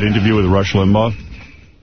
that interview with Rush Limbaugh?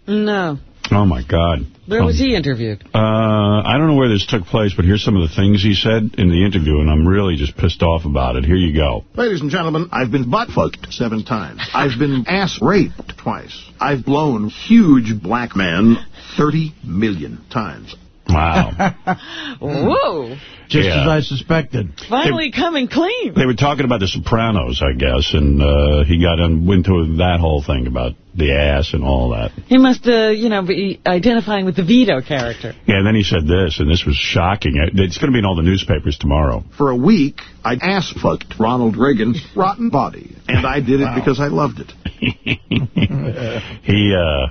No. Oh, my God. Where was he interviewed? Uh, I don't know where this took place, but here's some of the things he said in the interview, and I'm really just pissed off about it. Here you go. Ladies and gentlemen, I've been butt-fucked seven times. I've been ass-raped twice. I've blown huge black man 30 million times. Wow. Whoa. Just Yeah. as I suspected. Finally coming clean. They were talking about The Sopranos, I guess, and uh, he got in, into that whole thing about the ass and all that. He must, uh, you know, be identifying with the Vito character. Yeah, and then he said this, and this was shocking. It's going to be in all the newspapers tomorrow. For a week, I ass-fucked Ronald Reagan's rotten body, and I did it because I loved it. He uh,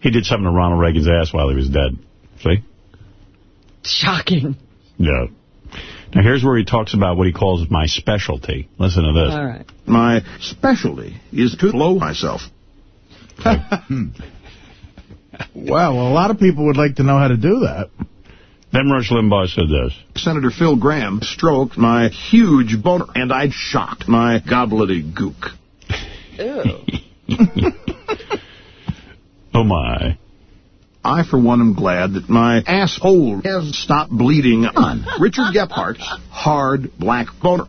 he did something to Ronald Reagan's ass while he was dead. See? Shocking. Yeah. Now, here's where he talks about what he calls my specialty. Listen to this. All right. My specialty is to blow myself. Wow, well, a lot of people would like to know how to do that. Then Rush Limbaugh said this. Senator Phil Gramm stroked my huge boner, and I shocked my gobbledygook. Ew. Oh, my. I, for one, am glad that my asshole has stopped bleeding on Richard Gephardt's hard black boner.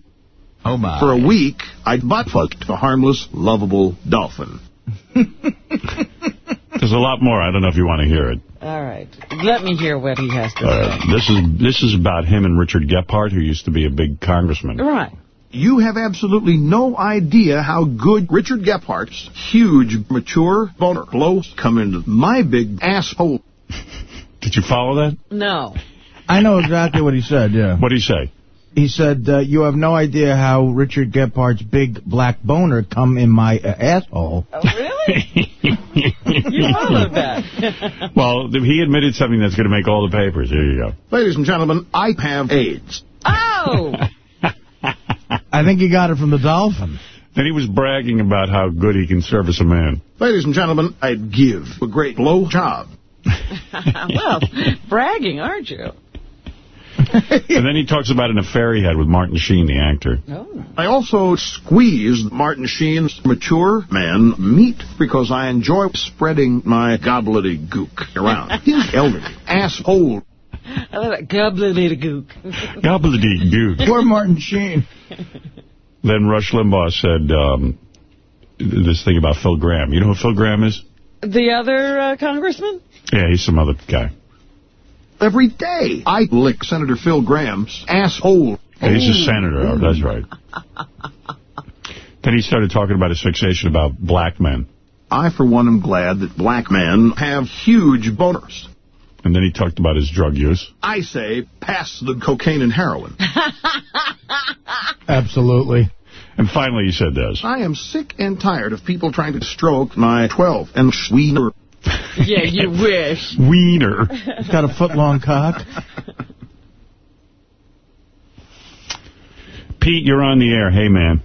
Oh, my. For a week, I butt-fucked a harmless, lovable dolphin. There's a lot more. I don't know if you want to hear it. All right. Let me hear what he has to Uh, say. this is this is about him and Richard Gephardt, who used to be a big congressman. Right. You have absolutely no idea how good Richard Gephardt's huge, mature boner blows come into my big asshole. Did you follow that? No. I know exactly what he said, yeah. What did he say? He said, uh, you have no idea how Richard Gephardt's big black boner come in my uh, asshole. Oh, really? you followed that. well, he admitted something that's going to make all the papers. Here you go. Ladies and gentlemen, I have AIDS. oh! I think he got it from the dolphin. Then he was bragging about how good he can service a man. Ladies and gentlemen, I'd give a great blow job. well, bragging, aren't you? and then he talks about an affair he had with Martin Sheen, the actor. Oh. I also squeezed Martin Sheen's mature man meat because I enjoy spreading my gobbledygook around his elderly asshole. I love that gobbledygook. Gobbledygook. Poor Martin Sheen. Then Rush Limbaugh said um, this thing about Phil Gramm. You know who Phil Gramm is? The other uh, congressman? Yeah, he's some other guy. Every day, I lick Senator Phil Gramm's asshole. Yeah, he's a senator. Oh, that's right. then he started talking about his fixation about black men. I, for one, am glad that black men have huge boners. And then he talked about his drug use. I say, pass the cocaine and heroin. Absolutely. And finally he said this. I am sick and tired of people trying to stroke my 12 and wiener. Yeah, you wish. Wiener. He's got a foot-long cock. Pete, you're on the air. Hey, man.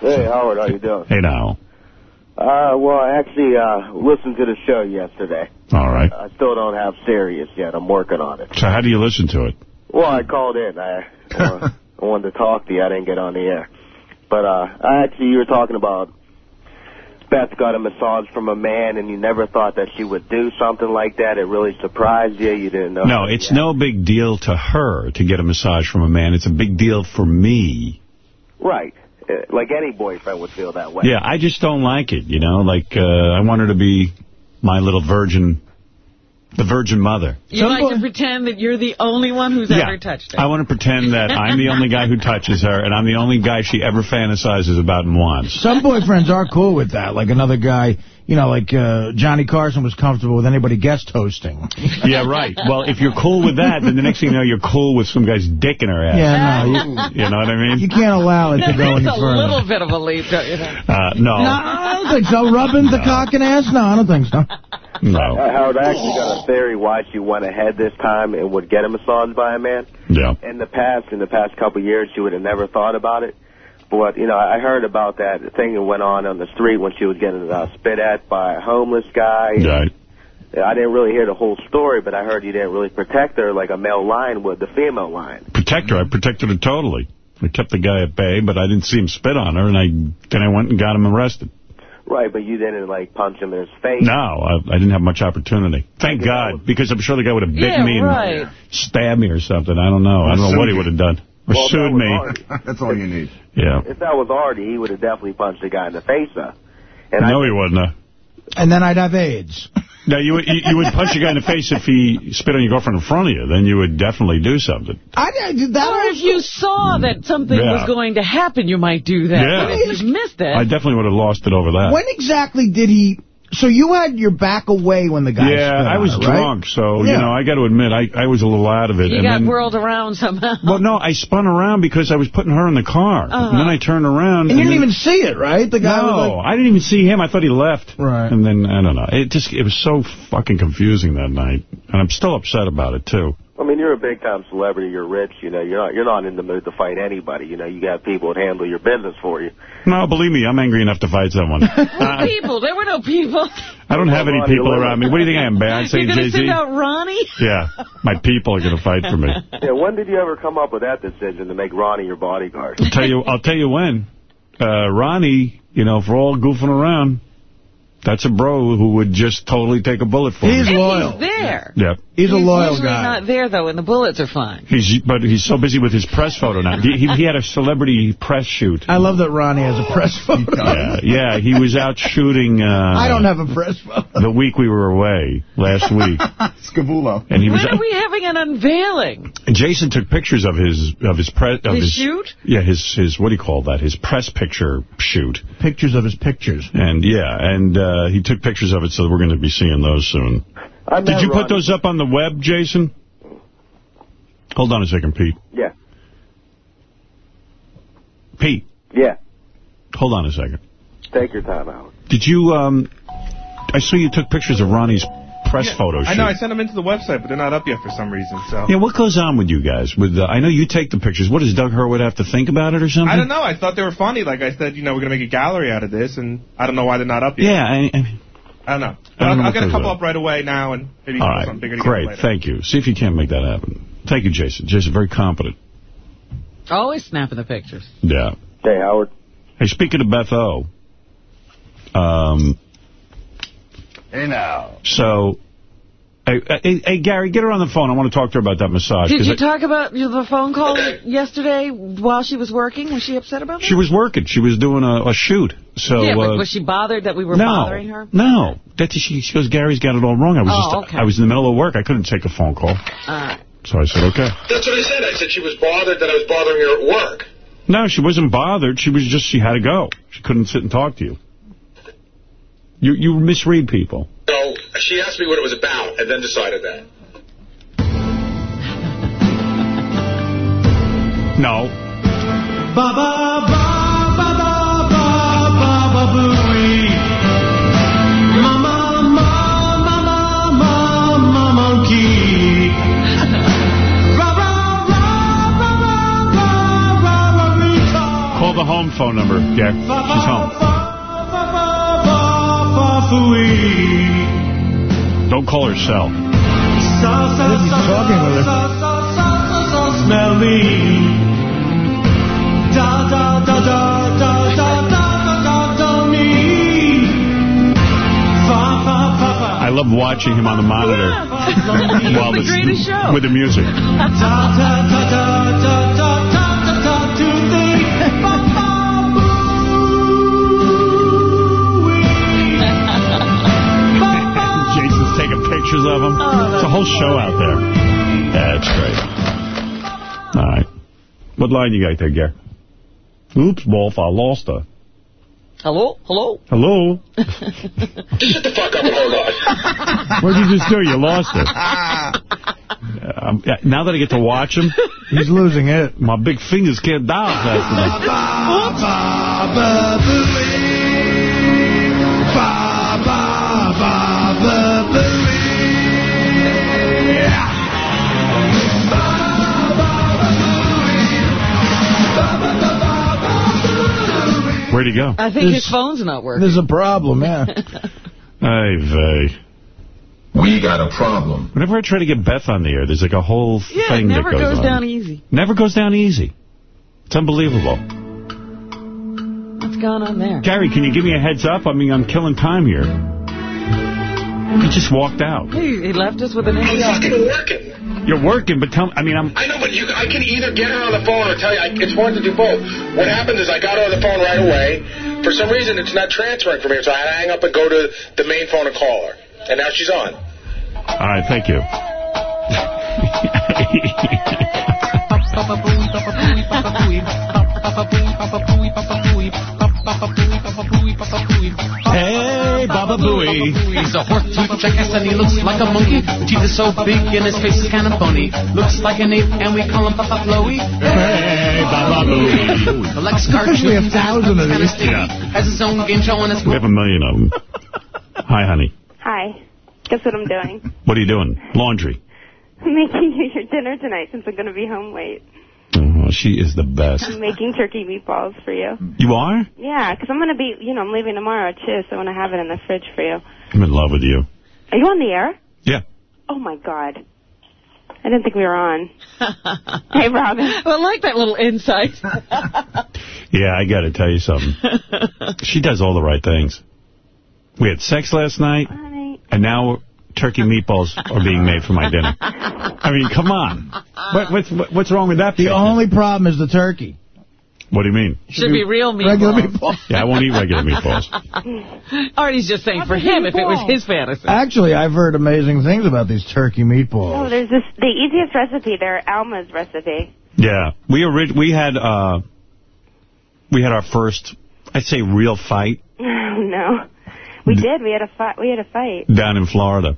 Hey, Howard, how you doing? Hey, now. Uh, well, I actually uh, listened to the show yesterday. All right. I still don't have Sirius yet. I'm working on it. So how do you listen to it? Well, I called in. I, uh, I wanted to talk to you. I didn't get on the air. But uh, I actually, you were talking about Beth got a massage from a man, and you never thought that she would do something like that. It really surprised you. You didn't know. No, it's no big deal to her to get a massage from a man. It's a big deal for me. Right. Uh, Like any boyfriend would feel that way. Yeah, I just don't like it, you know? Like, uh, I want her to be my little virgin, the virgin mother. You like to pretend that you're the only one who's Yeah. ever touched it. I want to pretend that I'm the only guy who touches her, and I'm the only guy she ever fantasizes about and wants. Some boyfriends are cool with that. Like another guy, you know, like uh, Johnny Carson was comfortable with anybody guest hosting. Yeah, right. Well, if you're cool with that, then the next thing you know, you're cool with some guy's dick in her ass. Yeah, no. You, You know what I mean? you can't allow it to go any It's a little bit of a leap, don't you think? Uh, no. No, I don't think so. Rubbing the cock and ass? No, I don't think so. No. Uh, Howard, I actually got a theory why she went ahead this time and would get a massage by a man. Yeah. In the past, in the past couple of years, she would have never thought about it. But, you know, I heard about that thing that went on on the street when she was getting uh, spit at by a homeless guy. Right. I didn't really hear the whole story, but I heard you didn't really protect her like a male lion would the female lion. Protect her. I protected her totally. I kept the guy at bay, but I didn't see him spit on her, and I then I went and got him arrested. Right, but you didn't like punch him in his face. No, I, I didn't have much opportunity. Thank God, because I'm sure the guy would have bitten Yeah, me and right. stabbed me or something. I don't know. I don't know what he would have done. Or Well, sued was me. Artie. That's all you need. Yeah. If that was Artie, he would have definitely punched the guy in the face. Uh. And no, I, he wouldn't have. And then I'd have AIDS. No, you would, you, you would punch a guy in the face if he spit on your girlfriend in front of you. Then you would definitely do something. I, I did that. Or if you saw that something Yeah. was going to happen, you might do that. Yeah. But if you missed it, I definitely would have lost it over that. When exactly did he... So you had your back away when the guy yeah, spit I on was her, right? drunk, so, Yeah. you know, I got to admit, I, I was a little out of it. you and got then, whirled around somehow. Well, no, I spun around because I was putting her in the car. Uh-huh. And then I turned around. And you didn't then- even see it, right? The guy no, was like... I didn't even see him. I thought he left. Right. And then, I don't know. It just, it was so fucking confusing that night. And I'm still upset about it, too. I mean, you're a big time celebrity. You're rich. You know, you're not you're not in the mood to fight anybody. You know, you got people that handle your business for you. No, believe me, I'm angry enough to fight someone. Uh, people. There were no people. I don't have any Ronnie people around me. What do you think I am, bad? Say You're going to Jay-Z? send out Ronnie? Yeah, my people are going to fight for me. Yeah, when did you ever come up with that decision to make Ronnie your bodyguard? I'll tell you, I'll tell you when. Uh, Ronnie, you know, for all goofing around, that's a bro who would just totally take a bullet for He's me. loyal. He's there. Yeah. He's a loyal usually guy. not there, though, and the bullets are fine. He's, but he's so busy with his press photo now. He, he, he had a celebrity press shoot. I love that Ronnie has a press photo. Yeah, yeah, he was out shooting. Uh, I don't have a press photo. the week we were away last week, Scavullo. and he was. When are we having an unveiling? Jason took pictures of his of his press of His his shoot? Yeah, his his what do you call that? His press picture shoot. Pictures of his pictures. And yeah, and uh, he took pictures of it, so we're going to be seeing those soon. I Did met you put those up on the web, Jason? Hold on a second, Pete. Yeah, Pete, yeah. hold on a second. Take your time out. Did you? um I saw you took pictures of Ronnie's press Yeah, photo shoot. I know, I sent them into the website, but they're not up yet for some reason, so... Yeah, what goes on with you guys? With uh, I know you take the pictures. What does Doug Hurwood have to think about it or something? I don't know, I thought they were funny. Like I said, you know, we're going to make a gallery out of this, and I don't know why they're not up yet. Yeah, I, I, I don't know. I But don't I'll, I'll get a couple up right away now, and maybe all we'll right, something bigger great. later. Thank you. See if you can't make that happen. Thank you, Jason. Jason, very competent. Always snapping the pictures. Yeah. Hey, Howard. Hey, speaking of Beth O, um, Hey, now. so, hey, hey, hey, Gary, get her on the phone. I want to talk to her about that massage. Did 'cause you I- talk about the phone call yesterday while she was working? Was she upset about that? She was working. She was doing a, a shoot. So, yeah, but uh, was she bothered that we were no, bothering her? no. That she, she goes, Gary's got it all wrong. I was Oh, just, okay. I was in the middle of work. I couldn't take a phone call. Uh, So I said, okay. That's what I said. I said she was bothered that I was bothering her at work. No, she wasn't bothered. She was just, she had to go. She couldn't sit and talk to you. You you misread people. So she asked me what it was about and then decided that. No. Call the home phone number, Gary. She's home. Don't call her cell. I think he's talking with her. I love watching him on the monitor while the greatest show. with the music. Jason's pictures of him. Oh, it's a whole show out there. That's it's great. All right. What line you got there, Gary? Oops, Wolf, I lost her. hello? Hello? Hello? Shut the fuck up and hold on. What did you just do? You lost it. Um, yeah, now that I get to watch him, He's losing it. my big fingers can't dial fast enough. Where'd he go? I think This- his phone's not working. There's a problem, yeah. Hey, vey. We got a problem. Whenever I try to get Beth on the air, there's like a whole Yeah, it thing never that goes, goes on. down easy. Never goes down easy. It's unbelievable. What's going on there? Gary, can you give me a heads up? I mean, I'm killing time here. He just walked out. He, he left us with an I'm fucking working. You're working, but tell me, I mean, I'm... I know, but you, I can either get her on the phone or tell you. I, it's hard to do both. What happened is I got her on the phone right away. For some reason, it's not transferring from here, so I had to hang up and go to the main phone and call her. And now she's on. All right, thank you. hey, Baba Booey. He's a horse tooth jackass and he looks like a monkey. Teeth are so big and his face is kind of funny. Looks like an ape and we call him Papa Floey. Hey, Baba Booey. The Lex Actually, cartoon a thousand of kind of these. sticky. Has his own game show and it's We have a million of them. Hi, honey. Hi. Guess what I'm doing? What are you doing? Laundry. I'm making you your dinner tonight since I'm going to be home late. Oh, she is the best. I'm making turkey meatballs for you. You are? Yeah, because I'm going to be, you know, I'm leaving tomorrow too, so I want to have it in the fridge for you. I'm in love with you. Are you on the air? Yeah. Oh my God. I didn't think we were on. hey, Robin. I like that little insight. Yeah, I got to tell you something. She does all the right things. We had sex last night, Honey. and now turkey meatballs are being made for my dinner. I mean, come on. What, what's what's wrong with that? The picture? only problem is the turkey. What do you mean? Should be real meatballs. Regular meatballs. Yeah, I won't eat regular meatballs. Artie's just saying for him if it was his fantasy. Actually, I've heard amazing things about these turkey meatballs. Oh, there's this, the easiest recipe there, Alma's recipe. Yeah, we orig- we had uh, we had our first, I'd say, real fight Oh, no. We did. We had a fight. We had a fight. down in Florida.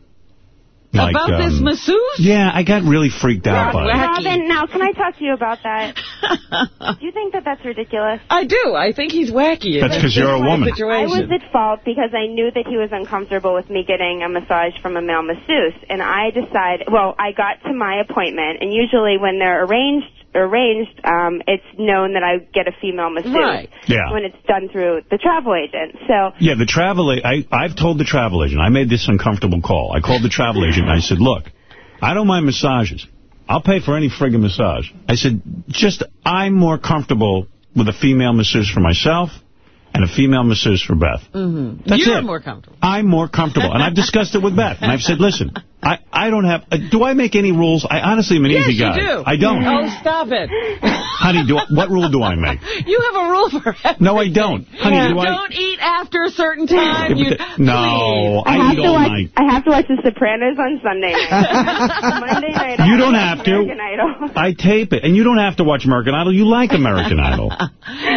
Like, About this um, masseuse? Yeah, I got really freaked out by it. Robin, now, can I talk to you about that? Do you think that that's ridiculous? I do. I think he's wacky. That's 'cause you're a woman. I was at fault because I knew that he was uncomfortable with me getting a massage from a male masseuse, and I decided. Well, I got to my appointment, and usually when they're arranged, arranged, um, it's known that I get a female masseuse Right. Yeah. when it's done through the travel agent. So Yeah, the travel agent. I I've told the travel agent. I made this uncomfortable call. I called the travel agent and I said, look, I don't mind massages. I'll pay for any friggin' massage. I said, just I'm more comfortable with a female masseuse for myself and a female masseuse for Beth. Mm-hmm. That's You're it. more comfortable. I'm more comfortable. And I've discussed it with Beth. And I've said, listen, I, I don't have... Uh, do I make any rules? I honestly am an yes, easy guy. Yes, you do. I don't. Oh, stop it. Honey, do I, what rule do I make? You have a rule for everything. No, I don't. Honey, you do I... don't eat after a certain time. Yeah, You, no, I, I, have eat all watch. night. I have to watch The Sopranos on Sunday night. Monday night. You don't watch have to. American Idol. I tape it. And you don't have to watch American Idol. You like American Idol.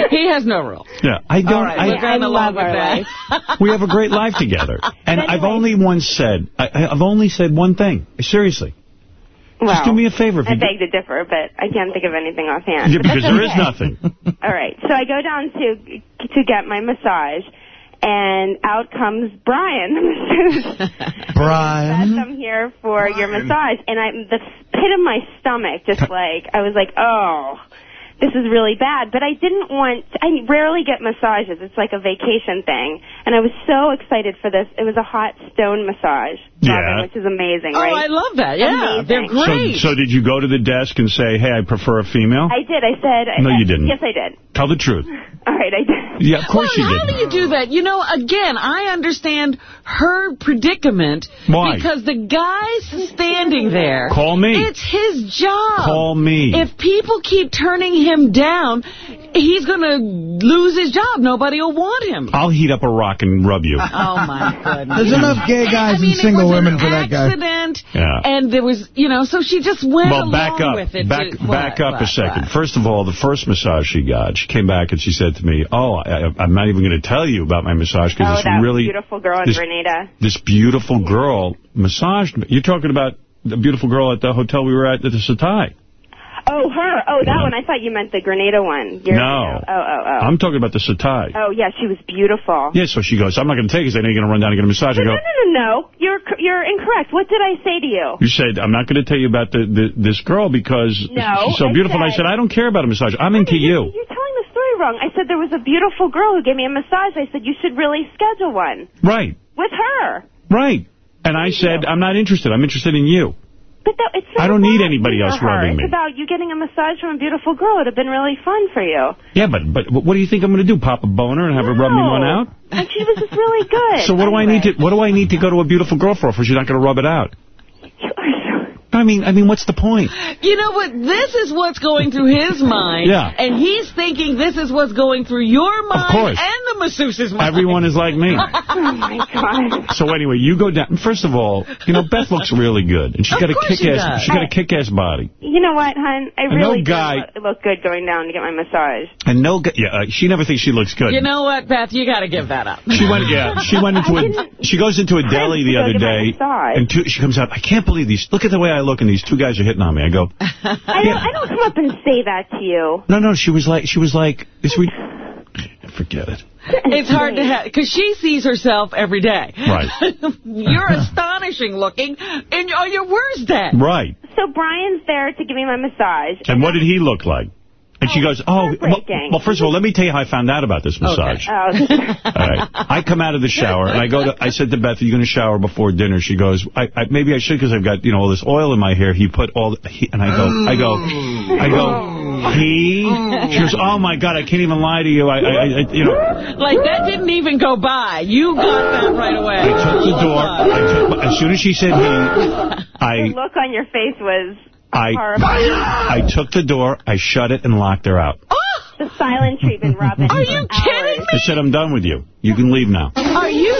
he has no rule. Yeah, I don't. All right, I, we're going I along love with our that. we have a great life together. And I've only once said, I, I've only said one thing. Seriously. Well, Just do me a favor. If I you beg to differ, but I can't think of anything offhand. Yeah, because that's there is okay. nothing. All right. So I go down to to get my massage, and out comes Brian, the masseuse. Brian. I'm here for your massage, and I the pit of my stomach just like I was like, oh. This is really bad, but I didn't want. I rarely get massages. It's like a vacation thing, and I was so excited for this. It was a hot stone massage, Robin, Yeah. which is amazing, Oh, right? I love that. Yeah, Amazing. they're So, great. so did you go to the desk and say, hey, I prefer a female? I did. I said. No, you didn't. Yes, I did. Tell the truth. All right, I did. Yeah, of course well, you how do you do that? You know, again, I understand her predicament. Why? Because the guy's standing there. Call me. It's his job. Call me. If people keep turning him down, he's going to lose his job. Nobody will want him. I'll heat up a rock and rub you. Oh, my goodness. There's enough gay guys I mean, and single women an for that guy. accident, Yeah. and there was, you know, so she just went Well, along back up. with it. Back to- back what, up a second. what? First of all, the first massage she got, she came back and she said to me, oh, I, I'm not even going to tell you about my massage because Oh, this that really... beautiful girl in this, Grenada. This beautiful girl massaged me. You're talking about the beautiful girl at the hotel we were at at the Setai. Oh, her. Oh, that Yeah. one. I thought you meant the Grenada one. Years No. Oh, oh, oh. I'm talking about the Setai. oh, yeah, she was beautiful. Yeah, so she goes, I'm not going to take it because I know you're going to run down and get a massage. I No, go, no, no, no, no. You're you're incorrect. What did I say to you? you said, I'm not going to tell you about the, the this girl because No, she's so I beautiful. And I said- said, I don't care about a massage. I'm into you. You're, you're telling the story wrong. I said there was a beautiful girl who gave me a massage. I said you should really schedule one Right, with her. right. And I said, I'm not interested. I'm interested in you. But that, it's I don't need anybody else rubbing me. It's about you getting a massage from a beautiful girl. It would have been really fun for you. Yeah, but but what do you think I'm going to do? Pop a boner and have her rub me one out? And she was just really good. So what do I need to what do I need to go to a beautiful girl for if she's not going to rub it out? I mean, I mean, what's the point? You know what? This is what's going through his mind. Yeah. And he's thinking this is what's going through your mind of course. and the masseuse's mind. Everyone is like me. Oh, my God. So anyway, you go down. First of all, you know, Beth looks really good. And she's Of got a course she kick-ass does. she's got a kick-ass body. You know what, hon? I really no guy- look, look good going down to get my massage. And no gu- yeah, uh, she never thinks she looks good. You know what, Beth? You got to give that up. She went, yeah, she went into a, she goes into a deli the other day, and two, she comes out, I can't believe these, look at the way I look, and these two guys are hitting on me. I go, I don't, I don't come up and say that to you. no, no, she was like, she was like, it's re forget it. It's hard to have, because she sees herself every day. Right. You're astonishing looking and oh, on your worst day. Right. So Brian's there to give me my massage. And what did he look like? And she oh, goes, oh, well, well, first of all, let me tell you how I found out about this massage. Oh, All right. I come out of the shower, and I go to, I said to Beth, are you going to shower before dinner? She goes, I, I maybe I should because I've got, you know, all this oil in my hair. He put all, the, he, and I go, I go, I go, he? She goes, oh, my God, I can't even lie to you. I, I, I you know, Like, that didn't even go by. You got that right away. I took the door. I took, as soon as she said he, I, the look on your face was I, horrifying. I took the door, I shut it, and locked her out. Oh! the silent treatment, Robin. Are you kidding me? I said, I'm done with you. You can leave now. Are you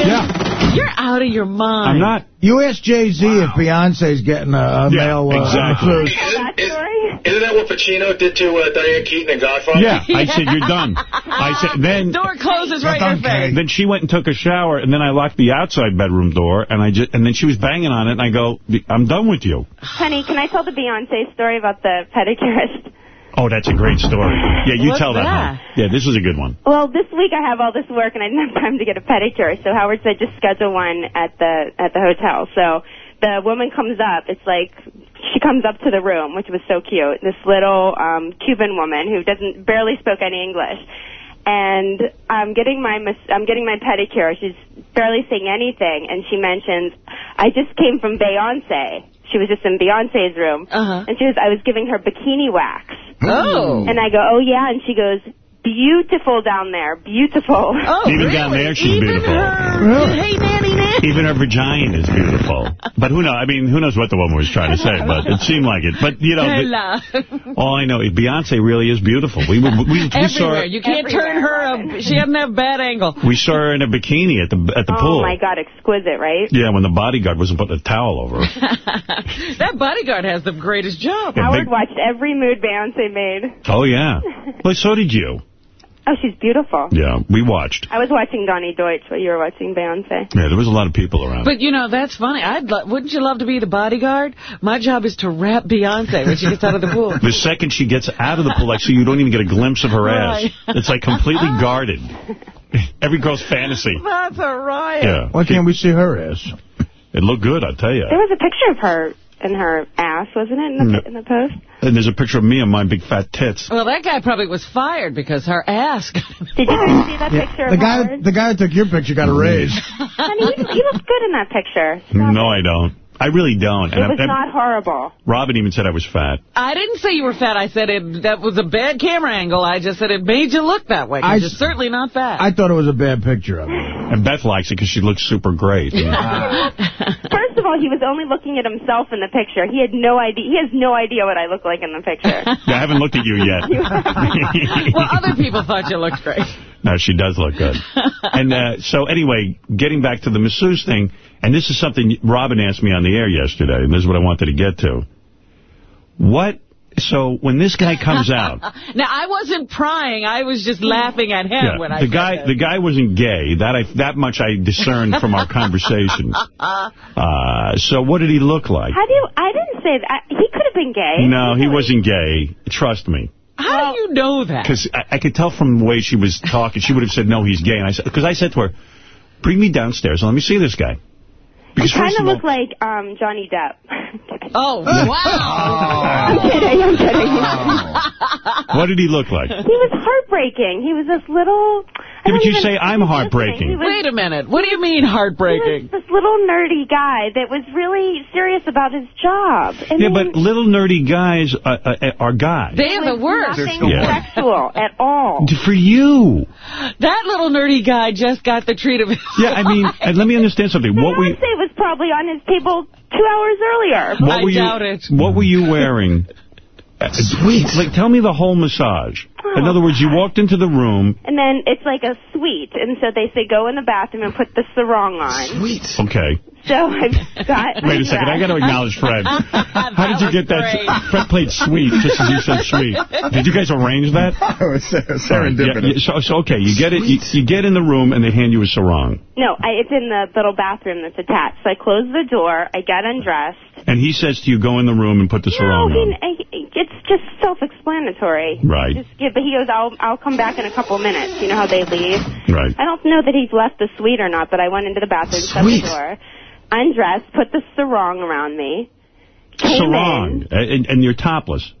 serious? Yeah. You're out of your mind. I'm not. You asked Jay-Z if Beyonce's getting a, a Yeah, male uh, exactly. Isn't, that story? isn't that what Pacino did to uh, Diane Keaton and Godfather? Yeah, I said, you're done. I said, then... Door closes right in your face. Then she went and took a shower, and then I locked the outside bedroom door, and I just, and then she was banging on it, and I go, I'm done with you. Honey, can I tell the Beyonce story about the pedicurist? Oh, that's a great story. Yeah, you What's tell that, that? one. Yeah, this is a good one. Well, this week I have all this work and I didn't have time to get a pedicure, so Howard said just schedule one at the at the hotel. So the woman comes up. It's like she comes up to the room, which was so cute. This little um Cuban woman who doesn't barely spoke any English. And I'm getting my mas- I'm getting my pedicure. She's barely saying anything, and she mentions, "I just came from Beyonce." She was just in Beyonce's room, Uh-huh. and she was I was giving her bikini wax. Oh. And I go, oh, yeah. And she goes, beautiful down there. Beautiful. Oh, Even really? down there, she's Even beautiful. Her, Hey, nanny, nanny. Even her vagina is beautiful. But who knows? I mean, who knows what the woman was trying to say, but it seemed like it. But, you know, the- Hello. all I know is Beyonce really is beautiful. We, were, we, we saw her, You can't turn her up. She doesn't have bad angle. we saw her in a bikini at the at the oh, pool. Oh, my God. Exquisite, right? Yeah, when the bodyguard wasn't putting a towel over her. that bodyguard has the greatest job. Yeah, Howard big- watched every mood Beyonce made. Oh, yeah. Well, so did you. Oh, she's beautiful. Yeah, we watched. I was watching Donny Deutsch while you were watching Beyonce. Yeah, there was a lot of people around. But, you know, that's funny. I'd Wouldn't you love to be the bodyguard? My job is to wrap Beyonce when she gets out of the pool. The second she gets out of the pool, like, so you don't even get a glimpse of her ass. It's like completely guarded. Every girl's fantasy. That's a riot. Yeah. Why can't we see her ass? It looked good, I'll tell you. There was a picture of her in her ass, wasn't it, in the, No. in the post? And there's a picture of me and my big fat tits. Well, that guy probably was fired because her ass Did you guys see that picture The of guy, Howard? the guy that took your picture got a mm. raise. Honey, you, you look good in that picture. No, I don't. I really don't. It And was I- I- not horrible. Robin even said I was fat. I didn't say you were fat. I said it, that was a bad camera angle. I just said it made you look that way. I you're certainly not fat. I thought it was a bad picture of her. And Beth likes it because she looks super great. First of all, he was only looking at himself in the picture. He had no idea. He has no idea what I look like in the picture. I haven't looked at you yet. well, other people thought you looked great. No, she does look good. And uh, so anyway, getting back to the masseuse thing, and this is something Robin asked me on the air yesterday, and this is what I wanted to get to. What, so when this guy comes out, Now, I wasn't prying. I was just laughing at him yeah, when I the guy this. the guy wasn't gay. That I that much I discerned from our conversation. Uh, so what did he look like? How do you? I didn't say that. He could have been gay. No, he wasn't gay. Trust me. How do you know that? Because I, I could tell from the way she was talking, she would have said, no, he's gay. And I said, because I said to her, bring me downstairs and let me see this guy. He Because kind of of all, looked like um, Johnny Depp. Oh, wow. I'm kidding. I'm kidding. what did he look like? He was heartbreaking. He was this little. Yeah, but you say I'm heartbreaking. was- Wait a minute. What do you mean heartbreaking? this little nerdy guy that was really serious about his job. And Yeah, then but little nerdy guys uh, uh, are guys. They are the was worst. Nothing Yeah. sexual at all. For you. That little nerdy guy just got the treat of his Yeah, I mean, and let me understand something. What were you, Beyonce was probably on his table two hours earlier. what I were you, doubt it. What were you wearing? Sweet. Like, tell me the whole massage. In other words, you walked into the room. And then it's like a suite, and so they say go in the bathroom and put the sarong on. Sweet. Okay. So I've got. Wait a second. I got to acknowledge Fred. How did you was get that? Fred played sweet just as you said sweet. Did you guys arrange that? Oh, it's uh, yeah, serendipitous. yeah, so, so, okay, you get it. You, you get in the room and they hand you a sarong. No, I, it's in the little bathroom that's attached. So I close the door. I get undressed. And he says to you, go in the room and put the No, sarong he, on. I, it's just self-explanatory. Right. Just give, but he goes, I'll I'll come back in a couple minutes. You know how they leave. Right. I don't know that he's left the suite or not, but I went into the bathroom, shut the door, undressed, put the sarong around me. Came Sarong. in. And, and you're topless.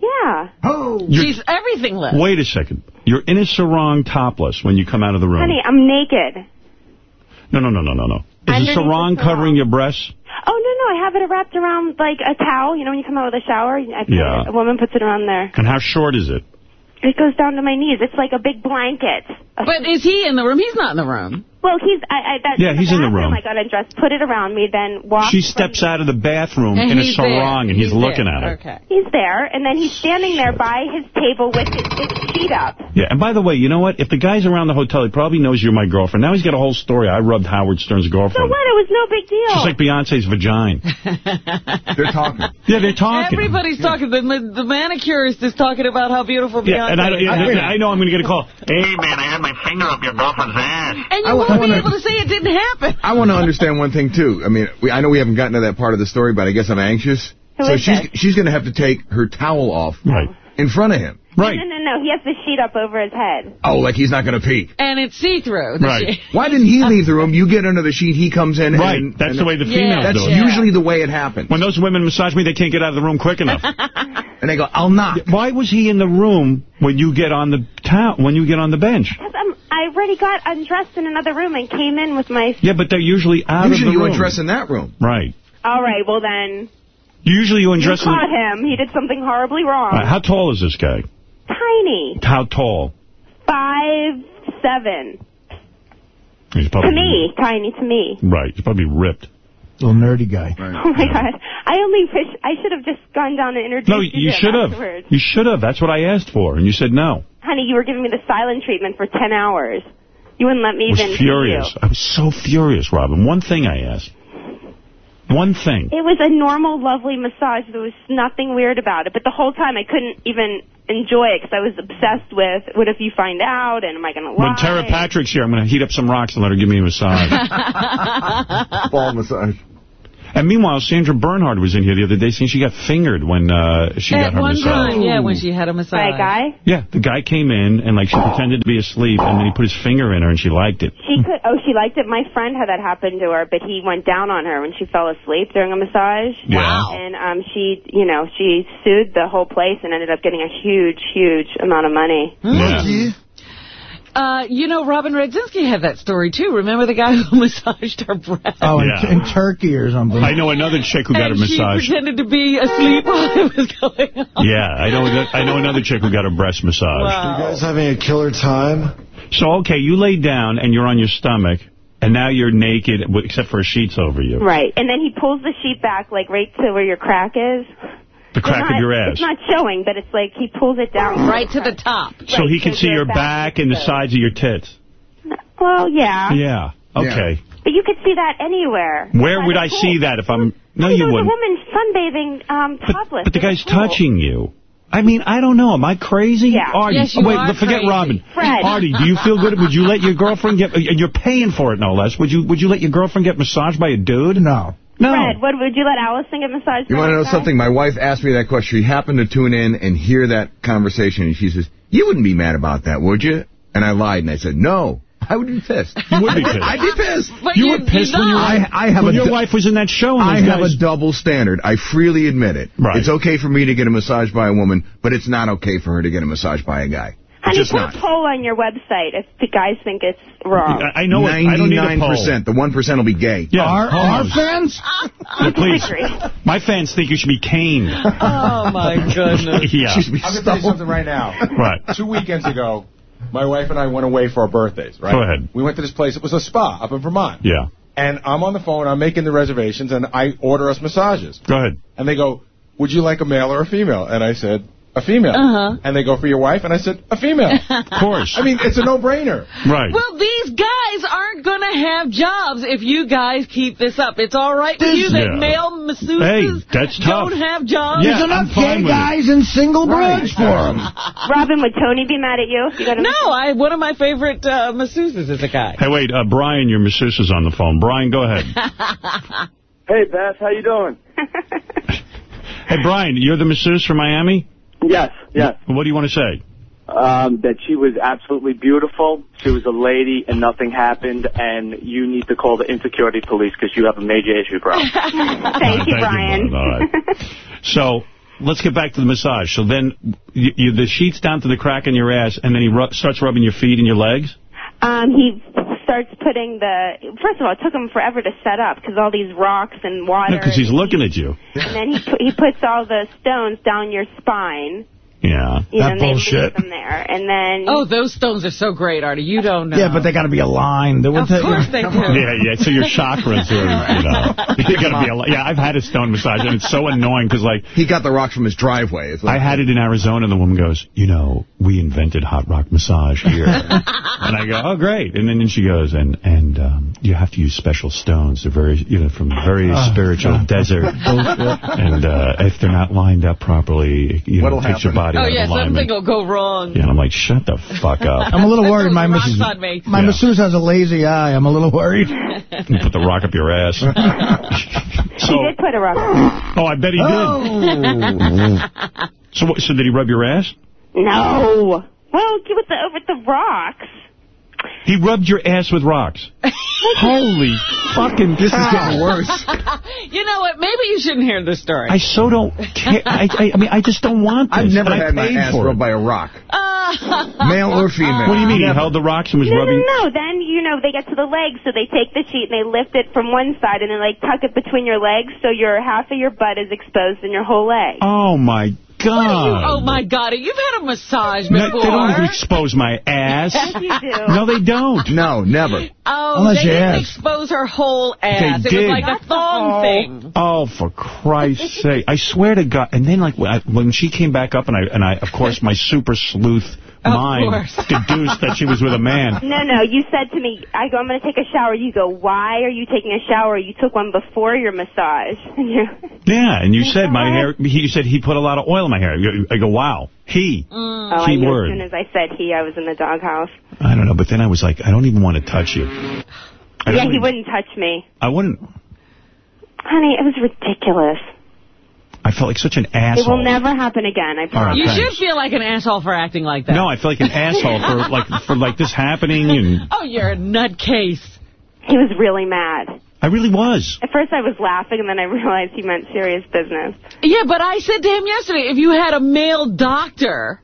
Yeah. Oh. You're- She's everything less. Wait a second. You're in a sarong topless when you come out of the room. Honey, I'm naked. No, no, no, no, no, no. Is the Underneath the sarong sarong. covering your breasts? Oh, no, no, I have it wrapped around like a towel. You know when you come out of the shower? I Yeah. it, a woman puts it around there. And how short is it? It goes down to my knees. It's like a big blanket. But is he in the room? He's not in the room. Well, he's I, I that's Yeah, he's in the room. I got undressed, put it around me, then walked. She steps out of the bathroom And in a he's sarong there. and he's, looking there. at her. Okay. He's there, and then he's standing there by his table with his, his sheet up. Yeah, and by the way, you know what? If the guy's around the hotel, he probably knows you're my girlfriend. Now he's got a whole story. I rubbed Howard Stern's girlfriend. So what? It was no big deal. Just like Beyonce's vagina. They're talking. Yeah, they're talking. Everybody's talking. The, the manicurist is talking about how beautiful Beyonce Yeah, and I, is. yeah, I know I'm going to get a call. Hey, man, I had my finger up your girlfriend's ass. And you wa- won't I be wanna- able to say it didn't happen. I want to understand one thing, too. I mean, we, I know we haven't gotten to that part of the story, but I guess I'm anxious. Who so she's this? she's going to have to take her towel off Right. in front of him. Right. No, no, no. He has the sheet up over his head. Oh, like he's not going to peek. And it's see-through. Right. shit. Why didn't he leave the room? You get under the sheet, he comes in. Right. And, That's and the way the Yeah. females That's do it. Yeah. usually the way it happens. When those women massage me, they can't get out of the room quick enough. And they go, I'll knock. Why was he in the room when you get on the towel, when you get on the bench? 'Cause I'm, I already got undressed in another room and came in with my... Yeah, but they're usually out Usually of the room. Usually you room. undress in that room. Right. All right, well then, Usually you you undress in caught him. He did something horribly wrong. All right, how tall is this guy? Tiny. How tall? Five, seven. He's To probably me. Tiny to me. Right. He's probably ripped. Little nerdy guy. Oh, my God. I only wish... I should have just gone down and introduced No, you you to him should have. afterwards. You should have. That's what I asked for, and you said no. Honey, you were giving me the silent treatment for 10 hours. You wouldn't let me I was even furious. I was so furious, Robin. One thing I asked. One thing. It was a normal, lovely massage. There was nothing weird about it. But the whole time I couldn't even enjoy it because I was obsessed with what if you find out and am I going to lie? When Tera Patrick's here, I'm going to heat up some rocks and let her give me a massage. Ball massage. And meanwhile, Sandra Bernhard was in here the other day saying she got fingered when uh, she got At her one massage. time, yeah, when she had a massage. By a guy? Yeah, the guy came in and like she pretended to be asleep, and then he put his finger in her, and she liked it. She could. Oh, she liked it. My friend had that happen to her, but he went down on her when she fell asleep during a massage. Yeah. Wow. And um, she, you know, she sued the whole place and ended up getting a huge, huge amount of money. Yeah. Uh, you know, Robin Redzinski had that story, too. Remember the guy who massaged her breast? Oh, in, Yeah. in Turkey or something. I know another chick who got a and she pretended to be asleep while it was going on. Yeah, I know. I know another chick who got a breast massage. Wow. You guys having a killer time? So okay, you lay down and you're on your stomach, and now you're naked except for sheets over you. Right. And then he pulls the sheet back, like right to where your crack is. The crack not- of your ass. It's not showing, but it's like he pulls it down. Right to the top. So Right, he can see your your back back and the sides of your tits. Well, yeah. Yeah. Okay. But you could see that anywhere. Where would I pool. see that if I'm... No, you there was wouldn't. a woman sunbathing um, topless. but the guy's pool. touching you. I mean, I don't know. Am I crazy? Yeah. Artie, Yes, you wait, are forget crazy. Robin. Fred. Artie, do you feel good? Would you let your girlfriend get... And you're paying for it, no less. Would you Would you let your girlfriend get massaged by a dude? No. No. Fred, what, would you let Allison get massaged You want to know something? My wife asked me that question. She happened to tune in and hear that conversation, and she says, you wouldn't be mad about that, would you? And I lied, and I said, no. I would be pissed. You would be pissed. I'd be pissed. But You you, were pissed you when you know. I, I have when a your wife was in that show and I have guys... a double standard. I freely admit it. Right. It's okay for me to get a massage by a woman, but it's not okay for her to get a massage by a guy. Why Honey, Just put not. a poll on your website if the guys think it's wrong. I know it. I don't need a poll. 99%. The 1% will be gay. Yeah, Our, our fans? Yeah, please. My fans think you should be caned. Oh, my goodness. yeah. I'm going to tell you something right now. Right. Two weekends ago, my wife and I went away for our birthdays, right? Go ahead. We went to this place. It was a spa up in Vermont. Yeah. And I'm on the phone. I'm making the reservations, and I order us massages. Go ahead. And they go, would you like a male or a female? And I said, a female. Uh-huh. And they go, for your wife? And I said, a female. Of course. I mean, it's a no-brainer. right. Well, these guys aren't going to have jobs if you guys keep this up. It's all right with you that Yeah. male masseuses Hey, that's tough. don't have jobs? Yeah, There's I'm enough gay with it. guys and single broads for them. Robin, would Tony be mad at you? you No, I one of my favorite uh, masseuses is a guy. Hey, wait, uh, Brian, your masseuse is on the phone. Brian, go ahead. Hey, Beth, how you doing? Hey, Brian, you're the masseuse from Miami? Yes, yes. What do you want to say? Um, that she was absolutely beautiful. She was a lady, and nothing happened. And you need to call the insecurity police because you have a major issue, bro. Thank you, Thank Brian. Brian. All right. So let's get back to the massage. So then you, you, the sheet's down to the crack in your ass, and then he ru starts rubbing your feet and your legs? Um, he starts putting the. First of all, it took him forever to set up because all these rocks and water. Because he's looking at you. and then he pu- he puts all the stones down your spine. Yeah. You That and they bullshit. leave them there, and then. Oh, those stones are so great, Artie. You don't know. Yeah, but they got to be aligned. They Of course they do. Yeah, yeah. So your chakras are, you know, you gotta be. A, yeah, I've had a stone massage, and it's so annoying because, like, He got the rocks from his driveway. Like, I had it in Arizona, and the woman goes, "You know, we invented hot rock massage here." and I go, "Oh, great!" And then she goes, "And and um, you have to use special stones. They're very, you know, from very Oh, spiritual desert, and uh, if they're not lined up properly, you know, What'll it takes your happen? Body Oh, out yeah, of alignment." something will go wrong. Yeah, and I'm like, "Shut the fuck up!" I'm a little worried. My Rocks masseuse, on me. my Yeah. masseuse has a lazy eye. I'm a little worried. And put the rock up your ass. He did put a rock. oh, I bet he did. Oh. So, so did he rub your ass? No. Well, with the with the rocks. He rubbed your ass with rocks. Holy fucking This is getting worse. You know what? Maybe you shouldn't hear this story. I so don't care. I, I, I mean, I just don't want this. I've never had my ass rubbed it. by a rock. Uh, Male or female. What do you mean? He held the rocks and was No, no, rubbing? no. Then, you know, they get to the legs, so they take the sheet and they lift it from one side and then, like, tuck it between your legs so your half of your butt is exposed and your whole leg. Oh, my God. you, oh, my God. You've had a massage No, before. they don't expose my ass. Yes, you do. No, they don't. No, never. Oh, Unless they didn't ask. expose her whole ass. They it did. was like a thong thing. Oh, for Christ's sake. I swear to God. And then, like, when, she came back up, and I, and I, of course, my super sleuth Of mind deduced that she was with a man. No, no. You said to me, I go, I'm going to take a shower. You go, why are you taking a shower? You took one before your massage. And you Yeah, and you said my hair, he you said he put a lot of oil in my hair. I go, wow. He. Mm. oh, I Key word. as soon as I said he, I was in the doghouse. I don't know, but then I was like, I don't even want to touch you. I Yeah, he even- wouldn't touch me. I wouldn't. Honey, it was ridiculous. I felt like such an asshole. It will never happen again, I All right, promise. You thanks. should feel like an asshole for acting like that. No, I feel like an asshole for like for like this happening, and Oh, you're a nutcase. He was really mad. I really was. At first I was laughing, and then I realized he meant serious business. Yeah, but I said to him yesterday, if you had a male doctor,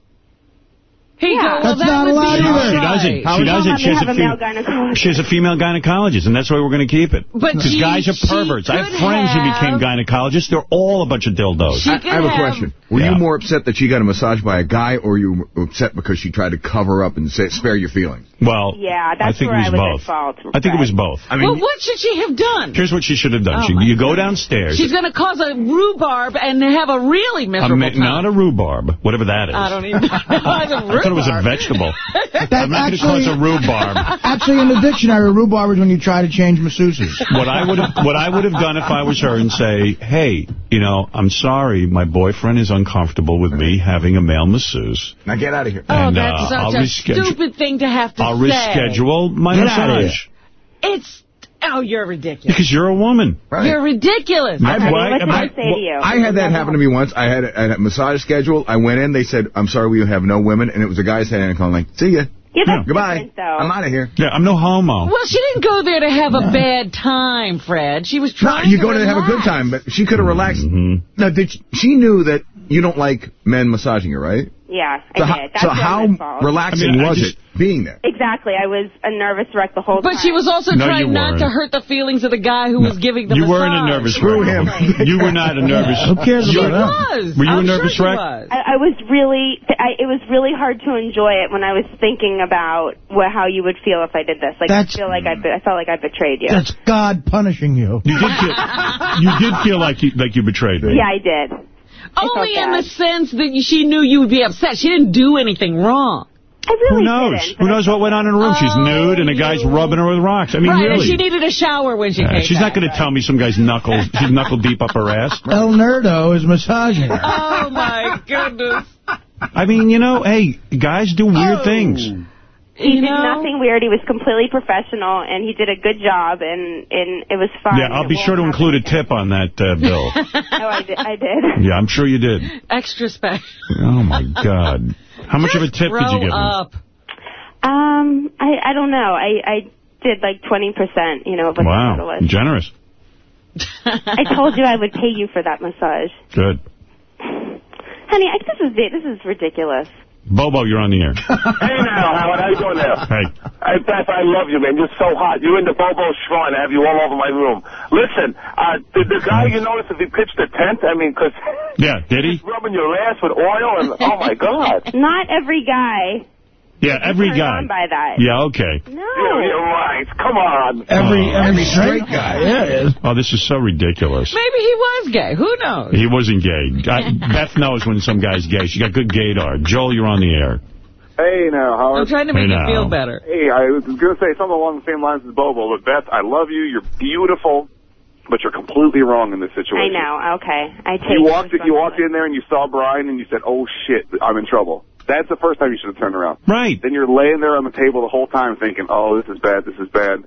he'd Yeah. go, well, That's that not would allowed either. She doesn't. How She doesn't. you She has have a, a male gynecologist? she has a female gynecologist, and that's why we're going to keep it. But Because guys are perverts. I have could friends who became gynecologists. They're all a bunch of dildos. I, I have a question. Were Yeah. you more upset that she got a massage by a guy, or you were upset because she tried to cover up and say, spare your feelings? Well, Yeah, that's I think where it was I was both. fault. I think it was both. I mean, well, what should she have done? Here's what she should have done. Oh, she, you go downstairs. She's going to cause a rhubarb and have a really a miserable ma- time. not a rhubarb, whatever that is. I don't even know. It's a I thought it was a vegetable. That I'm not going to cause a actually, rhubarb. actually, in the dictionary, rhubarb is when you try to change masseuses. What I would have what I would have done if I was her and say, hey, you know, I'm sorry, my boyfriend is uncomfortable with me having a male masseuse. now get out of here. Oh, And, that's uh, such I'll a stupid thing to have to I'll say. reschedule my Get outta massage. It's, oh, you're ridiculous. Because you're a woman. Right. You're ridiculous. I- Honey, why- what did am I I- say to you? I had that happen to me once. I had a, a massage schedule. I went in. They said, I'm sorry, we have no women. And it was a guy saying, I'm like, see ya. Yeah, that's Goodbye. I'm out of here. Yeah, I'm no homo. Well, she didn't go there to have a bad time, Fred. She was No, trying you to go to have a good time, but she could have relaxed. Mhm. Now, did she, she knew that you don't like men massaging her, right? Yeah, I So, how, did. That's so what how my fault. relaxing I mean, was just- it being there? Exactly. I was a nervous wreck the whole time. But she was also No, trying not to hurt the feelings of the guy who was giving the You massage. weren't a nervous Screw him. You were not a nervous. Who cares you, about that? was. Were you I'm a nervous sure wreck? was. I, I was really, I, it was really hard to enjoy it when I was thinking about what, how you would feel if I did this. Like That's- I feel like I, I felt like I betrayed you. That's God punishing you. You did feel, you did feel like you like you betrayed me. Yeah, I did. Only in the sense that she knew you would be upset. She didn't do anything wrong. I really Who knows? didn't. Who knows what went on in the room? She's Oh, nude and a guy's rubbing her with rocks. I mean, right, and really. she needed a shower when she Yeah, came she's not back. going to tell me some guy's knuckle, she's knuckle deep up her ass. El Nerdo is massaging her. Oh, my goodness. I mean, you know, hey, guys do weird Oh. things. He You did know? nothing weird. He was completely professional, and he did a good job, and, and it was fun. Yeah, I'll be sure to happen include a tip on that uh, bill. Oh, I did. I did. Yeah, I'm sure you did. Extra special. Oh, my God. How much of a tip did you Grow give him? up. Um, I I don't know. I I did like twenty percent. You know, of what the total Wow, was. generous. I told you I would pay you for that massage, Good. honey. I, this is this is ridiculous. Bobo, you're on the air. Hey now, Howard, how you doing there? Hey. Hey, Beth, I love you, man. You're so hot. You're in the Bobo shrine. I have you all over my room. Listen, uh, did the guy you notice if he pitched a tent? I mean, 'cause Yeah, did he? he's rubbing your ass with oil and, oh, my God. Not every guy. Yeah, every turned guy. by that. Yeah, okay. No. Yeah, you're right. Come on. Every, Oh. every straight guy. Yeah. Oh, this is so ridiculous. Maybe he was gay. Who knows? He wasn't gay. I, Beth knows when some guy's gay. She got good gaydar. Joel, you're on the air. Hey now, Howard. I'm trying to Hey, make you now. feel better. Hey, I was going to say something along the same lines as Bobo, but Beth, I love you. You're beautiful, but you're completely wrong in this situation. I know. Okay, I take. You walked you walked in there and you saw Brian and you said, "Oh shit, I'm in trouble." That's the first time you should have turned around. Right. Then you're laying there on the table the whole time thinking, "Oh, this is bad. This is bad."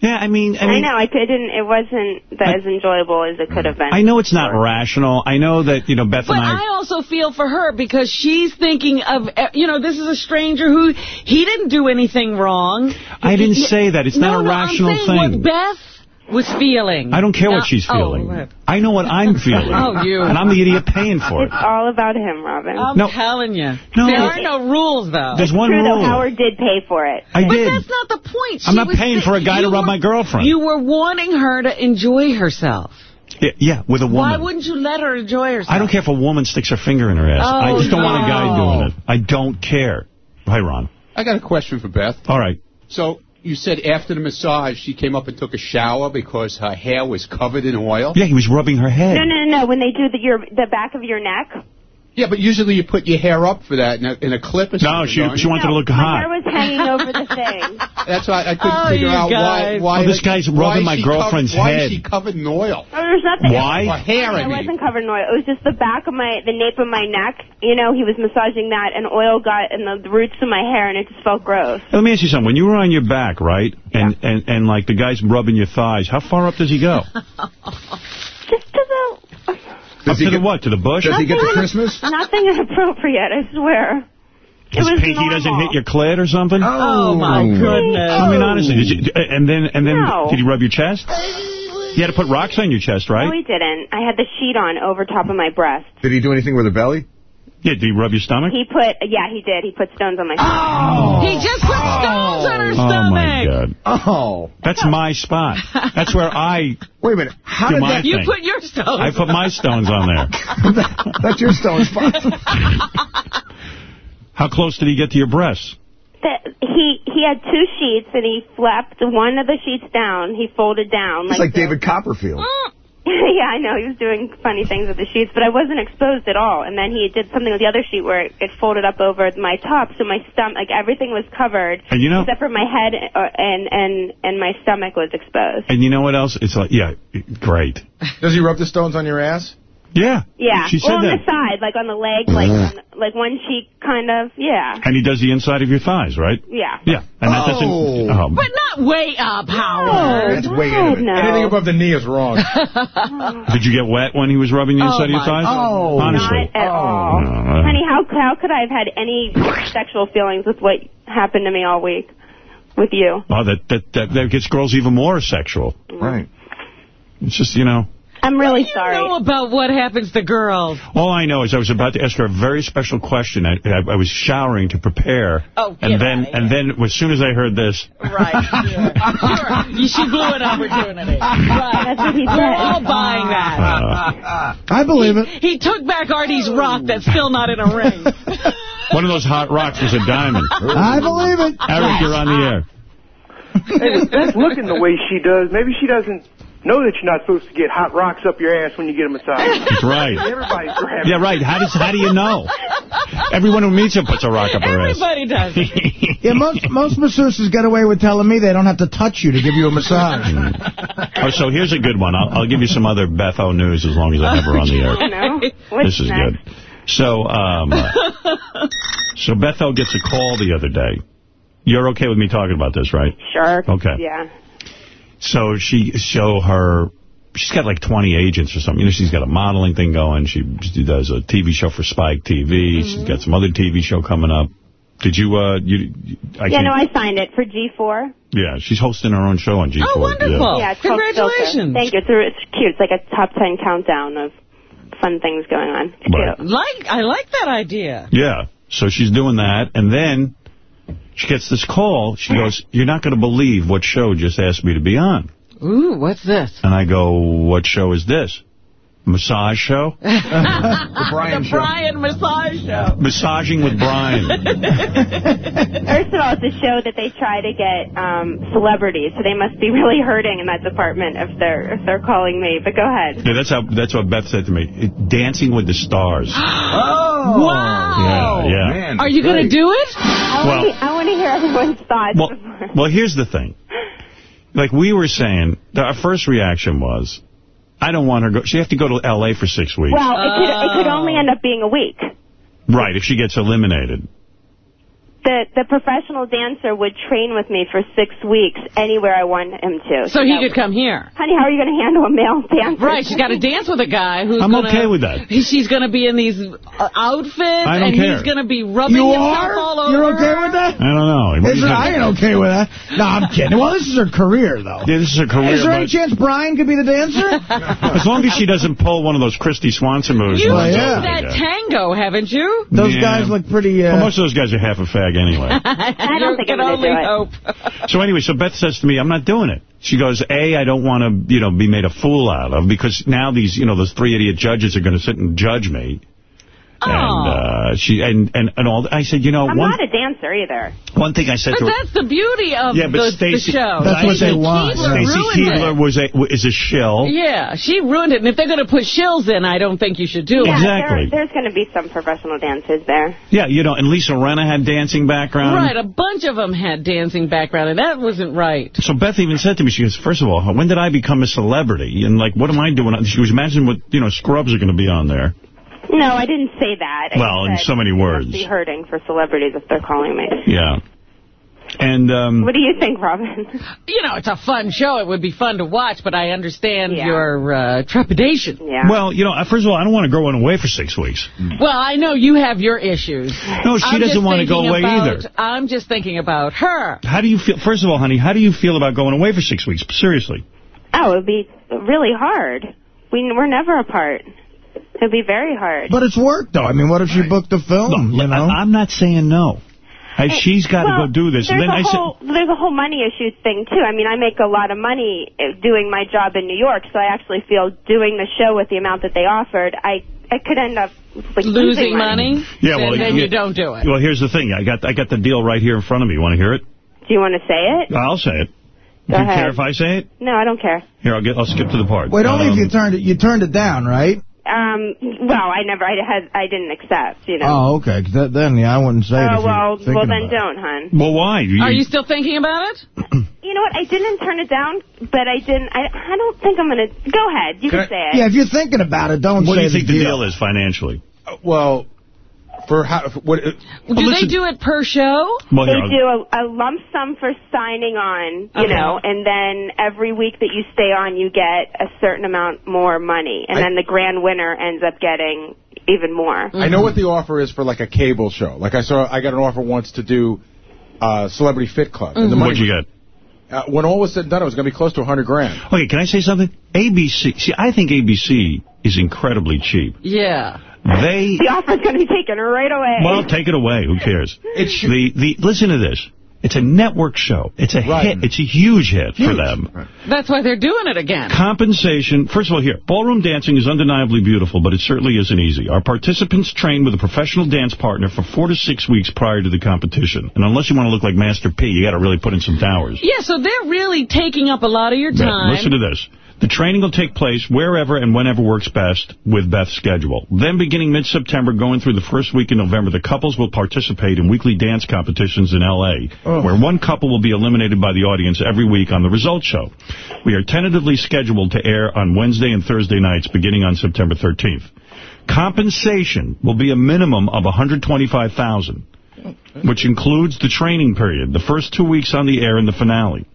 Yeah, I mean, I I, mean, know. I didn't. It wasn't that as enjoyable as it could have been. I know it's not rational. I know that, you know, Beth But and I... I also feel for her because she's thinking of, uh, you know, this is a stranger who, he didn't do anything wrong. I didn't He- say that. It's no, not a no, rational I'm saying thing. what Beth was feeling. I don't care Now- what she's oh, feeling. right. I know what I'm feeling. Oh, you. And I'm the idiot paying for it. It's all about him, Robin. I'm No. telling you. No. There are no rules, though. There's one True, though, rule. Howard did pay for it. I But did. that's not the point. I'm not was paying for a guy to you rub were- my girlfriend. You were wanting her to enjoy herself. Yeah, yeah, with a woman. Why wouldn't you let her enjoy herself? I don't care if a woman sticks her finger in her ass. Oh, I just don't want a guy doing it. I don't care. Hi, Ron. I got a question for Beth. All right. So you said after the massage, she came up and took a shower because her hair was covered in oil? Yeah, he was rubbing her head. No, no, no, no. When they do the your the back of your neck. Yeah, but usually you put your hair up for that in a, in a clip or something. No, she she you? wanted to look hot. My hot. hair was hanging over the thing. That's why I couldn't Oh, figure out why. guys. why Oh, this guy's rubbing my girlfriend's covered, Why is she covered in oil? Oh, there's nothing. Why? Or hair, I It mean. wasn't covered in oil. It was just the back of my, the nape of my neck. You know, he was massaging that, and oil got in the roots of my hair, and it just felt gross. Let me ask you something. When you were on your back, right, and, and, and like the guy's rubbing your thighs, how far up does he go? Just to the up to the what? To the bush? Does he get to Nothing- Christmas? nothing inappropriate. I swear. It His was pinky normal. doesn't hit your clit or something? Oh, oh my goodness. I mean, honestly, did you, uh, and then and then No. did he rub your chest? You had to put rocks on your chest, right? No, he didn't. I had the sheet on over top of my breast. Did he do anything with her belly? Yeah, did he rub your stomach? He put, yeah, he did. He put stones on my stomach. Oh. He just put stones on her oh stomach. my God, Oh. that's my spot. That's where I Wait a minute. How did that... You thing. put your stones. I put my stones on there. That's your stone spot. How close did he get to your breasts? The, he he had two sheets, and he flapped one of the sheets down. He folded down. It's like so. David Copperfield. Mm. yeah, I know. He was doing funny things with the sheets, but I wasn't exposed at all. And then he did something with the other sheet where it, it folded up over my top, so my stomach, like everything was covered, And you know- except for my head uh, and and and my stomach was exposed. And you know what else? It's like, yeah, great. Does he rub the stones on your ass? Yeah. Yeah, She said well, on that. the side, like on the leg, like on, like one cheek, kind of. Yeah, And he does the inside of your thighs, right? yeah. Yeah. And that doesn't... Oh. Oh. But not way up, Howard. That's way God, no. Anything above the knee is wrong. Did you get wet when he was rubbing the Oh, inside of your thighs? Oh. Honestly. Not at all. No, uh, Honey, how how could I have had any sexual feelings with what happened to me all week with you? Oh, that, that, that, that gets girls even more sexual. Right. It's just, you know... I'm really I sorry. know about what happens to girls. All I know is I was about to ask her a very special question. I, I, I was showering to prepare. Oh, and then and then as soon as I heard this, Right, sure. sure. She blew an opportunity. Right. That's what he We're all buying that. uh, I believe it. He took back Artie's rock that's still not in a ring. one of those hot rocks was a diamond. I believe it. Eric, you're on the air. Hey, that's looking the way she does. Maybe she doesn't know that you're not supposed to get hot rocks up your ass when you get a massage. That's right. Everybody's grabbing. Yeah, right. How does how do you know? Everyone who meets her puts a rock up her ass. Everybody does. Yeah, most most masseuses get away with telling me they don't have to touch you to give you a massage. Oh, so here's a good one. I'll, I'll give you some other Beth O news as long as I have her on the air. I know. What's This is next? good. So, um, so Beth O gets a call the other day. You're okay with me talking about this, right? Sure. Okay. Yeah. So she, show her, she's got like 20 agents or something. You know, she's got a modeling thing going. She, she does a TV show for Spike TV. She's got some other TV show coming up. Did you, uh, you, I yeah, no, I signed it for G4. yeah, she's hosting her own show on G4. Oh, wonderful. Yeah, it's called Congratulations. Thank you. It's, it's cute. It's like a top 10 countdown of fun things going on. It's Right. cute. Like, I like that idea. Yeah. So she's doing that, and then she gets this call. She goes, you're not going to believe what show just asked me to be on. Ooh, what's this? And I go, what show is this? Massage show? The Brian the Show. Brian Massage Show. Massaging with Brian. First of all, it's a show that they try to get um, celebrities, so they must be really hurting in that department if they're if they're calling me. But go ahead. Yeah, that's how. That's what Beth said to me. It- Dancing with the Stars. Oh. Wow. Yeah, yeah. Man, Are you going to do it? I Well- want to I want to hear everyone's thoughts. Well, well, here's the thing. Like we were saying, our first reaction was, I don't want her go. She have to go to L.A. for six weeks. Well, it could it could only end up being a week. right, if she gets eliminated. The the professional dancer would train with me for six weeks anywhere I want him to. So he could would- come here. Honey, how are you going to handle a male dancer? Right, she's got to dance with a guy who's I'm gonna, okay with that. he- She's going to be in these uh, outfits, I don't and care. he's going to be rubbing You himself are? all over. You're okay with that? I don't know. Is you it. I ain't okay with that. No, I'm kidding. Well, this is her career, though. Yeah, this is her career. Is there any chance Brian could be the dancer? as long as she doesn't pull one of those Kristy Swanson moves. You've then it's seen okay, that yeah. tango, haven't you? Those Yeah. guys look pretty... Uh, Well, most of those guys are half a fag anyway. I don't think I'm only gonna do it. hope. so anyway, so Beth says to me, I'm not doing it. She goes, A, I don't want to, you know, be made a fool out of because now these, you know, those three idiot judges are going to sit and judge me. And uh, she and, and and all. I said, you know, I'm one not a dancer either. one thing I said But to her. that's the beauty of Yeah, but the, Stacy- the show. That's what they Stacy want. Keibler Stacy ruined Keibler was a is a shill. Yeah, she ruined it. And if they're going to put shills in, I don't think you should do Yeah, it. Exactly. there, there's going to be some professional dancers there. Yeah, you know, and Lisa Rinna had dancing background. Right, a bunch of them had dancing background, and that wasn't right. So Beth even said to me, she goes, first of all, when did I become a celebrity? And, like, what am I doing? She was imagining what, you know, scrubs are going to be on there. No, I didn't say that. I Well, in so many words. be hurting for celebrities if they're calling me. Yeah. And, um, What do you think, Robin? You know, it's a fun show. It would be fun to watch, but I understand Yeah. your uh, trepidation. Yeah. well, you know, uh, first of all, I don't want to go away for six weeks. Well, I know you have your issues. No, she I'm doesn't want to go away about- either. I'm just thinking about her. How do you feel? First of all, honey, how do you feel about going away for six weeks? Seriously. oh, it would be really hard. We, we're never apart. It would be very hard. But it's work, though. I mean, what if she booked the film, you know? I, am not saying no. I, she's got well, to go do this. And There's then a I said, whole there's a whole money issue thing too. I mean, I make a lot of money uh, doing my job in New York, so I actually feel doing the show with the amount that they offered, I I could end up like, Losing money? Yeah, then, well, then you- you don't do it. well, here's the thing. I got I got the deal right here in front of me. You want to hear it? Do you want to say it? I'll say it. Go do you ahead. care if I say it? No, I don't care. Here, I'll get. I'll skip to the part. Wait, only if Um, you turned it. You turned it down, right? Um, well, I never, I had, I didn't accept, you know. Oh, okay. that, then, yeah, I wouldn't say it Oh if well, well then don't, hon. Well, why? Are you still thinking about it? You know what? I didn't turn it down, but I didn't. I, I don't think I'm gonna. Go ahead. You can, say it. Yeah, if you're thinking about it, don't What do say you think the the deal. deal is financially? Well, for how... For what, Do listen- they do it per show? Well, They do a, a lump sum for signing on, you Okay. know, and then every week that you stay on, you get a certain amount more money, and I- then the grand winner ends up getting even more. I know what the offer is for like a cable show. Like I saw, I got an offer once to do uh, Celebrity Fit Club. And the money What'd you get? uh, when all was said and done, it was going to be close to 100 grand. Okay, can I say something? ABC, see, I think ABC is incredibly cheap. Yeah. They, The offer's going to be taken right away. well, take it away. Who cares? It's the, the, listen to this. It's a network show. It's a hit. It's a huge hit for them. That's why they're doing it again. Compensation, first of all, here, ballroom dancing is undeniably beautiful, but it certainly isn't easy. Our participants train with a professional dance partner for four to six weeks prior to the competition. And unless you want to look like Master P, you got to really put in some hours. Yeah, so they're really taking up a lot of your Yeah, time. Listen to this. The training will take place wherever and whenever works best with Beth's schedule. Then beginning mid-September, going through the first week in November, the couples will participate in weekly dance competitions in L.A., oh. where one couple will be eliminated by the audience every week on the results show. We are tentatively scheduled to air on Wednesday and Thursday nights beginning on September 13th. Compensation will be a minimum of 125,000, which includes the training period, the first two weeks on the air and the finale.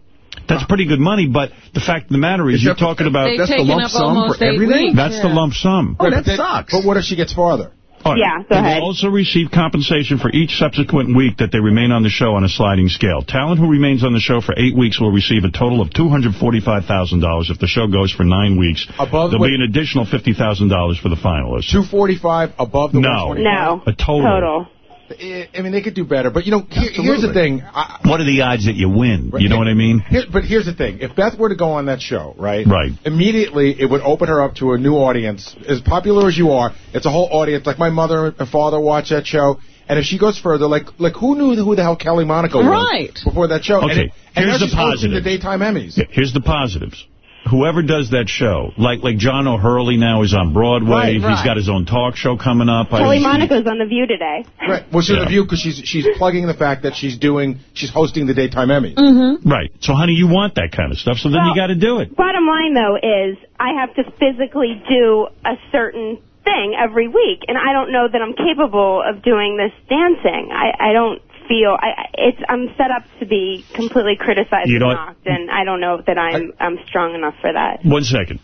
That's pretty good money, but the fact of the matter is, you're talking about that's the lump sum for everything? weeks, That's the lump sum. Right, but oh, then- But what if she gets farther? All right. Yeah, go They ahead. will also receive compensation for each subsequent week that they remain on the show on a sliding scale. Talent who remains on the show for eight weeks will receive a total of $245,000. If the show goes for nine weeks, Above there'll what- be an additional $50,000 for the finalists. 245 above the No. 125? A total. Total. I I mean, they could do better. But, you know, here, here's the thing. I, What are the odds that you win? You know what I mean? Here, but here's the thing. If Beth were to go on that show, right? Right. Immediately, it would open her up to a new audience. As popular as you are, it's a whole audience. Like my mother and father watch that show. And if she goes further, like like who knew who the hell Kelly Monaco was Right. before that show? Okay, And, and here's now the she's hosting the daytime Emmys. Yeah, Here's the positives. Whoever does that show, like like John O'Hurley now is on Broadway. Right, He's right. got his own talk show coming up. I- Kelly Monaco's on The View today. Right. Well, she's Yeah. the view because she's she's plugging the fact that she's doing she's hosting the daytime Emmys. Mm-hmm. Right. So, honey, you want that kind of stuff, so then you got to do it. Bottom line, though, is I have to physically do a certain thing every week, and I don't know that I'm capable of doing this dancing. I, I don't feel I I- it's I'm set up to be completely criticized You and know knocked, and I don't know that I'm I'm strong enough for that. One second.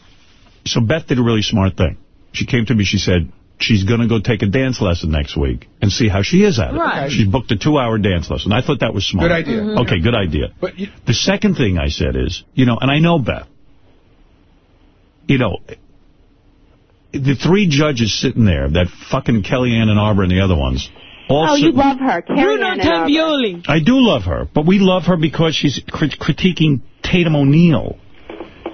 So Beth did a really smart thing. She came to me, she said, she's going to go take a dance lesson next week and see how she is at it. Right. She's booked a two-hour dance lesson. I thought that was smart. Good idea. Mhm. Okay, good idea. But you, The second thing I said is, you know, and I know Beth, you know, the three judges sitting there, that fucking Carrie Ann Inaba and the other ones, all oh, you love her, Carrie Bruno Ann and Arbor. Tonioli. I do love her, but we love her because she's crit critiquing Tatum O'Neal.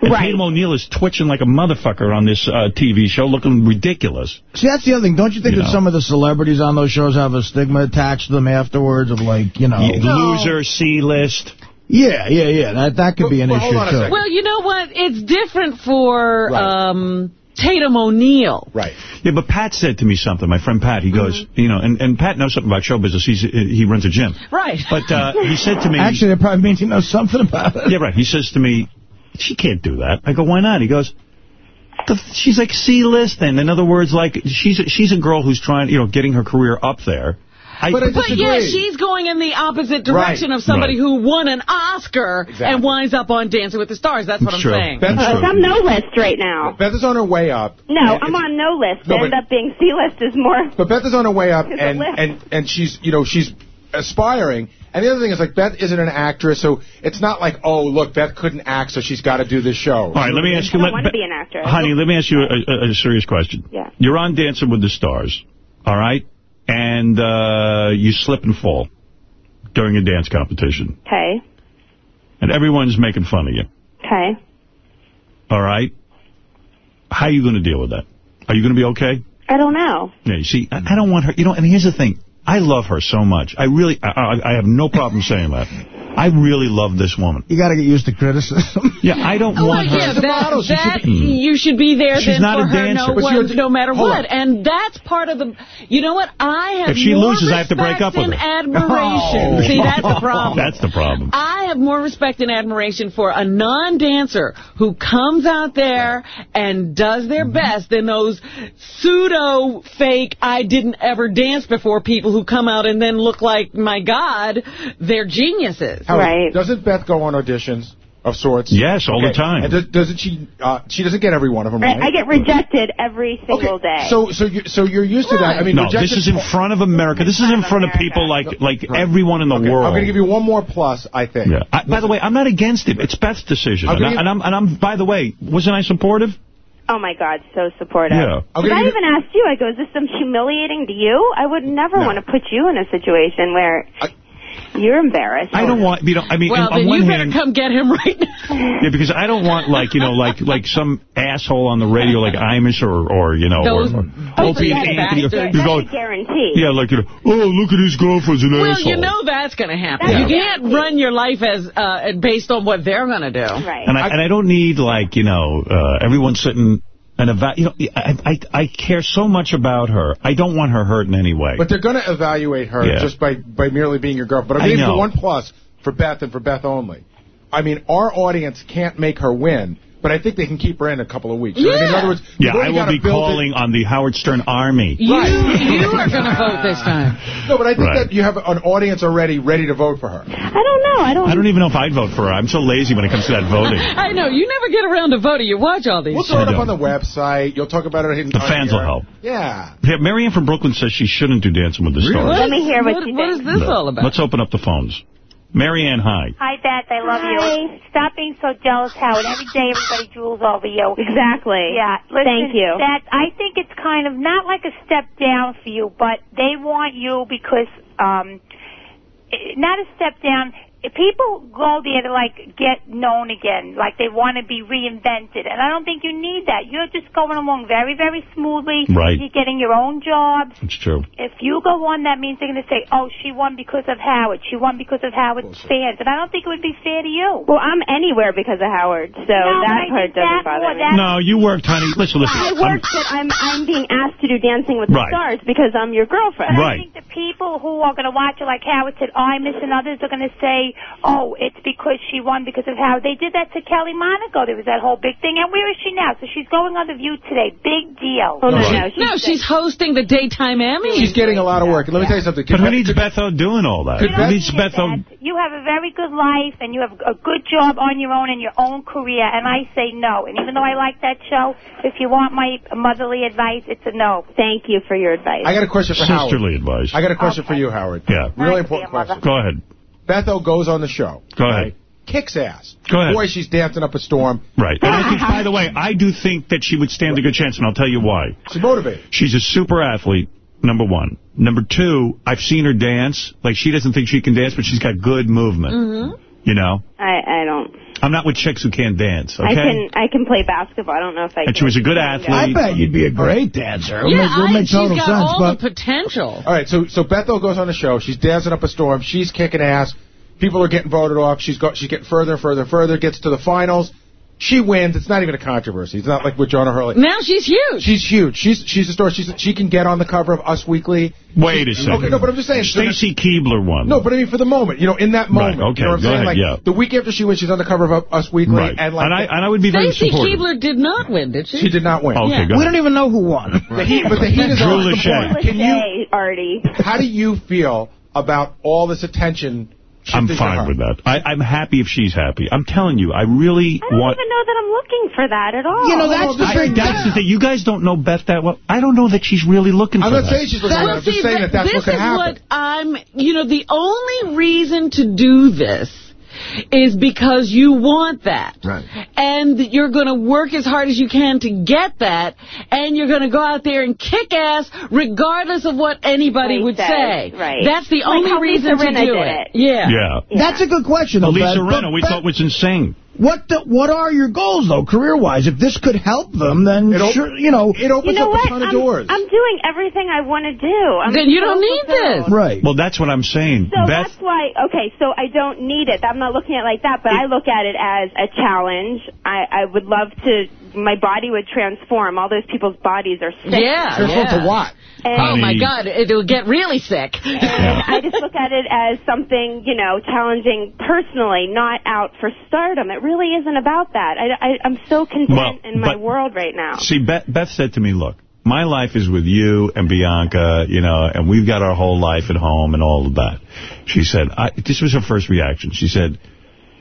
And Right. Tatum O'Neal is twitching like a motherfucker on this uh, TV show, looking ridiculous. See, that's the other thing. Don't you think You that know. some of the celebrities on those shows have a stigma attached to them afterwards of like, you know... Yeah, Loser, C-list. Yeah, yeah, yeah. That that could be an Well, issue, too. second. Well, you know what? It's different for Right. um, Tatum O'Neal. right. Yeah, but Pat said to me something, my friend Pat, he goes, Mm-hmm. you know, and, and Pat knows something about show business. He's, he runs a gym. Right. But uh, he said to me... Actually, that probably means he knows something about it. Yeah, right. He says to me, she can't do that. I go, why not? He goes, the, she's like C-list then. In other words, like, she's a, she's a girl who's trying, you know, getting her career up there. I, But I But yeah, she's going in the opposite direction Right. of somebody Right. who won an Oscar Exactly. and winds up on Dancing with the Stars. That's what It's I'm true. saying. That's Look, true. I'm no list right now. Beth is on her way up. No, And I'm on no list. No, to end up being C list is more. But Beth is on her way up, and, and, and she's, you know, she's aspiring. And the other thing is, like, Beth isn't an actress, so it's not like, oh, look, Beth couldn't act, so she's got to do this show. All right, let me ask you... I don't want to be an actress. Honey, let me ask you a, a, a serious question. Yeah. You're on Dancing with the Stars, all right? And uh, you slip and fall during a dance competition. Okay. And everyone's making fun of you, Okay. all right? How are you going to deal with that? Are you going to be okay? I don't know. Yeah, you see, I, I don't want her... You know, and here's the thing. I love her so much. I really... I, I, I have no problem saying that. I really love this woman. You got to get used to criticism. Yeah, I don't Oh, want her... yeah, She's a that, she should, that, be- you should be there She's then not for a her dancer. no, But one, no matter what. on. And that's part of the... You know what? I have If she more loses, I have to break up respect with her. and admiration. Oh. See, that's the problem. That's the problem. I have more respect and admiration for a non-dancer who comes out there and does their Mm-hmm. best than those pseudo-fake, I didn't ever dance before people who come out and then look like, my God, they're geniuses. Howard, Right. Doesn't Beth go on auditions? of sorts? Yes, all the time. And does, doesn't she? Uh, she doesn't get every one of them, right? Right, I get rejected every single day. So, so you, so you're used to that. I mean, no, this is in front of America. This is in front of people like like everyone in the Okay, world. I'm going to give you one more plus, I think. Yeah. I, by the way, I'm not against it. It's Beth's decision. And, gonna I, and I'm and I'm by the way, wasn't I supportive? Oh my God, so supportive. Yeah. I'm Because I even asked you, I go, is this some humiliating to you? I would never No. want to put you in a situation where you're embarrassed. I don't want, you know, I mean, Well, on then one you better hand, come get him right now. yeah, because I don't want like, you know, like like some asshole on the radio like Imus or or you know, Those or, or Opie and Anthony bastards. who's going, guarantee. yeah, like you know, oh look at his girlfriend's an Well, asshole. you know that's going to happen. Yeah. You can't run your life as uh, based on what they're going to do. Right. And I, and I don't need like you know uh, everyone sitting and eva- you know I, I I care so much about her. I don't want her hurt in any way. But they're going to evaluate her Yeah. just by, by merely being your girlfriend. But I'm I going to you one plus for Beth and for Beth only. I mean, our audience can't make her win, but I think they can keep her in a couple of weeks. You know what I mean? In other words, yeah, I will be build it- calling on the Howard Stern Army. You, you are going to vote this time. No, but I think Right. that you have an audience already ready to vote for her. I don't know. I don't. I don't even know if I'd vote for her. I'm so lazy when it comes to that voting. I know. You never get around to voting. You watch all these We'll shows. throw it I up on the website. You'll talk about it. In, The on fans will help. Yeah. Yeah, Marianne from Brooklyn says she shouldn't do Dancing with the Stars. Let me hear what, What, you what think. is this No. all about? Let's open up the phones. Marianne, hi. Hi, Beth. I love you. Stop being so jealous, Howard. Every day everybody drools over you. Exactly. Yeah. Listen, Thank you. That I think it's kind of not like a step down for you, but they want you because um, eh, not a step down. If people go there to like get known again, like they want to be reinvented, and I don't think you need that. You're just going along very, very smoothly. Right. You're getting your own jobs. It's true. If you go on, that means they're going to say, "Oh, she won because of Howard. She won because of Howard's fans," and I don't think it would be fair to you. Well, I'm anywhere because of Howard, so No, that part think doesn't that bother more- me. that- No, you worked, honey. Listen, listen. I I'm- but I'm I'm being asked to do Dancing with the Right. Stars because I'm your girlfriend. But Right. I think the people who are going to watch it, like Howard said, I miss and others are going to say, oh, it's because she won because of how They did that to Kelly Monaco. There was that whole big thing. And where is she now? So she's going on The View today. Big deal. Oh, no, Right. no, she's, No, she's hosting the daytime Emmy. She's getting a lot of work. And let me tell you something. But who needs Betho doing all that? Could Who Beth- needs Betho? You have a very good life and you have a good job on your own in your own career. And I say no. And even though I like that show, if you want my motherly advice, it's a no. Thank you for your advice. I got a question for Howard. Sisterly advice. I got a question for you, Howard. Yeah. Really important question. Go ahead. Betho goes on the show. Go ahead. Kicks ass. Go ahead. Boy, she's dancing up a storm. Right. And I think, by the way, I do think that she would stand a good chance, and I'll tell you why. She's motivated. She's a super athlete, number one. Number two, I've seen her dance. Like, she doesn't think she can dance, but she's got good movement. Mm-hmm. You know? I I don't. I'm not with chicks who can't dance, okay? I can I can play basketball. I don't know if I. And can she was a good athlete. I bet you'd be a great dancer. It would Yeah, make, it would I, make total she's got sense. all But the potential. All right, so so Betho goes on the show. She's dancing up a storm. She's kicking ass. People are getting voted off. She's got she's getting further and further and further. Gets to the finals. She wins. It's not even a controversy. It's not like with John O'Hurley. Now she's huge. She's huge. She's she's a star. She's she can get on the cover of Us Weekly. Wait a second. Okay, no, but I'm just saying. so Stacy Keibler won. No, but I mean for the moment, you know, in that Right, moment. okay, you know what I'm go saying? ahead, like yeah. the week after she wins, she's on the cover of Us Weekly, Right. and like and I and I would be very Stacy supportive. Keibler did not win, did she? she did not win. Okay, Yeah. go we don't even know who won. The heat, but the heat is Drew on the Lachey. point. Can you? Artie. How do you feel about all this attention? I'm shifting to her? fine with that. I, I'm happy if she's happy. I'm telling you, I really want. I don't want... even know that I'm looking for that at all. You know, that's the I, big that's the thing. You guys don't know Beth that well. I don't know that she's really looking I'm for not that. saying she's looking. Well, I'm just see, saying that that's this what could is what I'm, you know, the only reason to do this is because you want that. Right. And you're going to work as hard as you can to get that, and you're going to go out there and kick ass regardless of what anybody Right, would says, say. right. That's the Like only reason Lisa to Rinna do it. it. Yeah. Yeah. That's a good question, though. Elisa Beth. Rinna, we But- thought was insane. What the, what are your goals though, career wise? If this could help them, then sure, you know. It opens You know up what? a ton of I'm, doors. I'm doing everything I want to do. I'm Then you so don't need fulfilled. this. Right. Well, that's what I'm saying. So Beth, that's why, okay, so I don't need it. I'm not looking at it like that, but I look at it as a challenge. I, I would love to, my body would transform. All those people's bodies are sick. Yeah, Transform yeah. to what? And, Oh, my God. It'll get really sick. and I just look at it as something, you know, challenging personally, not out for stardom. It really isn't about that. I, I, I'm so content Well, in my but- world right now. see, Beth, Beth said to me, look, my life is with you and Bianca, you know, and we've got our whole life at home and all of that. She said, I, this was her first reaction. She said,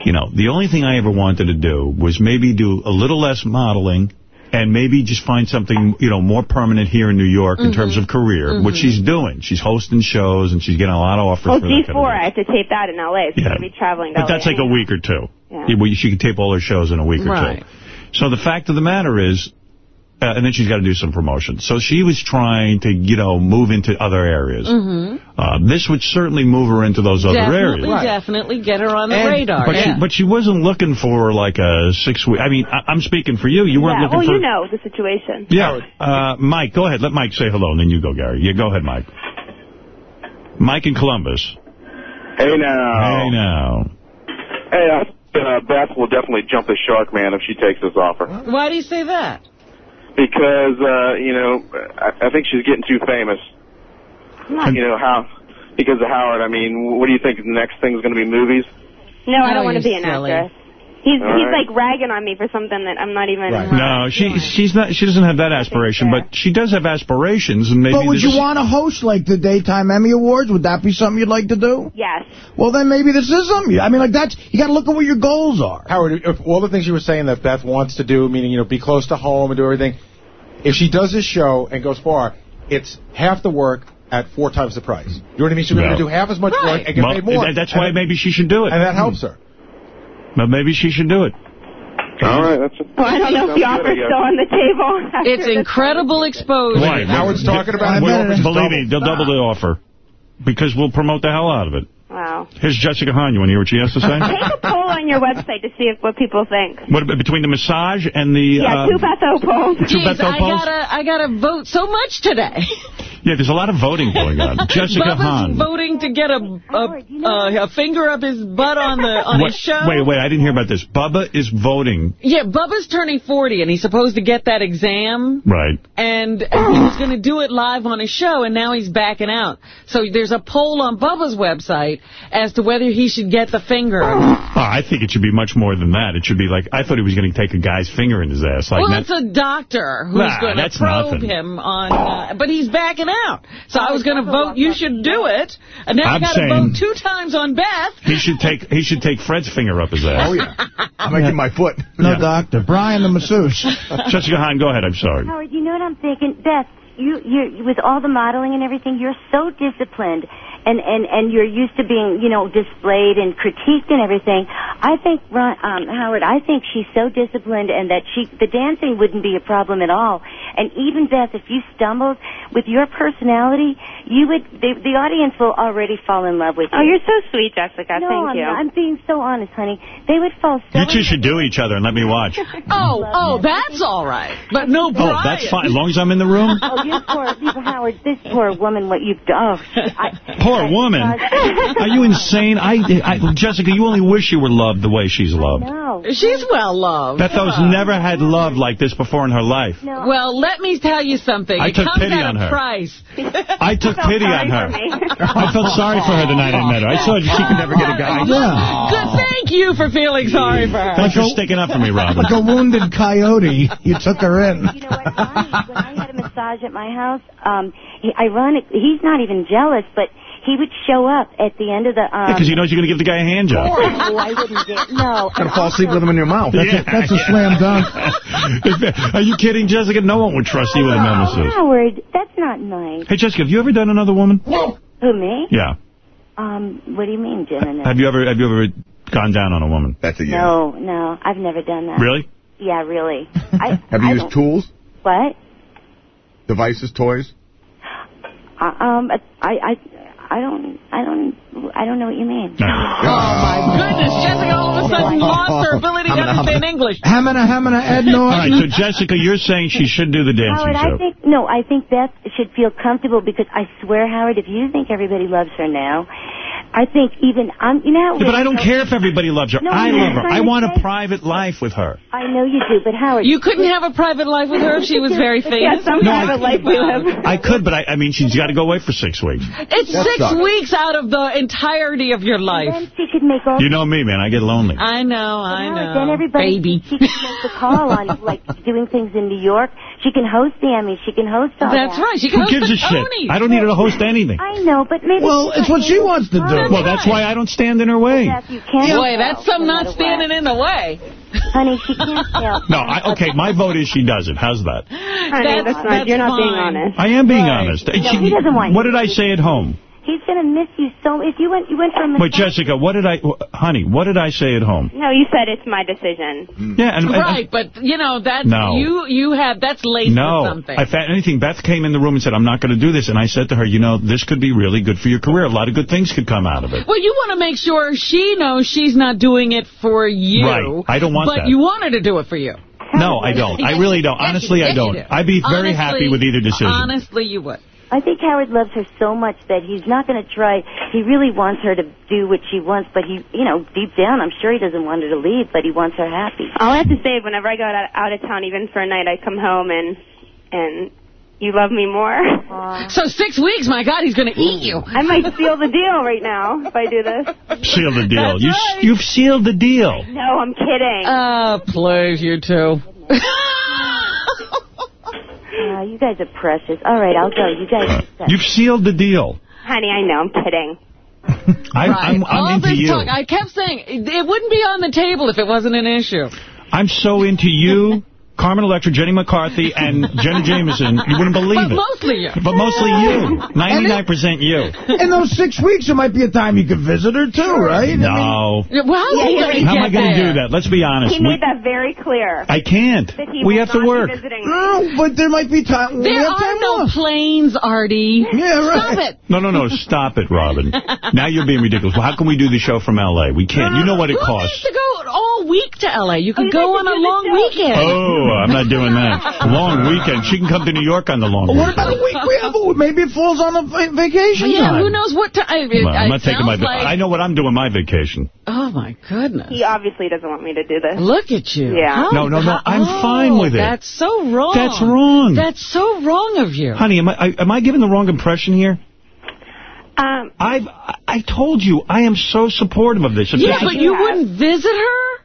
You know, the only thing I ever wanted to do was maybe do a little less modeling and maybe just find something, you know, more permanent here in New York in Mhm. terms of career, which Mhm. she's doing. She's hosting shows, and she's getting a lot of offers Well, for that kind of G4, I have to tape that in L.A., so Yeah. I'm going to be traveling But that's like a week or two. Yeah. She could tape all her shows in a week or Right. two. So the fact of the matter is, uh, and then she's got to do some promotion. So she was trying to, you know, move into other areas. Mm-hmm. Uh, this would certainly move her into those other Definitely, areas. definitely get her on the And- radar. But, yeah. she, but she wasn't looking for like a six-week... I mean, I, I'm speaking for you. You weren't yeah, looking well, for... you know the situation. Yeah. Uh, Mike, go ahead. Let Mike say hello, and then you go, Gary. Yeah, go ahead, Mike. Mike in Columbus. Hey now. Hey now. Hey, uh, uh, Beth will definitely jump the shark, man, if she takes this offer. Why do you say that? Because, uh, you know, I, I think she's getting too famous. Not You know, how, because of Howard. I mean, what do you think the next thing is going to be movies? No, I Oh, don't want to be an silly. actress. He's All he's right. like ragging on me for something that I'm not even. Right. No, she she's not. She doesn't have that aspiration, but she does have aspirations, and maybe. But would you want to host, like, the Daytime Emmy Awards? Would that be something you'd like to do? Yes. Well, then maybe this is something. I mean, like, that's, you got to look at what your goals are. Howard, if all the things you were saying that Beth wants to do, meaning, you know, be close to home and do everything, if she does this show and goes far, it's half the work at four times the price. You know what I mean? She's going Well. to do half as much work and get Well, paid more. that- That's why maybe she should do it. And that helps her. But maybe she should do it. All right, that's. Well, I don't know if the offer's still on the table. It's incredible exposure. Why? Howard's talking about it. We'll- We'll Believe me, they'll double. double the offer. Because we'll promote the hell out of it. Wow. Here's Jessica Hahn. You want to hear what she has to say? Take on your website to see if what people think. what between the massage and the... Yeah, uh, two Betho polls. Two Jeez, Betho I polls? gotta, I gotta vote so much today. Yeah, there's a lot of voting going on. Jessica Bubba's Hahn. voting to get a a, uh, a finger up his butt on the on Wait, his show. wait, wait, I didn't hear about this. Bubba is voting. Yeah, Bubba's turning 40, and he's supposed to get that exam, Right. and he was going to do it live on his show, and now he's backing out. So there's a poll on Bubba's website as to whether he should get the finger. Oh, I think it should be much more than that. It should be like, I thought he was going to take a guy's finger in his ass. Like well, that- it's a doctor who's Nah, going to probe nothing. him on, uh, but he's backing out. So I was going to vote you should do it, and now i I'm got to vote two times on Beth. he should take he should take Fred's finger up his ass. Oh, yeah. I'm making my foot. No doctor. Brian the masseuse. Jessica Hahn, go ahead. I'm sorry. Howard, you know what I'm thinking? Beth, you, you, with all the modeling and everything, you're so disciplined. And, and, and you're used to being, you know, displayed and critiqued and everything. I think, Ron, um, Howard, I think she's so disciplined and that she, the dancing wouldn't be a problem at all. And even Beth, if you stumbled with your personality, you would, the, the audience will already fall in love with you. Oh, you're so sweet, Jessica. no, Thank I'm, you. I'm being so honest, honey. They would fall so You two should do each other and let me watch. Oh, oh, that's all right. But no Brian. Oh, that's fine. As long as I'm in the room. Oh, you poor, you, Howard, this poor woman, what you've done. Oh, I, Poor woman. Are you insane? I, I, Jessica, you only wish you were loved the way she's loved. no. She's well loved. Betho's never had love like this before in her life. No. Well, let me tell you something. I it took comes pity at on a her. price. I took pity on her. I felt sorry for her the night I met her. I saw she could never get a guy. Good, thank you for feeling sorry for her. Thanks for sticking up for me, Robin. Like a wounded coyote, you took her in. You know what, Ronnie, when I had a massage at my house, um, he, ironic, he's not even jealous, but he would show up at the end of the, um... Because he knows you're going to give the guy a hand job. Oh, I wouldn't dare. No. Gotta fall asleep with him in your mouth. That's a- that's a slam dunk. Are you kidding, Jessica? No one would trust you with a nemesis. Howard, that's not nice. Hey, Jessica, have you ever done another woman? Who, me? Yeah. Um, what do you mean, Jen? Have you ever have you ever gone down on a woman? That's a yes. No, no, I've never done that. Really? Yeah, really. I, Have you I used don't- tools, What? devices, toys? Uh, um, I, I, I don't, I don't, I don't know what you mean. Oh, my goodness. Jessica all of a sudden lost her ability to understand English. Hamina, Hamina, Ed All Norton. right, so Jessica, you're saying she should do the oh, dancing Howard, show. I think no. I think Beth should feel comfortable because I swear, Howard, if you think everybody loves her now, I think even I'm. You know, Yeah, but I don't care if everybody loves her. No, I love her. I want a private life with her. I know you do, but Howard, You couldn't have a private life with her if she was very famous? some No, kind I- life we live. I could, but I, I mean, she's got to go away for six weeks. It's That six sucks. weeks out of the entirety of your life. Then she could make all. You know me, man. I get lonely. I know, I Howard, know. Then everybody, Baby. she can make the call on like doing things in New York. She can host the Emmys. She can host all That's that. right. She can Who host gives the a shit? I don't need her to host anything. I know, but maybe. Well, it's what she wants to do. That's Well, that's why I don't stand in her way. You can't Boy, that's some no not matter standing in the way. Honey, she can't tell. No, I, okay, my vote is she does it. How's that? Honey, that's, not, you're not being honest. I am being Right. honest. No, he doesn't want what you did I say at home? He's gonna miss you so. If you went, you went from. Wait, Jessica, what did I, honey, what did I say at home? No, you said it's my decision. Yeah, and, and- Right, but, you know, that's, No. you you have, that's laced No, with something. if anything, Beth came in the room and said, I'm not going to do this. And I said to her, you know, this could be really good for your career. A lot of good things could come out of it. Well, you want to make sure she knows she's not doing it for you. Right. I don't want but that. you wanted to do it for you. No, I don't. I really don't. Honestly, I don't. I'd be very happy with either decision. Honestly, you would. I think Howard loves her so much that he's not going to try. He really wants her to do what she wants, but he, you know, deep down, I'm sure he doesn't want her to leave, but he wants her happy. All I have to say, whenever I go out, out of town, even for a night, I come home and and you love me more. So six weeks, my God, he's going to eat you. I might seal the deal right now if I do this. Seal the deal. That's you, right. You've sealed the deal. No, I'm kidding. Ah, oh, please, you two. Uh, you guys are precious. All right, I'll go. You guys. You've sealed the deal. Honey, I know, I'm kidding. I'm, right. I'm, I'm All into this you. talk, I kept saying, it it wouldn't be on the table if it wasn't an issue. I'm so into you, Carmen Electra, Jenny McCarthy, and Jenna Jameson. You wouldn't believe But it. mostly you. But mostly you. 99% you. In those six weeks, there might be a time you could visit her, too, right? No. Well, how's Yeah, he he going to already How am I going to do that? Let's be honest. He We- made that very clear. I can't. that he We have to work. Be visiting me. No, but there might be time. There are time no off. planes, Artie. Yeah, right. Stop it. No, no, no. Stop it, Robin. now you're being ridiculous. Well, how can we do the show from L.A.? We can't. You know what it Who costs. needs to go all week to L.A.? You can Oh, go on a to do the long weekend. Oh, I'm not doing that. Long weekend. She can come to New York on the long What weekend. about a week we have? Maybe it falls on a vacation yeah, time. who knows what time? Well, I'm not taking my. like, I know what I'm doing my vacation. Oh, my goodness. He obviously doesn't want me to do this. Look at you. Yeah. How- No, no, no, I'm oh, fine with it. That's so wrong. That's wrong. That's so wrong of you. Honey, am I, I am I giving the wrong impression here? Um, I've I I told you I am so supportive of this. If yeah, this but is- you wouldn't visit her?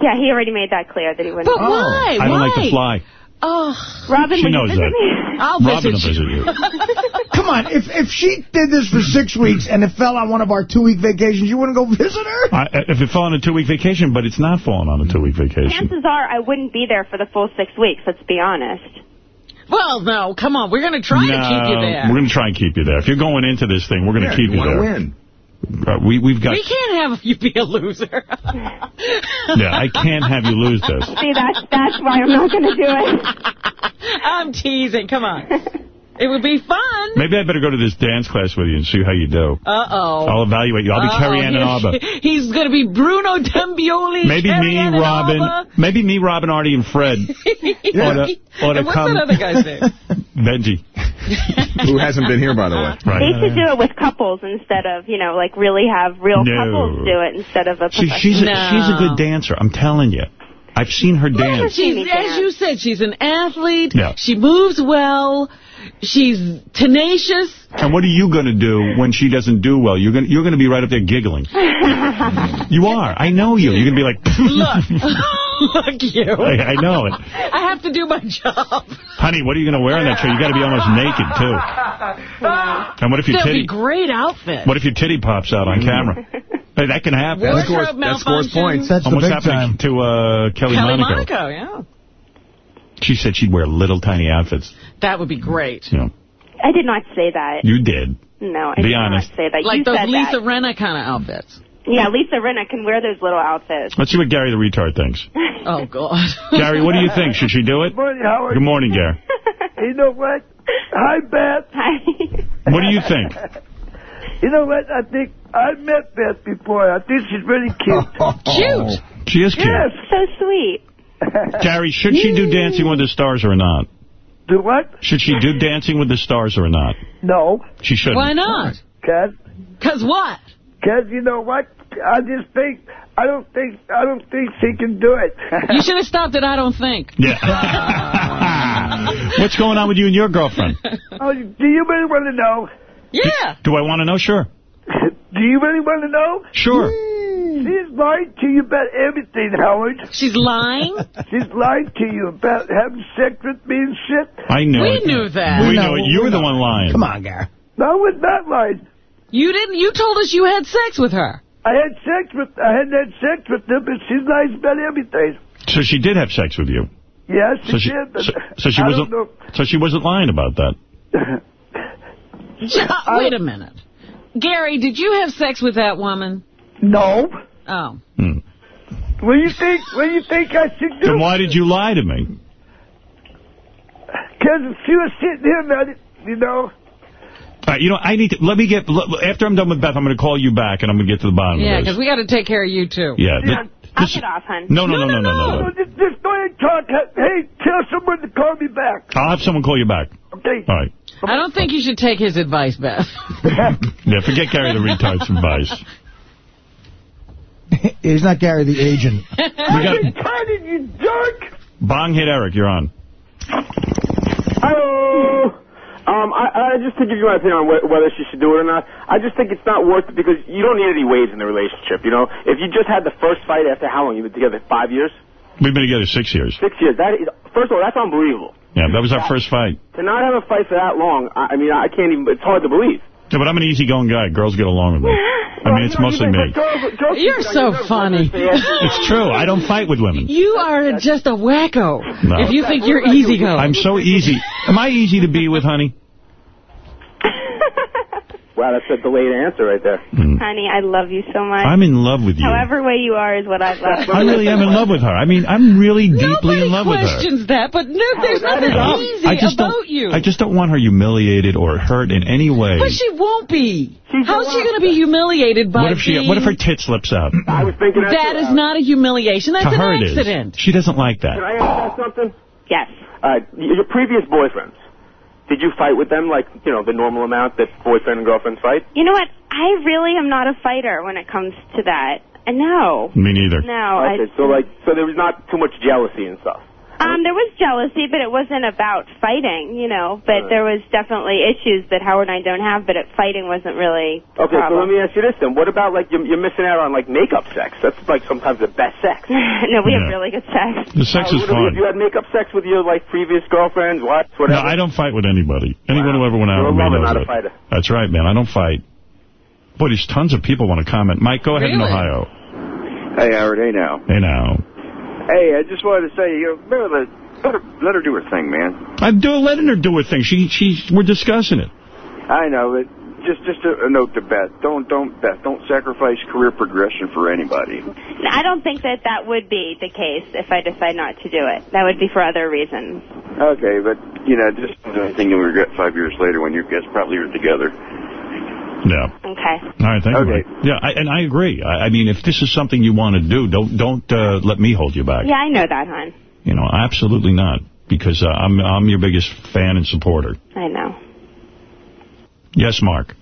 Yeah, he already made that clear that he wouldn't. But why? I don't why? like to fly. Oh, Robin, She knows visit that. me? I'll Robin will visit visit you. you. Come on, if if she did this for six weeks and it fell on one of our two-week vacations, you wouldn't go visit her? I, uh, if it fell on a two-week vacation, but it's not falling on a two-week vacation. Chances are I wouldn't be there for the full six weeks. Let's be honest. Well, no, come on. We're going to try to keep you there. we're going to try and keep you there. If you're going into this thing, we're going to Yeah, keep you you there. win. Uh, we, we've got... We can't have you be a loser. Yeah, I can't have you lose this. See, that's that's why I'm not going to do it. I'm teasing. Come on. It would be fun. Maybe I better go to this dance class with you and see how you do. Uh-oh. I'll evaluate you. I'll be Uh-oh. Carrie Ann and Arba. He's going to be Bruno Tonioli. Maybe Carrie me, Ann Robin. Arba. Maybe me, Robin, Artie, and Fred. Or to, or to And what's come. that other guy's name? Benji. Who hasn't been here, by the way. Right. They should do it with couples instead of, you know, like really have real No. couples do it instead of a She, she's, a, No. she's a good dancer. I'm telling you. I've seen her dance. She's, as you said, she's an athlete. Yeah. She moves well. She's tenacious. And what are you going to do when she doesn't do well? You're going you're going to be right up there giggling. You are. I know you. You're going to be like, Look. Look you. I, I know it. I have to do my job. Honey, what are you going to wear on that show? You got to be almost naked, too. And what if your That'd titty... be great outfit. What if your titty pops out on camera? Hey, that can happen. That scores- that scores points. That's the Almost big happening time. to uh, Kelly, Kelly Monaco. Monaco, yeah. She said she'd wear little tiny outfits. That would be great. You know, I did not say that. you did. No, I Be did honest. not say that. Like you those said Lisa that. Rinna kind of outfits. Yeah, Lisa Rinna can wear those little outfits. Let's see what Gary the retard thinks. Oh, God. Gary, what do you think? Should she do it? Morning, Howard. Good morning, Gary. You know what? Hi, Beth. Hi. What do you think? You know what? I think I've met Beth before. I think she's really cute. Cute. She is cute. Yes. So sweet. Gary, should she do Dancing with the Stars or not? Do what? Should she do Dancing with the Stars or not? No. She shouldn't. Why not? Cause, Because what? cause you know what? I just think I don't think I don't think she can do it. You should have stopped at I don't think. Yeah. What's going on with you and your girlfriend? oh, do you really want to know? Yeah. Do I want to know? Sure. Do you really want to know? Sure. She's lying to you about everything, Howard. She's lying? She's lying to you about having sex with me and shit. I knew We it. knew that. We We knew know, it. You we were the one lying. Come on, Gary. No, I was not lying. You didn't. You told us you had sex with her. I had sex with, I had had sex with her, but she's nice about everything. So she did have sex with you. Yes, she So she, did, but so, so she I wasn't. So she wasn't lying about that. Wait a minute. Gary, did you have sex with that woman? No. Oh. Hmm. What do you think? What do you think I should do? Then why did you lie to me? Because she was sitting here, man, you know. All right, you know, I need to, let me get, after I'm done with Beth, I'm going to call you back and I'm going to get to the bottom Yeah, of this. Yeah, because we got to take care of you, too. Yeah. th- I'll get off, hon. no, no, no, no, no, no, no. Just, just go ahead and talk. Hey, tell someone to call me back. I'll have someone call you back. Okay. All right. I don't think you should take his advice, Beth. Yeah, forget Gary the retard's advice. He's not Gary the agent. We got Retarded, you jerk! Bong hit Eric. You're on. Hello. Um, I, I just to give you my opinion on wh- whether she should do it or not. I just think it's not worth it because you don't need any waves in the relationship. You know, if you just had the first fight after how long you've been together? Five years, We've been together six years. six years. That is first of all, that's unbelievable. Yeah, that was our first fight. To not have a fight for that long, I, I mean, I can't even. It's hard to believe. Yeah, but I'm an easygoing guy. Girls get along with me. I mean, it's mostly me. You're so funny. It's true. I don't fight with women. You are just a wacko No. if you think you're easygoing. I'm so easy. Am I easy to be with, honey? Wow, that's a delayed answer right there. Honey, I love you so much. I'm in love with you. However way you are is what I love. I really am in love with her. I mean, I'm really deeply in love with her. questions that, but no, there's nothing easy I just about don't. you. I just don't want her humiliated or hurt in any way. But she won't be. How's she going to be humiliated by What if she? being... What if her tit slips out? I was thinking that. That is not a humiliation. That's to an her, it is. accident. She doesn't like that. Can I ask you something? Yes. Uh, your previous boyfriends, did you fight with them like you know the normal amount that boyfriend and girlfriends fight? You know what? I really am not a fighter when it comes to that. Uh, No. Me neither. No. Okay, so like, so there was not too much jealousy and stuff. I, um, there was jealousy, but it wasn't about fighting, you know. But Uh. there was definitely issues that Howard and I don't have, but it, fighting wasn't really a Okay, so let me ask you this then: What about like you're, you're missing out on like makeup sex? That's like sometimes the best sex. no, we have really good sex. The sex Uh, is what if fun. You had makeup sex with your like previous girlfriends, wives, No, whatever. I don't fight with anybody. Anyone who ever went out with me lover, knows not a that. fighter. That's right, man. I don't fight. Boy, there's tons of people want to comment. Mike, go ahead in Ohio. Hey, Howard. Hey, now. Hey, now. Hey, I just wanted to say, you know, better let, let, her, let her do her thing, man. I'm doing letting her do her thing. She, she, we're discussing it. I know, but just just a, a note to Beth. Don't don't Beth. Don't sacrifice career progression for anybody. I don't think that that would be the case if I decide not to do it. That would be for other reasons. Okay, but you know, just don't do anything you'll regret five years later when you guys probably are together. Yeah. Okay. All right, thank you. Yeah, I, and I agree. I, I mean, if this is something you want to do, don't don't uh, let me hold you back. Yeah, I know that, hon. You know, absolutely not, because uh, I'm I'm your biggest fan and supporter. I know. Yes, Mark.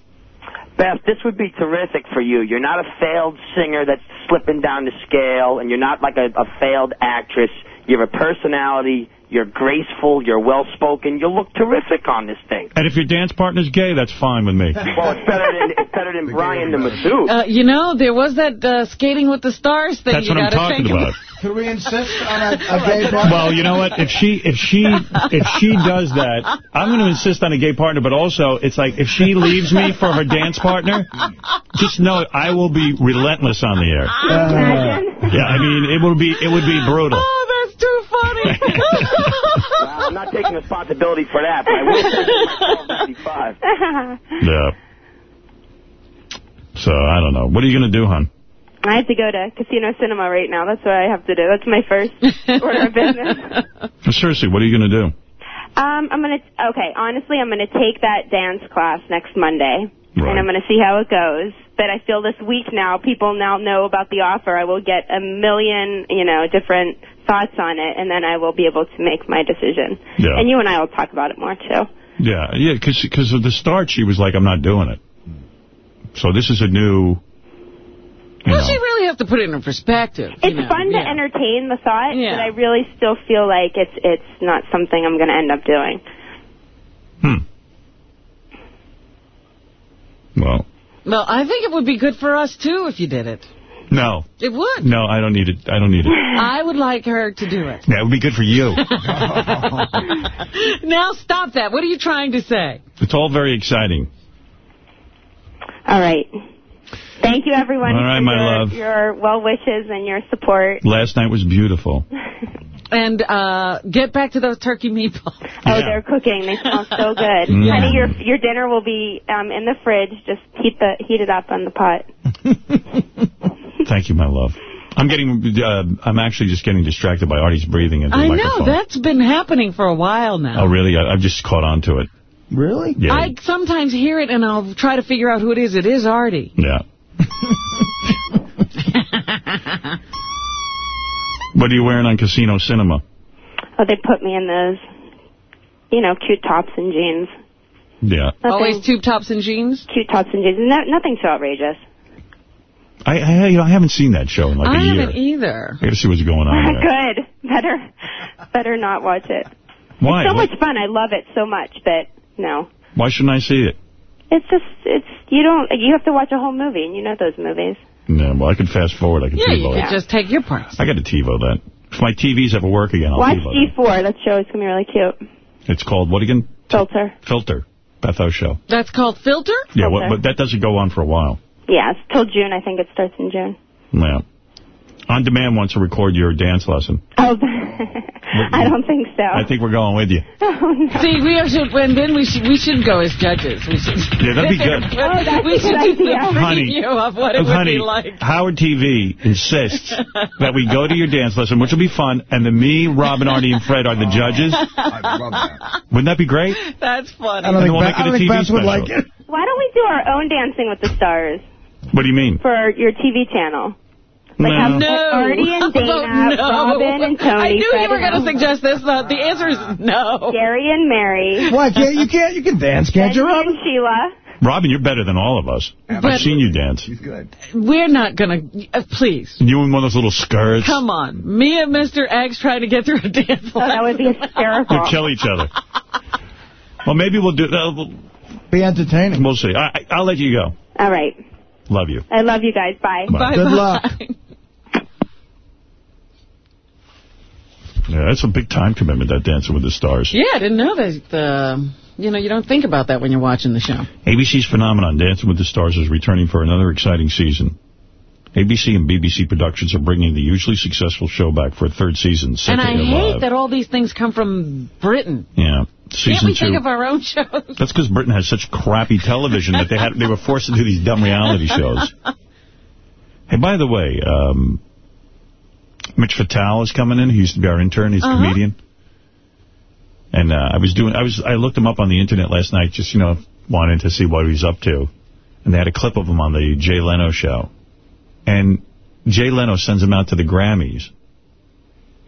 Beth, this would be terrific for you. You're not a failed singer that's slipping down the scale, and you're not like a, a failed actress. You have a personality. You're graceful. You're well-spoken. You'll look terrific on this thing. And if your dance partner's gay, that's fine with me. Well, it's better than it's better than Brian the Masseuse. Uh, you know, there was that uh, skating with the stars thing. That's you what I'm talking about. Could we insist on a, a gay partner? Well, you know what? If she if she if she does that, I'm going to insist on a gay partner. But also, it's like if she leaves me for her dance partner, just know I will be relentless on the air. Yeah, I mean it will be it would be brutal. That's too funny. well, I'm not taking responsibility for that, but I will take my 1295. Yeah. So I don't know. What are you going to do, hon? I have to go to Casino Cinema right now. That's what I have to do. That's my first order of business. Seriously, what are you going to do? Um, I'm gonna okay. Honestly, I'm gonna take that dance class next Monday, and I'm gonna see how it goes. But I feel this week now, people now know about the offer. I will get a million, you know, different thoughts on it, and then I will be able to make my decision. Yeah. And you and I will talk about it more too. Yeah, yeah, because because of the start, she was like, I'm not doing it. So this is a new... You well, know. she really have to put it in perspective. It's you know, fun to entertain the thought, Yeah. but I really still feel like it's it's not something I'm going to end up doing. Hmm. Well, Well, I think it would be good for us, too, if you did it. no. It would. No, I don't need it. I don't need it. I would like her to do it. Yeah, it would be good for you. now stop that. What are you trying to say? It's all very exciting. All right. Thank you, everyone, All right, my your, love. your well wishes and your support. Last night was beautiful. And uh, get back to those turkey meatballs. Oh, they're cooking. They smell so good. Mm. Honey, your your dinner will be um, in the fridge. Just heat the heat it up on the pot. Thank you, my love. I'm getting, uh, I'm actually just getting distracted by Artie's breathing into the I microphone. know, that's been happening for a while now. Oh, really? I, I've just caught on to it. Really? Yeah. I sometimes hear it and I'll try to figure out who it is. It is Artie. Yeah. What are you wearing on Casino Cinema? Oh, they put me in those, you know, cute tops and jeans. Yeah. Always tube tops and jeans? Cute tops and jeans. No, nothing too outrageous. I, I, you know, I haven't seen that show in like a I year. haven't either. I gotta see what's going on there. Good. Better, better not watch it. Why? It's so much fun. I love it so much, but no. Why shouldn't I see it? It's just, it's, you don't, you have to watch a whole movie, and you know those movies. No, well, I could fast forward. I could Yeah, you TiVo could it. just take your parts. I got to TiVo that. If my TVs ever work again, I'll Watch TiVo it. G4. That show is going to be really cute. It's called, what again? Filter. Filter. Beth O show. That's called Filter? Yeah, what, Filter. but that doesn't go on for a while. Yeah, it's till June. I think it starts in June. Yeah. On Demand wants to record your dance lesson. Oh, I don't think so. I think we're going with you. Oh, no. See, we are, should, and then we should we should go as judges. We should. Yeah, that'd be good. Oh, that's we a should good do the idea. Honey, preview of what it would honey, be like. Howard TV insists that we go to your dance lesson, which will be fun, and then me, Robin, Artie, and Fred are the judges. I love that. Wouldn't that be great? That's funny. I don't And think, we'll Beth, make it I don't think TV Beth would like it. Why don't we do our own Dancing with the Stars What do you mean? for your TV channel? Like No. have No. Artie and Dana, Oh, no. Robin and Tony, I knew Fred you were going to suggest this. The, the answer is no. Gary and Mary, Why can't you can't you can dance, can't you, Benji Robin? and Sheila. Robin, you're better than all of us. I've seen you dance. He's good. We're not going to... Uh, please. You in one of those little skirts. Come on. Me and Mr. X trying to get through a dance Oh, that would be hysterical. You'd kill each other. well, maybe we'll do... Uh, we'll- Be entertaining. we'll see. I, I- I'll let you go. All right. Love you. I love you guys. Bye. Bye. Good luck. Yeah, that's a big time commitment, that Dancing with the Stars. Yeah, I didn't know that. Uh, you know, you don't think about that when you're watching the show. ABC's phenomenon, Dancing with the Stars, is returning for another exciting season. ABC and BBC Productions are bringing the usually successful show back for a third season. and I hate that all these things come from Britain. Yeah, Season Can't we two. think of our own shows? That's because Britain has such crappy television that they had they were forced to do these dumb reality shows. Hey, by the way, um, Mitch Fatel is coming in. He used to be our intern. He's a Uh-huh. comedian. And uh, I was doing, I was, I looked him up on the internet last night, just you know, wanting to see what he's up to. And they had a clip of him on the Jay Leno show. And Jay Leno sends him out to the Grammys,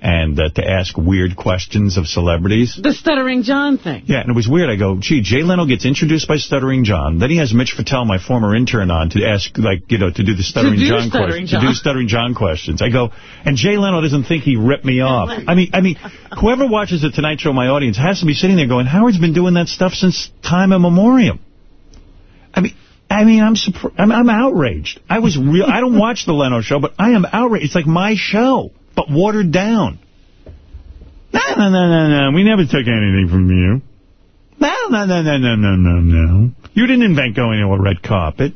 and uh, to ask weird questions of celebrities. The Stuttering John thing. Yeah, and it was weird. I go, gee, Jay Leno gets introduced by Stuttering John. Then he has Mitch Fatel, my former intern, on to ask, like, you know, to do the Stuttering do John Stuttering questions. John. To do Stuttering John questions. I go, and Jay Leno doesn't think he ripped me off. I mean, I mean, whoever watches The Tonight Show, my audience, has to be sitting there going, Howard's been doing that stuff since time immemorial. I mean, I mean, I'm, I'm I'm outraged. I was real. I don't watch the Leno show, but I am outraged. It's like my show, but watered down. No, no, no, no, no. We never took anything from you. No, no, no, no, no, no, no, no. You didn't invent going to a red carpet.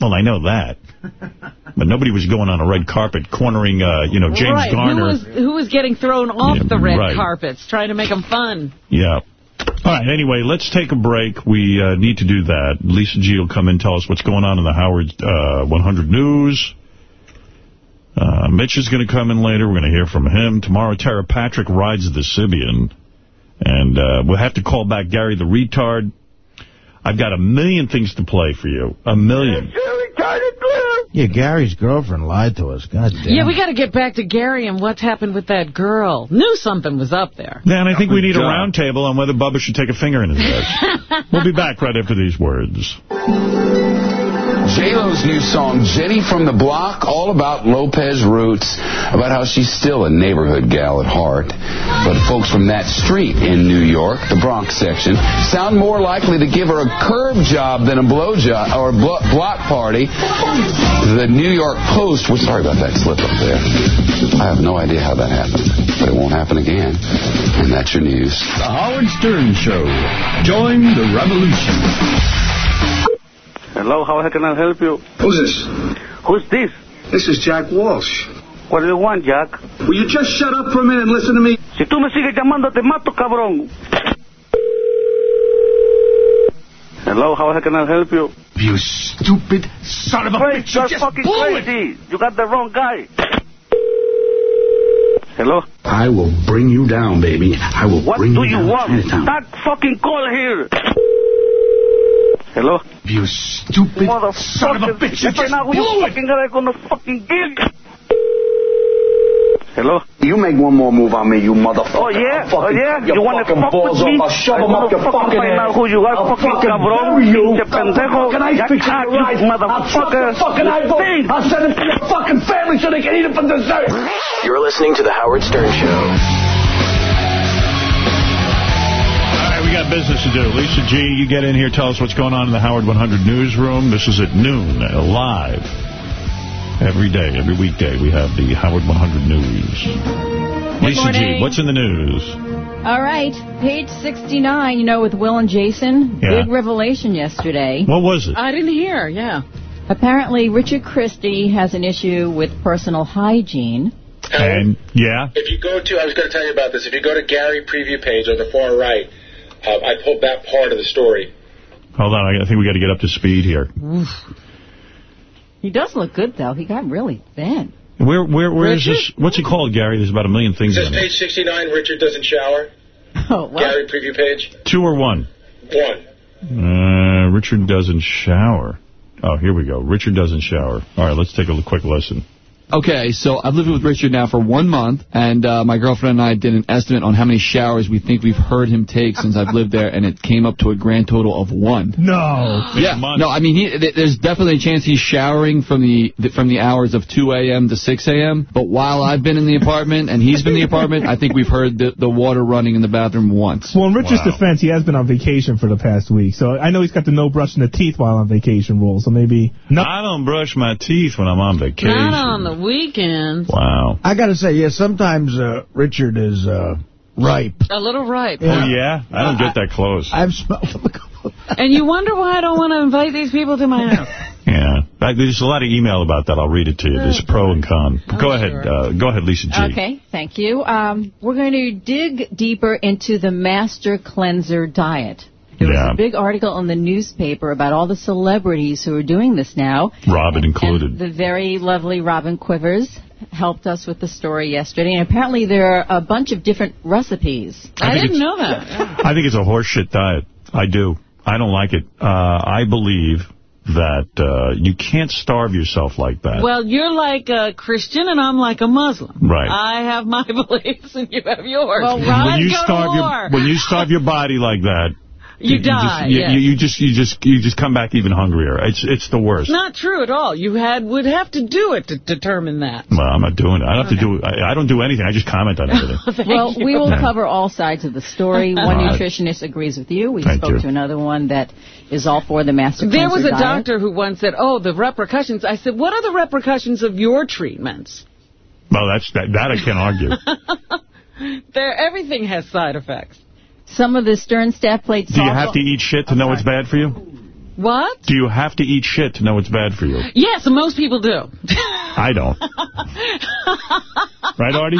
Well, I know that. But nobody was going on a red carpet cornering, uh, you know, James right. Garner. Who was, who was getting thrown off Yeah, the red right. carpets, trying to make them fun? Yeah. All right, anyway, let's take a break. We uh, need to do that. Lisa G will come and tell us what's going on in the Howard uh, 100 News. Uh, Mitch is going to come in later. We're going to hear from him. Tomorrow, Tera Patrick rides the Sybian. And uh, we'll have to call back Gary the Retard. I've got a million things to play for you. A million. Yeah, Gary's girlfriend lied to us. God damn. Yeah, we got to get back to Gary and what's happened with that girl. Knew something was up there. Yeah, and I think we need a roundtable on whether Bubba should take a finger in his ass. we'll be back right after these words. J-Lo's new song, Jenny from the Block, all about Lopez roots, about how she's still a neighborhood gal at heart. But folks from that street in New York, the Bronx section, sound more likely to give her a curb job than a blow job or a blo- block party. The New York Post, we're sorry about that slip up there. I have no idea how that happened, but it won't happen again. And that's your news. The Howard Stern Show. Join the revolution. Hello, how can I help you? Who's this? Who's this? This is Jack Walsh. What do you want, Jack? Will you just shut up for a minute and listen to me? Si tú me sigues llamando, te mato, cabrón. Hello, how can I help you? You stupid son of a Wait, bitch. you're just fucking blew it. crazy. You got the wrong guy. Hello? I will bring you down, baby. I will What bring do you you want? That fucking call here. Hello? You stupid son of a bitch. You That's just not who you blew it. fucking got gonna fucking get. Hello? You make one more move on me, you motherfucker. Oh, yeah? I'll fucking oh, yeah? You want to fucking fuck balls with me? off. I'll shove I them up wanna your fucking find ass. out who you are, I'll fucking fucking cabrón. bury you. Pinche pendejo. Fucking ice Ya pick got your you, eyes. I'll chop motherfucker. the fucking You eyeball. I'll send it to your fucking family so they can eat it for dessert. You're listening to The Howard Stern Show. We got business to do. Lisa G., you get in here, tell us what's going on in the Howard 100 newsroom. This is at noon, live. Every day, every weekday, we have the Howard 100 News. Lisa G., what's in the news? All right, page 69, you know, with Will and Jason. Yeah. Big revelation yesterday. What was it? I didn't hear, yeah. Apparently, Richard Christie has an issue with personal hygiene. And, yeah? If you go to, I was going to tell you about this. If you go to Gary preview page on the far right, uh, I pulled that part of the story. Hold on, I I think we got to get up to speed here. He does look good, though. He got really thin. Where, where, where is this? What's it called, Gary? There's about a million It things says on it. page 69, Richard doesn't shower. Oh, what? Gary preview page. Two or one? One. Uh, Richard doesn't shower. Oh, here we go. Richard doesn't shower. All right, let's take a quick listen. Okay, so I've lived with Richard now for one month, and uh, my girlfriend and I did an estimate on how many showers we think we've heard him take since I've lived there, and it came up to a grand total of one. No. Yeah, no, I mean, he, th- there's definitely a chance he's showering from the, the from the hours of 2 a.m. to 6 a.m., but while I've been in the apartment and he's been in the apartment, I think we've heard the, the water running in the bathroom once. Well, in Richard's defense, he has been on vacation for the past week, so I know he's got the no brushing the teeth while on vacation rule, so maybe... No. I don't brush my teeth when I'm on vacation. Not on the weekends. Wow. I got to say, yeah, sometimes uh, Richard is uh, ripe. A little ripe. Oh, yeah? I don't get that close. I've smelled him. And you wonder why I don't want to invite these people to my house. Yeah. There's a lot of email about that. I'll read it to you. There's pro and con. Go ahead. Uh, go ahead, Lisa G. Okay, thank you. Um, we're going to dig deeper into the Master Cleanser diet. There was Yeah. a big article in the newspaper about all the celebrities who are doing this now. Robin included. The very lovely Robin Quivers helped us with the story yesterday, and apparently there are a bunch of different recipes. I think didn't know that. I think it's a horseshit diet. I do. I don't like it. Uh, I believe that uh, you can't starve yourself like that. Well, you're like a Christian and I'm like a Muslim. Right. I have my beliefs and you have yours. Well, when you go starve to your when you starve your body like that, You just, die, you, yes. you, you just you just you just come back even hungrier. It's it's the worst. Not true at all. You had would have to do it to determine that. Well, I'm not doing it. I don't have to do. I, I don't do anything. I just comment on everything. well, we will Yeah. cover all sides of the story. One All right. nutritionist agrees with you. We spoke you. to another one that is all for the Master There was a diet. doctor who once said, "Oh, the repercussions." I said, "What are the repercussions of your treatments?" Well, that's that. That I can't argue. There, everything has side effects. Some of the Stern staff played Do you have to eat shit to know it's bad for you? What? Do you have to eat shit to know it's bad for you? Yes, most people do. I don't. Right, Artie?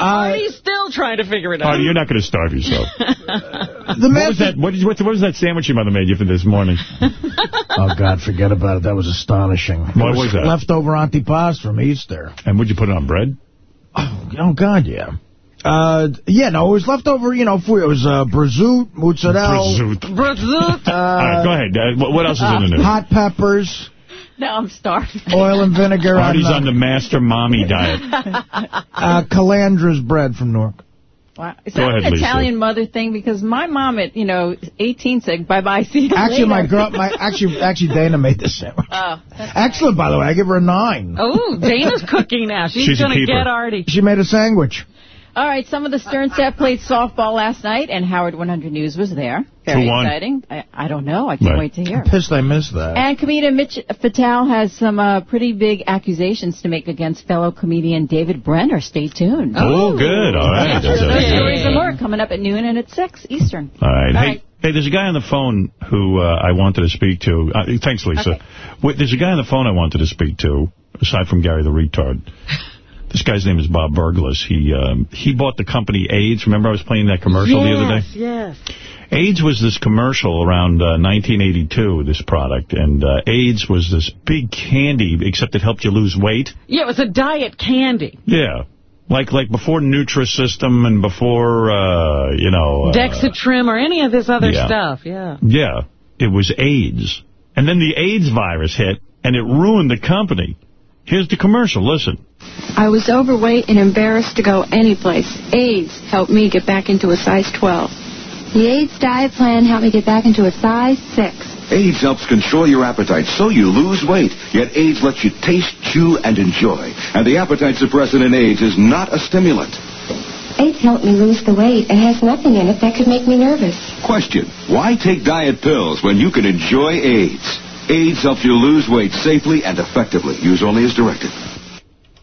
Artie's uh, still trying to figure it out. Artie, you're not going to starve yourself. The what was that? What, did, what, what was that sandwich your mother made you for this morning? Oh, God, forget about it. That was astonishing. What was that? Leftover antipasto from Easter. And would you put it on bread? Oh, God, yeah. Uh, yeah, no, it was leftover, you know, food. It was uh, brazout, mozzarella. Brazout. Brazout. All right, go ahead. Uh, what, what else is in the news? Hot peppers, No, I'm starving. oil and vinegar. Artie's on on the master mommy diet. uh, Calandra's bread from Newark. Wow. Is Go that ahead, an Lisa. Italian mother thing? Because my mom at, you know, 18 said, bye-bye, see you Actually, my later. girl, my actually, actually, Dana made this sandwich. Oh, Excellent, by the way. I give her a nine. Oh, Dana's cooking now. She's, She's going to get Artie. She made a sandwich. All right, some of the Stern set played softball last night, and Howard 100 News was there. Very Who won? exciting. I, I don't know. I can't Right. wait to hear. I'm pissed I missed that. And comedian Mitch Fatel has some uh, pretty big accusations to make against fellow comedian David Brenner. Stay tuned. Oh, good. All right. That's Those okay. stories and more coming up at noon and at 6 Eastern. All right. All hey, right. hey, there's a guy on the phone who uh, I wanted to speak to. Uh, thanks, Lisa. Wait, there's a guy on the phone I wanted to speak to, aside from Gary the retard. This guy's name is Bob Berglass. He um, he bought the company AIDS. Remember I was playing that commercial the other day? Yes, AIDS was this commercial around uh, 1982, this product, and uh, AIDS was this big candy, except it helped you lose weight. Yeah, it was a diet candy. Yeah. Like like before Nutrisystem and before, uh, you know... Uh, Dexatrim or any of this other yeah. stuff, yeah. Yeah, it was AIDS. And then the AIDS virus hit, and it ruined the company. Here's the commercial. Listen. I was overweight and embarrassed to go anyplace. AIDS helped me get back into a size 12. The AIDS diet plan helped me get back into a size 6. AIDS helps control your appetite so you lose weight. Yet AIDS lets you taste, chew, and enjoy. And the appetite suppressant in AIDS is not a stimulant. AIDS helped me lose the weight and has nothing in it that could make me nervous. Question, why take diet pills when you can enjoy AIDS? AIDS helps you lose weight safely and effectively. Use only as directed.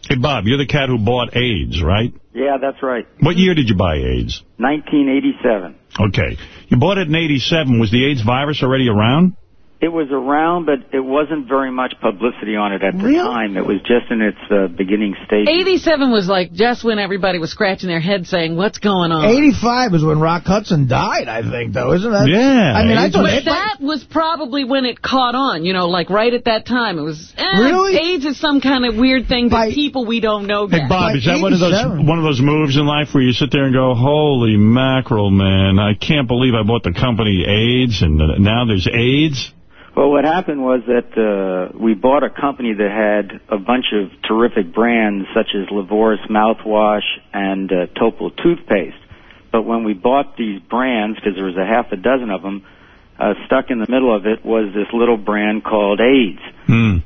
Hey, Bob, you're the cat who bought AIDS, right? Yeah, that's right. What year did you buy AIDS? 1987. Okay. You bought it in 87. Was the AIDS virus already around? It was around, but it wasn't very much publicity on it at the time. It was just in its uh, beginning stage. 87 was like just when everybody was scratching their head saying, what's going on? 85 is when Rock Hudson died, I think, though, isn't that? Yeah. I mean, I thought... But that was probably when it caught on, you know, like right at that time. It was, eh, Really? AIDS is some kind of weird thing to people we don't know Hey, get. Bob, is that one of those one of those moves in life where you sit there and go, holy mackerel, man, I can't believe I bought the company AIDS, and uh, now there's AIDS? Well, what happened was that uh, we bought a company that had a bunch of terrific brands such as Lavoris mouthwash and uh, Topol toothpaste. But when we bought these brands, because there was a half a dozen of them, uh, stuck in the middle of it was this little brand called AIDS.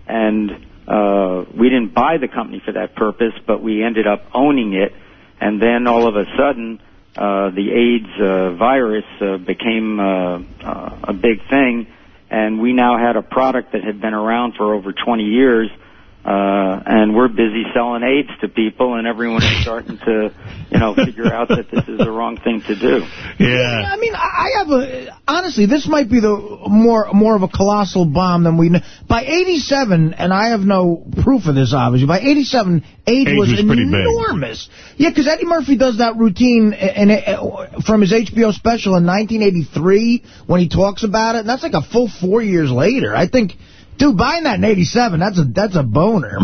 And uh, we didn't buy the company for that purpose, but we ended up owning it. And then all of a sudden, uh, the AIDS uh, virus uh, became uh, uh, a big thing, and we now had a product that had been around for over 20 years. Uh, and we're busy selling AIDS to people, and everyone is starting to, you know, figure out that this is the wrong thing to do. Yeah. I mean, I I have a... Honestly, this might be the more more of a colossal bomb than we know. By 87, and I have no proof of this, obviously, by 87, AIDS, AIDS was, was pretty big. enormous. Yeah, because Eddie Murphy does that routine in, in, from his HBO special in 1983 when he talks about it, and that's like a full four years later. I think... Dude, buying that in 87, that's a that's a boner.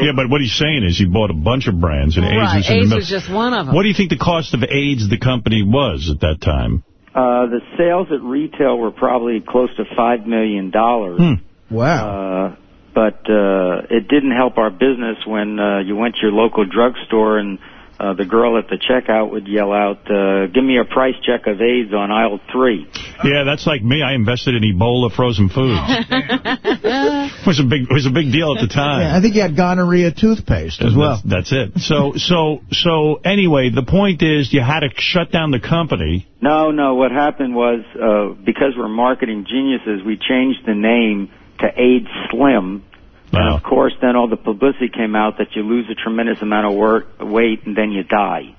yeah, but what he's saying is he bought a bunch of brands, and Right, AIDS was in the AIDS middle. was just one of them. What do you think the cost of AIDS the company was at that time? Uh, the sales at retail were probably close to $5 million. Hmm. Wow. Uh, but uh, it didn't help our business when uh, you went to your local drugstore and uh, the girl at the checkout would yell out, uh, give me a price check of AIDS on aisle three. Yeah, that's like me. I invested in Ebola frozen foods. it was a big it was a big deal at the time. Yeah, I think he had gonorrhea toothpaste as well. That's, that's it. So so so anyway, the point is you had to shut down the company. No, no, what happened was, uh, because we're marketing geniuses, we changed the name to AIDS Slim. And of course, then all the publicity came out that you lose a tremendous amount of work, weight and then you die.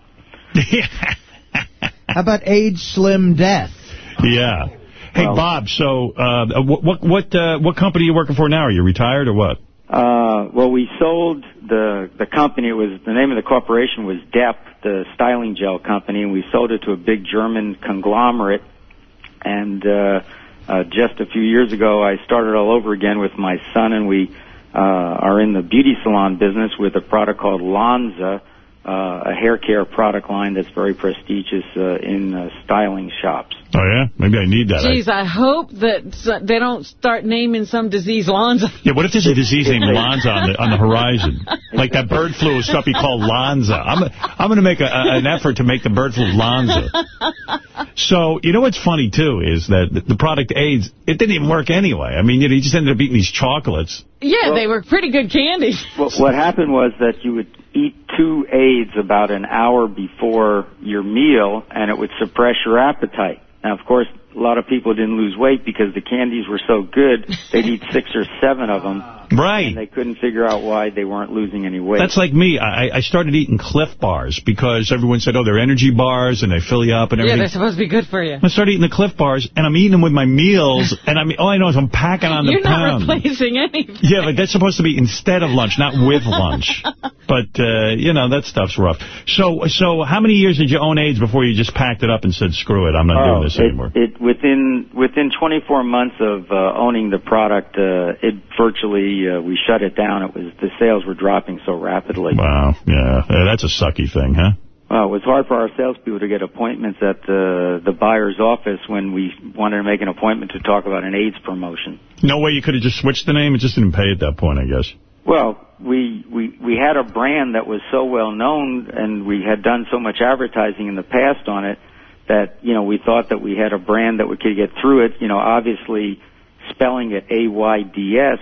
How about age, slim death? Yeah. Hey Bob, so uh, what what what, uh, what company are you working for now? Are you retired or what? Uh, well, we sold the the company. It was the name of the corporation was Dep, the styling gel company, and we sold it to a big German conglomerate. And uh, uh, just a few years ago, I started all over again with my son, and we uh, are in the beauty salon business with a product called Lanza, uh, a hair care product line that's very prestigious uh, in uh, styling shops. Oh, yeah? Maybe I need that. I- Jeez, I hope that they don't start naming some disease Lanza. Yeah, what if there's a disease named Lanza on the, on the horizon? Like that bird flu stuff you call Lanza. I'm, I'm going to make a, a, an effort to make the bird flu Lanza. So, you know what's funny, too, is that the, the product AIDS, it didn't even work anyway. I mean, you know, you just ended up eating these chocolates. Yeah, they were pretty good candy. What, what happened was that you would eat two aids about an hour before your meal, and it would suppress your appetite. Now, of course, a lot of people didn't lose weight because the candies were so good, they'd eat six or seven of them. Right. And they couldn't figure out why they weren't losing any weight. That's like me. I, I started eating Clif Bars because everyone said, oh, they're energy bars and they fill you up and Yeah, everything. they're supposed to be good for you. I started eating the Clif Bars, and I'm eating them with my meals, and I mean, all I know is I'm packing on the You're not replacing anything. Yeah, but that's supposed to be instead of lunch, not with lunch. But, uh, you know, that stuff's rough. So so how many years did you own AIDS before you just packed it up and said, screw it, I'm not doing this Oh, it, anymore? It within within 24 months of uh, owning the product, uh, it virtually uh, we shut it down. It was the sales were dropping so rapidly. Wow, yeah, that's a sucky thing, huh? Well, it was hard for our salespeople to get appointments at the the buyer's office when we wanted to make an appointment to talk about an AIDS promotion. No way you could have just switched the name? It just didn't pay at that point, I guess. Well, we, we we had a brand that was so well known, and we had done so much advertising in the past on it that you know we thought that we had a brand that we could get through it. You know, obviously spelling it A Y D S.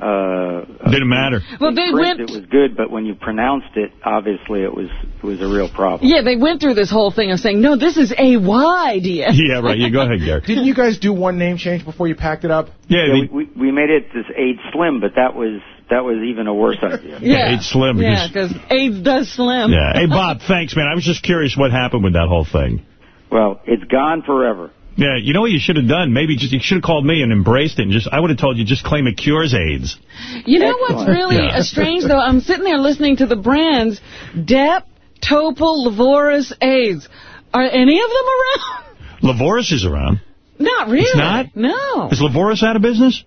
Uh, Didn't matter. Well, they print, went- It was good, but when you pronounced it, obviously it was it was a real problem. Yeah, they went through this whole thing of saying, no, this is A-Y-D-S. Yeah, right. You go ahead, Gary. Didn't you guys do one name change before you packed it up? Yeah, we, we we made it this AIDS Slim, but that was that was even a worse idea. Yeah, AIDS Slim. Yeah, because- because AIDS does slim. Yeah. Hey, Bob, thanks, man. I was just curious what happened with that whole thing. Well, it's gone forever. Yeah, you know what you should have done? Maybe just you should have called me and embraced it. And just I would have told you just claim it cures AIDS. You know what's really Yeah. uh, strange, though? I'm sitting there listening to the brands, Dep, Topol, Lavoris, AIDS. Are any of them around? Lavoris is around. Not really. It's not? No. Is Lavoris out of business?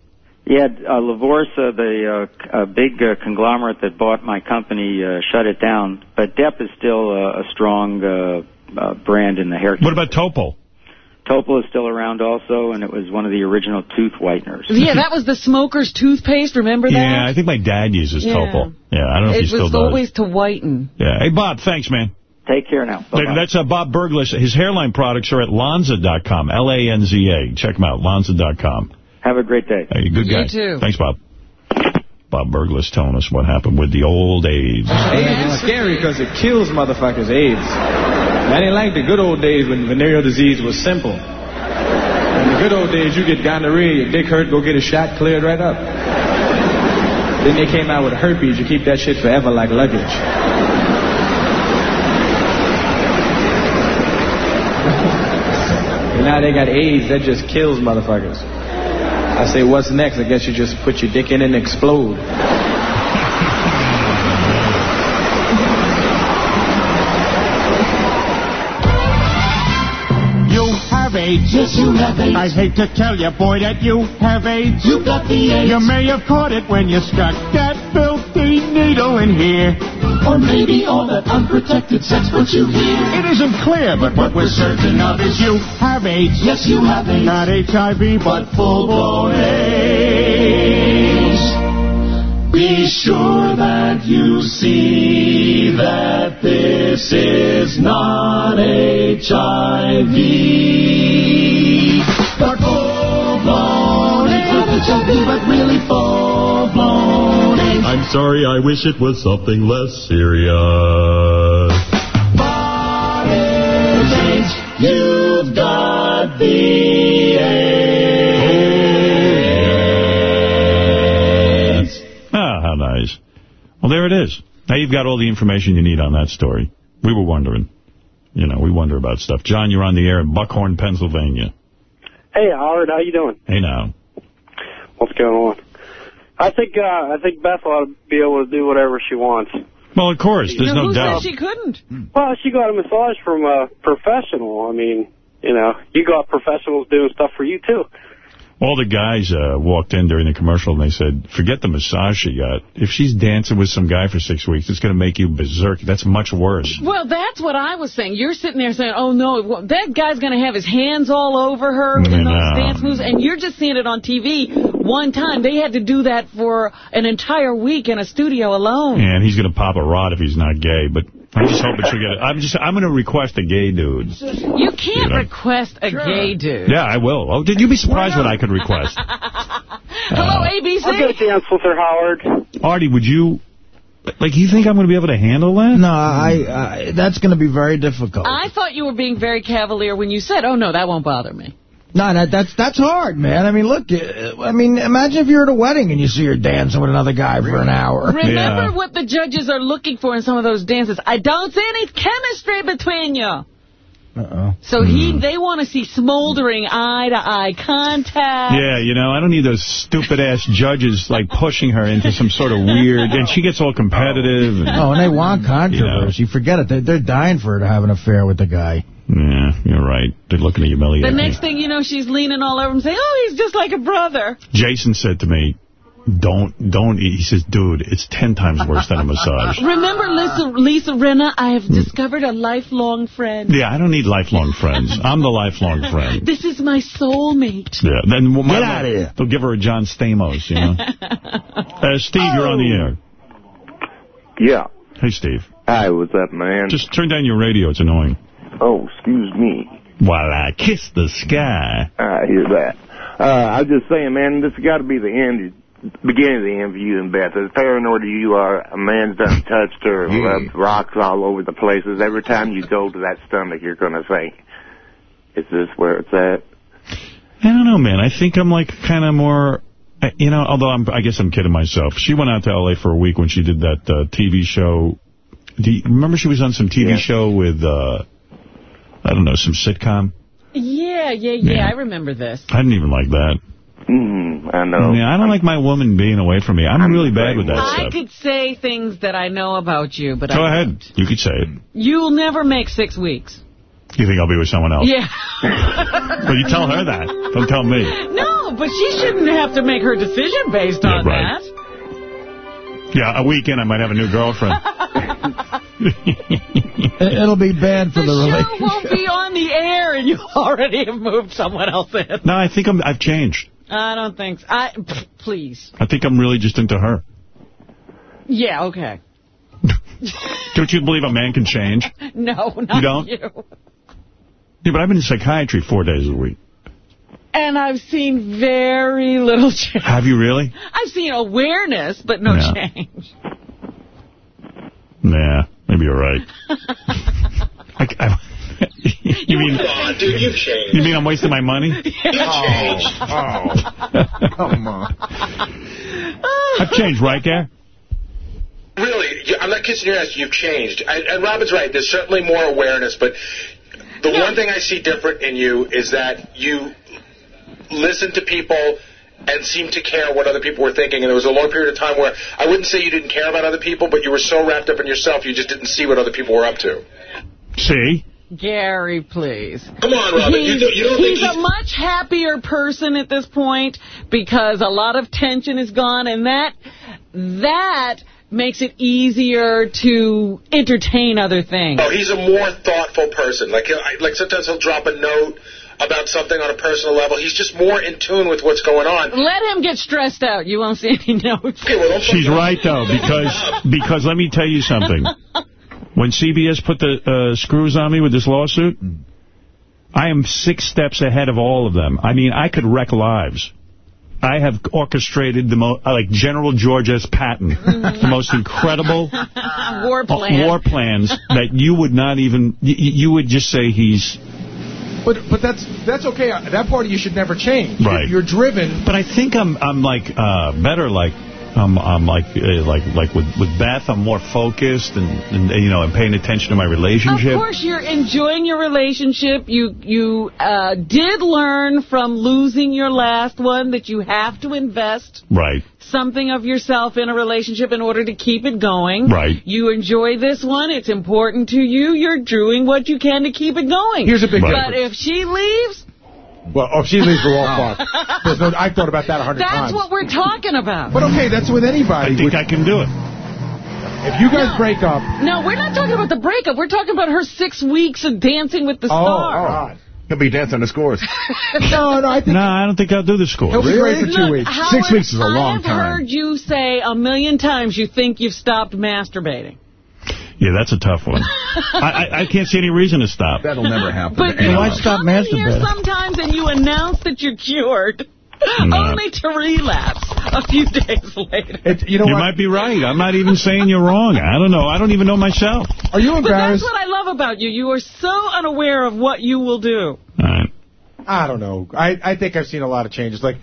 Yeah, uh, Lavorsa, the uh, c- uh, big uh, conglomerate that bought my company, uh, shut it down. But Dep is still uh, a strong uh, brand in the hair. What about Topo? Topol is still around also, and it was one of the original tooth whiteners. Yeah, that was the smoker's toothpaste. Remember that? Yeah, I think my dad uses Yeah. Topo. Yeah, I don't know if he still does. It was does. always to whiten. Yeah. Hey, Bob, thanks, man. Take care now. Later, That's uh, Bob Berglass. His hairline products are at Lanza.com, L-A-N-Z-A. Check them out, Lanza.com. Have a great day. Hey, good You guy. too. Thanks, Bob. Bob Berglass telling us what happened with the old AIDS. AIDS is scary because it kills motherfuckers, AIDS. I didn't like the good old days when venereal disease was simple. In the good old days, you get gonorrhea, your dick hurt, go get a shot, cleared right up. Then they came out with herpes, you keep that shit forever like luggage. And now they got AIDS, that just kills motherfuckers. I say, what's next? I guess you just put your dick in and explode. You have AIDS. Yes, you have AIDS. I hate to tell you, boy, that you have AIDS. You got the AIDS. You may have caught it when you stuck that filthy needle in here. Or maybe all that unprotected sex put you here. It isn't clear, but what we're certain of is you have AIDS. Yes, you have AIDS. Not HIV, but full-blown AIDS. Be sure that you see that this is not HIV. But full-blown AIDS. Not HIV, but really full-blown AIDS. I'm sorry, I wish it was something less serious. What is AIDS? You've got the AIDS. Ah, how nice. Well, there it is. Now you've got all the information you need on that story. We were wondering. You know, we wonder about stuff. John, you're on the air in Buckhorn, Pennsylvania. Hey, Howard, how you doing? Hey, now. What's going on? I think uh, I think Beth ought to be able to do whatever she wants. Well, of course. There's no who doubt. said she couldn't? Well, she got a massage from a professional. I mean, you know, you got professionals doing stuff for you too. All the guys uh, walked in during the commercial and they said, forget the massage she got. If she's dancing with some guy for six weeks, it's going to make you berserk. That's much worse. Well, that's what I was saying. You're sitting there saying, oh, no, that guy's going to have his hands all over her in those dance moves, and you're just seeing it on TV one time. They had to do that for an entire week in a studio alone. And he's going to pop a rod if he's not gay. But I'm just hoping she'll get it. I'm just, I'm going to request a gay dude. You can't You know. request a gay dude. Yeah, I will. Oh, did you be surprised what I could request? Uh, Hello, ABC. I'll get a dance with her, Howard. Artie, would you, like, you think I'm going to be able to handle that? No, I, I that's going to be very difficult. I thought you were being very cavalier when you said, oh, no, that won't bother me. No, that, that's that's hard, man. I mean, look, uh, I mean, imagine if you're at a wedding and you see her dancing with another guy for an hour. Remember what the judges are looking for in some of those dances. I don't see any chemistry between you. Uh-oh. So he, hmm. they want to see smoldering eye-to-eye contact. Yeah, you know, I don't need those stupid-ass judges, like, pushing her into some sort of weird... And she gets all competitive. And, Oh, and they want controversy. you Forget it. They're, they're dying for her to have an affair with the guy. Yeah, you're right. They're looking to humiliate The next thing you know, she's leaning all over him saying, oh, he's just like a brother. Jason said to me, don't, don't eat. He says, dude, it's ten times worse than a massage. Remember Lisa, Lisa Rinna? I have discovered a lifelong friend. Yeah, I don't need lifelong friends. I'm the lifelong friend. This is my soulmate. Yeah, then my, Get outta here. They'll give her a John Stamos, you know. uh, Steve, you're on the air. Yeah. Hey, Steve. Hi, what's up, man? Just turn down your radio. It's annoying. Oh, excuse me. While I kiss the sky. I hear that. Uh, I was just saying, man, this has got to be the end, beginning of the end for you and Beth. As paranoid as you are, a man's done touched her, rubbed rocks all over the places. Every time you go to that stomach, you're going to think, is this where it's at? I don't know, man. I think I'm like kind of more, you know, although I'm, I guess I'm kidding myself. She went out to L.A. for a week when she did that uh, TV show. Do you remember she was on some TV Yeah. show with, uh, I don't know, some sitcom? Yeah, yeah, yeah, Yeah. I remember this. I didn't even like that. Mm, I know. Yeah, I don't like my woman being away from me. I'm, really bad with that I stuff. could say things that I know about you, but Go I ahead. You could say it. You'll never make six weeks. You think I'll be with someone else? Yeah. but you tell her that. Don't tell me. No, but she shouldn't have to make her decision based on right. that. Yeah, a weekend I might have a new girlfriend. It- It'll be bad for the, Show relationship. won't be on the air, and you already have moved someone else in. no, I think I'm, I've changed. I don't think so. I, pff, please. I think I'm really just into her. Yeah, okay. Don't you believe a man can change? No, not You don't? you. Yeah, but I've been in psychiatry four days a week. And I've seen very little change. Have you really? I've seen awareness, but no Yeah. change. Nah, maybe you're right. I, I, you mean on, dude, you've changed. you mean I'm wasting my money? You've changed. Oh, oh, come on. I've changed, right, Gare? Really, I'm not kissing your ass. You've changed. And, and Robin's right. There's certainly more awareness, but the one thing I see different in you is that you listen to people and seem to care what other people were thinking. And there was a long period of time where I wouldn't say you didn't care about other people, but you were so wrapped up in yourself, you just didn't see what other people were up to. See? Gary, please. Come on, Robin. You, He's, don't- you don't think he's a much happier person at this point because a lot of tension is gone, and that that makes it easier to entertain other things. Oh, he's a more thoughtful person. Like, like sometimes he'll drop a note about something on a personal level. He's just more in tune with what's going on. Let him get stressed out. You won't see any notes. Okay, well, She's right, though, because because let me tell you something. When CBS put the uh, screws on me with this lawsuit, I am six steps ahead of all of them. I mean, I could wreck lives. I have orchestrated the most, like General George S. Patton, the most incredible War uh, plan. war plans that you would not even, y- y- you would just say he's, But but that's that's okay. That part of you should never change. Right. You're driven. But I think I'm I'm like uh, better like I'm I'm like uh, like like with with Beth I'm more focused and, and you know I'm paying attention to my relationship. Of course, you're enjoying your relationship. You you uh, did learn from losing your last one that you have to invest Right. something of yourself in a relationship in order to keep it going. Right. You enjoy this one. It's important to you. You're doing what you can to keep it going. Here's a big But if she leaves, Well, oh, if she leaves, we're all fucked. There's no, I thought about that a hundred times. That's what we're talking about. But okay, that's with anybody. I think I can do it. If you guys break up... No, we're not talking about the breakup. We're talking about her six weeks of dancing with the Stars. Oh, star. Oh, He'll be dancing the scores. no, no, I think... No, I don't think I'll do the scores. He'll be great for two Look, weeks. Howard, Six weeks is a long time. I've time. heard you say a million times you think you've stopped masturbating. Yeah, that's a tough one. I, I, I can't see any reason to stop. That'll never happen. But Then you why stop come in here masturbating? sometimes and you announce that you're cured, No. only to relapse a few days later. It, you know You what? might be right. I'm not even saying you're wrong. I don't know. I don't even know myself. Are you But that's what I love about you. You are so unaware of what you will do. All right. I don't know. I, I think I've seen a lot of changes. Like,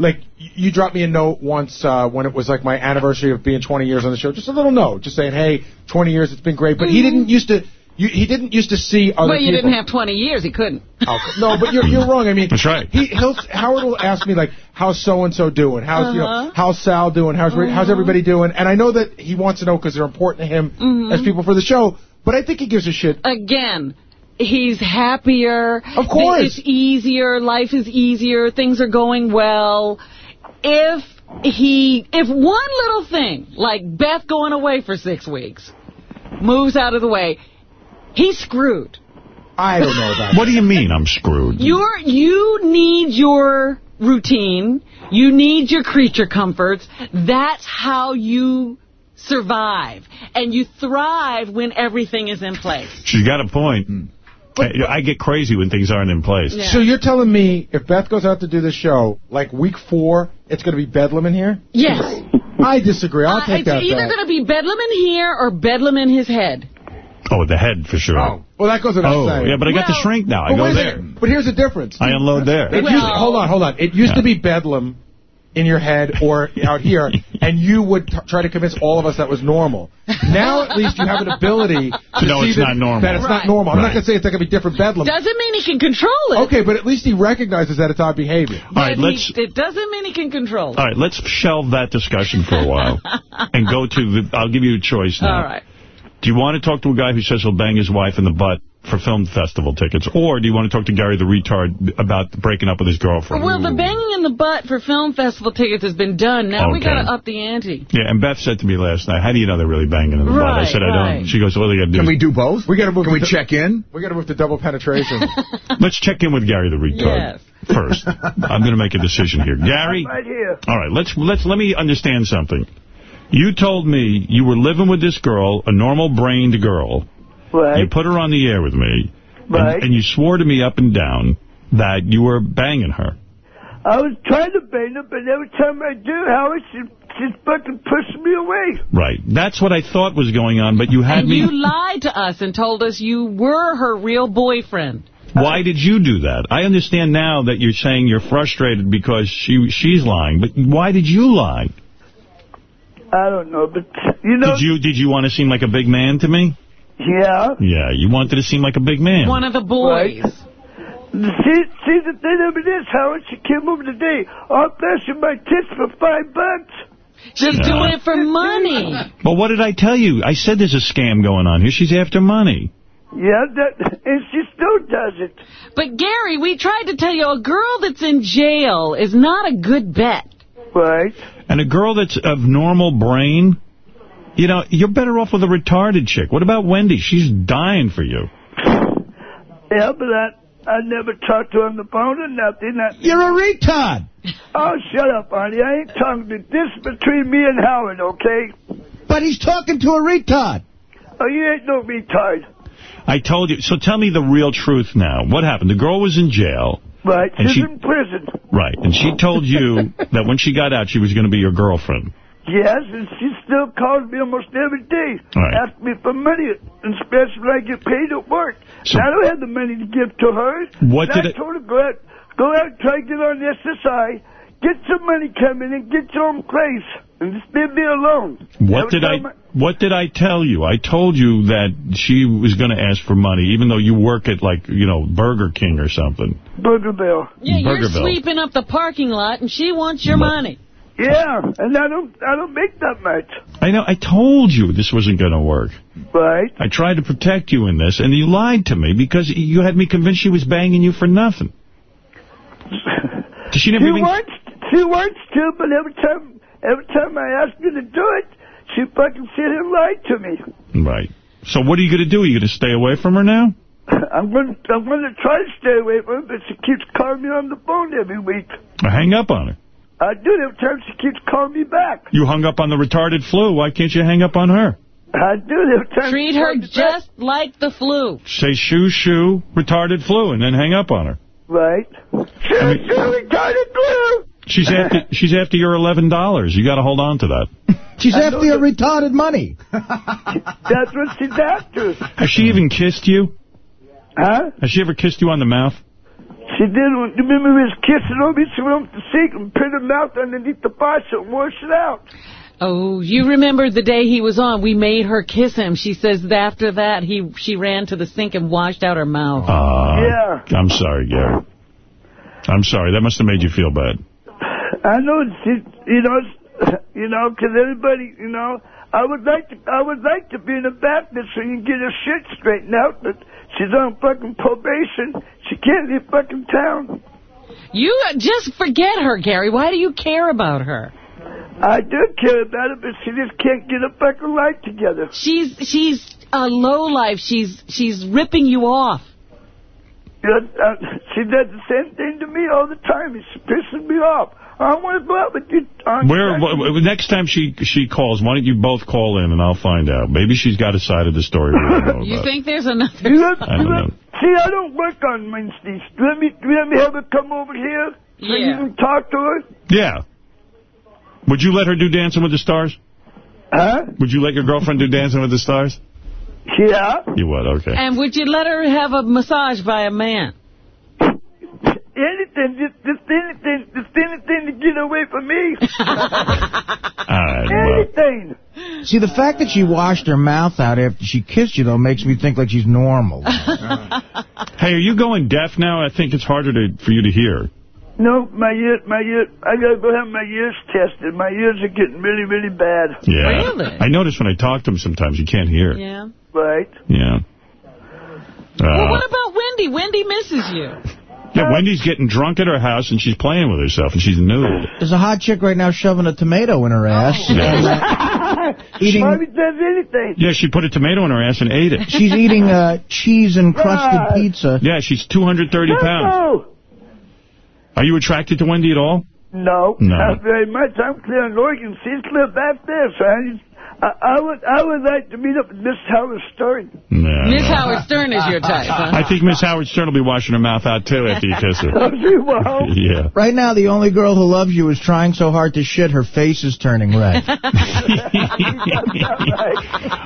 like you dropped me a note once uh, when it was like my anniversary of being 20 years on the show. Just a little note, just saying, "Hey, 20 years, it's been great." But he didn't used to. You, he didn't used to see other Well, you people. didn't have 20 years. He couldn't. Oh, no, but you're you're wrong. I mean, That's right. He, he'll Howard will ask me like, "How's so and so doing? How's you know Uh-huh. how's Sal doing? How's how's everybody doing?" And I know that he wants to know because they're important to him Mhm. as people for the show. But I think he gives a shit. Again, he's happier. Of course. It's easier. Life is easier. Things are going well. If he, if one little thing, like Beth going away for six weeks, moves out of the way, he's screwed. I don't know about. What do you mean I'm screwed? You're, you need your routine. You need your creature comforts. That's how you survive. And you thrive when everything is in place. She's got a point. Hmm. I, I get crazy when things aren't in place. Yeah. So you're telling me if Beth goes out to do the show, like week four, it's going to be Bedlam in here? Yes. I disagree. I'll Uh, take it's that. either going to be Bedlam in here or Bedlam in his head. Oh, the head, for sure. Oh, well, that goes without Oh, saying. yeah, but I got the shrink now. I But go there. second. But here's the difference. I unload there. It Well- used, hold on, hold on. It used to be Bedlam in your head or out here, and you would t- try to convince all of us that was normal. Now, at least, you have an ability to No, see it's that, not normal. that it's Right. not normal. I'm not going to say it's not going to be different Bedlam. Doesn't mean he can control it. Okay, but at least he recognizes that it's odd behavior. All right, But let's... he, it doesn't mean he can control it. All right, let's shelve that discussion for a while and go to the... I'll give you a choice now. All right. Do you want to talk to a guy who says he'll bang his wife in the butt for film festival tickets, or do you want to talk to Gary the retard about breaking up with his girlfriend? Well, the banging in the butt for film festival tickets has been done. Now we Okay. got to up the ante. Yeah, and Beth said to me last night, how do you know they're really banging in the butt? I Right, said, I don't. She goes, well, they got to do Can we do both? We got to move. Can we check in? We got to move to double penetration. Let's check in with Gary the retard Yes. first. I'm going to make a decision here. Gary? Right here. All right, let's let's let me understand something. You told me you were living with this girl, a normal-brained girl. Right. You put her on the air with me. and- And, you swore to me up and down that you were banging her. I was trying to bang her, but every time I do, Howard, she, she's fucking pushing me away. Right. That's what I thought was going on, but you had And me... you lied to us and told us you were her real boyfriend. Why did you do that? I understand now that you're saying you're frustrated because she she's lying, but why did you lie? I don't know, but, you know, Did you did you want to seem like a big man to me? Yeah. Yeah, you wanted to seem like a big man. One of the boys. See, see, the thing of it is, Howard, she came over today, all flashing my tits for five bucks. She's Yeah. doing it for money. Well, what did I tell you? I said there's a scam going on here. She's after money. Yeah, that, and she still does it. But, Gary, we tried to tell you a girl that's in jail is not a good bet. Right. And a girl that's of normal brain, you know, you're better off with a retarded chick. What about Wendy? She's dying for you. Yeah, but I, I never talked to her on the phone or nothing. I, You're a retard. oh, shut up, Arnie. I ain't talking to this between me and Howard, okay? But he's talking to a retard. Oh, you ain't no retard. I told you. So tell me the real truth now. What happened? The girl was in jail. Right. And She's she- in prison. Right. And she told you that when she got out, she was going to be your girlfriend. Yes, and she still calls me almost every day. Right. Asks me for money, and especially when I get paid at work. So- and I don't have the money to give to her. What and did I it- told her, go out, go out and try to get on the SSI, get some money coming and get your own place, and just leave me alone. What did I time What did I tell you? I told you that she was going to ask for money, even though you work at, like, you know, Burger King or something. Burger Bill. Yeah, you're Burgerville. sweeping up the parking lot, and she wants your But- money. Yeah, and I don't, I don't make that much. I know. I told you this wasn't going to work. Right. I tried to protect you in this, and you lied to me because you had me convinced she was banging you for nothing. She never she even... wants, she wants to, but every time, every time I ask her to do it, she fucking sit and lie to me. Right. So what are you going to do? Are you going to stay away from her now? I'm going, to I'm going to try to stay away from her, but she keeps calling me on the phone every week. Or hang up on her. I do it every time she keeps calling me back. You hung up on the retarded flu. Why can't you hang up on her? I do it every time. Treat she her calls me back. just like the flu. Say shoo shoo retarded flu and then hang up on her. Right. I mean, retarded flu. she's after she's after your eleven dollars. You got to hold on to that. She's I after your that- retarded money. That's what she's after. Has she even kissed you? Huh? Has she ever kissed you on the mouth? She did. when- You remember we was kissing on me? She went up the sink and put her mouth underneath the faucet and washed it out. Oh, you remember the day he was on, we made her kiss him. She says that after that, he she ran to the sink and washed out her mouth. Uh, Yeah. I'm sorry, Gary. I'm sorry. That must have made you feel bad. I know she, you know, you know, 'cause everybody, you know, I would like to, I would like to be in a Baptist so you can get your shit straightened out, but she's on fucking probation. She can't leave fucking town. You just forget her, Gary. Why do you care about her? I do care about her, but she just can't get a fucking life together. She's she's a low life. She's she's ripping you off. Uh, she does the same thing to me all the time. It's pissing me off. I want to go out with you. Where w- w- next time she she calls, why don't you both call in and I'll find out. Maybe she's got a side of the story we don't know You think there's another? I don't know. See, I don't work on Wednesdays. Do you let me, do let me have her come over here so you can talk to her? Yeah. Would you let her do Dancing with the Stars? Huh? Would you let your girlfriend do Dancing with the Stars? Yeah. You would, okay. And would you let her have a massage by a man? Anything, just, just anything, just anything to get away from me. All right, well. anything. See, the fact that she washed her mouth out after she kissed you, though, makes me think like she's normal. Hey, are you going deaf now? I think it's harder to, for you to hear. No, my ear, my ear, I gotta go have my ears tested. My ears are getting really, really bad. Yeah. Really? I notice when I talk to him sometimes you can't hear. Yeah. Right. Yeah. well, Uh, what about Wendy? Wendy misses you. Yeah, Wendy's getting drunk at her house and she's playing with herself and she's nude. There's a hot chick right now shoving a tomato in her ass. Yeah. And, uh, eating, anything. Yeah, she put a tomato in her ass and ate it. she's eating uh, cheese-encrusted Ah. pizza. Yeah, she's 230 pounds. No. Are you attracted to Wendy at all? No, No. not very much. I'm clear in Oregon. She's clear back there, so I, I, I would I would like to meet up with Miss Howard Stern. No. Miss Howard Stern is your type, huh? I think Miss Howard Stern will be washing her mouth out, too, after you kiss her. Oh, she won't. Yeah. Right now, the only girl who loves you is trying so hard to shit, her face is turning red. All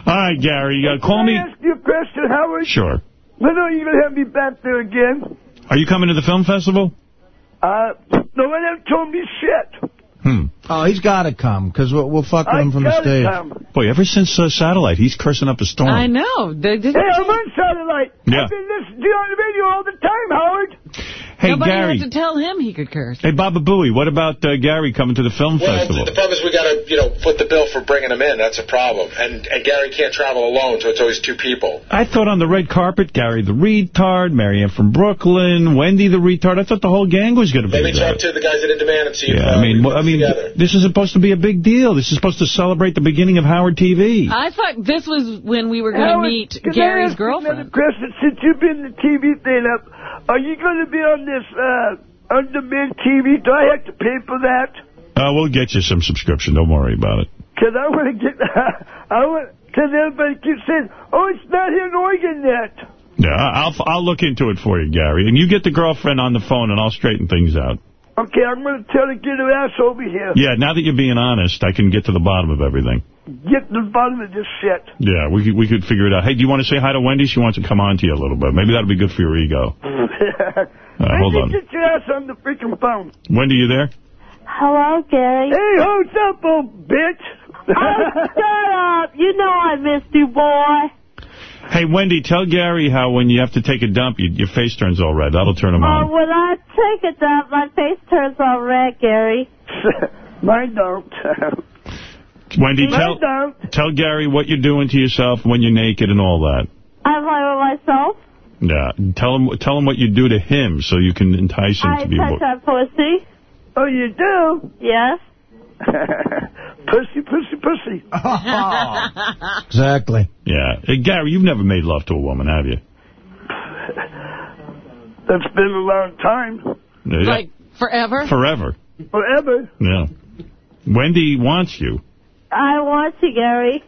right, Gary, uh, call Can me. I ask you a question, Howard? Sure. When are you going to have me back there again? Are you coming to the film festival? Uh, no one ever told me shit. Hmm. Oh, he's got to come, because we'll, we'll fuck with him from the stage. come. Boy, ever since uh, Satellite, he's cursing up a storm. I know. They, they, Hey, I'm on satellite. Yeah. I've been listening to you on the radio all the time, Howard. Hey, Nobody Gary. had to tell him he could curse. Hey, Baba Booey, what about uh, Gary coming to the film Well, festival? the problem is we got to, you know, foot the bill for bringing him in. That's a problem. And, and Gary can't travel alone, so it's always two people. I thought on the red carpet, Gary the retard, Marianne from Brooklyn, Wendy the retard. I thought the whole gang was going to be Maybe there. talk to the guys at In Demand and see if Yeah, uh, I mean, well, I mean, together. this is supposed to be a big deal. This is supposed to celebrate the beginning of Howard TV. I thought this was when we were going to meet Gary's ask Another girlfriend. question. Since you've been the TV thing up, are you going to be on this uh, on-demand TV? Do I have to pay for that? Uh, we'll get you some subscription. Don't worry about it. Because I want to get, I want, because everybody keeps saying, oh, it's not here in Oregon yet. Yeah, I'll I'll look into it for you, Gary. And you get the girlfriend on the phone, and I'll straighten things out. Okay, I'm going to tell her to get her ass over here. Yeah, now that you're being honest, I can get to the bottom of everything. Get to the bottom of this shit. Yeah, we could, we could figure it out. Hey, do you want to say hi to Wendy? She wants to come on to you a little bit. Maybe that'll be good for your ego. Uh, hold on. Get your ass on the freaking phone. Wendy, you there? Hello, Gary. Hey, what's up, old bitch? oh, shut up. You know I missed you, boy. Hey, Wendy, tell Gary how when you have to take a dump, you, your face turns all red. That'll turn him Oh, on. when I take a dump, my face turns all red, Gary. Mine don't. Wendy, Mine tell don't. tell Gary what you're doing to yourself when you're naked and all that. I play with myself. Yeah. Tell him tell him what you do to him so you can entice him I to be I touch more. that pussy. Oh, you do? Yes. pussy, pussy, pussy. Exactly. Yeah. Hey, Gary, you've never made love to a woman, have you? That's been a long time. Yeah. Like, forever? Forever. Forever. Yeah. Wendy wants you. I want you, Gary.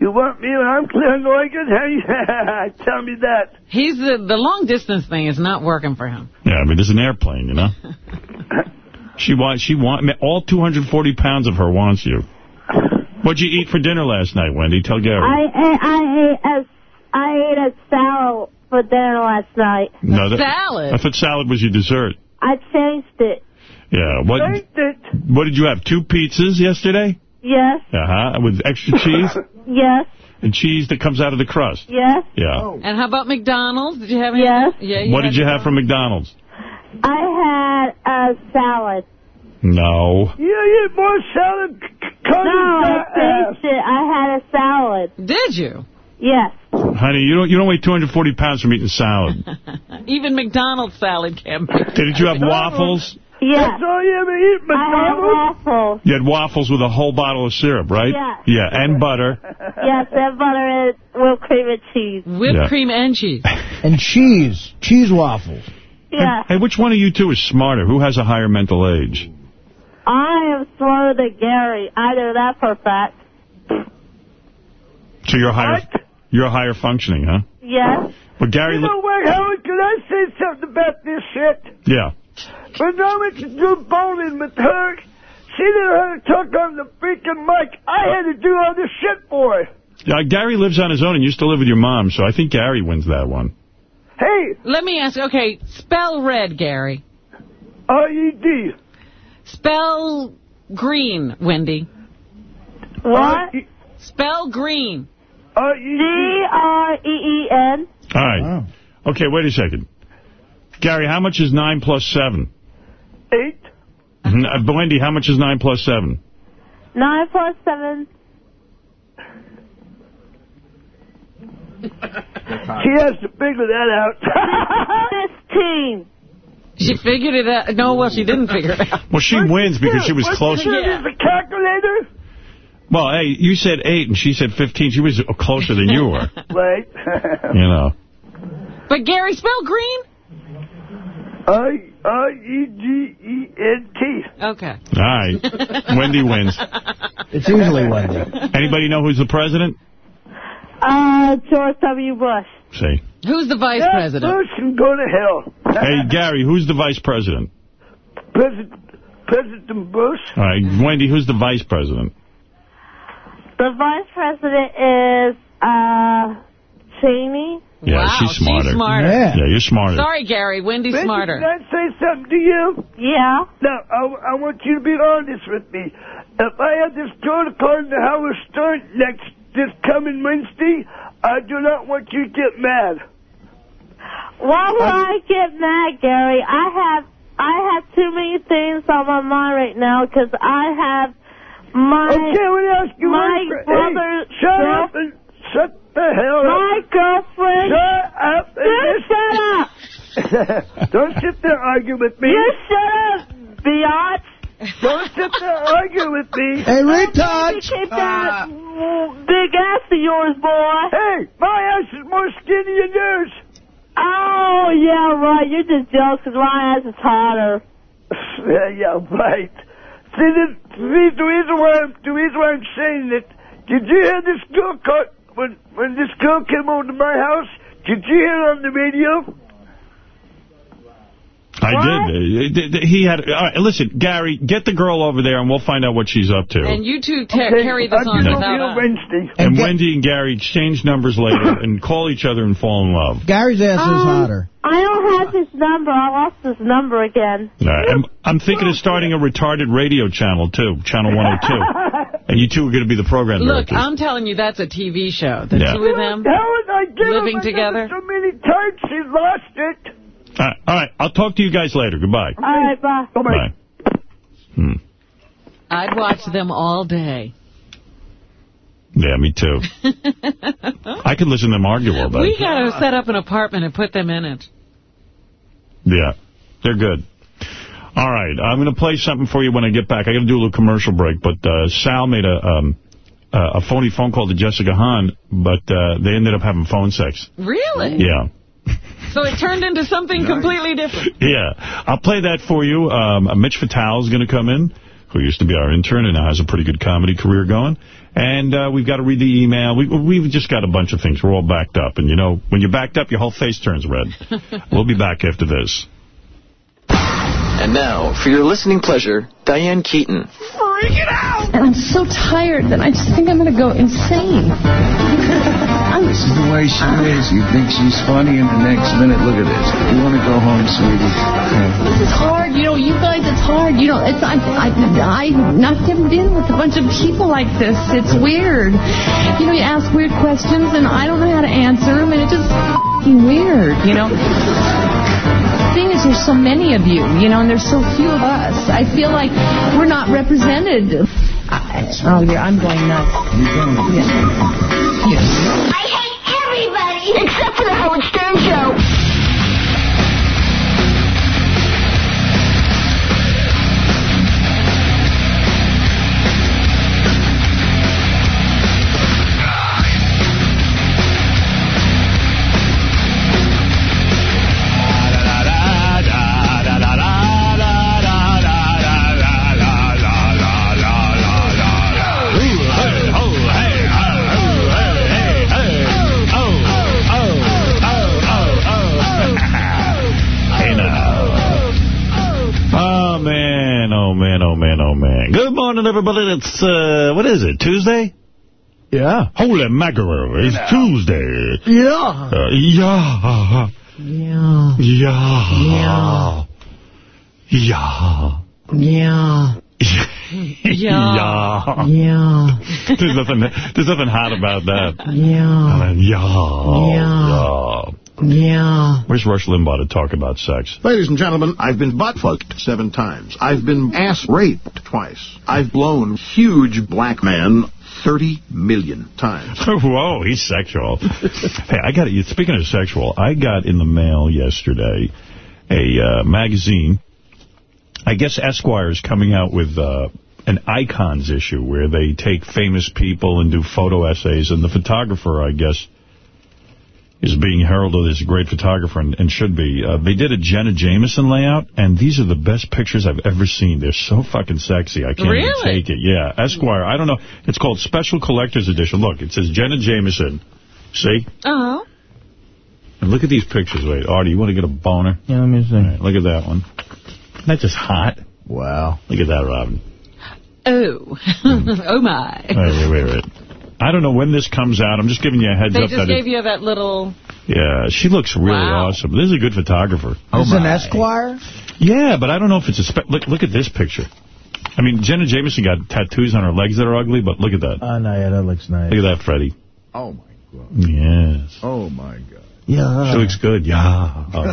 You want me and I'm clear Oregon? Hey, tell me that. He's the, the long distance thing is not working for him. Yeah, I mean, there's an airplane, you know? She wants, she want, all 240 pounds of her wants you. What'd you eat for dinner last night, Wendy? Tell Gary. I ate, I ate a, I ate a salad for dinner last night. No, that- I thought salad was your dessert. I changed it. Yeah. What, what did you have? Two pizzas yesterday? Yes, Uh-huh. With extra cheese? yes, and cheese that comes out of the crust? yes. Yeah. And how about McDonald's? Did you have any? Yes. Yeah. What did you have from McDonald's? I had a salad. No. You eat more salad. No, I changed it. I had a salad. Did you? Yes. Honey, you don't you don't weigh 240 pounds from eating salad. Even McDonald's salad can't be. Did you have waffles? Yes. That's all you ever eat, I had McDonald's? waffles. You had waffles with a whole bottle of syrup, right? Yeah. Yeah, and butter. Yes, and butter and whipped cream and cheese. Whipped Yeah. cream and cheese. And cheese. Cheese waffles. Yeah. Hey, which one of you two is smarter? Who has a higher mental age? I am smarter than Gary. I know that for a fact. So you're higher you're higher functioning, huh? Yes. But Gary, You know what, Howard? Can I say something about this shit? yeah. When I went to do bowling with her, she didn't know how to talk on the freaking mic. I had to do all this shit for her. Yeah, Gary lives on his own and used to live with your mom, so I think Gary wins that one. Hey, Let me ask. Okay, spell red, Gary. R-E-D. Spell green, Wendy. What? Spell green. G-R-E-E-N. All right. Okay, wait a second. Gary, how much is 9 plus 7? Eight. Mhm. Uh, Wendy, how much is 9 plus 7? Nine plus seven. She has to figure that out. Fifteen. She figured it out. No, well, she didn't figure it out. Well, she wins because she was What's closer. the the calculator? Well, hey, you said 8 and she said 15. She was closer than you were, Right. you know. But Gary, spell green. I R E G E N T. Okay. All right. Wendy wins. It's usually Wendy. Anybody know who's the president? Uh, George W. Bush. See. Who's the vice That president? Bush can go to hell. Hey, Gary, who's the vice president? President, President Bush. All right, Wendy, who's the vice president? The vice president is, uh, Cheney. Yeah, wow, she's smarter. smarter. Yeah. Yeah, you're smarter. Sorry, Gary. Wendy's Listen, smarter. Can I say something to you? Yeah. Now, I, I want you to be honest with me. If I had this girl according to Howard Stern next this coming Wednesday, I do not want you to get mad. Why would um, I get mad, Gary? I have, I have too many things on my mind right now because I have my, okay, me ask you my brother, Hey, shut up and shut the hell up. my girlfriend. Shut up and You shut up. Don't sit there argue with me. You shut up, biatch. Don't sit there argue with me. Hey, You retard. keep uh, that big ass of yours, boy. Hey, my ass is more skinny than yours. Oh, yeah, right. You're just jealous because my ass is hotter. Yeah, yeah, right. See, this, see, the reason why I'm, the reason why I'm saying that, did you hear this girl caught, when, when this girl came over to my house, did you hear it on the radio? I did. Uh, He had. All right, listen, Gary, get the girl over there, and we'll find out what she's up to. And you two ta- Okay, carry this I'll on get over without us. Wednesday. And And Wendy and Gary exchange numbers later and call each other and fall in love. Gary's ass is Um, hotter. I don't have his number. I lost his number again. All right, I'm, I'm thinking of starting a retarded radio channel, too, Channel 102. and you two are going to be the program Look, directors. I'm telling you, that's a TV show. The Yeah. two of them. Howard, I gave Living together? so many times she lost it. All, right, all right, I'll talk to you guys later. Goodbye. All right, bye. Bye. Hmm. I'd watch them all day. Yeah, me too. I could listen to them argue all day. We got to set up an apartment and put them in it. Yeah, they're good. All right, I'm going to play something for you when I get back. I got to do a little commercial break, but uh, Sal made a um, uh, a phony phone call to Jessica Hahn, but uh, they ended up having phone sex. Really? Yeah. So it turned into something completely different. Yeah, I'll play that for you. Um, Mitch Fatel is going to come in, who used to be our intern and now has a pretty good comedy career going. And uh, we've got to read the email. We, we've just got a bunch of things. We're all backed up. And, you know, when you're backed up, your whole face turns red. we'll be back after this. And now, for your listening pleasure, Diane Keaton. Freak it out! And I'm so tired that I just think I'm going to go insane. This is the way she is. You think she's funny, and the next minute, look at this. You want to go home, sweetie? This is hard. You know, you guys, it's hard. You know, it's I, I, I've not never been with a bunch of people like this. It's weird. You know, you ask weird questions, and I don't know how to answer them, and it's just weird, you know? Is, there's so many of you, you know, and there's so few of us. I feel like we're not represented. I, oh, yeah, I'm going nuts. Yeah. Yeah. I hate everybody except for the Howard Stern Show. Good morning, everybody. It's, uh, what is it, Tuesday? Yeah. Holy mackerel, it's Tuesday. Yeah. Uh, yeah. Yeah. Yeah. Yeah. Yeah. Yeah. Yeah. Yeah. there's nothing there's nothing hot about that. Yeah. Yeah. Yeah. Yeah. Yeah. Where's Rush Limbaugh to talk about sex? Ladies and gentlemen, I've been butt-fucked seven times. I've been ass-raped twice. I've blown huge black man 30 million times. Whoa, he's sexual. hey, I got it. Speaking of sexual, I got in the mail yesterday a uh, magazine. I guess Esquire is coming out with uh, an icons issue where they take famous people and do photo essays, and the photographer, I guess, is being heralded as a great photographer and, and should be. Uh, they did a Jenna Jameson layout, and these are the best pictures I've ever seen. They're so fucking sexy. I can't Really? even take it. Yeah, Esquire. I don't know. It's called Special Collector's Edition. Look, it says Jenna Jameson. See? Oh. And look at these pictures. Wait, Artie, you want to get a boner? Yeah, let me see. All right, look at that one. That's just hot. Wow. Look at that, Robin. Oh. oh, my. Wait, wait, wait, wait. I don't know when this comes out. I'm just giving you a heads They up. just that gave it, you that little... Yeah, she looks really Wow. awesome. This is a good photographer. Oh, this Is an Esquire? Yeah, but I don't know if it's a... Spe look, look at this picture. I mean, Jenna Jameson got tattoos on her legs that are ugly, but look at that. Oh, no, yeah, that looks nice. Look at that, Freddie. Oh, my God. Yes. Oh, my God. Yeah. She looks good. Yeah. Oh.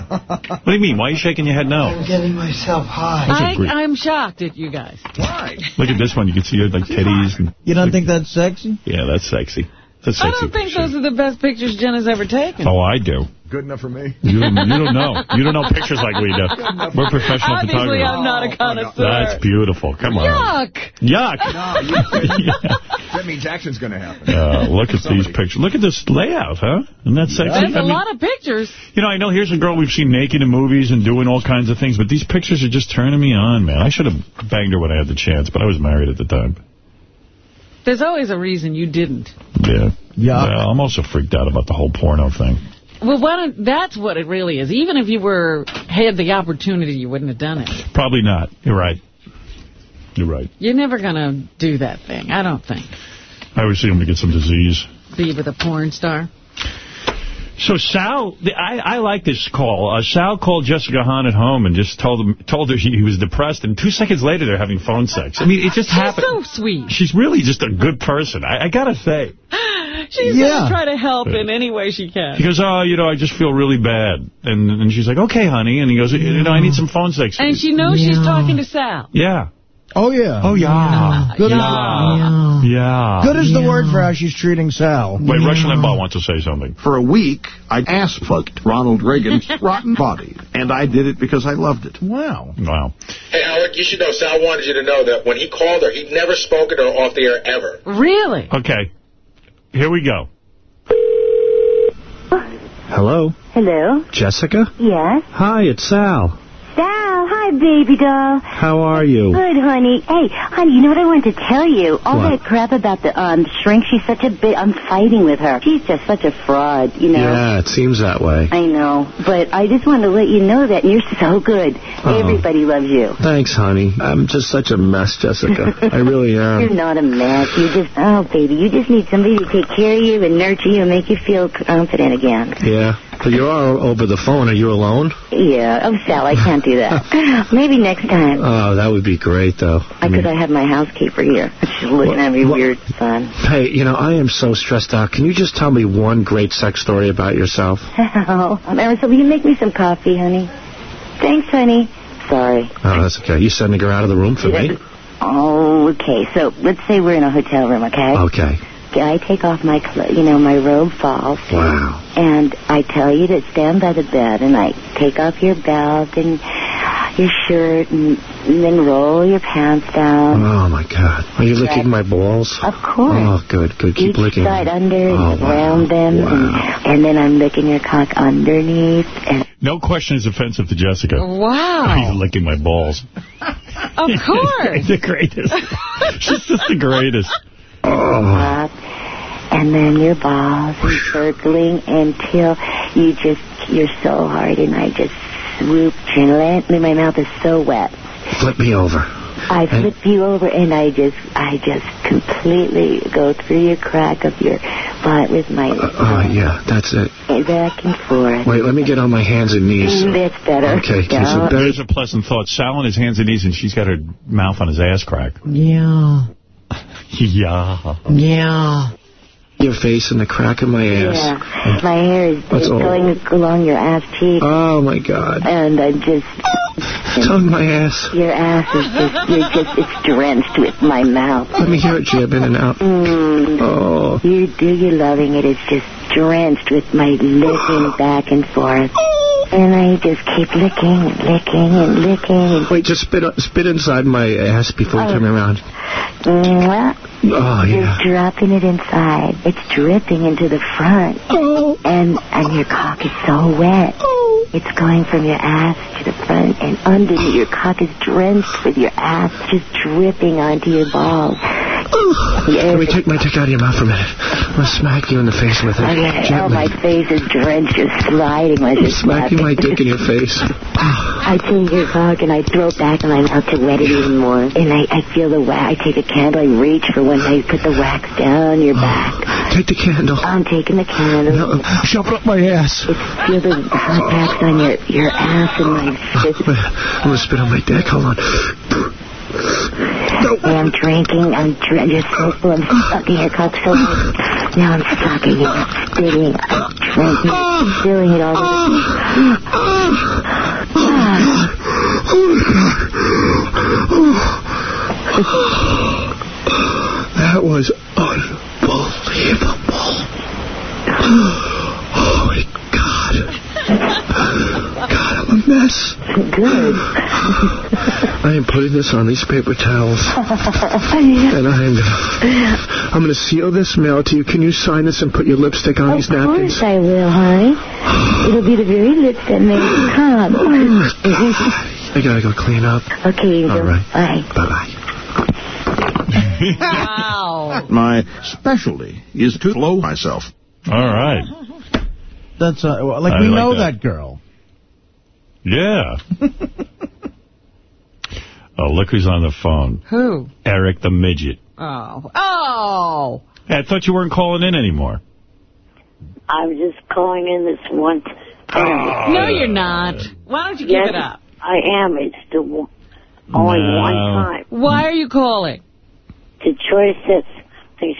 what do you mean? Why are you shaking your head now? I'm getting myself high. I, a I'm shocked at you guys. Why? Look at this one. You can see her like titties. And, You don't think that's sexy? yeah, that's sexy. That's sexy I don't think those are the best pictures Jenna's ever taken. Oh, I do. Good enough for me. You don't, you don't know. You don't know pictures like we do. We're professional Obviously, photographers. I'm not a connoisseur. That's beautiful. Come on. Yuck. Yuck. No, you, that means action's going to happen. Uh, look at these pictures. Look at this layout, huh? Isn't that sexy? That's I a mean, lot of pictures. You know, I know here's a girl we've seen naked in movies and doing all kinds of things, but these pictures are just turning me on, man. I should have banged her when I had the chance, but I was married at the time. There's always a reason you didn't. Yeah. Yeah. Well, I'm also freaked out about the whole porno thing. Well, why don't, that's what it really is. Even if you were had the opportunity, you wouldn't have done it. Probably not. You're right. You're right. You're never going to do that thing, I don't think. I always see him to get some disease. Be with a porn star. So Sal, I, I like this call. Uh, Sal called Jessica Hahn at home and just told him told her he, he was depressed, and two seconds later they're having phone sex. I mean, it just She's happened. so sweet. She's really just a good person. I, I gotta say. She's Yeah. going to try to help in any way she can. He goes, oh, you know, I just feel really bad. And and she's like, okay, honey. And he goes, you know, I need some phone sex. And she knows she's talking to Sal. Yeah. Oh, yeah. Oh, yeah. Good, Yeah. Yeah. Good is the word for how she's treating Sal. Wait, Rush Limbaugh wants to say something. For a week, I ass-fucked Ronald Reagan's rotten body, and I did it because I loved it. Wow. Wow. Hey, Howard, you should know, Sal wanted you to know that when he called her, he'd never spoken to her off the air ever. Really? Okay. Here we go. Hello? Hello? Jessica? Yes? Hi, it's Sal. Baby doll. How are you? Good, honey. Hey, honey, you know what I wanted to tell you? All What? that crap about the um shrink, she's such a bit, I'm fighting with her. She's just such a fraud, you know? Yeah, it seems that way. I know, but I just wanted to let you know that you're so good. Oh. Everybody loves you. Thanks, honey. I'm just such a mess, Jessica. I really am. You're not a mess. You just, oh, baby, you just need somebody to take care of you and nurture you and make you feel confident again. Yeah. You are over the phone. Are you alone? Yeah. Oh, Sal, I can't do that. Maybe next time. Oh, that would be great, though. I Because mean, I have my housekeeper here. She's looking at me weird, son. hey, you know, I am so stressed out. Can you just tell me one great sex story about yourself? Oh, Marissa, will you make me some coffee, honey? Thanks, honey. Sorry. Oh, that's okay. You sending her out of the room for me? Oh, okay. So let's say we're in a hotel room, okay? Okay. I take off my, cl- you know, my robe falls. Wow. And I tell you to stand by the bed, and I take off your belt and your shirt, and, and then roll your pants down. Oh, my God. Are you licking my balls? Of course. Oh, good, good. Keep Each licking side them. under oh, and Oh, wow. around them, and, and then I'm licking your cock underneath, and No question is offensive to Jessica. Wow. He's licking my balls. Of course. the greatest. She's just the greatest. Up, and then your balls are circling until you just, you're so hard, and I just swoop gently. My mouth is so wet. Flip me over. I flip you over, and I just, I just completely go through your crack of your butt with my Oh, yeah, that's it. back and forth. Wait, let me get on my hands and knees. Mm, That's better. Okay, Yeah. so better- There's a pleasant thought. Sal on his hands and knees, and she's got her mouth on his ass crack. Yeah. Yeah. Yeah. Your face in the crack of my ass. Yeah, my hair is, That's is all. going along your ass cheek, Oh, my God. and I just Tongue my ass. Your ass is just, you're just, it's drenched with my mouth. Let me hear it jib in and out. Mm. Oh. You do, you're loving it. It's just drenched with my licking back and forth. And I just keep licking and licking and licking. Wait, just spit uh, spit inside my uh, ass before you turn oh. around. Mwah. Oh, You're dropping it inside. It's dripping into the front. Oh. And and your cock is so wet. Oh. It's going from your ass to the front and underneath. Your cock is drenched with your ass just dripping onto your balls. Let me take my dick out of your mouth for a minute. I'm going to smack you in the face with it. Okay, oh, my face is drenched, just sliding when I'm smacking my dick in your face. I take your cock and I throw it back and I'm out to wet it even more. And I, I feel the wax. I take a candle I reach for when I put the wax down your oh, back. Take the candle. Oh, I'm taking the candle. No, shove it up my ass. Feel the hot wax on your, your ass and my fist. I'm going to spit on my dick. Hold on. And I'm drinking. I'm dr- just so full. I'm sucking your cock so much. Now I'm sucking it, spitting, I'm drinking, filling it all That was unbelievable. Oh, my God. God, I'm a mess. Good. I am putting this on these paper towels. And I am gonna, I'm gonna seal this mail to you. Can you sign this and put your lipstick on these napkins? Of course I will, honey. It'll be the very lips that make you come. I gotta go clean up. okay, All Angel. right. Bye. Bye-bye. Wow. My specialty is to blow myself. All right. That's uh, like I we like know that. that. girl. Yeah. oh, look who's on the phone. Who? Eric the Midget. Oh. Oh. Hey, I thought you weren't calling in anymore. I'm just calling in this one. No, you're not. Why don't you give yes, it up? I am. It's the only No. one time Why are you calling? to try to set things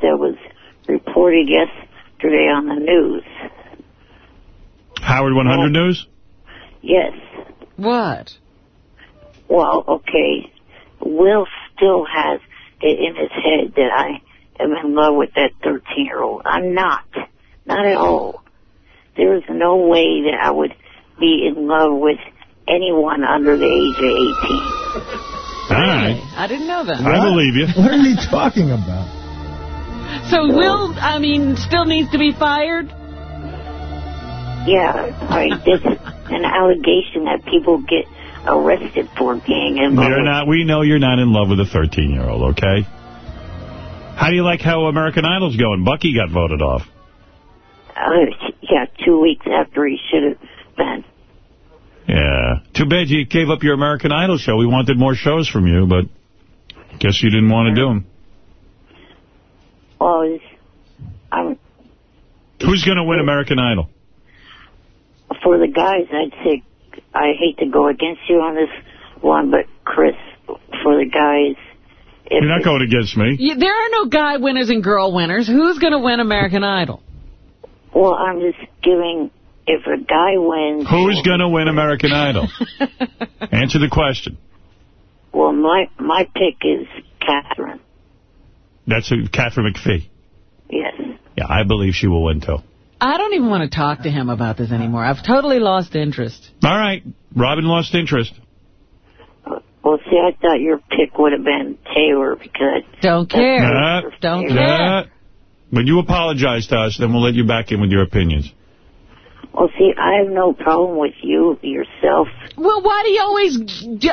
that was reported yesterday on the news. Howard 100 News? Yes. What? Well, okay. Will still has it in his head that I am in love with that 13-year-old. I'm not. Not at all. There is no way that I would be in love with anyone under the age of 18. All right. I didn't know that. I believe you. What are you talking about? So Will, I mean, still needs to be fired? Yeah, I mean, this is an allegation that people get arrested for being in love You're not. We know you're not in love with a 13-year-old, okay? How do you like how American Idol's going? Bucky got voted off. Uh, yeah, two weeks after he should have been. Yeah. Too bad you gave up your American Idol show. We wanted more shows from you, but guess you didn't want to do them. Well, I'm, Who's going to win American Idol? for the guys, I'd say, I hate to go against you on this one, but Chris, for the guys, You're not going against me. You, there are no guy winners and girl winners. Who's going to win American Idol? well, I'm just giving, if a guy wins, Who's going to win American Idol? Answer the question. well, my, my pick is Katharine. That's a, Katharine McPhee. Yes. Yeah, I believe she will win, too. I don't even want to talk to him about this anymore. I've totally lost interest. All right. Robin lost interest. Well, see, I thought your pick would have been Taylor because... Don't care. Nah, Don't nah. care. When you apologize to us, then we'll let you back in with your opinions. Well, see, I have no problem with you yourself. Well, why do you always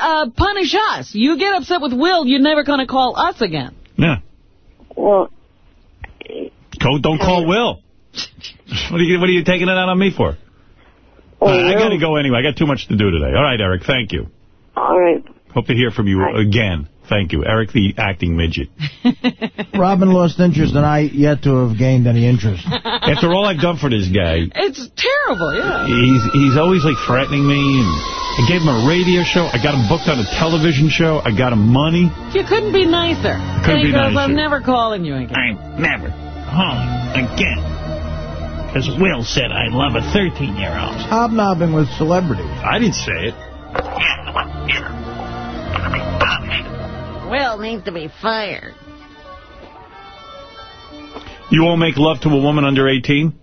uh, punish us? You get upset with Will, you're never going to call us again. Yeah. Well, Go, don't call Will. What are you What are you taking it out on me for? Oh, all right, I got to go anyway. I got too much to do today. All right, Eric, thank you. All right. Hope to hear from you again. Thank you. Eric, the acting midget. Robin lost interest, and I yet to have gained any interest. After all I've done for this guy, It's terrible, yeah. he's he's always like threatening me. And I gave him a radio show. I got him booked on a television show. I got him money. You couldn't be nicer. Couldn't be because nicer. I'm never calling you again. I'm never calling again. Because Will said I love a 13-year-old. Hobnobbing with celebrities. I didn't say it. Will needs to be fired. You won't make love to a woman under 18?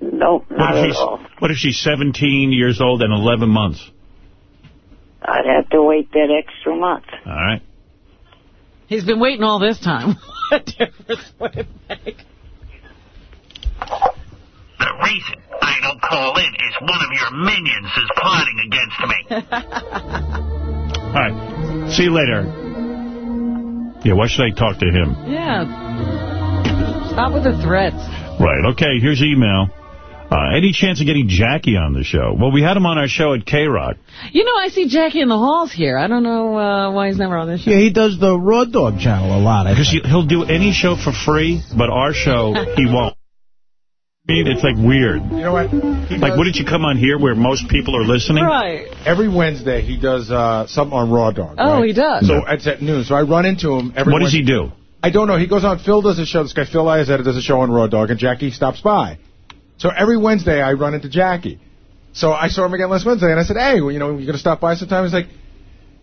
Nope, What not at all. What if she's 17 years old and 11 months? I'd have to wait that extra month. All right. He's been waiting all this time. what difference would it make? The reason I don't call in is one of your minions is plotting against me. All right. See you later. Yeah, why should I talk to him? Yeah. Stop with the threats. Right, okay, here's email. Uh, any chance of getting Jackie on the show? Well, we had him on our show at K-Rock. You know, I see Jackie in the halls here. I don't know uh, why he's never on this show. Yeah, he does the Raw Dog channel a lot. Because he'll do any show for free, but our show, he won't. I mean, it's like weird. You know what? He Like, does- wouldn't you come on here where most people are listening? Right. Every Wednesday, he does uh, something on Raw Dog. Oh, right? he does. So it's at noon. So I run into him every What does he do? I don't know. He goes on. Phil does a show. This guy, Phil Iazetta, does a show on Raw Dog, and Jackie stops by. So every Wednesday, I run into Jackie. So I saw him again last Wednesday, and I said, hey, well, you know, you're going to stop by sometime? He's like,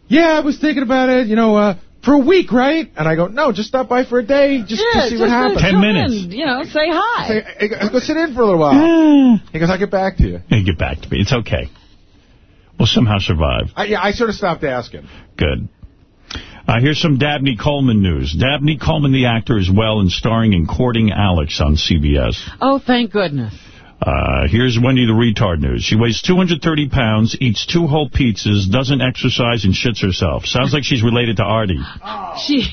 yeah, I was thinking about it, you know, uh, for a week, right? And I go, no, just stop by for a day, just yeah, to see just what happens. Ten minutes. in, you know, say hi. Hey, hey, go sit in for a little while. he goes, I'll get back to you. Hey, get back to me. It's okay. We'll somehow survive. I, yeah, I sort of stopped asking. Good. Uh, here's some Dabney Coleman news. Dabney Coleman, the actor, is well and starring in Courting Alex on CBS. Oh, thank goodness. Uh, here's Wendy the retard news. She weighs 230 pounds, eats two whole pizzas, doesn't exercise, and shits herself. Sounds like she's related to Artie. She...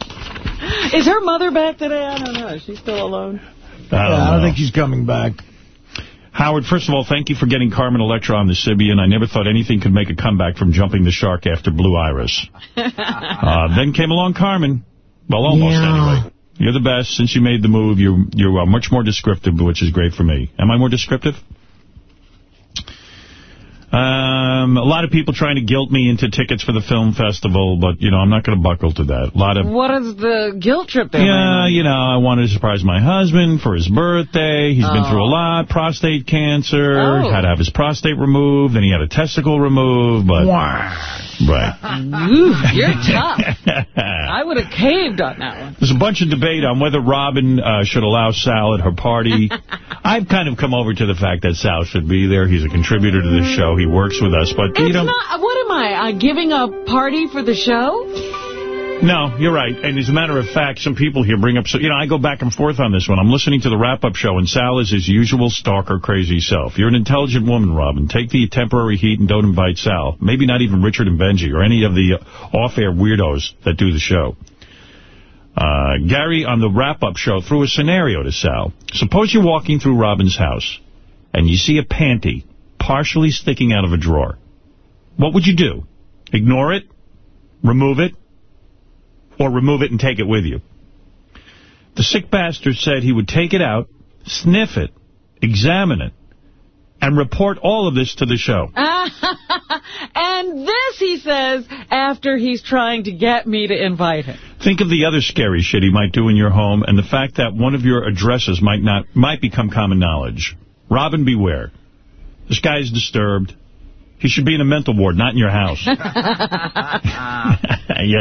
Is her mother back today? I don't know. Is she still alone? I don't, I don't think she's coming back. Howard, first of all, thank you for getting Carmen Electra on the Sybian. I never thought anything could make a comeback from jumping the shark after Blue Iris. Uh, then came along Carmen. Well, almost Yeah. anyway. You're the best. Since you made the move, you're, you're much more descriptive, which is great for me. Am I more descriptive? Um, a lot of people trying to guilt me into tickets for the film festival, but, you know, I'm not going to buckle to that. A lot of... What is the guilt trip there? Yeah, you know, I wanted to surprise my husband for his birthday. He's been Oh. through a lot. Prostate cancer. Oh. Had to have his prostate removed. Then he had a testicle removed. But Right. Ooh, you're tough. I would have caved on that one. There's a bunch of debate on whether Robin uh, should allow Sal at her party. I've kind of come over to the fact that Sal should be there. He's a contributor to the show. He works with us. But, you It's know... not, what am I, uh, giving a party for the show? No, you're right. And as a matter of fact, some people here bring up... So, you know, I go back and forth on this one. I'm listening to the wrap-up show, and Sal is his usual stalker, crazy self. You're an intelligent woman, Robin. Take the temporary heat and don't invite Sal. Maybe not even Richard and Benji or any of the uh, off-air weirdos that do the show. Uh, Gary, on the wrap-up show, threw a scenario to Sal. Suppose you're walking through Robin's house, and you see a panty partially sticking out of a drawer. What would you do? Ignore it? Remove it? Or remove it and take it with you? The sick bastard said he would take it out, sniff it, examine it, and report all of this to the show. and this, he says, after he's trying to get me to invite him. Think of the other scary shit he might do in your home and the fact that one of your addresses might not might become common knowledge. Robin, beware. This guy's disturbed. He should be in a mental ward, not in your house. yeah,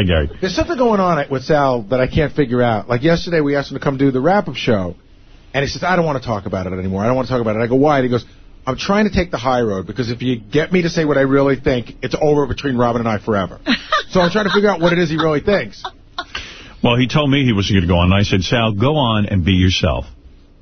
Gary. There's something going on with Sal that I can't figure out. Like yesterday, we asked him to come do the wrap-up show, and he says, I don't want to talk about it anymore. I don't want to talk about it. I go, why? And he goes, I'm trying to take the high road, because if you get me to say what I really think, it's over between Robin and I forever. so I'm trying to figure out what it is he really thinks. Well, he told me he was going to go on, and I said, Sal, go on and be yourself.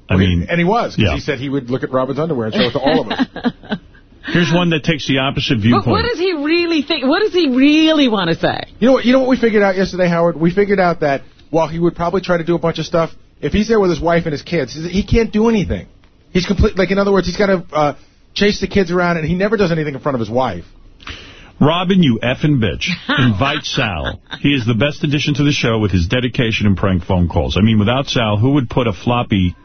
I mean, And he was, because Yeah. he said he would look at Robin's underwear and show it to all of us. here's one that takes the opposite But viewpoint. what does he really think? What does he really want to say? You know what? You know what we figured out yesterday, Howard? We figured out that while he would probably try to do a bunch of stuff, if he's there with his wife and his kids, he can't do anything. He's complete. Like in other words, he's got to uh, chase the kids around, and he never does anything in front of his wife. Robin, you effing bitch. Invite Sal. He is the best addition to the show with his dedication and prank phone calls. I mean, without Sal, who would put a floppy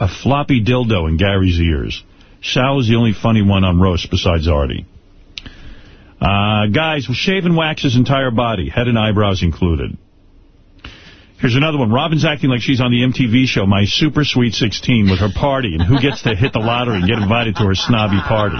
a floppy dildo in Gary's ears? Sal is the only funny one on roast besides Artie. Uh, guys, shave and wax his entire body, head and eyebrows included. Here's another one. Robin's acting like she's on the MTV show, My Super Sweet 16, with her party, and who gets to hit the lottery and get invited to her snobby party.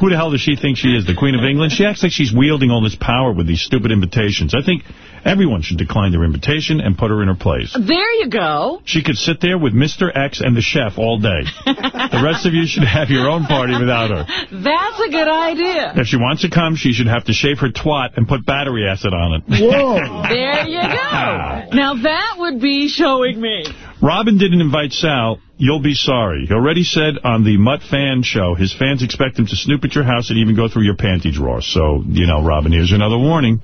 Who the hell does she think she is, the Queen of England? She acts like she's wielding all this power with these stupid invitations. I think everyone should decline their invitation and put her in her place. There you go. She could sit there with Mr. X and the chef all day. the rest of you should have your own party without her. That's a good idea. If she wants to come, she should have to shave her twat and put battery acid on it. Whoa. There you go. Now that would be showing me. Robin didn't invite Sal. You'll be sorry. He already said on the Mutt Fan show his fans expect him to snoop at your house and even go through your panty drawer. So, you know, Robin, here's another warning.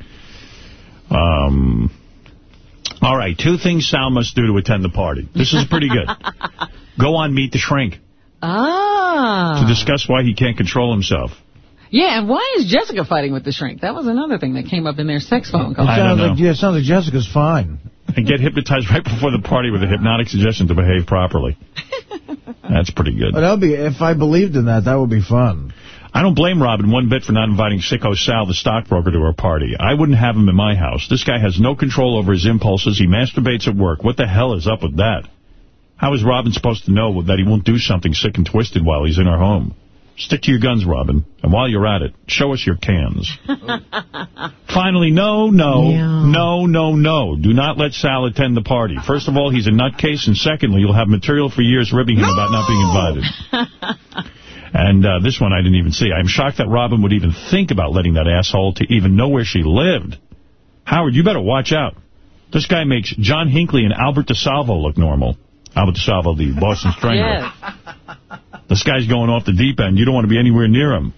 Um, all right, two things Sal must do to attend the party. This is pretty good. Go on Meet the Shrink Ah. to discuss why he can't control himself. Yeah, and why is Jessica fighting with the shrink? That was another thing that came up in their sex phone call. I don't know. like, yeah, sounds like Jessica's fine. And get hypnotized right before the party with a hypnotic suggestion to behave properly. That's pretty good. But that would be, if I believed in that, that would be fun. I don't blame Robin one bit for not inviting Sicko Sal, the stockbroker, to her party. I wouldn't have him in my house. This guy has no control over his impulses. He masturbates at work. What the hell is up with that? How is Robin supposed to know that he won't do something sick and twisted while he's in her home? Stick to your guns, Robin. And while you're at it, show us your cans. Finally, no, no, no, no, no. Do not let Sal attend the party. First of all, he's a nutcase, and secondly, you'll have material for years ribbing him about not being invited. And uh, this one I didn't even see. I'm shocked that Robin would even think about letting that asshole to even know where she lived. Howard, you better watch out. This guy makes John Hinckley and Albert DeSalvo look normal. Albert DeSalvo, the Boston Strangler. This guy's going off the deep end. You don't want to be anywhere near him.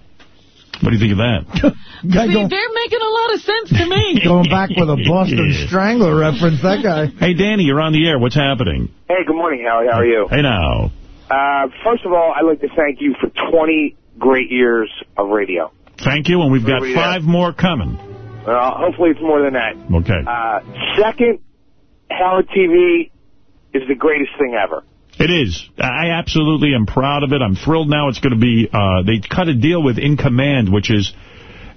What do you think of that? See, they're making a lot of sense to me. Going back with a Boston Yeah. Strangler reference, that guy. Hey, Danny, you're on the air. What's happening? Hey, good morning, Howie. How are you? Hey, now. Uh, first of all, I'd like to thank you for 20 great years of radio. Thank you, and we've got Nobody five more coming. Uh, hopefully it's more than that. Okay. Uh, second, Howard TV is the greatest thing ever. It is. I absolutely am proud of it. I'm thrilled now it's going to be, uh, they cut a deal with In Command, which is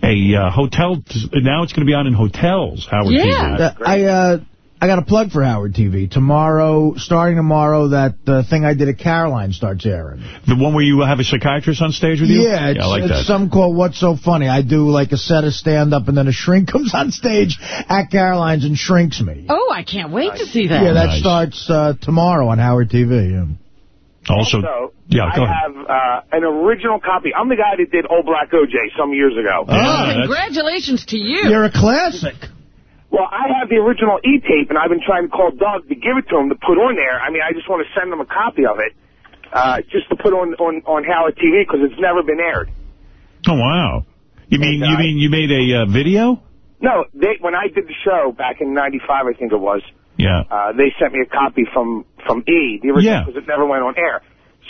a uh, hotel. Now it's going to be on in hotels, Howard TV. Uh, I uh, I got a plug for Howard TV. Tomorrow, starting tomorrow, that uh, thing I did at Caroline starts airing. The one where you have a psychiatrist on stage with you? Yeah, it's, I like it's that. something called What's So Funny. I do like a set of stand-up, and then a shrink comes on stage at Caroline's and shrinks me. Oh, I can't wait to see that. Yeah, that Nice. starts uh, tomorrow on Howard TV. Yeah. Also, So, yeah, I go ahead. have uh, an original copy. I'm the guy that did Old Black OJ some years ago. Oh, congratulations to you. You're a classic. Well, I have the original E-tape, and I've been trying to call Doug to give it to him to put on there. I mean, I just want to send him a copy of it, uh, just to put on on, on Howard TV because it's never been aired. Oh, wow. You mean you mean you made a uh, video? No, they when I did the show back in '95, I think it was. Yeah. Uh, they sent me a copy from from E, the original, Yeah. because it never went on air.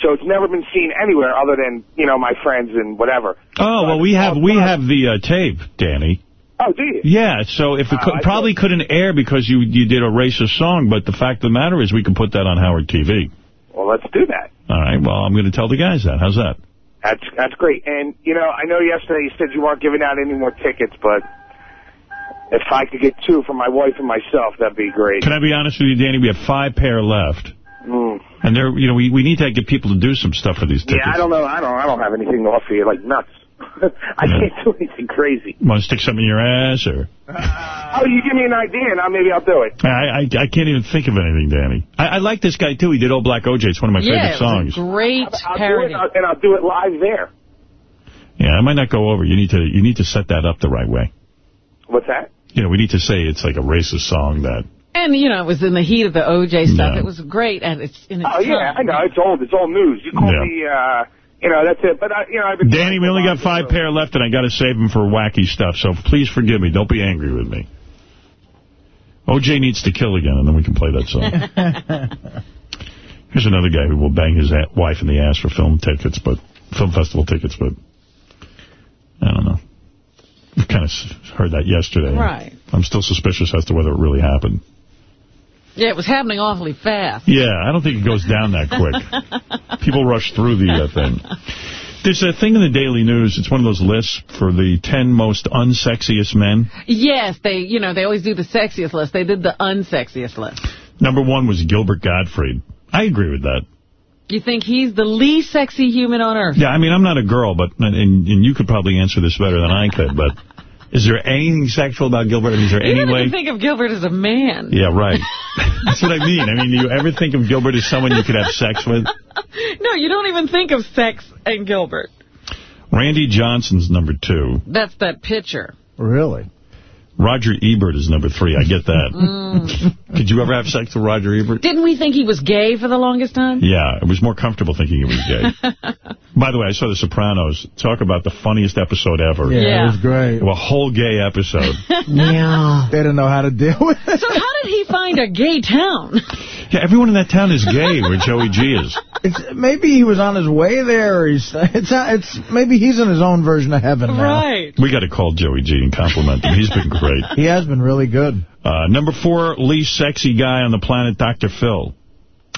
So it's never been seen anywhere other than you know my friends and whatever. Oh, well, we have we have the uh, tape, Danny. Oh, do you? Yeah, so if it Uh, probably couldn't air because you you did a racist song, but the fact of the matter is we can put that on Howard TV. Well, let's do that. All right, well, I'm going to tell the guys that. How's that? That's that's great. And you know, I know yesterday you said you weren't giving out any more tickets, but if I could get two for my wife and myself, that'd be great. Can I be honest with you, Danny? We have five pair left. Mm. And they're, you know, we, we need to get people to do some stuff for these tickets. Yeah, I don't know. I don't. I don't have anything to offer you like nuts. I can't do anything crazy. Want to stick something in your ass or? Oh, you give me an idea, and I, maybe I'll do it. I, I I can't even think of anything, Danny. I, I like this guy too. He did Old Black OJ. It's one of my yeah, favorite songs. it was a great I'll parody. do it, and I'll do it live there. Yeah, I might not go over. You need to you need to set that up the right way. What's that? You know, we need to say it's like a racist song that. And, you know, it was in the heat of the O.J. stuff. Yeah. It was great, and it's in its Oh yeah, I know. It's old. It's old news. You call Yeah. me. uh You know, that's it. But I, you know, I've been. Danny, we only got five pair left, and I got to save them for wacky stuff. So please forgive me. Don't be angry with me. OJ needs to kill again, and then we can play that song. Here's another guy who will bang his wife in the ass for film tickets, but film festival tickets, but I don't know. We kind of heard that yesterday. Right. I'm still suspicious as to whether it really happened. Yeah, it was happening awfully fast. Yeah, I don't think it goes down that quick. People rush through the uh, thing. There's a thing in the Daily News. It's one of those lists for the 10 most unsexiest men. Yes, they, you know, they always do the sexiest list. They did the unsexiest list. Number one was Gilbert Gottfried. I agree with that. You think he's the least sexy human on earth? Yeah, I mean, I'm not a girl, but and, and you could probably answer this better than I could, but is there anything sexual about Gilbert? I mean, is there You any way? even think of Gilbert as a man. Yeah, right. That's what I mean. I mean, do you ever think of Gilbert as someone you could have sex with? No, you don't even think of sex and Gilbert. Randy Johnson's number two. That's that picture. Really? Roger Ebert is number three. I get that. Mm. Did you ever have sex with Roger Ebert? Didn't we think he was gay for the longest time? Yeah, it was more comfortable thinking he was gay. By the way, I saw The Sopranos. Talk about the funniest episode ever. Yeah, it was great. A whole gay episode. yeah. They didn't know how to deal with it. So how did he find a gay town? Yeah, everyone in that town is gay where Joey G is. It's, maybe he was on his way there. Or he's, it's, it's Maybe he's in his own version of heaven now. Right. We got to call Joey G and compliment him. He's been great. He has been really good. Uh, number four, least sexy guy on the planet, Dr. Phil.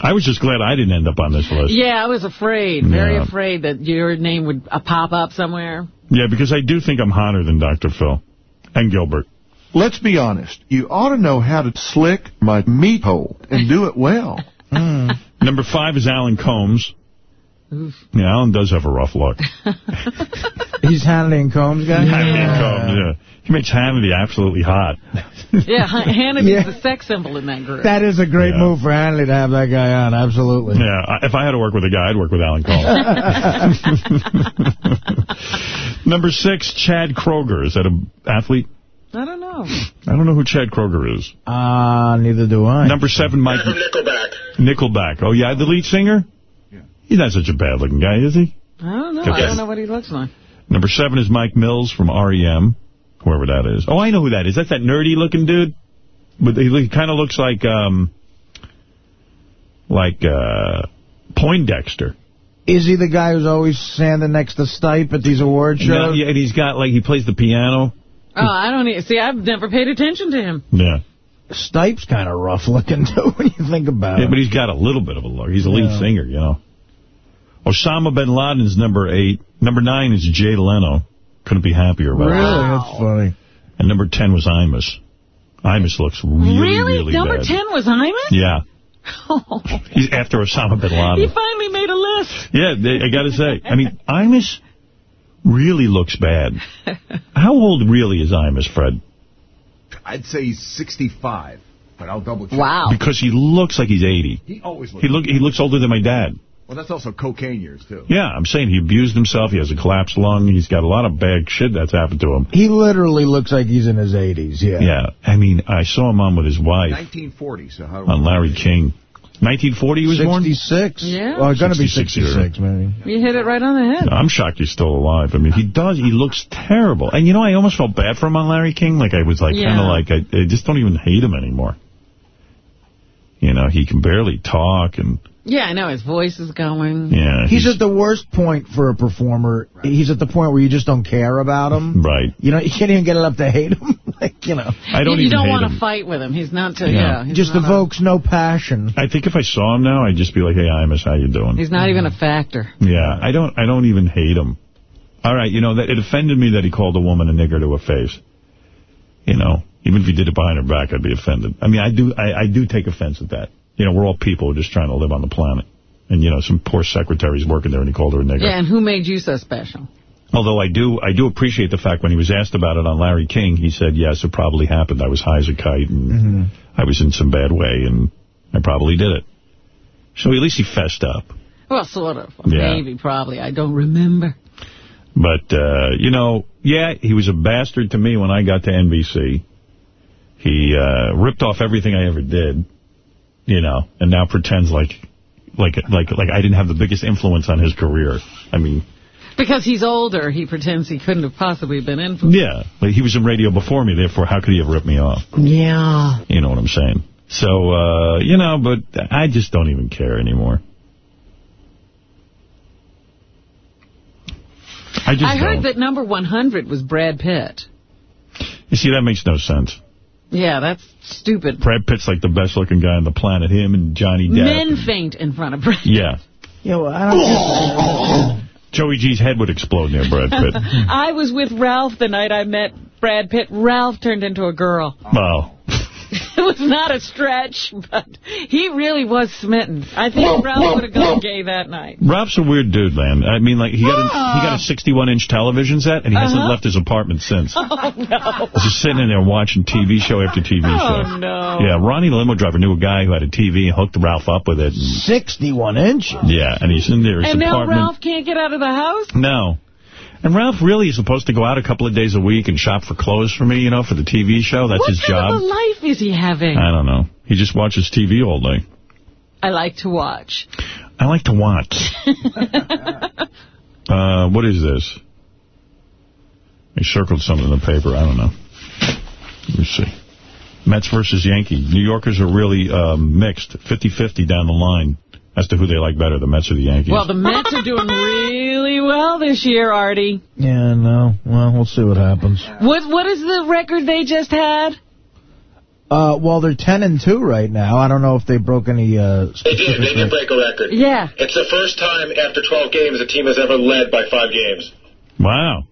I was just glad I didn't end up on this list. Yeah, I was afraid, very Yeah. afraid that your name would uh, pop up somewhere. Yeah, because I do think I'm hotter than Dr. Phil. And Gilbert. Let's be honest. You ought to know how to slick my meat hole and do it well. Number five is Alan Colmes. Yeah, Alan does have a rough look. He's Hannity and Colmes guy? Hannity and Colmes, yeah. He makes Hannity absolutely hot. Yeah, Han- Hannity's Yeah. the sex symbol in that group. That is a great Yeah. move for Hannity to have that guy on, absolutely. Yeah, if I had to work with a guy, I'd work with Alan Colmes. Number six, Chad Kroeger. Is that an athlete? I don't know. I don't know who Chad Kroeger is. Ah, neither do I. Number seven, Mike Nickelback. Nickelback. Oh, yeah, the lead singer? He's not such a bad-looking guy, is he? I don't know. Okay. I don't know what he looks like. Number seven is Mike Mills from REM, whoever that is. Oh, I know who that is. That's that nerdy-looking dude. But he, he kind of looks like, um, like, uh, Poindexter. Is he the guy who's always standing next to Stipe at these award shows? No, yeah, and he's got, like, he plays the piano. Oh, I don't even, see, I've never paid attention to him. Yeah. Stipe's kind of rough looking, too, when you think about Yeah, it. but he's got a little bit of a look. He's a lead Yeah. singer, you know. Osama bin Laden's number eight. Number nine is Jay Leno. Couldn't be happier about Really? it. That's funny. And number 10 was Imus. Imus looks really, Really? really Number bad. 10 was Imus? Yeah. Oh. He's after Osama bin Laden. he finally made a list. Yeah, they, I got to say. I mean, Imus really looks bad. How old really is Imus, Fred? I'd say he's 65, but I'll double check. Wow. Because he looks like he's 80. He always looks. He look he looks older than my dad. Well, that's also cocaine years, too. Yeah, I'm saying he abused himself. He has a collapsed lung. He's got a lot of bad shit that's happened to him. He literally looks like he's in his 80s, yeah. Yeah, I mean, I saw him on with his wife 1940, so how on Larry King. 1940 he was born? 66? Yeah. Well, going to be 66 66, maybe. You hit it right on the head. I'm shocked he's still alive. I mean, he does. He looks terrible. And, you know, I almost felt bad for him on Larry King. Like, I was, like, Yeah. kind of like, I, I just don't even hate him anymore. You know, he can barely talk, and, Yeah, I know. His voice is going. yeah. He's at the worst point for a performer. He's at the point where you just don't care about him. Right. You know, you can't even get it up to hate him. like, you know. I don't you, you even don't want to fight with him. He's not. To, Yeah. yeah. just not a- evokes no passion. I think if I saw him now, I'd just be like, hey, Imus, how you doing? He's not even a factor. Yeah, I don't I don't even hate him. All right, you know, that it offended me that he called a woman a nigger to her face. You know, even if he did it behind her back, I'd be offended. I mean, I do I, I do take offense at that. You know, we're all people just trying to live on the planet. And, you know, some poor secretary's working there and he called her a nigger. Yeah, and who made you so special? Although I do I do appreciate the fact when he was asked about it on Larry King, he said, yes, it probably happened. I was high as a kite and mm-hmm. I was in some bad way and I probably did it. So at least he fessed up. Well, sort of. Yeah. Maybe, probably. I don't remember. But, uh, you know, yeah, he was a bastard to me when I got to NBC. He uh, ripped off everything I ever did, you know, and now pretends like like like like I didn't have the biggest influence on his career. I mean, Because he's older, he pretends he couldn't have possibly been in. yeah, like he was in radio before me, therefore how could he have ripped me off? Yeah. You know what I'm saying? So, uh, you know, but I just don't even care anymore. I just I heard don't. that number 100 was Brad Pitt. You see, that makes no sense. Yeah, that's stupid. Brad Pitt's like the best looking guy on the planet. Him and Johnny Depp. Men faint in front of Brad. Yeah. Yeah, well, I don't Joey G's head would explode near Brad Pitt. I was with Ralph the night I met Brad Pitt. Ralph turned into a girl. Well, It was not a stretch, but he really was smitten. I think Ralph would have gone gay that night. Ralph's a weird dude, man. I mean, like, he got a, he got a 61-inch television set, and he hasn't Uh-huh. left his apartment since. Oh, no. Just sitting in there watching TV show after TV Oh, show. no. Yeah, Ronnie the limo driver knew a guy who had a TV and hooked Ralph up with it. 61 inches. yeah, and he's in there. His And now apartment. Ralph can't get out of the house? No. And Ralph really is supposed to go out a couple of days a week and shop for clothes for me, you know, for the TV show. That's what his kind job. of a life is he having? I don't know. He just watches TV all day. I like to watch. I like to watch. uh, what is this? He circled something in the paper. I don't know. Let me see. Mets versus Yankees. New Yorkers are really um, mixed, 50-50 down the line as to who they like better, the Mets or the Yankees. Well, the Mets are doing really well this year, Artie. Yeah, no. Well, we'll see what happens. What What is the record they just had? Uh, well, they're 10 and 2 right now. I don't know if they broke any uh, They did. They did break a record. Yeah. It's the first time after 12 games a team has ever led by five games. wow.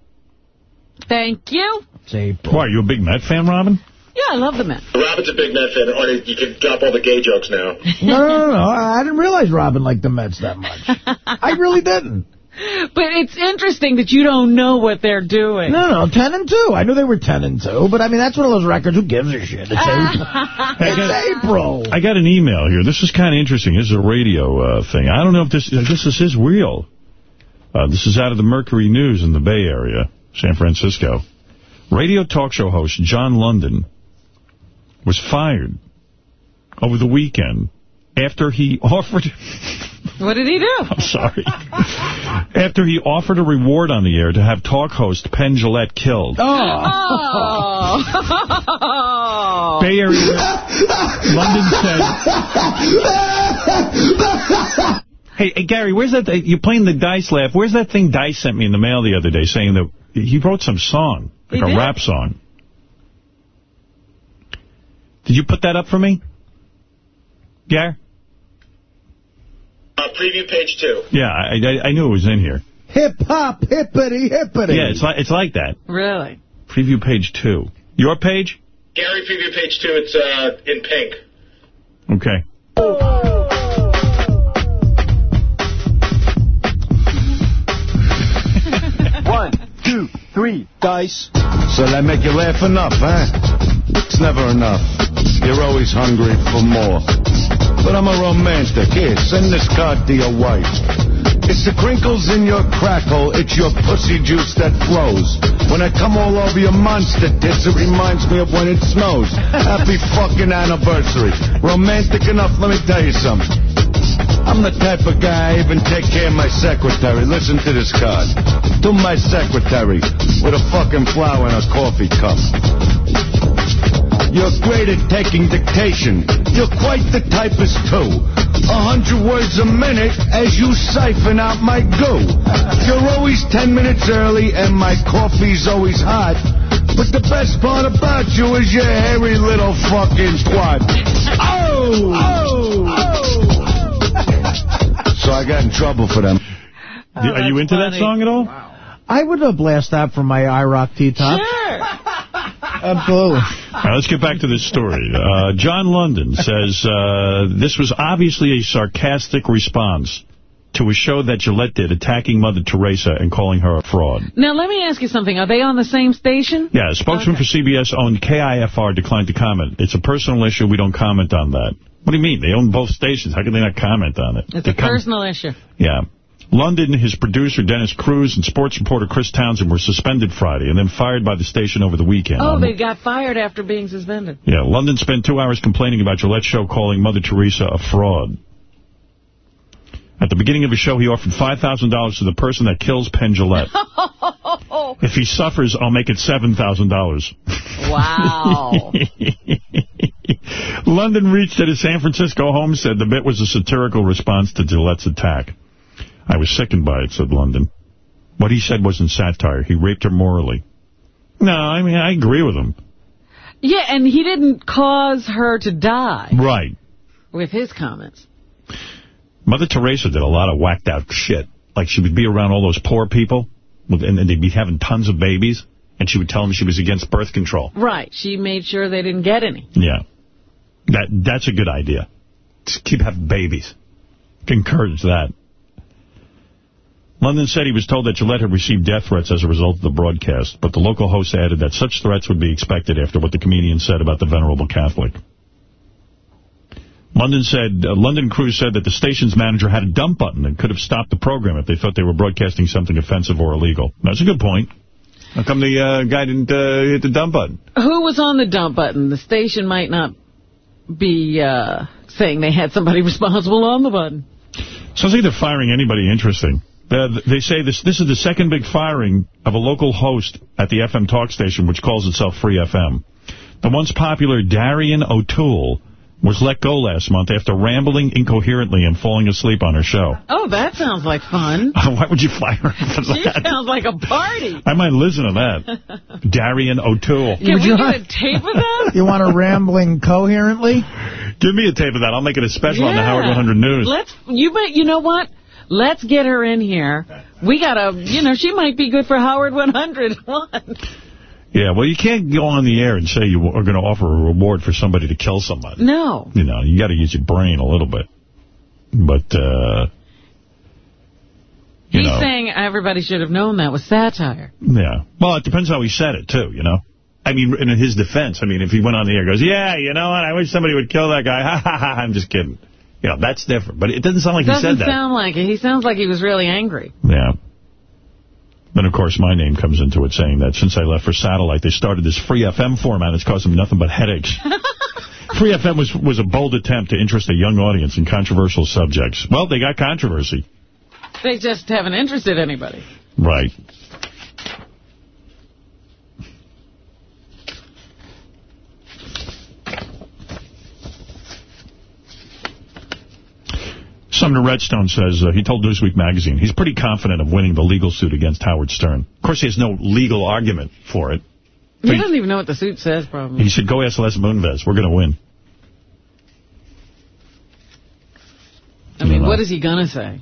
Thank you. Why, are you a big Met fan, Robin? Yeah, I love the Mets. Robin's a big Met fan. Or you can drop all the gay jokes now. No, no, no, no. I didn't realize Robin liked the Mets that much. I really didn't. But it's interesting that you don't know what they're doing. No, no, 10 and 2. I knew they were 10 and 2, but I mean, that's one of those records. Who gives a shit? It's April. it's April. I got an email here. This is kind of interesting. This is a radio uh, thing. I don't know if this, I guess this is real. Uh, this is out of the Mercury News in the Bay Area, San Francisco. Radio talk show host John London was fired over the weekend after he offered... What did he do? I'm sorry. After he offered a reward on the air to have talk host Penn Jillette killed. Oh. Bay Area. London said... Hey, hey, Gary, where's that? You're playing the Dice laugh. Where's that thing Dice sent me in the mail the other day saying that he wrote some song, like He a did? rap song. Did you put that up for me? Gar? Uh, preview page two. Yeah, I, I, I knew it was in here. Hip hop, hippity, hippity. Yeah, it's like it's like that. Really? Preview page two. Your page? Gary, preview page two. It's uh, in pink. Okay. One, two, three, dice. So that make you laugh enough, huh? It's never enough. You're always hungry for more. But I'm a romantic. Here, send this card to your wife. It's the crinkles in your crackle. It's your pussy juice that flows. When I come all over your monster tits, it reminds me of when it snows. Happy fucking anniversary. Romantic enough, let me tell you something. I'm the type of guy I even take care of my secretary. Listen to this card. To my secretary with a fucking flower and a coffee cup. You're great at taking dictation. You're quite the typist too. A hundred words a minute as you siphon out my goo. You're always ten minutes early and my coffee's always hot. But the best part about you is your hairy little fucking twat. Oh! Oh! So I got in trouble for them. Are you into that song at all? I would have blast that from my IROC T-top. Sure. Absolutely. All right, let's get back to this story. Uh, John London says uh, this was obviously a sarcastic response to a show that Jillette did attacking Mother Teresa and calling her a fraud. Now, let me ask you something. Are they on the same station? Yeah, a spokesman for CBS-owned KIFR declined to comment. It's a personal issue. We don't comment on that. What do you mean? They own both stations. How can they not comment on it? It's They a personal issue. Yeah. London, his producer, Dennis Cruz, and sports reporter Chris Townsend were suspended Friday and then fired by the station over the weekend. Oh, they got fired after being suspended. Yeah, London spent two hours complaining about Jillette's show calling Mother Teresa a fraud. At the beginning of his show, he offered $5,000 to the person that kills Penn Jillette. if he suffers, I'll make it $7,000. Wow. London reached at his San Francisco home said the bit was a satirical response to Jillette's attack. I was sickened by it, said London. What he said wasn't satire. He raped her morally. No, I mean, I agree with him. yeah, and he didn't cause her to die Right. with his comments. Mother Teresa did a lot of whacked out shit. Like she would be around all those poor people, and, and they'd be having tons of babies, and she would tell them she was against birth control. Right. She made sure they didn't get any. Yeah. That That's a good idea. Just keep having babies. Encourage that. London said he was told that Jillette had received death threats as a result of the broadcast, but the local host added that such threats would be expected after what the comedian said about the venerable Catholic. London said, uh, London Crew said that the station's manager had a dump button and could have stopped the program if they thought they were broadcasting something offensive or illegal. That's a good point. How come the uh, guy didn't uh, hit the dump button? Who was on the dump button? The station might not be uh, saying they had somebody responsible on the button. Sounds like they're firing anybody interesting. Uh, they say this this is the second big firing of a local host at the FM talk station, which calls itself Free FM. The once popular Darian O'Toole was let go last month after rambling incoherently and falling asleep on her show. Oh, that sounds like fun. Why would you fire her for She that? sounds like a party. I might listen to that. Darian O'Toole. Can we get a tape of that? You want a rambling coherently? Give me a tape of that. I'll make it a special on the Howard 100 News. Let's. You bet. You know what? Let's get her in here. We gotta. You know, she might be good for Howard 101. Yeah, well, you can't go on the air and say you are going to offer a reward for somebody to kill somebody. No. You know, you got to use your brain a little bit. But, uh, He's know, saying everybody should have known that was satire. yeah. Well, it depends how he said it, too, you know. I mean, in his defense, I mean, if he went on the air and goes, yeah, you know what, I wish somebody would kill that guy. Ha, ha, ha, I'm just kidding. You know, that's different. But it doesn't sound like he Doesn't said that. sound like it. He sounds like he was really angry. Yeah. Then, of course, my name comes into it, saying that since I left for satellite, they started this free FM format. It's caused them nothing but headaches. free FM was, was a bold attempt to interest a young audience in controversial subjects. Well, they got controversy. They just haven't interested anybody. Right. Sumner Redstone says, uh, he told Newsweek magazine, he's pretty confident of winning the legal suit against Howard Stern. Of course, he has no legal argument for it. He, he doesn't even know what the suit says, probably. He should go ask Les Moonves. We're going to win. I mean, what is he going to say?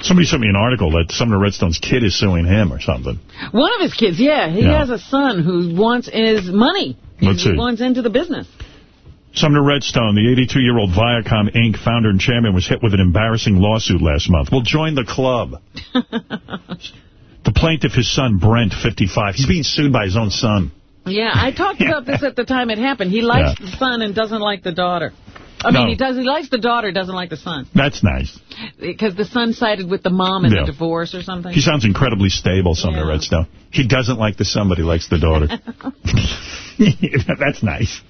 Somebody sent me an article that Sumner Redstone's kid is suing him or something. One of his kids, yeah. He yeah. has a son who wants his money. Let's he see. wants into the business. Sumner Redstone, the 82-year-old Viacom Inc. founder and chairman, was hit with an embarrassing lawsuit last month. Well, join the club. the plaintiff, his son, Brent, 55. He's being sued by his own son. Yeah, I talked about this at the time it happened. He likes the son and doesn't like the daughter. I mean, he does. He likes the daughter, doesn't like the son. That's nice. Because the son sided with the mom in Yeah. the divorce or something. He sounds incredibly stable, Sumner Redstone. He doesn't like the son, but he likes the daughter. That's nice.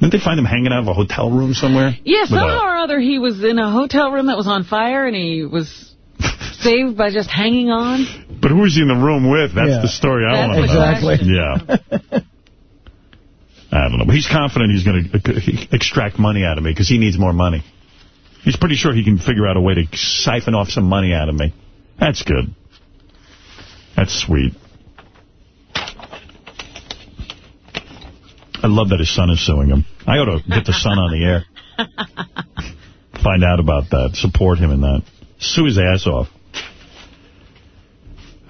Didn't they find him hanging out of a hotel room somewhere? Yeah, With a- somehow or other he was in a hotel room that was on fire and he was saved by just hanging on. But who was he in the room with? That's Yeah. the story I want to know. Exactly. Yeah. I don't know. But he's confident he's going to extract money out of me because he needs more money. He's pretty sure he can figure out a way to siphon off some money out of me. That's good. That's sweet. I love that his son is suing him. I ought to get the son on the air. Find out about that. Support him in that. Sue his ass off.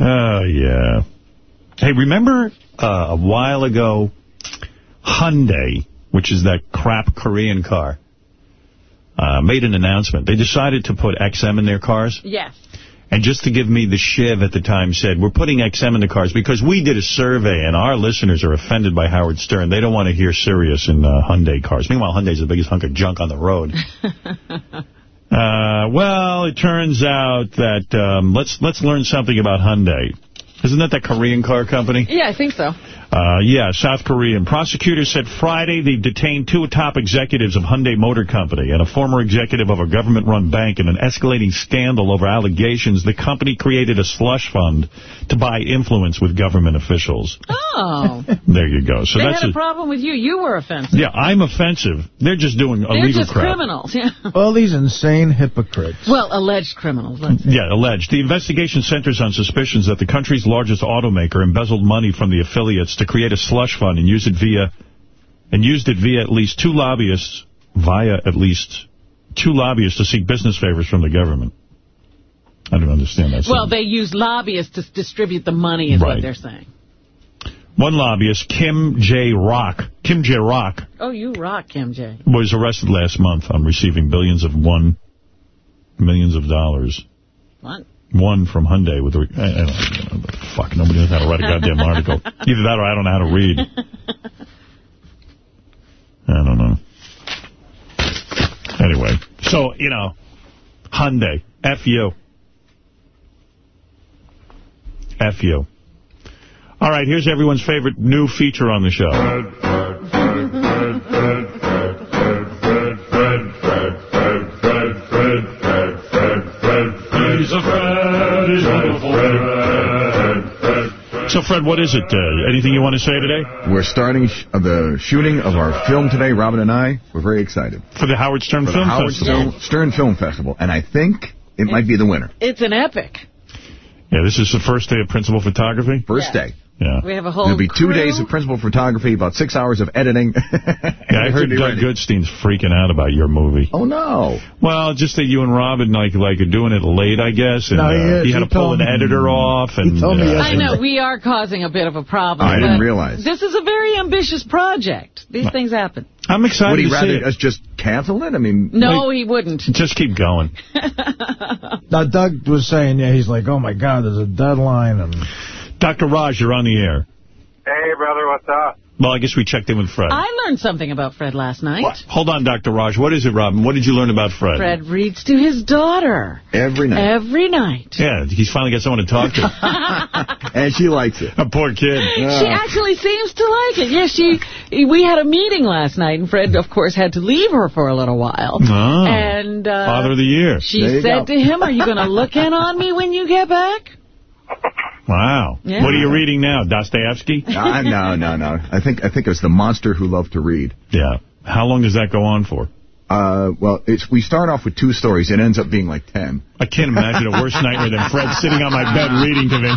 Oh, yeah. Hey, remember uh, a while ago, Hyundai, which is that crap Korean car, uh, made an announcement. They decided to put XM in their cars. Yes. And just to give me the shiv at the time said, we're putting XM in the cars because we did a survey and our listeners are offended by Howard Stern. They don't want to hear Sirius in uh, Hyundai cars. Meanwhile, Hyundai's the biggest hunk of junk on the road. Uh, well, it turns out that um, let's let's learn something about Hyundai. Isn't that that Korean car company? Yeah, I think so. Uh, yeah, South Korean. Prosecutors said Friday they detained two top executives of Hyundai Motor Company and a former executive of a government-run bank in an escalating scandal over allegations the company created a slush fund to buy influence with government officials. Oh. There you go. So they that's had a a, problem with you. You were offensive. yeah, I'm offensive. They're just doing They're illegal just crap. criminals. Yeah. All these insane hypocrites. Well, alleged criminals. Let's say. Yeah, alleged. The investigation centers on suspicions that the country's largest automaker embezzled money from the affiliates to create a slush fund and use it via and used it via at least two lobbyists via at least two lobbyists to seek business favors from the government. I don't understand that. Well, they use lobbyists to distribute the money is Right. what they're saying. One lobbyist, Kim J. Rock, Kim J. Rock, Oh, you rock, Kim J. was arrested last month on receiving billions of one millions of dollars. What? One from Hyundai with a... I, I don't know, fuck, nobody knows how to write a goddamn article. Either that or I don't know how to read. I don't know. Anyway, so, you know, Hyundai, F you. F you. All right, here's everyone's favorite new feature on the show. So, Fred, what is it? Uh, anything you want to say today? We're starting sh uh, the shooting of our film today, Robin and I. We're very excited. For the Howard Stern For the Film Howard Festival. Stern, Stern Film Festival. And I think it might be the winner. It's an epic. Yeah, this is the first day of principal photography? First Yes. day. Yeah. We have a whole There'll be two crew. days of principal photography, about six hours of editing. Yeah, I heard Doug Goodstein's freaking out about your movie. Oh, no. Well, just that you and Robin like like are doing it late, I guess. And No, he uh, is. he had to pull told an me. editor off. And told me uh, I know, we are causing a bit of a problem. I didn't realize. This is a very ambitious project. These things happen. I'm excited Would he rather us just cancel it? I mean, No, he wouldn't. Just keep going. Now, Doug was saying, yeah, he's like, oh, my God, there's a deadline. and Dr. Raj, you're on the air. Hey, brother, what's up? Well, I guess we checked in with Fred. I learned something about Fred last night. Hold on, Dr. Raj. What is it, Robin? What did you learn about Fred? Fred reads to his daughter every night. every night. Yeah, he's finally got someone to talk to. and she likes it. A poor kid. She actually seems to like it. Yes, she. We had a meeting last night, and Fred, of course, had to leave her for a little while. Oh. And uh, Father of the year. she said go. to him, "Are you going to look in on me when you get back?" Wow. Yeah. What are you reading now, Dostoevsky? Uh, no, no, no. I think I think it's the monster who loved to read. Yeah. How long does that go on for? Uh, well, it's we start off with two stories. It ends up being like ten. I can't imagine a worse nightmare than Fred sitting on my bed reading to me.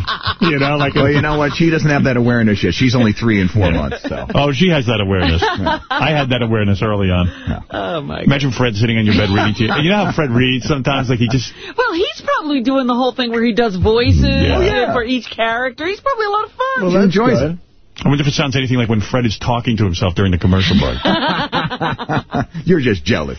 You know, like. Well, you know what? She doesn't have that awareness yet. She's only three and four months. So. Oh, she has that awareness. I had that awareness early on. Oh, my Imagine Fred sitting on your bed reading to you. You know how Fred reads sometimes? Like he just... Well, he's probably doing the whole thing where he does voices Yeah. Yeah. for each character. He's probably a lot of fun. he enjoys it. I wonder if it sounds anything like when Fred is talking to himself during the commercial break. You're just jealous.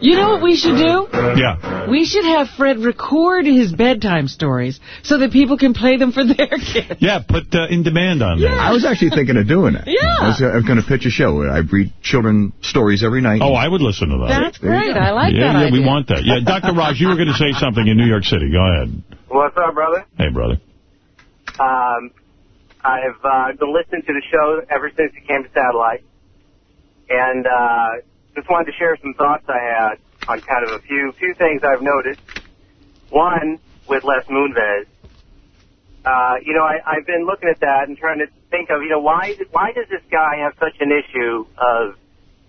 You know what we should do? Yeah. We should have Fred record his bedtime stories so that people can play them for their kids. Yeah, put uh, in demand on there. I was actually thinking of doing it. Yeah. I was, I was going to pitch a show. I read children stories every night. Oh, I would listen to that. That's great. I like yeah, that yeah, we want that. Yeah, Dr. Raj, you were going to say something in New York City. Go ahead. What's up, brother? Hey, brother. Um, I've uh, been listening to the show ever since it came to satellite, and uh, just wanted to share some thoughts I had on kind of a few few things I've noticed. One with Les Moonves. Uh, you know, I, I've been looking at that and trying to think of, you know, why why does this guy have such an issue of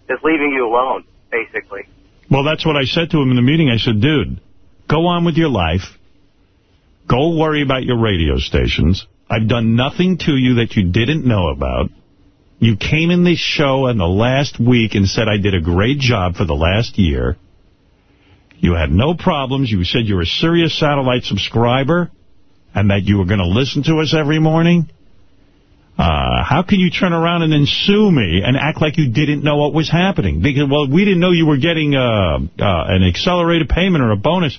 just leaving you alone, basically? Well, that's what I said to him in the meeting. I said, dude, go on with your life. Go worry about your radio stations. I've done nothing to you that you didn't know about. You came in this show in the last week and said I did a great job for the last year. You had no problems. You said you're a Sirius Satellite subscriber and that you were going to listen to us every morning. Uh, how can you turn around and then sue me and act like you didn't know what was happening? Because, well, we didn't know you were getting uh, uh, an accelerated payment or a bonus.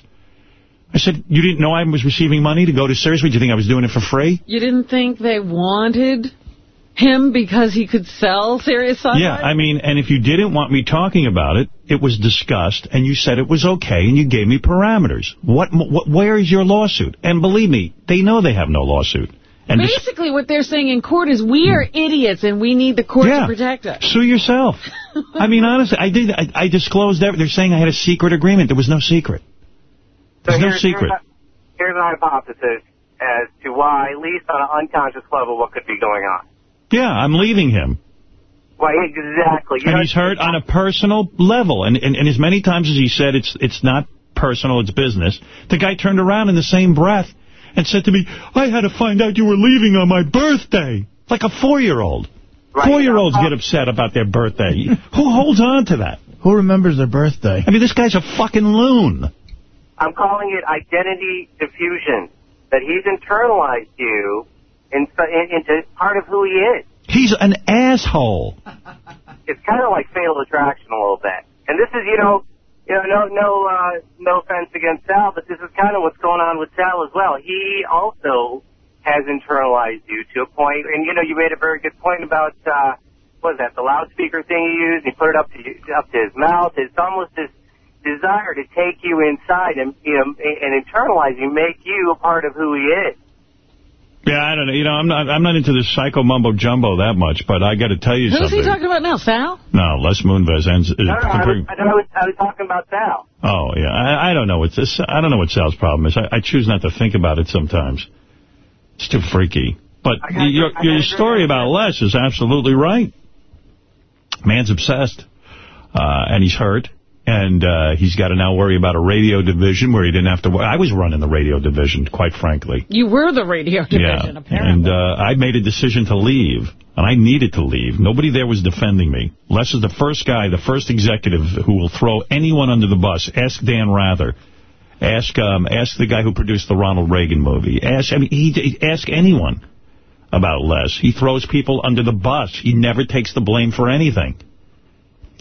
I said, you didn't know I was receiving money to go to Sirius? Did you think I was doing it for free? You didn't think they wanted him because he could sell Sirius Satellite? Yeah, I mean, and if you didn't want me talking about it, it was discussed, and you said it was okay, and you gave me parameters. What, what where is your lawsuit? And believe me, they know they have no lawsuit. And Basically, what they're saying in court is we are hmm. idiots and we need the court Yeah. to protect us. sue yourself. I mean, honestly, I did. I, I disclosed everything. They're saying I had a secret agreement. There was no secret. There's no here's, secret. Here's, a, here's an hypothesis as to why, at least on an unconscious level, what could be going on. Yeah, I'm leaving him. Why, exactly. You and know, he's hurt on a personal level. And, and and as many times as he said it's it's not personal, it's business, the guy turned around in the same breath and said to me, I had to find out you were leaving on my birthday. Like a four-year-old. Four-year-olds get upset about their birthday. Who holds on to that? Who remembers their birthday? I mean, this guy's a fucking loon. I'm calling it identity diffusion. That he's internalized you in, in, into part of who he is. He's an asshole. It's kind of like fatal attraction a little bit. And this is, you know, you know, no, no, uh, no offense against Sal, but this is kind of what's going on with Sal as well. He also has internalized you to a point, and you know, you made a very good point about, uh, what was that, the loudspeaker thing he used? He put it up to up to his mouth. It's almost this desire to take you inside and you know and internalize you, make you a part of who he is. Yeah, I don't know. You know, I'm not I'm not into this psycho mumbo jumbo that much, but I got to tell you Who's something. Who's he talking about now, Sal? No, Les Moonves ends. Is No, no, I was, comparing- I, was, I was talking about Sal. Oh yeah, I, I don't know what this. I don't know what Sal's problem is. I, I choose not to think about it sometimes. It's too freaky. But your your story about Les is absolutely right. Man's obsessed, uh, and he's hurt, and uh, he's got to now worry about a radio division where he didn't have to. I was running the radio division, quite frankly. You were the radio division, yeah, apparently. and uh, I made a decision to leave, and I needed to leave. Nobody there was defending me. Les is the first guy, the first executive who will throw anyone under the bus. Ask Dan Rather. Ask um, ask the guy who produced the Ronald Reagan movie. Ask I mean, he, he ask anyone about Les. He throws people under the bus. He never takes the blame for anything.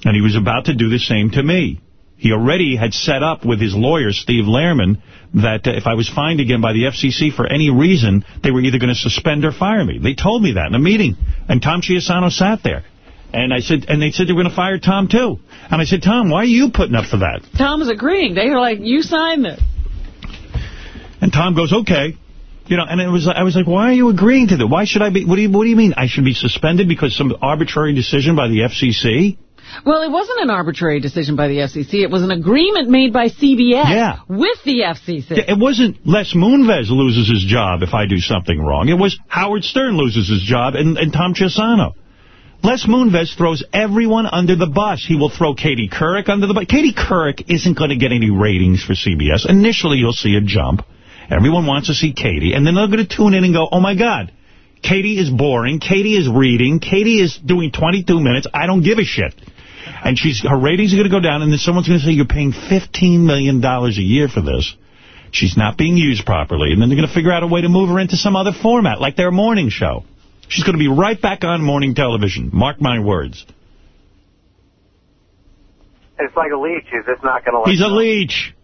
And he was about to do the same to me. He already had set up with his lawyer, Steve Lehrman, that uh, if I was fined again by the FCC for any reason, they were either going to suspend or fire me. They told me that in a meeting. And Tom Chiusano sat there. And I said, and they said they were going to fire Tom, too. And I said, Tom, why are you putting up for that? Tom's agreeing. They were like, you signed this. And Tom goes, okay. You know, and it was I was like, why are you agreeing to that? Why should I be, what do you, what do you mean? I should be suspended because some arbitrary decision by the FCC? Well, it wasn't an arbitrary decision by the FCC. It was an agreement made by CBS Yeah. with the FCC. It wasn't Les Moonves loses his job if I do something wrong. It was Howard Stern loses his job and, and Tom Chiusano. Les Moonves throws everyone under the bus. He will throw Katie Couric under the bus. Katie Couric isn't going to get any ratings for CBS. Initially, you'll see a jump. Everyone wants to see Katie. And then they're going to tune in and go, oh, my God, Katie is boring. Katie is reading. Katie is doing 22 minutes. I don't give a shit. And she's her ratings are going to go down, and then someone's going to say, you're paying $15 million a year for this. She's not being used properly. And then they're going to figure out a way to move her into some other format, like their morning show. She's going to be right back on morning television. Mark my words. It's like a leech. He's just not going to He's a go. leech.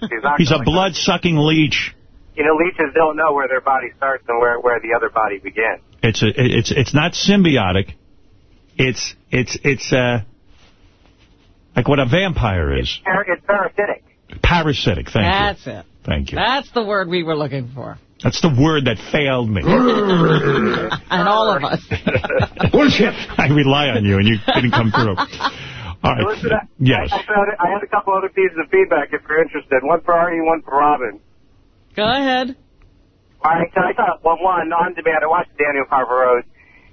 He's, not He's a blood-sucking leech. You know, leeches don't know where their body starts and where, where the other body begins. It's a, it's it's not symbiotic. It's it's it's uh like what a vampire is. Par- It's parasitic. Parasitic. Thank That's you. That's it. Thank you. That's the word we were looking for. That's the word that failed me. and all of us. Bullshit. I rely on you, and you didn't come through. All right. Listen, I, Yes. I, found I had a couple other pieces of feedback if you're interested. One for Artie, one for Robin. Go ahead. All right, so I thought, well, one, on demand, I watched Daniel Carver Rose.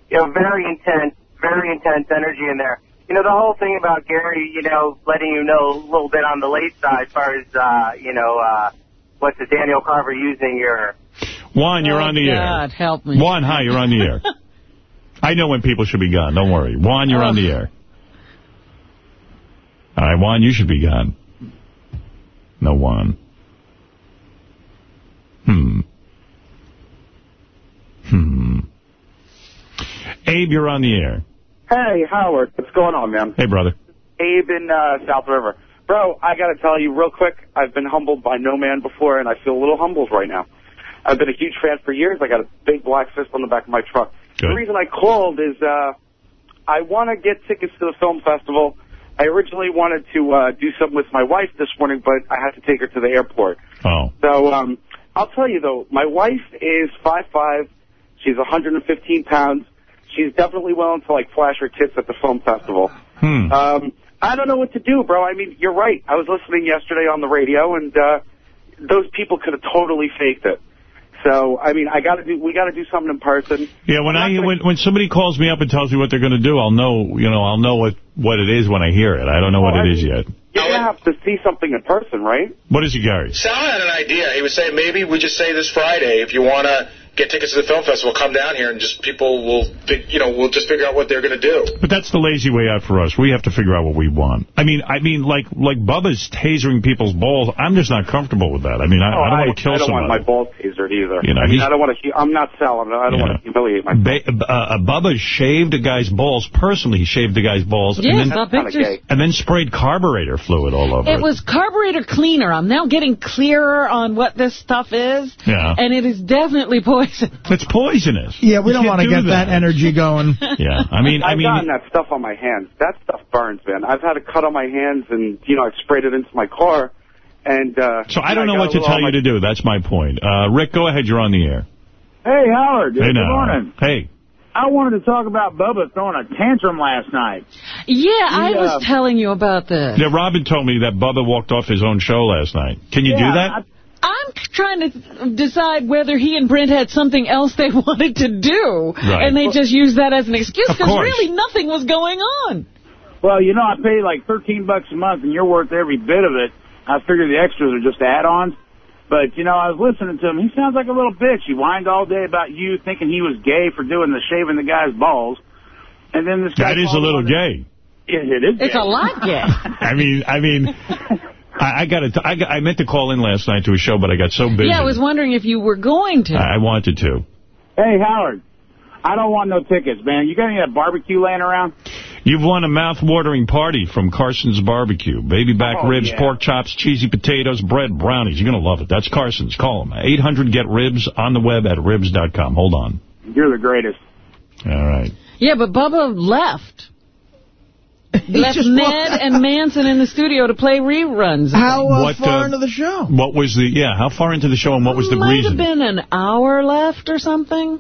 You know, very intense, very intense energy in there. You know, the whole thing about Gary, you know, letting you know a little bit on the late side as far as, uh, you know, uh, what's the Daniel Carver using your... Juan, you're oh, on the God, air. God, help me. Juan, hi, you're on the air. I know when people should be gone. Don't worry. Juan, you're on the air. All right, Juan, you should be gone. No, Juan. Hmm. Hmm. Abe, you're on the air. Hey, Howard. What's going on, man? Hey, brother. Abe in uh, South River. Bro, I got to tell you real quick, I've been humbled by no man before, and I feel a little humbled right now. I've been a huge fan for years. I got a big black fist on the back of my truck. The reason I called is uh, I want to get tickets to the film festival. I originally wanted to uh, do something with my wife this morning, but I had to take her to the airport. Oh. So um, I'll tell you, though, my wife is five five. She's 115 pounds. She's definitely willing to, like, flash her tits at the film festival. Hmm. Um, I don't know what to do, bro. I mean, you're right. I was listening yesterday on the radio, and uh, those people could have totally faked it. So, I mean, I got to do. We got to do something in person. Yeah, when I when when somebody calls me up and tells me what they're going to do, I'll know, you know, I'll know what what it is when I hear it. I don't know what Well, it I is yet. You're gonna have to see something in person, right? What is it, Gary? Sal had an idea. He was saying maybe we just say this Friday, if you want to get tickets to the film festival, come down here and just people will, you know, we'll just figure out what they're going to do. But that's the lazy way out for us. We have to figure out what we want. I mean, I mean, like like Bubba's tasering people's balls. I'm just not comfortable with that. I mean, I, oh, I don't want to kill I don't somebody. want my balls tasered either. You know, I mean, I don't want to. I'm not selling. I don't Yeah. want to humiliate myself. Ba uh, uh, Bubba shaved a guy's balls. Personally, he shaved the guy's balls. Yes, and then, saw. And then sprayed carburetor fluid all over it. It was carburetor cleaner. I'm now getting clearer on what this stuff is. Yeah. And it is definitely poison. It's poisonous. Yeah, we You don't want to do get that. that. energy going. Yeah, I mean, I I've mean, gotten that stuff on my hands. That stuff burns, man. I've had a cut on my hands, and you know, I've sprayed it into my car. And uh, so I don't know got what to tell you my- to do. That's my point. Uh, Rick, go ahead. You're on the air. Hey, Howard. Hey, Good now. morning. Hey. I wanted to talk about Bubba throwing a tantrum last night. Yeah, I Yeah. was telling you about this. Yeah, Robin told me that Bubba walked off his own show last night. Can you do that? I- I'm trying to decide whether he and Brent had something else they wanted to do. Right. And they just used that as an excuse because really nothing was going on. Well, you know, I pay like 13 bucks a month, and you're worth every bit of it. I figure the extras are just add-ons. But, you know, I was listening to him. He sounds like a little bitch. He whined all day about you thinking he was gay for doing the shaving the guy's balls. And then this guy... That is a little gay. It, it is It's gay. a lot gay. I mean, I mean, I, I got to. I, I meant to call in last night to a show, but I got so busy. Yeah, I was wondering if you were going to. I I wanted to. Hey, Howard. I don't want no tickets, man. You got any of that barbecue laying around? You've won a mouth-watering party from Carson's Barbecue. Baby back Oh, ribs, yeah. pork chops, cheesy potatoes, bread, brownies. You're going to love it. That's Carson's. Call them. 800-GET-RIBS on the web at ribs.com. Hold on. You're the greatest. All right. Yeah, but Bubba left. left just Ned and Manson in the studio to play reruns. How uh, What, far uh, into the show? What was the, yeah, how far into the show and what was the reason? Might reason? have been an hour left or something.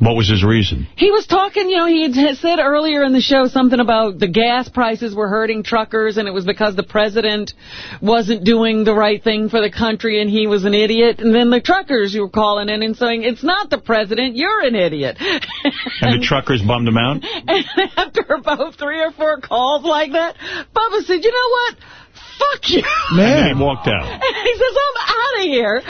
What was his reason? He was talking, you know, he had said earlier in the show something about the gas prices were hurting truckers, and it was because the president wasn't doing the right thing for the country, and he was an idiot. And then the truckers were calling in and saying, it's not the president, you're an idiot. And the truckers bummed him out? And after about three or four calls like that, Bubba said, you know what? Fuck you. And then he walked out. And he says, I'm out of here.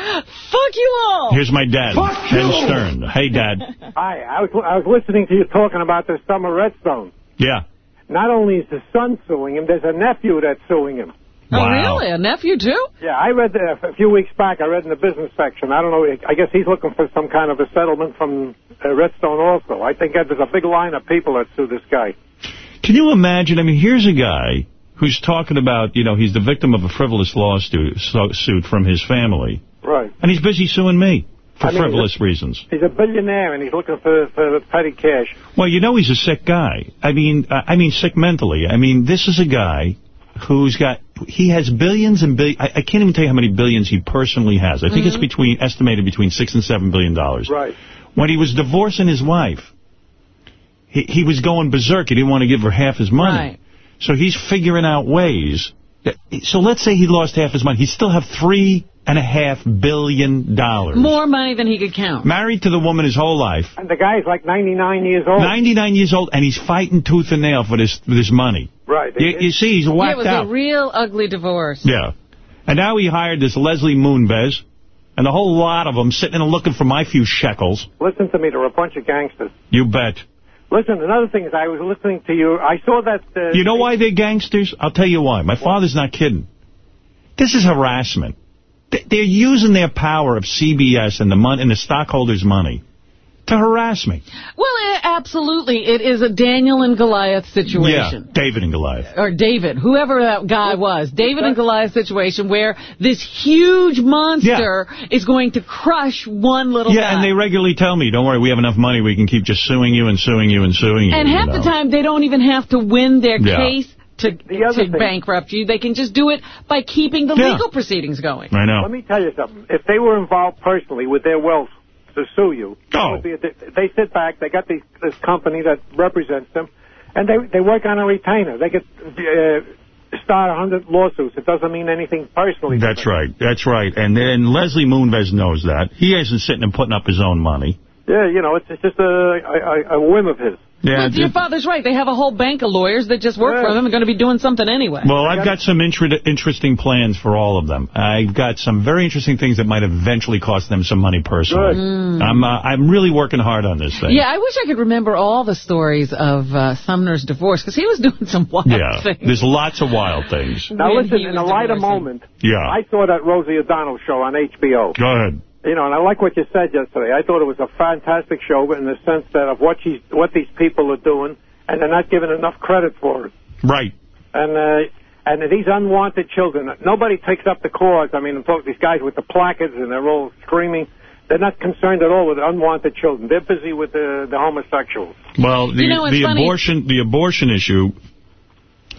Fuck you all. Here's my dad, Fuck Ben you. Stern. Hey, Dad. Hi, I was I was listening to you talking about the Sumner Redstone. Yeah. Not only is the son suing him, there's a nephew that's suing him. Oh, really? A nephew, too? Yeah, I read the, a few weeks back. I read in the business section. I don't know. I guess he's looking for some kind of a settlement from uh, Redstone also. I think that there's a big line of people that sue this guy. Can you imagine? I mean, here's a guy who's talking about, you know, he's the victim of a frivolous lawsuit from his family. Right. And he's busy suing me for I mean, frivolous reasons. He's a billionaire and he's looking for for petty cash. Well, you know he's a sick guy. I mean, uh, I mean sick mentally. I mean, this is a guy who's got, he has billions and billions. I, I can't even tell you how many billions he personally has. I think it's between, estimated between six and seven billion dollars. Right. When he was divorcing his wife, he, he was going berserk. He didn't want to give her half his money. Right. So he's figuring out ways. That, so let's say he lost half his money. He'd still have three and a half billion dollars. More money than he could count. Married to the woman his whole life. And the guy's like 99 years old. 99 years old, and he's fighting tooth and nail for this for this money. Right. You, you see, he's whacked Yeah, it was out. a real ugly divorce. Yeah. And now he hired this Leslie Moonves, and a whole lot of them sitting and looking for my few shekels. Listen to me. They're a bunch of gangsters. You bet. Listen, another thing is I was listening to you. I saw that... Uh, You know why they're gangsters? I'll tell you why. My father's not kidding. This is harassment. They- They're using their power of CBS and the mon and the stockholders' money to harass me. Well, eh, absolutely. It is a Daniel and Goliath situation. Yeah, David and Goliath. Or David, whoever that guy was. David and Goliath situation where this huge monster is going to crush one little Yeah, guy. and they regularly tell me, don't worry, we have enough money, we can keep just suing you and suing you and suing you. And you half the time, they don't even have to win their Yeah. case to, to bankrupt you. They can just do it by keeping the Yeah. legal proceedings going. I know. Let me tell you something. If they were involved personally with their wealth to sue you, Oh. would be a, they sit back, they got these, this company that represents them, and they they work on a retainer. They could uh, start a hundred lawsuits. It doesn't mean anything personally. That's right. That's right. And then Leslie Moonves knows that. He isn't sitting and putting up his own money. Yeah, you know, it's, it's just a, a, a whim of his. Yeah. But your father's right. They have a whole bank of lawyers that just work for them and going to be doing something anyway. Well, I've got some inter interesting plans for all of them. I've got some very interesting things that might eventually cost them some money personally. Good. Mm. I'm uh, I'm really working hard on this thing. Yeah, I wish I could remember all the stories of uh, Sumner's divorce, because he was doing some wild Yeah. things. There's lots of wild things. Now when listen, in was a lighter divorcing. moment, Yeah. I saw that Rosie O'Donnell show on HBO. Go ahead. You know, and I like what you said yesterday. I thought it was a fantastic show in the sense that of what she's, what these people are doing, and they're not given enough credit for it. Right. And uh, and these unwanted children, nobody takes up the cause. I mean, look, these guys with the placards and they're all screaming. They're not concerned at all with unwanted children. They're busy with the the homosexuals. Well, the You know, the funny. abortion the abortion issue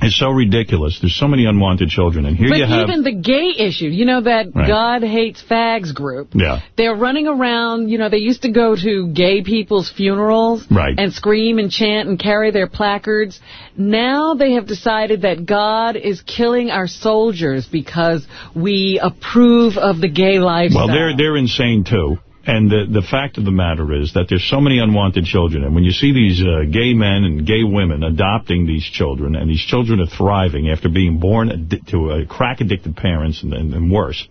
is so ridiculous. There's so many unwanted children, and here but you have even the gay issue, you know that Right. God Hates Fags group, yeah. they're running around, you know, they used to go to gay people's funerals Right. and scream and chant and carry their placards. Now they have decided that God is killing our soldiers because we approve of the gay lifestyle. Well, they're they're insane too. And the the fact of the matter is that there's so many unwanted children, and when you see these uh, gay men and gay women adopting these children, and these children are thriving after being born to uh, crack-addicted parents and, and, and worse,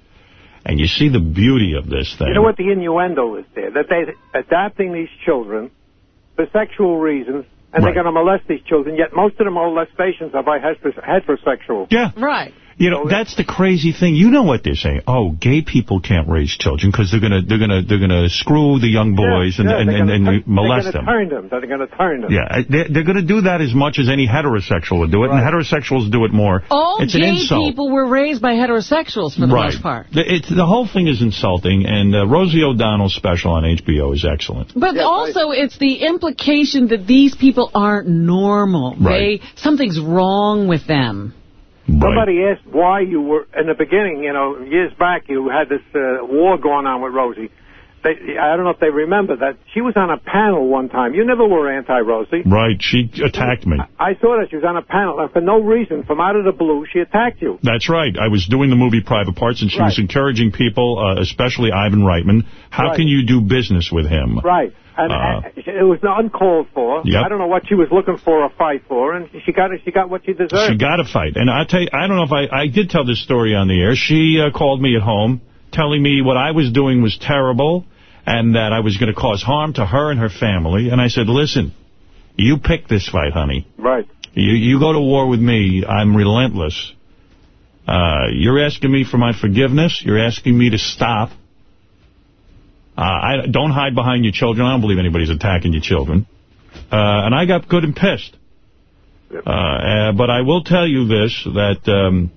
and you see the beauty of this thing. You know what the innuendo is there? That they're adopting these children for sexual reasons, and Right. they're going to molest these children. Yet most of the molestations are by heteros- heterosexuals. Yeah. Right. You know, that's the crazy thing. You know what they're saying? Oh, gay people can't raise children because they're gonna they're gonna they're gonna screw the young boys and Yeah, and, they're and, gonna and turn- molest They're going to turn them. They're going to turn them. Yeah, they're, they're going to do that as much as any heterosexual would do it, and heterosexuals do it more. All it's an gay insult. people were raised by heterosexuals for the right. most part. The- It's, the whole thing is insulting, and uh, Rosie O'Donnell's special on HBO is excellent. But also, it's the implication that these people aren't normal. Right. They something's wrong with them. Somebody asked why you were, in the beginning, you know, years back, you had this uh, war going on with Rosie. they, I don't know if they remember that she was on a panel one time. You never were anti-Rosie. Right, she attacked me. I saw that she was on a panel, and for no reason, from out of the blue, she attacked you. That's right. I was doing the movie Private Parts, and she was encouraging people, uh, especially Ivan Reitman, how Right. can you do business with him? Right. And, Uh, it was uncalled for. Yep. I don't know what she was looking for a fight for, and she got she got what she deserved. She got a fight. And I tell you, I don't know if I, I did tell this story on the air. She uh, called me at home telling me what I was doing was terrible and that I was going to cause harm to her and her family. And I said, listen, you pick this fight, honey. Right. You, you go to war with me. I'm relentless. Uh, you're asking me for my forgiveness. You're asking me to stop. Uh, I Don't hide behind your children. I don't believe anybody's attacking your children. Uh, and I got good and pissed. Uh, uh, but I will tell you this, that um,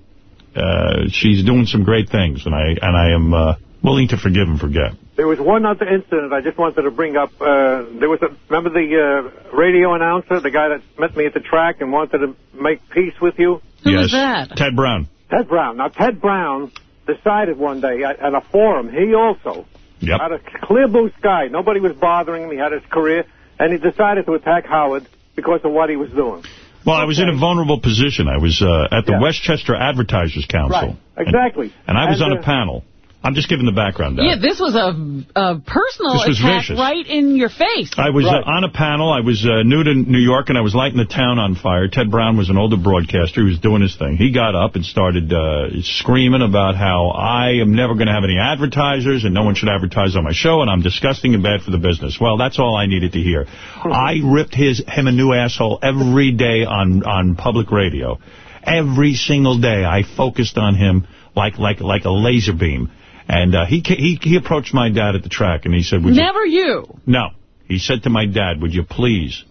uh, she's doing some great things, and I and I am uh, willing to forgive and forget. There was one other incident I just wanted to bring up. Uh, there was a remember the uh, radio announcer, the guy that met me at the track and wanted to make peace with you. Who yes. Ted Brown. Ted Brown. Now Ted Brown decided one day at, at a forum. He also Yep. had a clear blue sky. Nobody was bothering him. He had his career, and he decided to attack Howard because of what he was doing. Well, I was in a vulnerable position. I was uh, at the Westchester Advertisers Council. Right. Exactly. And I was And, on a uh, panel. I'm just giving the background. Yeah, this was a, a personal This was attack vicious. right in your face. I was uh, on a panel. I was uh, new to New York, and I was lighting the town on fire. Ted Brown was an older broadcaster. He was doing his thing. He got up and started uh, screaming about how I am never going to have any advertisers, and no one should advertise on my show, and I'm disgusting and bad for the business. Well, that's all I needed to hear. I ripped his him a new asshole every day on, on public radio. Every single day, I focused on him like like like a laser beam. And uh, he, he he approached my dad at the track, and he said, would Never you. no. He said to my dad, would you please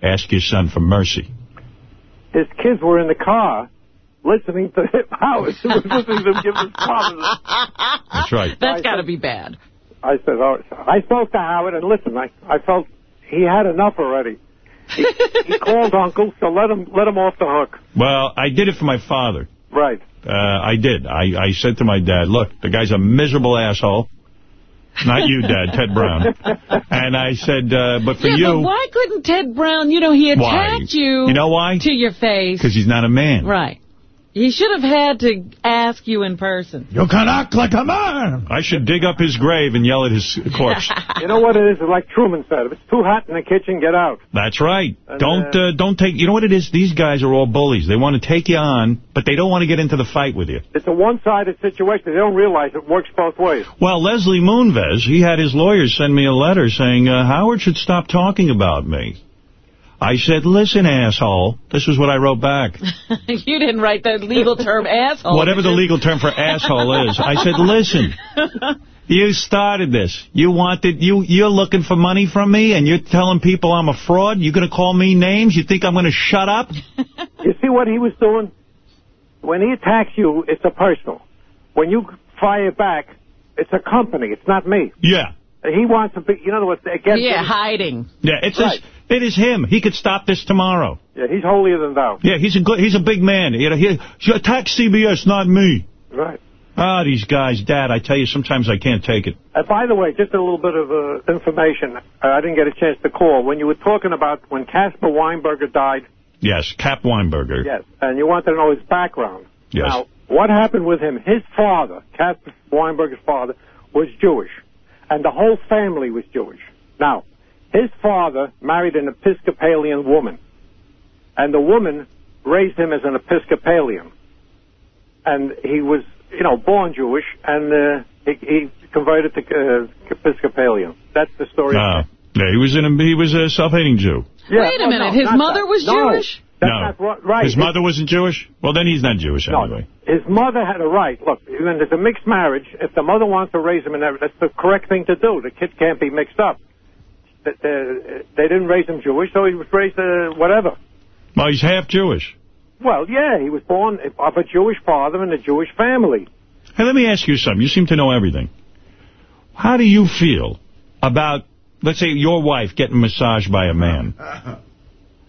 ask your son for mercy? His kids were in the car listening to Howard. He was listening to him give his promises. That's right. That's got to be bad. I said, oh, I spoke to Howard, and listen, I, I felt he had enough already. He, he called Uncle, so let him let him off the hook. Well, I did it for my father. Right. Uh, I did. I, I said to my dad, look, the guy's a miserable asshole. Not you, Dad, Ted Brown. And I said, uh, but for yeah, you, but why couldn't Ted Brown, you know, he Why? attacked you. You know why? To your face. because he's not a man. Right. He should have had to ask you in person. You can act like a man. I should dig up his grave and yell at his corpse. You know what it is? Like Truman said, if it's too hot in the kitchen, get out. That's right. And, don't uh, don't take. You know what it is? These guys are all bullies. They want to take you on, but they don't want to get into the fight with you. It's a one-sided situation. They don't realize it works both ways. Well, Leslie Moonves, he had his lawyers send me a letter saying uh, Howard should stop talking about me. I said, listen, asshole. This is what I wrote back. you didn't write the legal term asshole. Whatever the legal term for asshole is. I said, listen, you started this. You wanted, you, you're looking for money from me, and you're telling people I'm a fraud? You're going to call me names? You think I'm going to shut up? You see what he was doing? When he attacks you, it's a personal. When you fire back, it's a company. It's not me. Yeah. He wants to be, in other words, against Yeah, him. hiding. Yeah, it's Right. his, it is him. He could stop this tomorrow. Yeah, he's holier than thou. Yeah, he's a good, he's a big man. You know, he, he attack CBS, not me. Right. Ah, these guys, Dad, I tell you, sometimes I can't take it. And by the way, just a little bit of uh, information. Uh, I didn't get a chance to call. When you were talking about when Caspar Weinberger died, Yes, Cap Weinberger. yes, and you wanted to know his background. Yes. Now, what happened with him? His father, Caspar Weinberger's father, was Jewish, and the whole family was Jewish. Now, his father married an Episcopalian woman, and the woman raised him as an Episcopalian. And he was, you know, born Jewish, and uh, he, he converted to uh, Episcopalian. That's the story. Ah, yeah, he was in a, he was a self-hating Jew. Yeah, Wait a well, minute, no, his mother that. was No, Jewish? That's no. not right. His mother wasn't Jewish? Well, then he's not Jewish No, anyway. His mother had a right. Look, when there's a mixed marriage, if the mother wants to raise him in that, that's the correct thing to do. The kid can't be mixed up. They, they, they didn't raise him Jewish, so he was raised uh, whatever. Well, he's half Jewish. Well, yeah, he was born of a Jewish father and a Jewish family. Hey, let me ask you something. You seem to know everything. How do you feel about, let's say, your wife getting massaged by a man?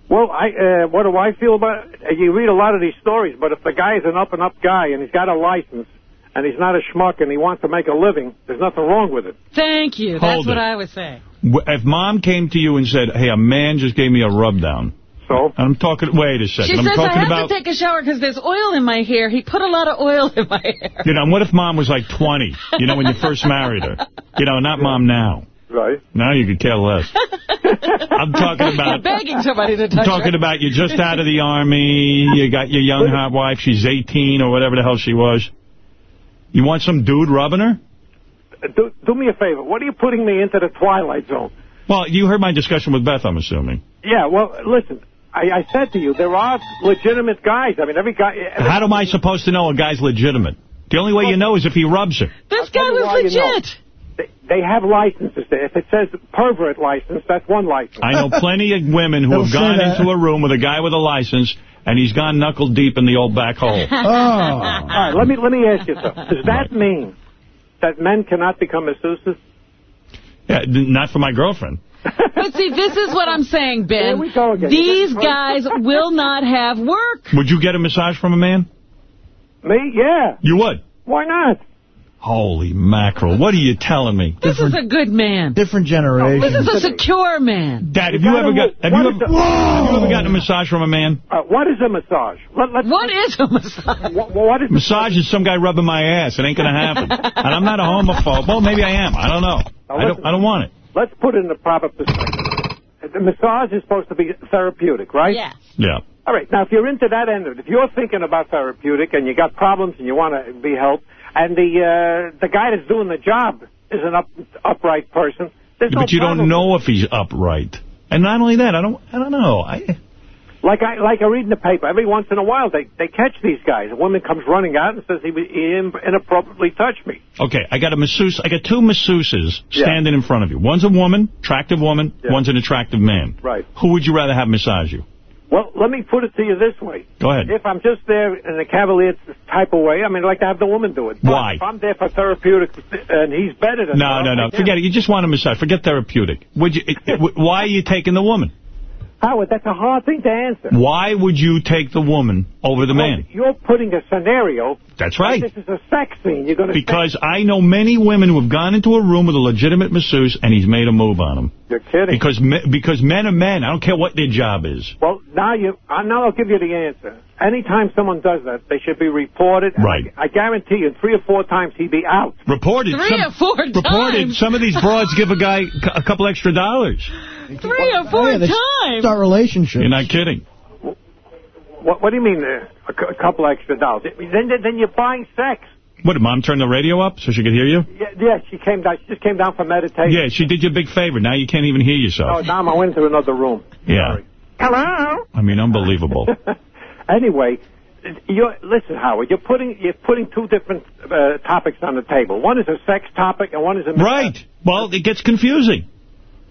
Well, I uh, what do I feel about it? You read a lot of these stories, but if the guy is an up-and-up guy and he's got a license and he's not a schmuck and he wants to make a living, there's nothing wrong with it. Thank you. That's Hold what. I was saying. W- If mom came to you and said, hey, a man just gave me a rub down. So? I'm talking, wait a second. She I'm says I talking have about, to take a shower because there's oil in my hair. He put a lot of oil in my hair. you know, what if mom was like 20, you know, when you first married her? You know, not mom now. Right. Now you could care less. I'm talking about... begging somebody to I'm talking her. about you're just out of the army, you got your young hot wife, she's 18 or whatever the hell she was. You want some dude rubbing her? Do, do me a favor. What are you putting me into the twilight zone? Well, you heard my discussion with Beth, I'm assuming. Yeah, well, listen. I, I said to you, there are legitimate guys. I mean, every guy... Every, How am I supposed to know a guy's legitimate? The only way you know is if he rubs her. This tell guy you was why you know. legit. They, they have licenses there. If it says pervert license, that's one license. I know plenty of women who Don't have gone that. into a room with a guy with a license, and he's gone knuckle deep in the old back hole. Oh. All right, let me let me ask you something. Does that mean that men cannot become masseuses? Yeah, not for my girlfriend. But see, this is what I'm saying, Ben. Here we go again. These guys will not have work. Would you get a massage from a man? Me? Yeah. You would? Why not? Holy mackerel. What are you telling me? This is a good man. Different generation. This is a secure man. Dad, have you ever got have you ever, have you ever gotten a massage from a man? Uh, what is a massage? Let, let's, What is a massage? What, what is Massage is some guy rubbing my ass. It ain't going to happen. and I'm not a homophobe. Well, maybe I am. I don't know. I don't, I don't want it. Let's put it in the proper perspective. The massage is supposed to be therapeutic, right? Yeah. Yeah. All right. Now, if you're into that end of it, if you're thinking about therapeutic and you got problems and you want to be helped, and the uh, the guy that's doing the job is an up, upright person, there's no but you don't know if he's upright. And not only that, I don't I don't know. I Like I like I read in the paper, every once in a while they they catch these guys. A woman comes running out and says he, he inappropriately touched me. Okay, I got a masseuse. I got two masseuses Yeah. standing in front of you. One's a woman, attractive woman. One's an attractive man. Right. Who would you rather have massage you? Well, let me put it to you this way. Go ahead. If I'm just there in a cavalier type of way, I mean, I'd like to have the woman do it. But Why? If I'm there for therapeutic and he's better than No, her, no, no. Forget it. You just want a massage. Forget therapeutic. Would you? It, it, why are you taking the woman? Howard, that's a hard thing to answer. Why would you take the woman over the man? You're putting a scenario. That's right. This is a sex scene. You're going to Because I know many women who have gone into a room with a legitimate masseuse and he's made a move on them. You're kidding. Because me, because men are men. I don't care what their job is. Well, now you. Uh, now I'll give you the answer. Anytime someone does that, they should be reported. Right. I, I guarantee you, three or four times he'd be out. Reported. Three or four Reported. times. Some of these broads give a guy a couple extra dollars. Three or four Oh, yeah, they times. Start relationships. You're not kidding. What, what do you mean, uh, a, a couple extra dollars? Then, then you're buying sex. What, did mom turn the radio up so she could hear you? Yeah, yeah, she came down. She just came down for meditation. Yeah, she did you a big favor. Now you can't even hear yourself. Oh, yourself. now I went into another room. Yeah. Hello. I mean, unbelievable. Anyway, you're, listen, Howard. You're putting you're putting two different uh, topics on the table. One is a sex topic, and one is a Right. Well, it gets confusing.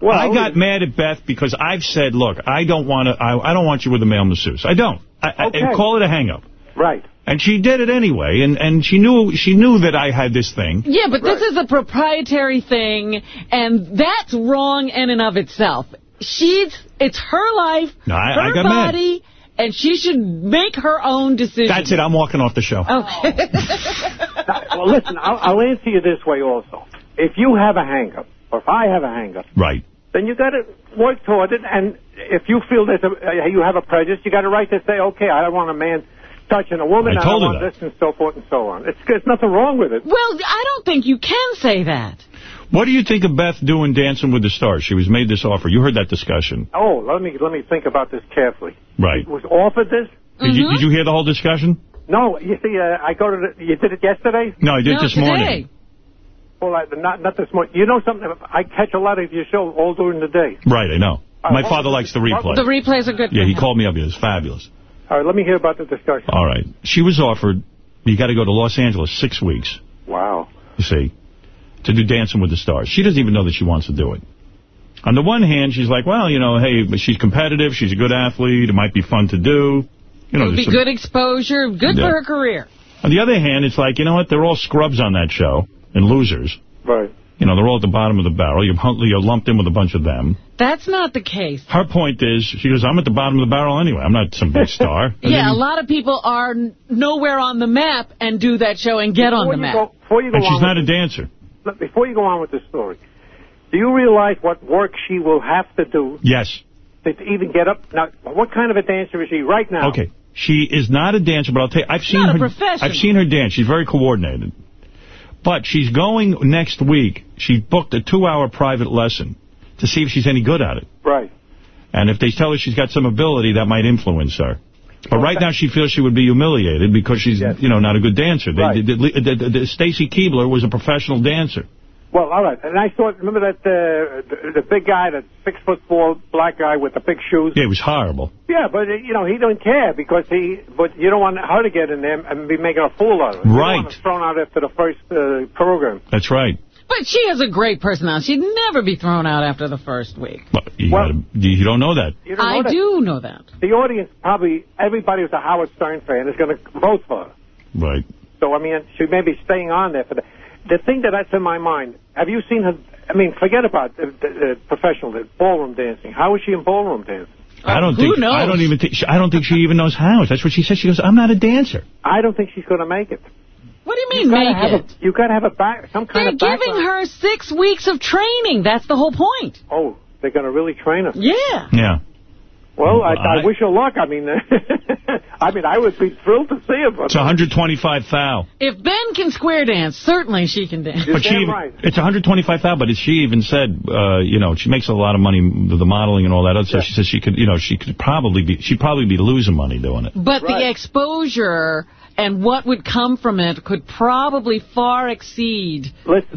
Well, I got mad at Beth because I've said, look, I don't want to. I, I don't want you with a male masseuse. I don't. I, Okay. I, call it a hang-up. Right. And she did it anyway, and, and she knew she knew that I had this thing. Yeah, but this is a proprietary thing, and that's wrong in and of itself. She's, it's her life, No, I- her I got mad. body, and she should make her own decision. That's it. I'm walking off the show. Okay. well, listen. I'll, I'll answer you this way also. If you have a hang-up, or if I have a hang-up, Right. then you got to work toward it. And if you feel that uh, you have a prejudice, you got a right to say, okay, I don't want a man touching a woman. I I, told don't her want this and so forth and so on. It's there's nothing wrong with it. well, I don't think you can say that. What do you think of Beth doing Dancing with the Stars? She was made this offer. You heard that discussion. Oh, let me let me think about this carefully. Right. Was offered this? Did, you, did you hear the whole discussion? No, you see, uh, I go to the, you did it yesterday. No, I did this morning. Well, I, not not this morning. You know something? I catch a lot of your show all during the day. Right, I know. Uh, My father likes the replay. The replays are good. Yeah, for he him. called me up. It was fabulous. All right, let me hear about the discussion. All right. She was offered, you got to go to Los Angeles six weeks, Wow. you see, to do Dancing with the Stars. She doesn't even know that she wants to do it. On the one hand, she's like, well, you know, hey, she's competitive. She's a good athlete. It might be fun to do. You know, It would be some- good exposure, good Yeah. for her career. On the other hand, it's like, you know what? They're all scrubs on that show and losers. Right. You know, they're all at the bottom of the barrel. You're, you're lumped in with a bunch of them. That's not the case. Her point is, she goes, I'm at the bottom of the barrel anyway. I'm not some big star. Yeah, then- a lot of people are nowhere on the map and do that show and get on the map. go- before you go and she's on not a dancer. Before you go on with the story, do you realize what work she will have to do Yes. to even get up? Now, what kind of a dancer is she right now? Okay. She is not a dancer, but I'll tell you, I've seen Not a her. professional. I've seen her dance. She's very coordinated. But she's going next week. She booked a two-hour private lesson to see if she's any good at it. Right. And if they tell her she's got some ability, that might influence her. But right now she feels she would be humiliated because she's, you know, not a good dancer. Right. Stacy Keibler was a professional dancer. Well, all right. And I thought, remember that uh, the, the big guy, that six foot four black guy with the big shoes? Yeah, it was horrible. Yeah, but uh, you know he don't care because he. But you don't want her to get in there and be making a fool out of her. Right. want thrown out after the first uh, program. That's right. But she has a great personality. She'd never be thrown out after the first week. You, gotta, you don't know that. You don't I that. do know that. The audience probably everybody who's a Howard Stern fan is going to vote for her. Right. So I mean, she may be staying on there for the. The thing that that's in my mind. Have you seen her? I mean, forget about the, the, the professional the ballroom dancing. How is she in ballroom dancing? I don't who think. I don't even think. She, I don't think she even knows how. That's what she says. She goes, "I'm not a dancer." I don't think she's going to make it. What do you You mean gotta make have it? A, you got to have a back, some kind They're of giving her six weeks of training. That's the whole point. Oh, they're going to really train her. Yeah. Yeah. Well, I, I I- wish her luck. I mean, I mean, I would be thrilled to see her. But It's 125 thou. If Ben can square dance, certainly she can dance. But she even, it's 125 thou. But she even said, uh, you know, she makes a lot of money, with the modeling and all that other stuff. She says she could, you know, she could probably be, she'd probably be losing money doing it. But the exposure and what would come from it could probably far exceed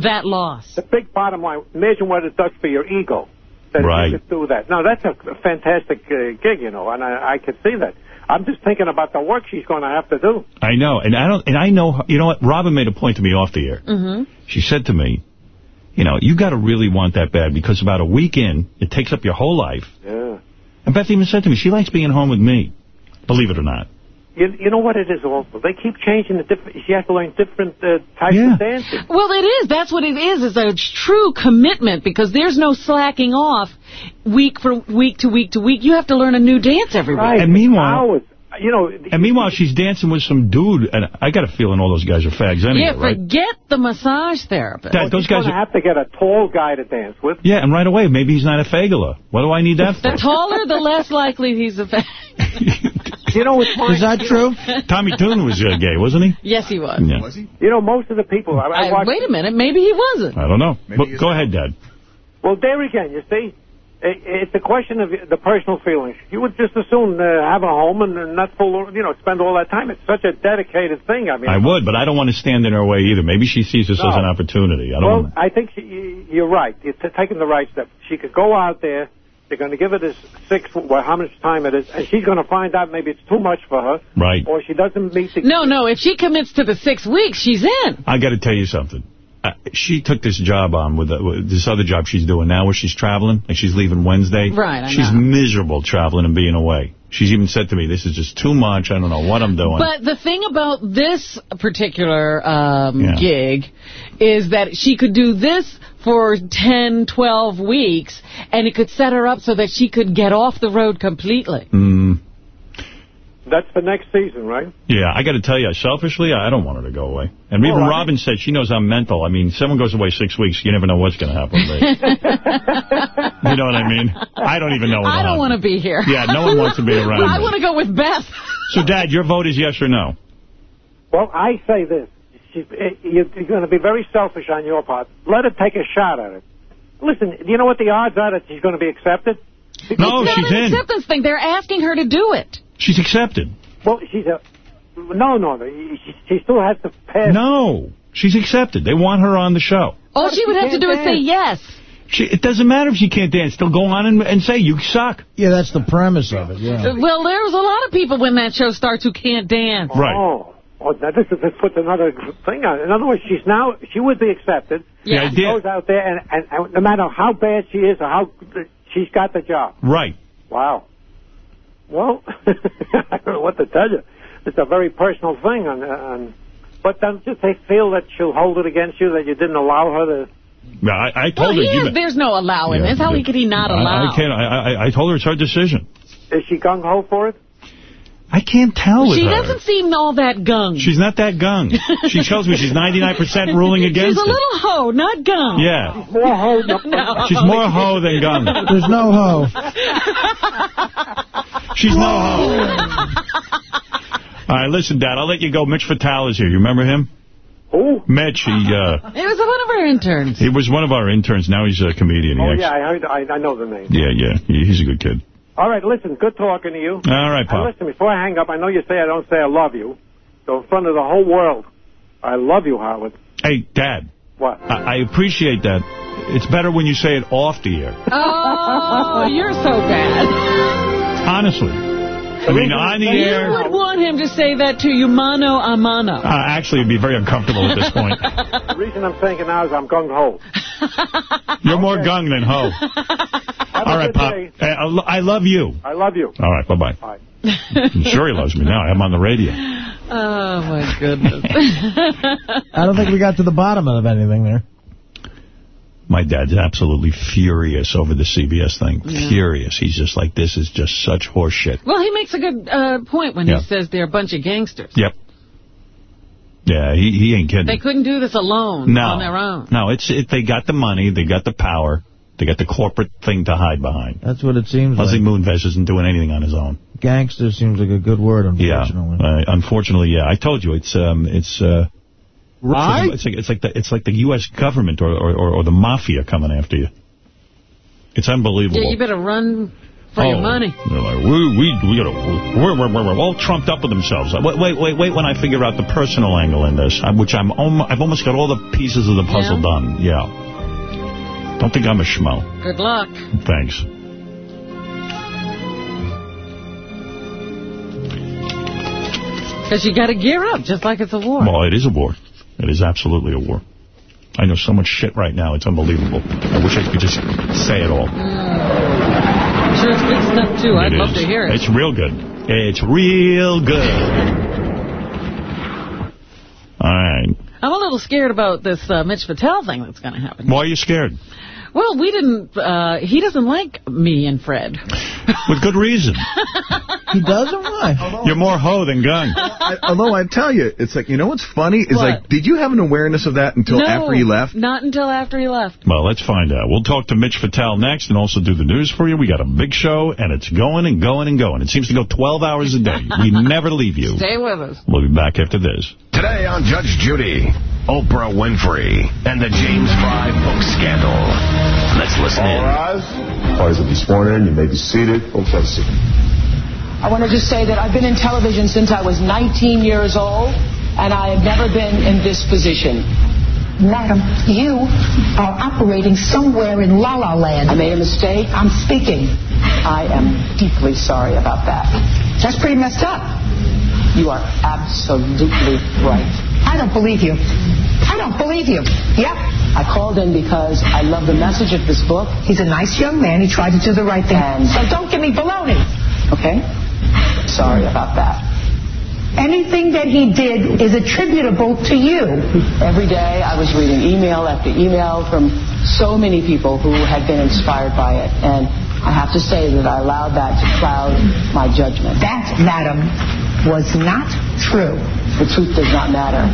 that loss. the big bottom line, imagine what it does for your ego. That Right. you could do that. Now, that's a fantastic uh, gig, you know, and I, I could see that. I'm just thinking about the work she's going to have to do. I know, and I don't, and I know, you know what? Robin made a point to me off the air. Mm-hmm. She said to me, you know, you got to really want that bad because about a week in, it takes up your whole life. Yeah. And Beth even said to me, she likes being home with me. Believe it or not. You, you know what it is also? They keep changing the different, she has to learn different uh, types of dancing. Well, it is. That's what it is. It's a true commitment because there's no slacking off week for week to week to week. You have to learn a new dance every week. And meanwhile, you know, and meanwhile, she's dancing with some dude, and I got a feeling all those guys are fags anyway, yeah, right? forget the massage therapist. That- those She's guys going to are, have to get a tall guy to dance with. yeah, and right away, maybe he's not a fagula. What do I need that for? The taller, the less likely he's a fan. You know, it's Is that true? Tommy Tune was uh, gay, wasn't he? Yes, he was. Yeah. Was he? You know, most of the people. I, I I- wait a minute. Maybe he wasn't. I don't know. But go ahead, Dad. Well, there again, you see, it, it's a question of the personal feelings. You would just as soon uh, have a home and, and not full, you know, spend all that time. It's such a dedicated thing. I mean, I would, but I don't want to stand in her way either. Maybe she sees this as an opportunity. I don't well, want I think she, you're right. You're t- taking the right step. She could go out there. They're going to give her this six, well, how much time it is, and she's going to find out maybe it's too much for her, Right. or she doesn't meet the. No, no. If she commits to the six weeks, she's in. I got to tell you something. Uh, she took this job on with, uh, with this other job she's doing now where she's traveling, and she's leaving Wednesday. Right, I She's know. miserable traveling and being away. She's even said to me, this is just too much. I don't know what I'm doing. But the thing about this particular um, Yeah. gig is that she could do this for 10, 12 weeks, and it could set her up so that she could get off the road completely. Mm, That's the next season, right? yeah, I got to tell you, selfishly, I don't want her to go away. And even Oh, Robin said she knows I'm mental. I mean, someone goes away six weeks, you never know what's going to happen you know what I mean? I don't even know. what'll I don't want to be here. Yeah, no one wants to be around I want to go with Beth. So, Dad, your vote is yes or no? Well, I say this. She, you're you're going to be very selfish on your part. Let her take a shot at it. Listen, do you know what the odds are that she's going to be accepted? No, it's she's not an in. acceptance thing. They're asking her to do it. She's accepted. Well, she's a... No, no, no. She, she still has to pass. No, she's accepted. They want her on the show. All But she would have to can't do is say yes. She, it doesn't matter if she can't dance. They'll go on and, and say, you suck. Yeah, that's the premise of it, yeah. Well, there's a lot of people when that show starts who can't dance. Right. Oh. Oh, now this, is, this puts another thing on. In other words, she's now she would be accepted. Yeah. She goes out there, and, and, and no matter how bad she is or how she's got the job. Right. Wow. Well, I don't know what to tell you. It's a very personal thing, on, on but then just they feel that she'll hold it against you that you didn't allow her to Yeah, I, I Well, told he her. you is, ma- there's no allowing Yeah, this. How yeah. could he not I, allow? I can't. I, I, I told her it's her decision. Is she gung-ho for it? I can't tell with She her. doesn't seem all that gung. She's not that gung. She tells me she's 99% ruling against She's a it. little hoe, not gung. Yeah. More hoe. No. She's more hoe than gung. There's no hoe. She's no hoe. All right, listen, Dad, I'll let you go. Mitch Fatel is here. You remember him? Who? Mitch, he uh, It was one of our interns. he was one of our interns. Now he's a comedian. He Oh, acts- yeah, I, heard, I, I know the name. yeah, yeah. He, he's a good kid. All right, listen, good talking to you. All right, And Pop. listen, before I hang up, I know you say I don't say I love you. So in front of the whole world, I love you, Howard. Hey, Dad, What? I, I appreciate that. It's better when you say it off the air. Oh, you're so bad. Honestly. I mean, on the You air... would want him to say that to you mano a mano. Uh, actually, it'd be very uncomfortable at this point. the reason I'm saying it now is I'm gung-ho. You're more gung than ho. All right, Pop. day. I I love you. I love you. All right, bye-bye. Bye. I'm sure he loves me now. I'm on the radio. Oh, my goodness. I don't think we got to the bottom of anything there. My dad's absolutely furious over the CBS thing. Yeah. Furious. He's just like, this is just such horseshit. well, he makes a good uh, point when Yeah. he says they're a bunch of gangsters. Yep. Yeah, he, he ain't kidding. They couldn't do this alone no. on their own. No, it's it, they got the money, they got the power, they got the corporate thing to hide behind. That's what it seems Leslie like. Moonves isn't doing anything on his own. Gangster seems like a good word, unfortunately. Yeah, uh, unfortunately, yeah. I told you it's um it's uh Right? It's like it's like the it's like the U.S. government or or, or, or the mafia coming after you. It's unbelievable. Yeah, you better run for your Oh, money. They're like, we, we, we gotta, we're, we're, we're, we're all trumped up with themselves. Wait, wait, wait, wait when I figure out the personal angle in this, I- which I'm, almo I've almost got all the pieces of the puzzle Yeah? done. Yeah. Don't think I'm a schmo. Good luck. Thanks. Because you got to gear up, just like it's a war. Well, it is a war. It is absolutely a war. I know so much shit right now. It's unbelievable. I wish I could just say it all. I'm sure it's good stuff, too. I'd It love to hear it. It's real good. It's real good. All right. I'm a little scared about this uh, Mitch Fatel thing that's going to happen. Why are you scared? Well, we didn't, uh, he doesn't like me and Fred. With good reason. he doesn't? Why? You're more hoe than gun. I, although I tell you, it's like, you know what's funny? Is What? like, did you have an awareness of that until no, after he left? not until after he left. Well, let's find out. We'll talk to Mitch Fatel next and also do the news for you. We got a big show, and it's going and going and going. It seems to go 12 hours a day. We never leave you. Stay with us. We'll be back after this. Today on Judge Judy, Oprah Winfrey and the James Frey book scandal. Let's listen in. Parties will be sworn in. You may be seated. Okay, see. I want to just say that I've been in television since I was 19 years old, and I have never been in this position. Madam, you are operating somewhere in La La Land. I made a mistake. I'm speaking. I am deeply sorry about that. That's pretty messed up. You are absolutely right. I don't believe you. I don't believe you. Yep. I called in because I love the message of this book. He's a nice young man. He tried to do the right thing. And- so don't give me baloney. Okay? Sorry about that. Anything that he did is attributable to you. Every day I was reading email after email from so many people who had been inspired by it. And I have to say that I allowed that to cloud my judgment. That, madam, was not true. The truth does not matter.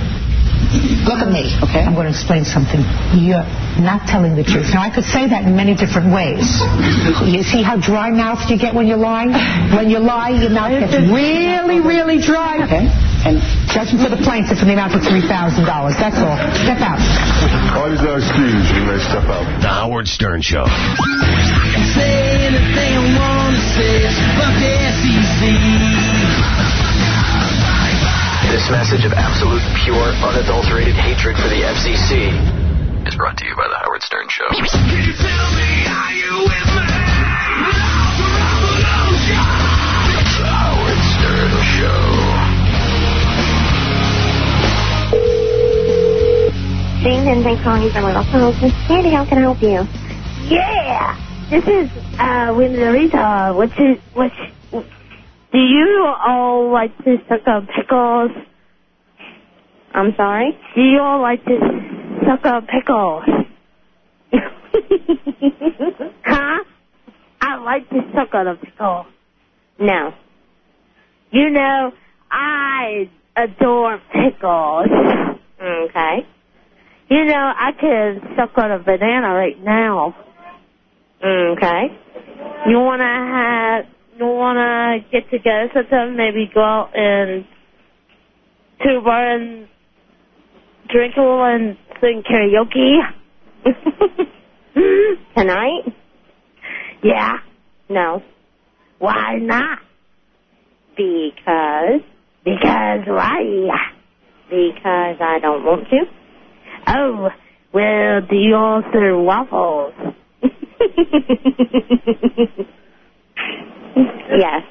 Look at me. Okay. I'm going to explain something. You're not telling the truth. Now, I could say that in many different ways. You see how dry-mouthed you get when you lie? When you lie, your mouth gets really, really dry. Okay. And judgment for the plaintiff in the amount of $3,000. That's all. Step out. Parties are excused. You may step out. The Howard Stern Show. This message of absolute, pure, unadulterated hatred for the FCC is brought to you by The Howard Stern Show. Can you tell me, are you with me? Love the revolution. The Howard Stern Show. Jane, and thanks for calling from my office. Sandy, how can I help you? Yeah, this is uh Winnerita. What's it? What's? Do you all like to suck up pickles? I'm sorry? Do you all like to suck up pickles? huh? I like to suck on a pickle. No. You know, I adore pickles. Okay. You know, I could suck on a banana right now. Okay. You wanna have, you wanna get together sometime, maybe go out and to a bar and drink a little and sing karaoke? Tonight? Yeah. No. Why not? Because. Because why? Because I don't want to. Oh, well, do you all serve waffles? yes.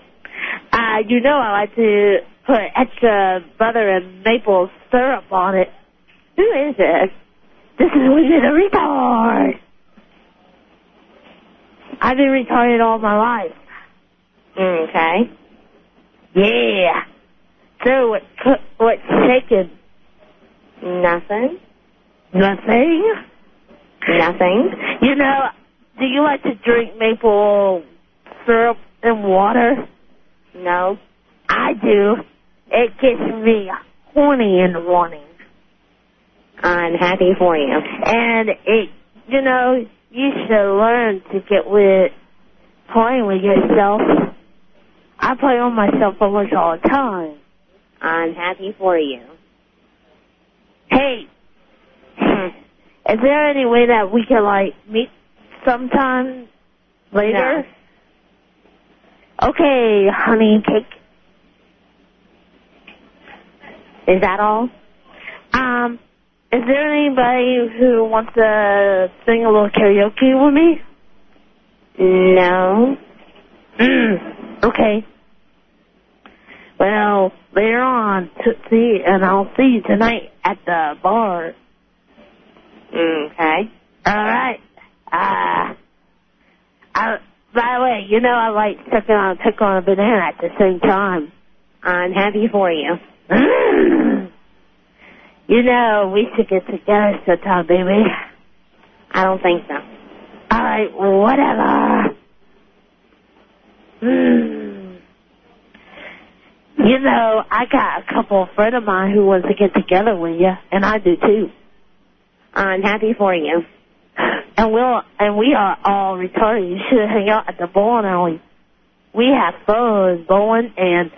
Uh, you know I like to put extra butter and maple syrup on it. Who is this? This is William the retard. I've been retarded all my life. Okay. Yeah. So what? What's shaking? Nothing. Nothing. Nothing. You know, do you like to drink maple syrup and water? No. I do. It gets me horny in the morning. I'm happy for you. And it, you know, you should learn to get with playing with yourself. I play on myself almost all the time. I'm happy for you. Hey, is there any way that we can like meet sometime later? Okay, honey cake. Is that all? Um, is there anybody who wants to sing a little karaoke with me? No. Mm, okay. Well, later on, Tootsie, and I'll see you tonight at the bar. Okay. All right. Uh, I, by the way, you know I like sucking on a pickle on a banana at the same time. I'm happy for you. you know, we should get together sometime, baby. I don't think so. All right, whatever. Mm. You know, I got a couple of friends of mine who wants to get together with you, and I do too. I'm happy for you. And we'll and we are all retarded. You should hang out at the bowling alley. We have fun bowling and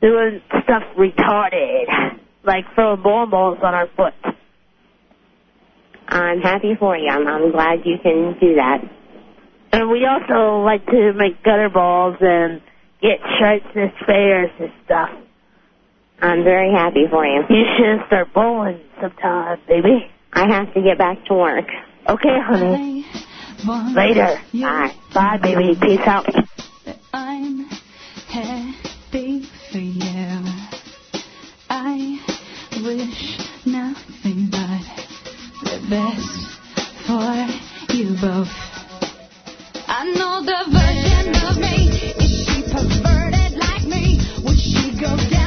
doing stuff retarded, like throwing bowling balls on our foot. I'm happy for you. I'm, I'm glad you can do that. And we also like to make gutter balls and get shirts and fairs and stuff. I'm very happy for you. You should start bowling sometime, baby. I have to get back to work. Okay, honey. Later. Bye. Bye, baby. Peace out. I'm happy for you. I wish nothing but the best for you both. I know the version of me. Is she perverted like me? Would she go down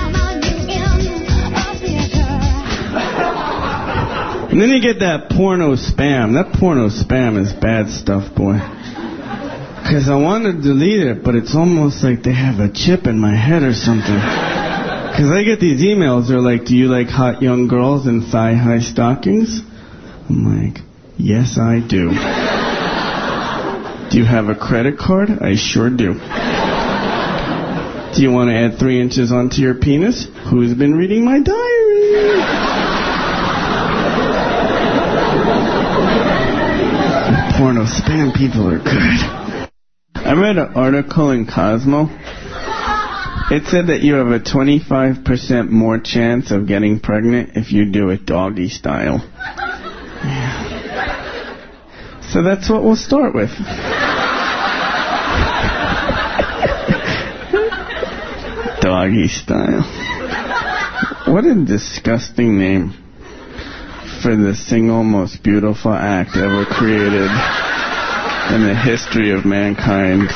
And then you get that porno spam. That porno spam is bad stuff, boy. Because I want to delete it, but it's almost like they have a chip in my head or something. Because I get these emails, they're like, do you like hot young girls in thigh-high stockings? I'm like, yes, I do. Do you have a credit card? I sure do. Do you want to add three inches onto your penis? Who's been reading my diary? Porno spam people are good. I read an article in Cosmo. It said that you have a 25% more chance of getting pregnant if you do it doggy style. Yeah. So that's what we'll start with. doggy style. What a disgusting name for the single most beautiful act ever created in the history of mankind.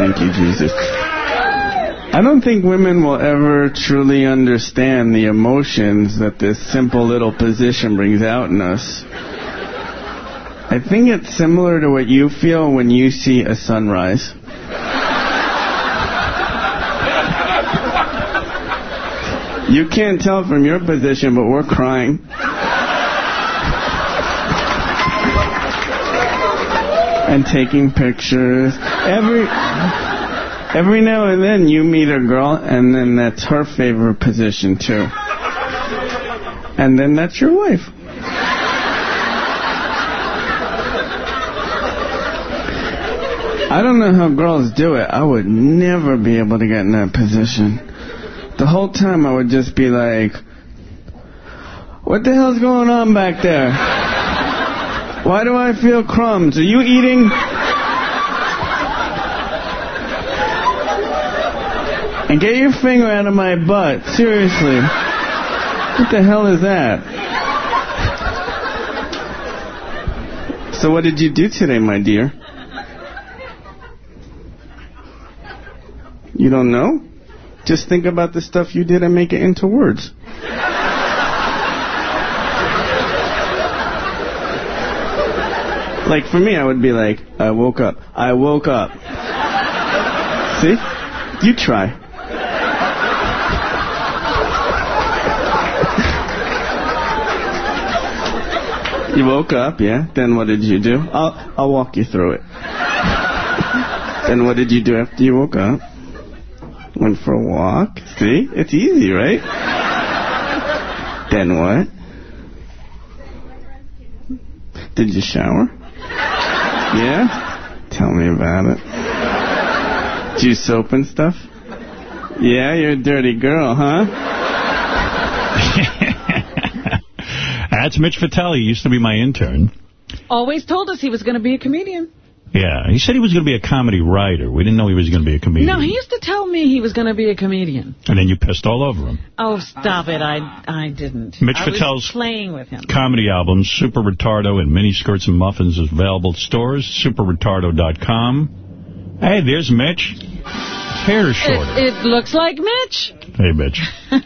Thank you, Jesus. I don't think women will ever truly understand the emotions that this simple little position brings out in us. I think it's similar to what you feel when you see a sunrise. You can't tell from your position, but we're crying. and taking pictures. Every every now and then you meet a girl, and then that's her favorite position too. And then that's your wife. I don't know how girls do it. I would never be able to get in that position. The whole time I would just be like, what the hell's going on back there? Why do I feel crumbs? Are you eating? And get your finger out of my butt. Seriously. What the hell is that? So what did you do today, my dear? You don't know? Just think about the stuff you did and make it into words. Like for me, I would be like, I woke up. I woke up. See? You try. You woke up, yeah? Then what did you do? I'll, I'll walk you through it. then what did you do after you woke up? Went for a walk. See? It's easy, right? then what? Did you shower? Yeah? Tell me about it. Do you soap and stuff? Yeah, you're a dirty girl, huh? That's Mitch Fatel. He used to be my intern. Always told us he was going to be a comedian. Yeah, he said he was going to be a comedy writer. We didn't know he was going to be a comedian. No, he used to tell me he was going to be a comedian. And then you pissed all over him. Oh, stop it. I I didn't. Mitch I was playing with him. Comedy album, Super Retardo and Mini Skirts and Muffins is available at stores, superretardo.com. Hey, there's Mitch. Hair is shorter. It, it looks like Mitch. Hey, Mitch.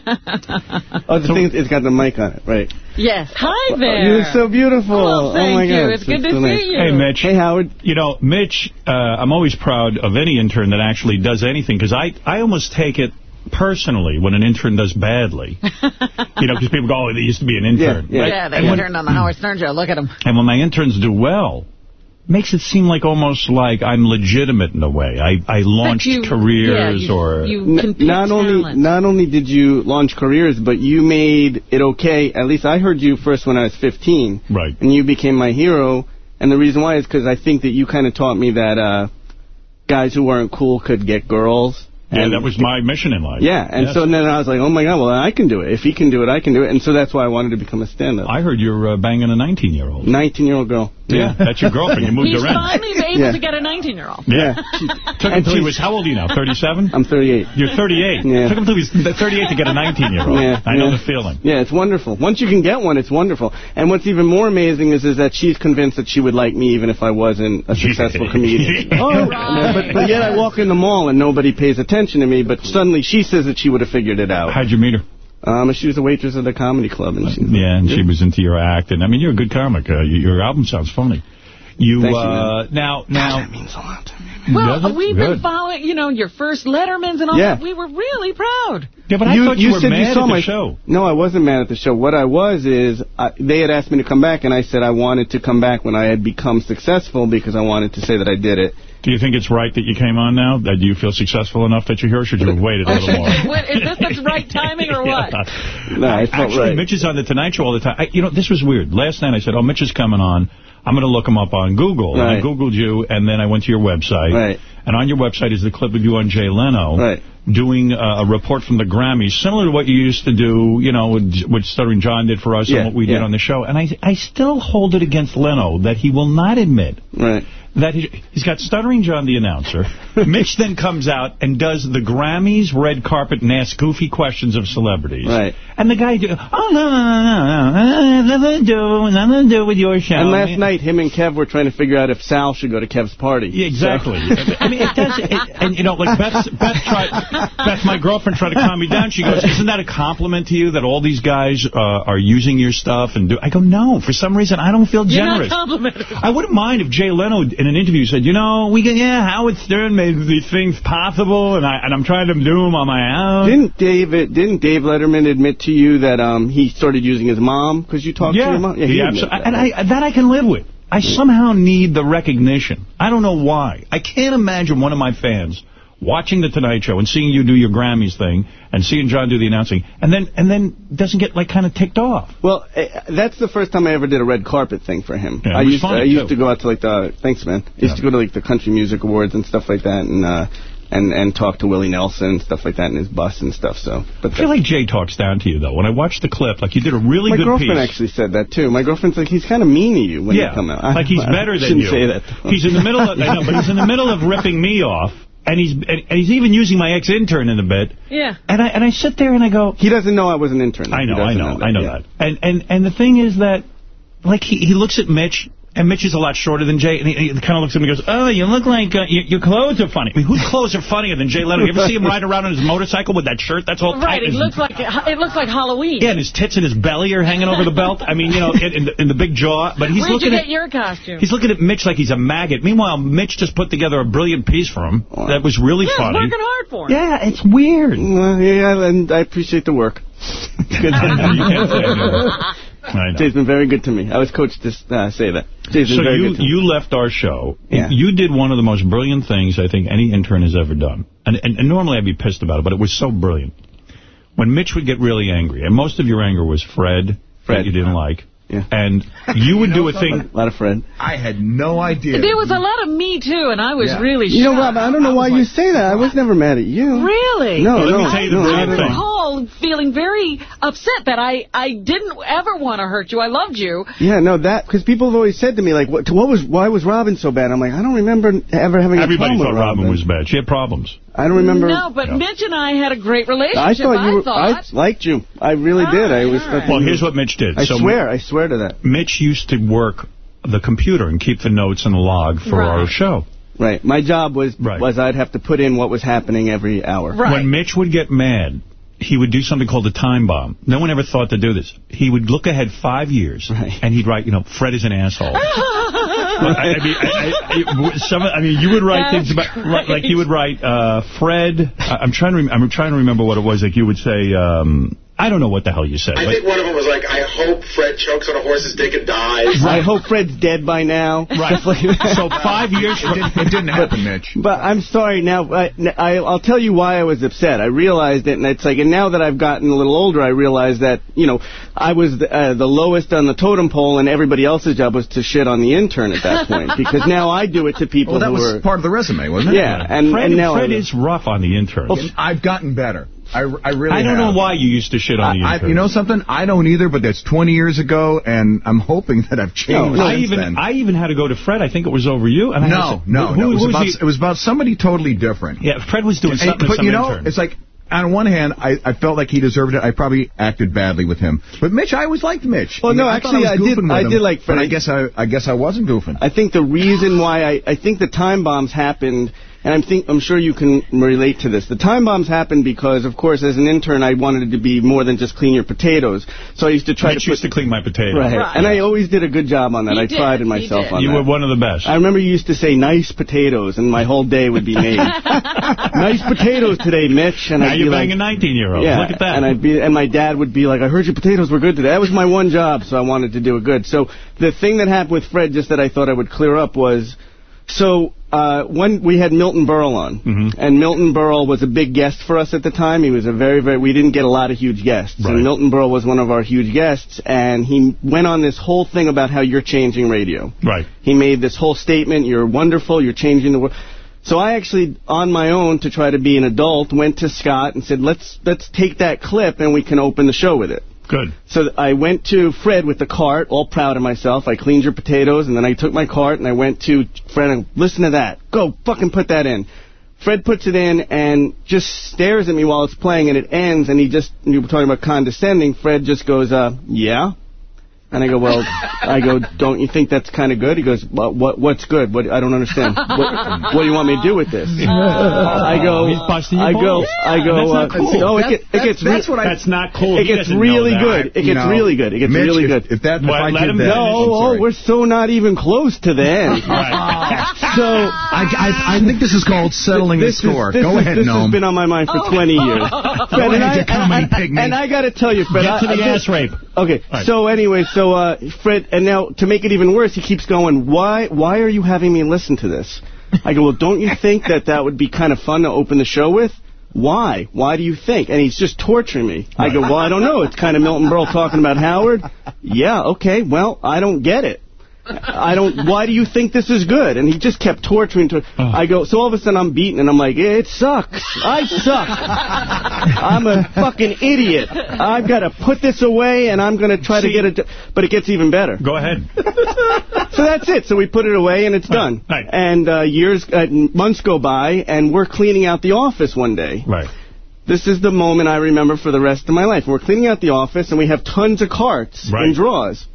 Oh, the thing is, it's got the mic on it, right? Yes. Hi there. You look so beautiful. Oh, thank my you. God. It's good to so see nice. you. Hey, Mitch. Hey, Howard. You know, Mitch, uh, I'm always proud of any intern that actually does anything, because I, I almost take it personally when an intern does badly. you know, because people go, oh, they used to be an intern. Yeah, right? they and, when, interned on the Howard Stern show. Look at him. and when my interns do well, makes it seem like almost like I'm legitimate in a way. I, I launched you- careers yeah, you- or... N- not only not only did you launch careers, but you made it okay. At least I heard you first when I was 15. Right. And you became my hero. And the reason why is because I think that you kind of taught me that uh, guys who weren't cool could get girls. Yeah, And- that was my mission in life. Yeah, and Yes. so then I was like, oh my God, well, I can do it. If he can do it, I can do it. And so that's why I wanted to become a stand-up. I heard you're uh, banging a 19-year-old. 19-year-old girl. Yeah, that's your girlfriend. You moved He's her in. finally able Yeah. to get a 19-year-old. Yeah. Took him And till he was, how old are you now, 37? I'm 38. You're 38. Yeah. Took him till he was 38 to get a 19-year-old. Yeah, I know the feeling. Yeah, it's wonderful. Once you can get one, it's wonderful. And what's even more amazing is, is that she's convinced that she would like me even if I wasn't a successful comedian. oh, but, but yet I walk in the mall and nobody pays attention to me, but suddenly she says that she would have figured it out. How'd you meet her? Um, she was a waitress at the comedy club. And she, Yeah, and she was into your act. And I mean, you're a good comic. Uh, your album sounds funny. You, Thank uh, man. now, now. that means a lot to me. Well, Does it? we've Good. been following, you know, your first Lettermans and all Yeah. that. We were really proud. Yeah, but I thought you, were said mad you saw at the my show. No, I wasn't mad at the show. What I was is I, they had asked me to come back, and I said I wanted to come back when I had become successful because I wanted to say that I did it. Do you think it's right that you came on now? Do you feel successful enough that you're here, or should you have waited a little more? What, is this the right timing or what? No, I felt Actually, right. Mitch is on the Tonight Show all the time. I, you know, this was weird. Last night I said, oh, Mitch is coming on. I'm going to look them up on Google. And I Googled you, and then I went to your website. Right. And on your website is the clip of you on Jay Leno Right. Doing uh, a report from the Grammys, similar to what you used to do, you know, with, what Stuttering John did for us Yeah, and what we did on the show. And I, I still hold it against Leno that he will not admit Right. that he, he's got Stuttering John the announcer. Mitch then comes out and does the Grammys red carpet and asks goofy questions of celebrities. Right. And the guy, do, oh, no, no, no, no, nothing to do, nothing to do with your show. And last night, him and Kev were trying to figure out if Sal should go to Kev's party. Yeah, exactly. So- I mean, it does, it, and you know, like Beth, Beth tried, Beth, my girlfriend tried to calm me down. She goes, "Isn't that a compliment to you that all these guys uh, are using your stuff?" And do I go, "No, for some reason I don't feel You're not generous." complimenting. I wouldn't mind if Jay Leno in an interview said, "You know, we can, yeah, Howard Stern made these things possible, and I and I'm trying to do them on my own." Didn't David? Didn't Dave Letterman admit to you that um he started using his mom because you talked to yeah, your mom? Yeah, he abso- admitted that. and I that I can live with. I somehow need the recognition. I don't know why. I can't imagine one of my fans watching The Tonight Show and seeing you do your Grammys thing and seeing John do the announcing and then and then doesn't get like kind of ticked off. Well, uh, that's the first time I ever did a red carpet thing for him. Yeah, I used funny, I used too. to go out to like the thanks man. I used to go to like the country music awards and stuff like that and uh and and talk to Willie Nelson and stuff like that in his bus and stuff. So, but I feel like Jay talks down to you though. When I watched the clip, like you did a really good piece. my girlfriend actually said that too. My girlfriend's like he's kind of mean to you when yeah, you come out. like he's I- better I than shouldn't you. say that. He's in the middle of I know, but he's in the middle of ripping me off. And he's and and he's even using my ex-intern in a bit. Yeah. And I and I sit there and I go, He doesn't know I was an intern. I know, I doesn't know, I know yeah. that. And and and the thing is that, like, he he looks at Mitch, and Mitch is a lot shorter than Jay, and he, he kind of looks at him and goes, "Oh, you look like uh, your, your clothes are funny." I mean, whose clothes are funnier than Jay Leno? You ever see him riding around on his motorcycle with that shirt that's all Right, tight? it looks like it looks like Halloween. yeah, and his tits and his belly are hanging over the belt. I mean, you know, in, in, the, in the big jaw. But he's Where'd looking you at your costume? He's looking at Mitch like he's a maggot. Meanwhile, Mitch just put together a brilliant piece for him that was really yeah, funny. working hard for him. Yeah, it's weird. Well, yeah, and I appreciate the work. Good. I know. Jay's been very good to me. I was coached to uh, say that. Jay's So very you good to me. you left our show. Yeah. You did one of the most brilliant things I think any intern has ever done. And, and, and normally I'd be pissed about it, but it was so brilliant. When Mitch would get really angry, and most of your anger was Fred, Fred. that you didn't like, Yeah. and you would do a thing. A lot of Fred. I had no idea. There was a lot of me too, and I was Yeah. really You know, shocked. Rob, I don't know why you say that. I was never mad at you. Really? No, Well, let no. me tell you the no, brilliant not thing. all. Feeling very upset that I, I didn't ever want to hurt you. I loved you. Yeah, no, that because people have always said to me like, "What? What was? Why was Robin so bad?" I'm like, I don't remember ever having a problem Everybody thought with Robin was bad. She had problems. I don't remember. No, but Mitch and I had a great relationship. I thought you. Were, thought. I liked you. I really oh, did. I was. Well, here's what Mitch did. I So swear. I swear to that. Mitch used to work the computer and keep the notes and the log for Right. our show. Right. My job was right. was I'd have to put in what was happening every hour. Right. When Mitch would get mad, he would do something called a time bomb. No one ever thought to do this. He would look ahead five years, and he'd write, you know, Fred is an asshole. I, I mean, I, I, I- some, I mean, you would write things about, like, like you would write, uh, Fred. I, I'm trying to, I'm trying to remember what it was. Like you would say, um, I don't know what the hell you said. I but- think one of them was like, I hope Fred chokes on a horse's dick and dies. I hope Fred's dead by now. Right. Stuff like that. So five years. It didn't, it didn't happen, Mitch. But I'm sorry now. I, I, I'll tell you why I was upset. I realized it, and it's like, and now that I've gotten a little older, I realize that you know I was the, uh, the lowest on the totem pole, and everybody else's job was to shit on the intern at that point because now I do it to people Well, that who was are part of the resume, wasn't it? Yeah, and Fred, and now Fred is rough on the intern. Well, I've gotten better. I, I really I don't have. know why you used to shit on the I, I, intern. you know something? I don't either, but that's 20 years ago, and I'm hoping that I've changed I since even then. I even had to go to Fred. I think it was over you. And I no, said, no, who, no. It was, who about, he? it was about somebody totally different. Yeah, Fred was doing And- something. to but some you know, intern. it's like on one hand, I, I felt like he deserved it. I probably acted badly with him. But Mitch, I always liked Mitch. Well, I no, I actually, I, I did- goofing with I him, did like But I guess I, I guess I wasn't goofing. I think the reason why I, I think the time bombs happened, and I'm think I'm sure you can relate to this. The time bombs happened because, of course, as an intern, I wanted it to be more than just clean your potatoes. So I used to try Mitch to put, used to clean my potatoes. Right. And I always did a good job on that. He I did. prided He myself did. on You that. You were one of the best. I remember you used to say nice potatoes, and my whole day would be made. nice potatoes today, Mitch. And Now I'd you're be like, banging 19-year-olds. Yeah, Look at that. And I'd be, and my dad would be like, "I heard your potatoes were good today." That was my one job, so I wanted to do it good. So the thing that happened with Fred, just that I thought I would clear up, was so uh, when we had Milton Berle on, Mm-hmm. and Milton Berle was a big guest for us at the time. He was a very, very. We didn't get a lot of huge guests, Right. and Milton Berle was one of our huge guests, and he went on this whole thing about how you're changing radio. Right. He made this whole statement, you're wonderful, you're changing the world. So I actually, on my own, to try to be an adult, went to Scott and said, let's let's take that clip and we can open the show with it. Good. So I went to Fred with the cart, all proud of myself. I cleaned your potatoes, and then I took my cart and I went to Fred and listen to that. Go fucking put that in. Fred puts it in and just stares at me while it's playing, and it ends, and he just, you were talking about condescending, Fred just goes, uh, yeah? And I go, well, I go, don't you think that's kind of good? He goes, well, what, what's good? What, I don't understand. What, what do you want me to do with this? I go, He's busting your I go, balls. I go, That's not uh, cool. oh, it, That- it gets, that's re- what I- That's not cool. It He gets really good. It gets know, really good. It gets Mitch, really if- good. if that- if Well, I let him that- finish. No, oh, we're so not even close to the end. So I, I, I think this is called settling this the score. Is, this Go is, ahead, This Gnome. has been on my mind for 20 years. Go and, I, and, I got to tell you, Fred. Get to the ass rape. Okay, so anyway, so uh, Fred, and now to make it even worse, he keeps going, why Why are you having me listen to this? I go, well, don't you think that that would be kind of fun to open the show with? Why? Why do you think? And he's just torturing me. I go, well, I don't know. It's kind of Milton Berle talking about Howard. Yeah, okay, well, I don't get it. I don't. Why do you think this is good? And he just kept torturing. To, I go. So all of a sudden I'm beaten, and I'm like, it sucks. I suck. I'm a fucking idiot. I've got to put this away, and I'm going to try to get it. But it gets even better. Go ahead. So that's it. So we put it away, and it's done. Right. And uh, years, uh, months go by, and we're cleaning out the office one day. Right. This is the moment I remember for the rest of my life. We're cleaning out the office, and we have tons of carts Right. and drawers.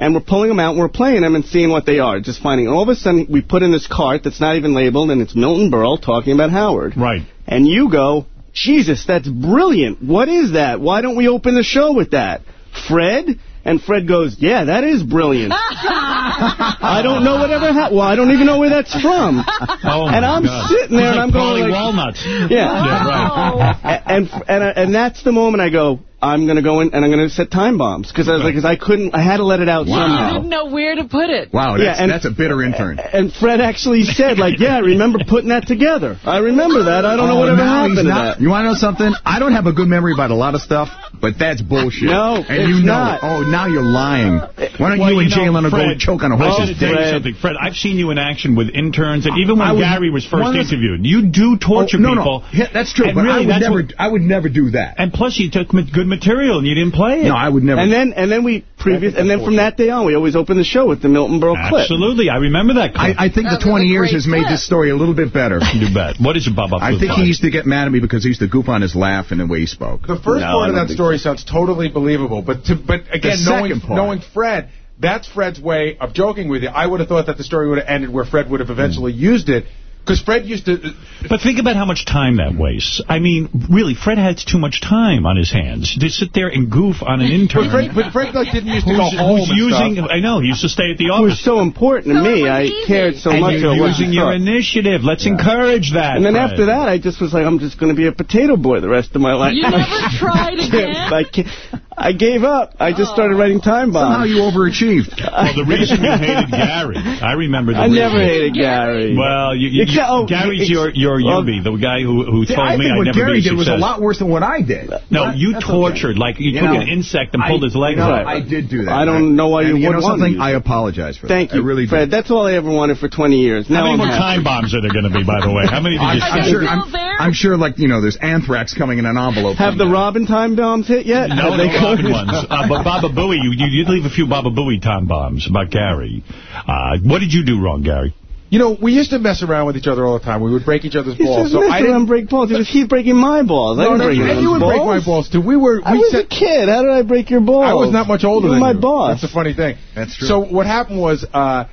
And we're pulling them out, and we're playing them and seeing what they are, just finding. And all of a sudden, we put in this cart that's not even labeled, and it's Milton Berle talking about Howard. Right. And you go, Jesus, that's brilliant. What is that? Why don't we open the show with that? Fred? And Fred goes, yeah, that is brilliant. I don't know whatever happened. Well, I don't even know where that's from. Oh, my and I'm God. sitting there He's and I'm going like, Walnuts. Yeah. Yeah, right. and and and that's the moment I go, I'm going to go in and I'm going to set time bombs because I was like, because I couldn't, I had to let it out You somehow. didn't know where to put it. Wow, Yeah, that's, and- that's a bitter intern. And Fred actually said, like, yeah, I remember putting that together. I remember that. I don't know Oh, whatever now he's happened to that. You want to know something? I don't have a good memory about a lot of stuff, but that's bullshit. No, and it's you know not. it. Oh, now you're lying. Why don't Well, you and know, Jay Leno go Fred, choke on a horse's oh, gotta tell you dick? something. Fred, I've seen you in action with interns, and even when I Gary was first one interviewed, you do torture Oh, no, no. people. Yeah, that's true, And but I would never- what- I would never do that. And plus, you took ma- good material and you didn't play it. No, I would never. And then and then we previous and then from that day on, we always open the show with the Milton Berle clip. Absolutely, I remember that. I, Clip. I think the 20 years has made this story a little bit better. You bet. What is your Bob I think he used to get mad at me because he used to goof on his laugh and the way he spoke. The first No, part of that think story sounds totally believable, but to, but again, knowing part. knowing Fred, that's Fred's way of joking with you. I would have thought that the story would have ended where Fred would have eventually used it, because Fred used to. Uh, but think about how much time that wastes. I mean, really, Fred has too much time on his hands to sit there and goof on an intern. But Fred, but Fred like didn't used to who's, go home who's and using, stuff. I know, he used to stay at the It office. was so important to me. I cared so and much. you're about using your thought. initiative. Let's encourage that. And then Fred. after that, I just was like, I'm just going to be a potato boy the rest of my life. You never tried I again? can't- I, can't- I gave up. I just started writing time bombs. Somehow you overachieved. Well, the reason you hated Gary, I remember the I reason. never hated Gary. Well, you, you, Except- oh, Gary's your your well, Yubi, the guy who who See, told I me think I'd what never Gary be a did was a lot worse than what I did. No, But you that's tortured, okay. like you, You took know, an insect and I- pulled his legs you know, off. I did do that. I don't know why you And would know want something? I apologize for that. Thank that. you, I really Fred. did. That's all I ever wanted for 20 years. How many I'm more happy. time bombs are there going to be, by the way? How many did I'm, you I'm sure. I'm, I'm sure, like you know, there's anthrax coming in an envelope. Have the Robin time bombs hit yet? No, Have they Robin come? ones. Uh, but Baba Booey, you, you did leave a few Baba Booey time bombs about Gary. Uh, what did you do wrong, Gary? You know, we used to mess around with each other all the time. We would break each other's He balls. says, So "Mess I didn't. break balls. He was, he's breaking my balls. I didn't no, break you, his and you would balls. break my balls too. We were. I we was said, a kid. How did I break your balls? I was not much older you than were my you. boss. That's the funny thing. That's true. So what happened was, uh,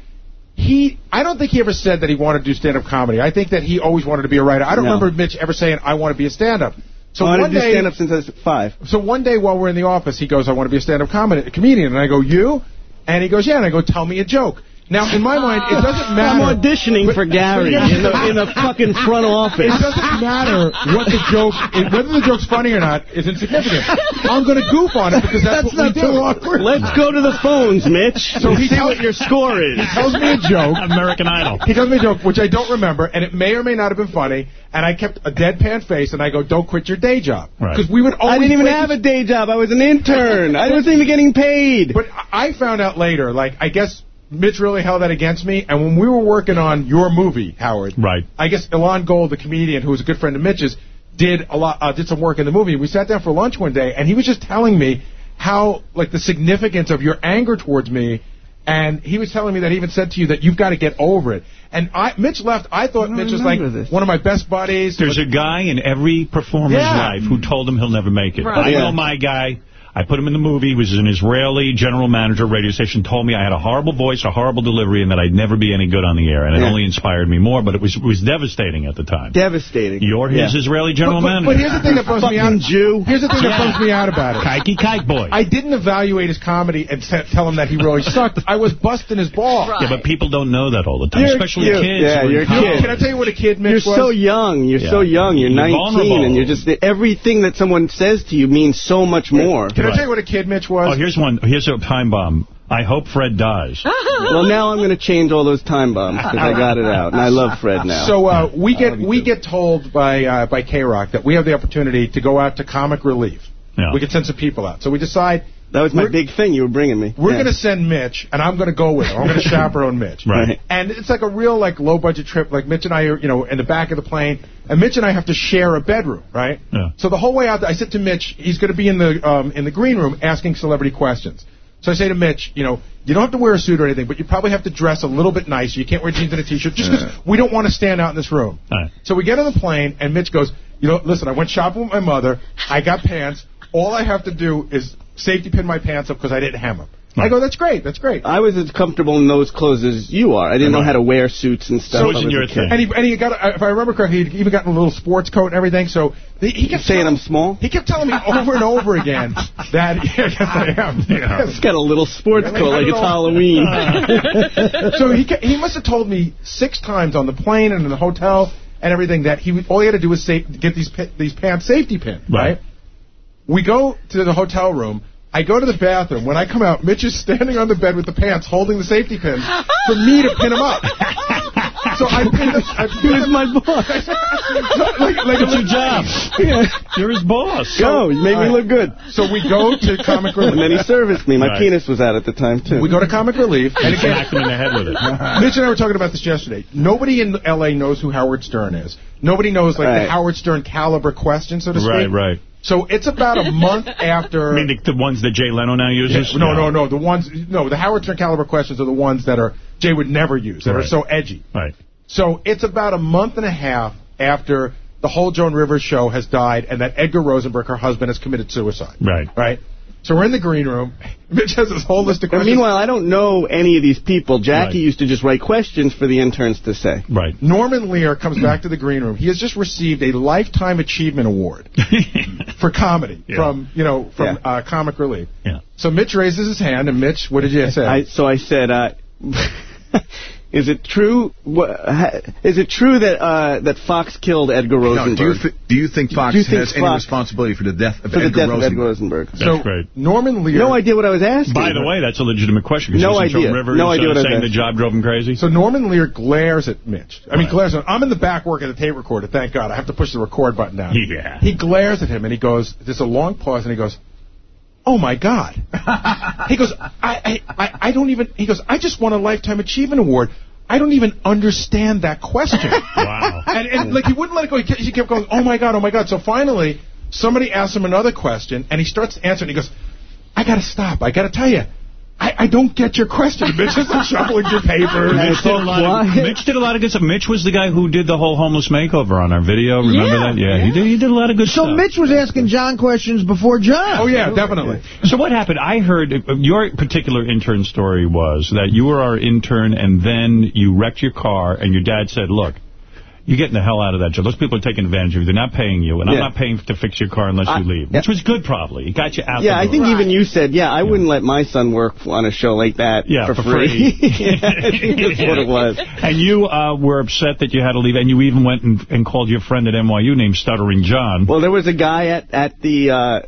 he. I don't think he ever said that he wanted to do stand-up comedy. I think that he always wanted to be a writer. I don't No. remember Mitch ever saying, "I want to be a stand-up." So I wanted one to do day, stand-up since I was five. so one day while we're in the office, he goes, "I want to be a stand-up comedian," and I go, "You?" And he goes, "Yeah," and I go, "Tell me a joke." Now, in my mind, it doesn't matter. I'm auditioning for Gary in the, in the fucking front office. It doesn't matter what the joke, is, whether the joke's funny or not, is insignificant. I'm going to goof on it because that's, That's what not we too do. awkward. Let's go to the phones, Mitch. So and he see tells- what your score is. He tells me a joke. American Idol. He tells me a joke, which I don't remember, and it may or may not have been funny. And I kept a deadpan face, and I go, "Don't quit your day job," Right. because we would always. I didn't even have a day job. I was an intern. I wasn't even getting paid. But I found out later, like I guess Mitch really held that against me. And when we were working on your movie, Howard, Right. I guess Elon Gold, the comedian who was a good friend of Mitch's, did a lot, uh, did some work in the movie. We sat down for lunch one day, and he was just telling me how, like, the significance of your anger towards me. And he was telling me that he even said to you that you've got to get over it. And I, Mitch left. I thought Mitch was like one of my best buddies. There's a guy in every performer's Yeah. life who told him he'll never make it. Right. I Yeah. know my guy. I put him in the movie. He was an Israeli general manager radio station. Told me I had a horrible voice, a horrible delivery, and that I'd never be any good on the air. And it only inspired me more. But it was it was devastating at the time. Devastating. You're his Yeah. Israeli general but, but, manager. But here's the thing that bums me out. Fucking Jew. Here's the thing that Yeah. bums me out about it. Kike kike boy. I didn't evaluate his comedy and tell him that he really sucked. I was busting his balls. Yeah, but people don't know that all the time, You're especially cute. kids. Yeah, who are you're in college. kid. Can I tell you what a kid Mitch You're was? so young. You're Yeah. so young. You're You're 19, vulnerable. and you're just everything that someone says to you means so much more. Can I tell you what a kid Mitch was? Oh, here's one. Here's a time bomb. I hope Fred dies. well, now I'm going to change all those time bombs because I got it out, and I love Fred now. So uh, we get we get told by uh, by K Rock that we have the opportunity to go out to Comic Relief. Yeah. We could send some people out. So we decide that was my we're- big thing you were bringing me. we're Yeah. going to send Mitch, and I'm going to go with him. I'm going to chaperone Mitch. Right. And it's like a real like low budget trip. Like Mitch and I are you know in the back of the plane, and Mitch and I have to share a bedroom, right? Yeah. So the whole way out, there, I said to Mitch, he's going to be in the um, in the green room asking celebrity questions. So I say to Mitch, you know, you don't have to wear a suit or anything, but you probably have to dress a little bit nicer. You can't wear jeans and a t-shirt just because we don't want to stand out in this room. Right. So we get on the plane, and Mitch goes, you know, listen, I went shopping with my mother. I got pants. All I have to do is safety pin my pants up because I didn't hem them. I go, that's great, that's great. I was as comfortable in those clothes as you are. I didn't know how to wear suits and stuff. So I was a kid. And he, and he got, a- if I remember correctly, he even got a little sports coat and everything. So he, he kept saying I'm small. He kept telling me over and over again that yeah, yes, I am. Yeah. He's got a little sports Yeah, coat like it's. Halloween. so he ca- he must have told me six times on the plane and in the hotel and everything that he all he had to do was sa- get these pi- these pants safety pin. Right. We go to the hotel room. I go to the bathroom. When I come out, Mitch is standing on the bed with the pants, holding the safety pin for me to pin him up. So I pinned him. I He was my boss. like, like It's your job. You're his boss. Go, you made me look good. So we go to Comic Relief. And then he serviced me. My Right. penis was out at the time, too. We go to Comic Relief. And You again, smacked him in the head with it. Mitch and I were talking about this yesterday. Nobody in L.A. knows who Howard Stern is. Nobody knows like Right. the Howard Stern caliber question, so to speak. Right, right. So it's about a month after. I mean, the, the ones that Jay Leno now uses? no, no, no. The ones, no, the Howard Stern caliber questions are the ones that are Jay would never use. That are so edgy. Right. So it's about a month and a half after the whole Joan Rivers show has died and that Edgar Rosenberg, her husband, has committed suicide. Right. Right. So we're in the green room. Mitch has this whole list of questions. And meanwhile, I don't know any of these people. Jackie Right. used to just write questions for the interns to say. Right. Norman Lear comes back to the green room. He has just received a lifetime achievement award for comedy Yeah. from you know from Yeah. uh, Comic Relief. Yeah. So Mitch raises his hand, and Mitch, what did you say? I, so I said, uh, "Is it true? wha- Is it true that uh, that Fox killed Edgar No, Rosenberg? do you do you think Fox Do you think has any Fox- responsibility for the death of for the Edgar death of Edgar Rosenberg? Rosenberg? That's so great. Norman Lear. No idea what I was asking. By the way, that's a legitimate question. 'cause No idea. Rivers, No idea uh, what I was saying the job drove him crazy? So Norman Lear glares at Mitch. I mean, Right. glares at I'm in the back working the tape recorder. Thank God. I have to push the record button down. Yeah. He glares at him, and he goes, there's a long pause, and he goes, oh, my God. he goes, I, I, I, I don't even, he goes, I just won a Lifetime Achievement Award. I don't even understand that question. Wow. And, and like, he wouldn't let it go. He kept, he kept going, oh, my God, oh, my God. So finally, somebody asks him another question, and he starts answering. He goes, I got to stop. I got to tell you. I, I don't get your question. Mitch is shuffling your papers. Mitch did, a lot of, Mitch did a lot of good stuff. Mitch was the guy who did the whole homeless makeover on our video. Remember Yeah. that? Yeah, he did. He did a lot of good So stuff. So Mitch was asking John questions before John. Oh, yeah, definitely. So what happened? I heard uh, your particular intern story was that you were our intern and then you wrecked your car and your dad said, look, you're getting the hell out of that job. Those people are taking advantage of you. They're not paying you, and I'm not paying to fix your car unless I- you leave. yeah. Which was good, probably. It got you out Yeah, the I door. think even you said, yeah, I wouldn't let my son work on a show like that Yeah, for, for free. free. I think that's what it was. And you uh, were upset that you had to leave, and you even went and, and called your friend at NYU named Stuttering John. Well, there was a guy at at the uh,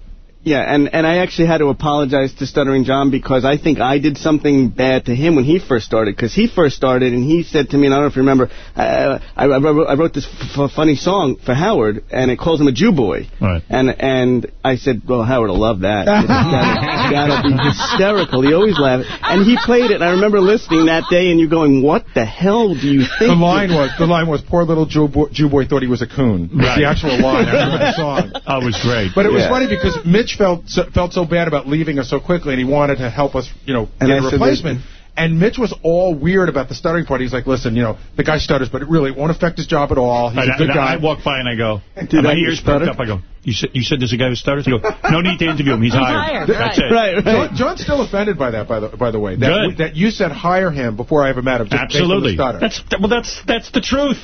yeah, and and I actually had to apologize to Stuttering John because I think I did something bad to him when he first started. Because he first started and he said to me, and I don't know if you remember, uh, I, I, wrote, I wrote this f- funny song for Howard, and it calls him a Jew boy. Right. And and I said, well, Howard will love that. that'll, that'll be hysterical. He always laughs. And he played it. And I remember listening that day, and you going, what the hell do you think? The line was the line was poor little Jew boy, Jew boy thought he was a coon. That's Right. the actual line. I remember the song. That was great. But it was Yeah. funny because Mitch Mitch felt so, felt so bad about leaving us so quickly, and he wanted to help us, you know, And get I a said replacement. And Mitch was all weird about the stuttering part. He's like, listen, you know, the guy stutters, but it really won't affect his job at all. He's And a good I, guy. I walk by and I go, Did my I ears stutter? perked up. I go, you said, you said there's a guy who stutters? You go, no need to interview him. He's, hired. That's it. John, John's still offended by that, by the by the way. That, Good. that you said hire him before I ever met him. Just Absolutely. Based on the stutter. That's well, that's that's the truth.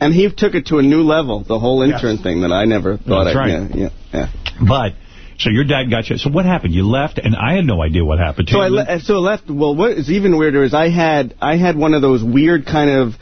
And he took it to a new level, the whole intern thing that I never thought That's I'd... right. Yeah, yeah, yeah. But, so your dad got you. So what happened? You left, and I had no idea what happened to So I you. le so I left. Well, what is even weirder is I had I had one of those weird kind of.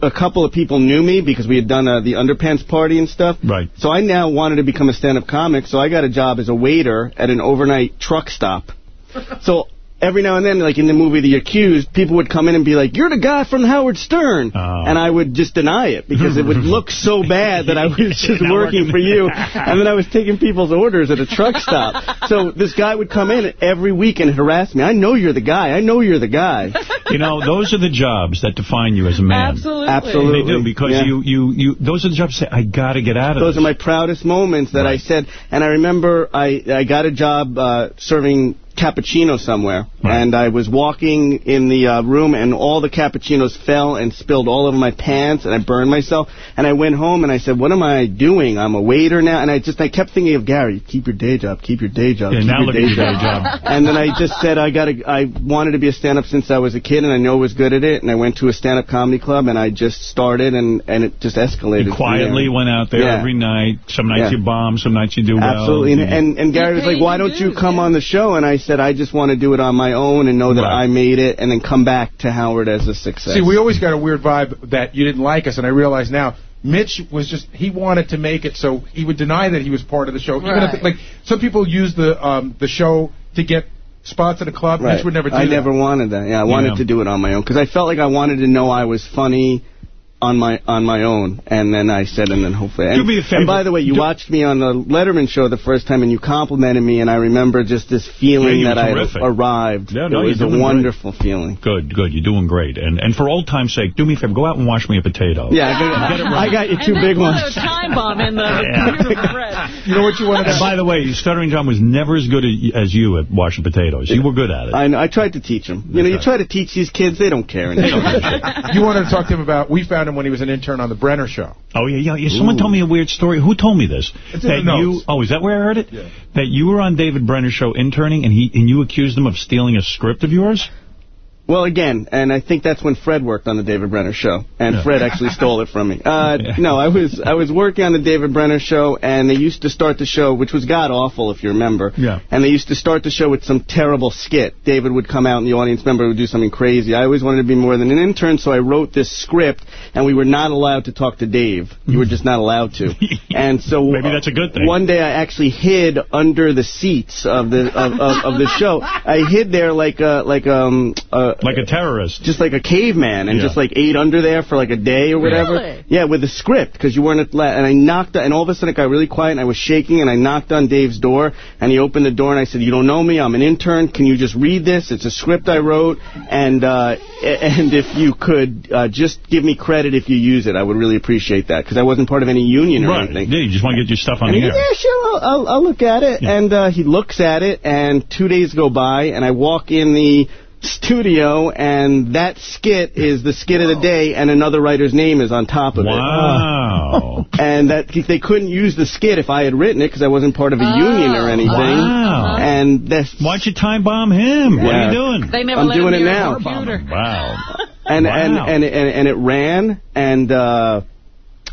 a couple of people knew me because we had done uh, the underpants party and stuff. Right. So I now wanted to become a stand-up comic. So I got a job as a waiter at an overnight truck stop. So every now and then, like in the movie The Accused, people would come in and be like, "You're the guy from Howard Stern," Oh. and I would just deny it because it would look so bad that I was just working working. for you, and then I was taking people's orders at a truck stop. So this guy would come in every week and harass me. I know you're the guy. I know you're the guy. You know, those are the jobs that define you as a man. Absolutely. Absolutely. They do, because Yeah. you, you, you, those are the jobs that say, I got to get out of Those this. are my proudest moments that I said. And I remember I, I got a job uh, serving cappuccino somewhere. And I was walking in the uh, room, and all the cappuccinos fell and spilled all over my pants, and I burned myself. And I went home, and I said, what am I doing? I'm a waiter now. And I just I kept thinking of Gary, keep your day job, keep your day job, Yeah, keep now your look day at your day job. and then I just said I got to. I wanted to be a stand-up since I was a kid, and I know I was good at it. And I went to a stand-up comedy club, and I just started, and and it just escalated. You quietly went out there Yeah. every night. Some nights Yeah. you bomb, some nights you do well. Absolutely. And, and, and Gary was like, why don't you come on the show? And I said, I just want to do it on my own and know that I made it and then come back to Howard as a success. See, we always got a weird vibe that you didn't like us, and I realize now. Mitch was just, he wanted to make it so he would deny that he was part of the show. Even if, like, some people use the um, the show to get spots at a club. Right. Mitch would never do that. I that. never wanted that. Yeah, I wanted Yeah. to do it on my own because I felt like I wanted to know I was funny on my on my own. And then I said, and then hopefully. And, Do me a favor. and by the way, you watched me on the Letterman show the first time, and you complimented me, and I remember just this feeling Yeah, that were I had arrived. Yeah, no, it was a doing great. wonderful feeling. Good, good. You're doing great. And and for old time's sake, do me a favor. Go out and wash me a potato. Yeah, I got, Get right. I got you two and big ones. put a time bomb in the computer thread. You know what you wanted And by the way, Stuttering John was never as good as you at washing potatoes. You were good at it. I know. I tried to teach him. You know, you try to teach these kids, they don't care. you wanted to talk to him about, we found him when he was an intern on the Brenner show. Oh, yeah, yeah. yeah. Someone told me a weird story. Who told me this? It's that you. Oh, is that where I heard it? That you were on David Brenner's show interning, and he and you accused him of stealing a script of yours. Well, again, and I think that's when Fred worked on the David Brenner show, and Yeah. Fred actually stole it from me. Uh, No, I was I was working on the David Brenner show, and they used to start the show, which was god awful if you remember. Yeah. And they used to start the show with some terrible skit. David would come out, and the audience member would do something crazy. I always wanted to be more than an intern, so I wrote this script, and we were not allowed to talk to Dave. You were just not allowed to. and so Maybe that's a good thing. One day I actually hid under the seats of the of, of, of the show. I hid there like a like um uh, Like a terrorist. just like a caveman, and Yeah. just like ate under there for like a day or whatever. Really? Yeah, with the script because you weren't allowed. And I knocked, and all of a sudden it got really quiet, and I was shaking, and I knocked on Dave's door, and he opened the door, and I said, "You don't know me. I'm an intern. Can you just read this? It's a script I wrote, and uh, and if you could uh, just give me credit if you use it, I would really appreciate that because I wasn't part of any union or Right. anything." Yeah, you just want to get your stuff on And the he air. goes, yeah, sure, I'll, I'll, I'll look at it. And uh, he looks at it, and two days go by, and I walk in the studio, and that skit is the skit of the day, and another writer's name is on top of Wow. it. And that they couldn't use the skit if I had written it because I wasn't part of a union or anything. Wow. And that's Why don't you time bomb him? What are you doing? They never I'm let doing him it near now. a computer. Wow. and and, and and and it ran and uh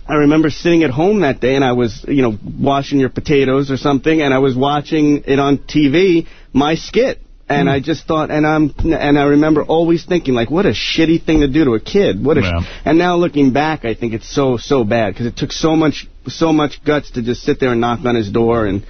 I remember sitting at home that day and I was, you know, washing your potatoes or something and I was watching it on TV, my skit. And hmm. I just thought, and I'm, and I remember always thinking, like, what a shitty thing to do to a kid. What a, Yeah. and now looking back, I think it's so, so bad because it took so much, so much guts to just sit there and knock on his door and,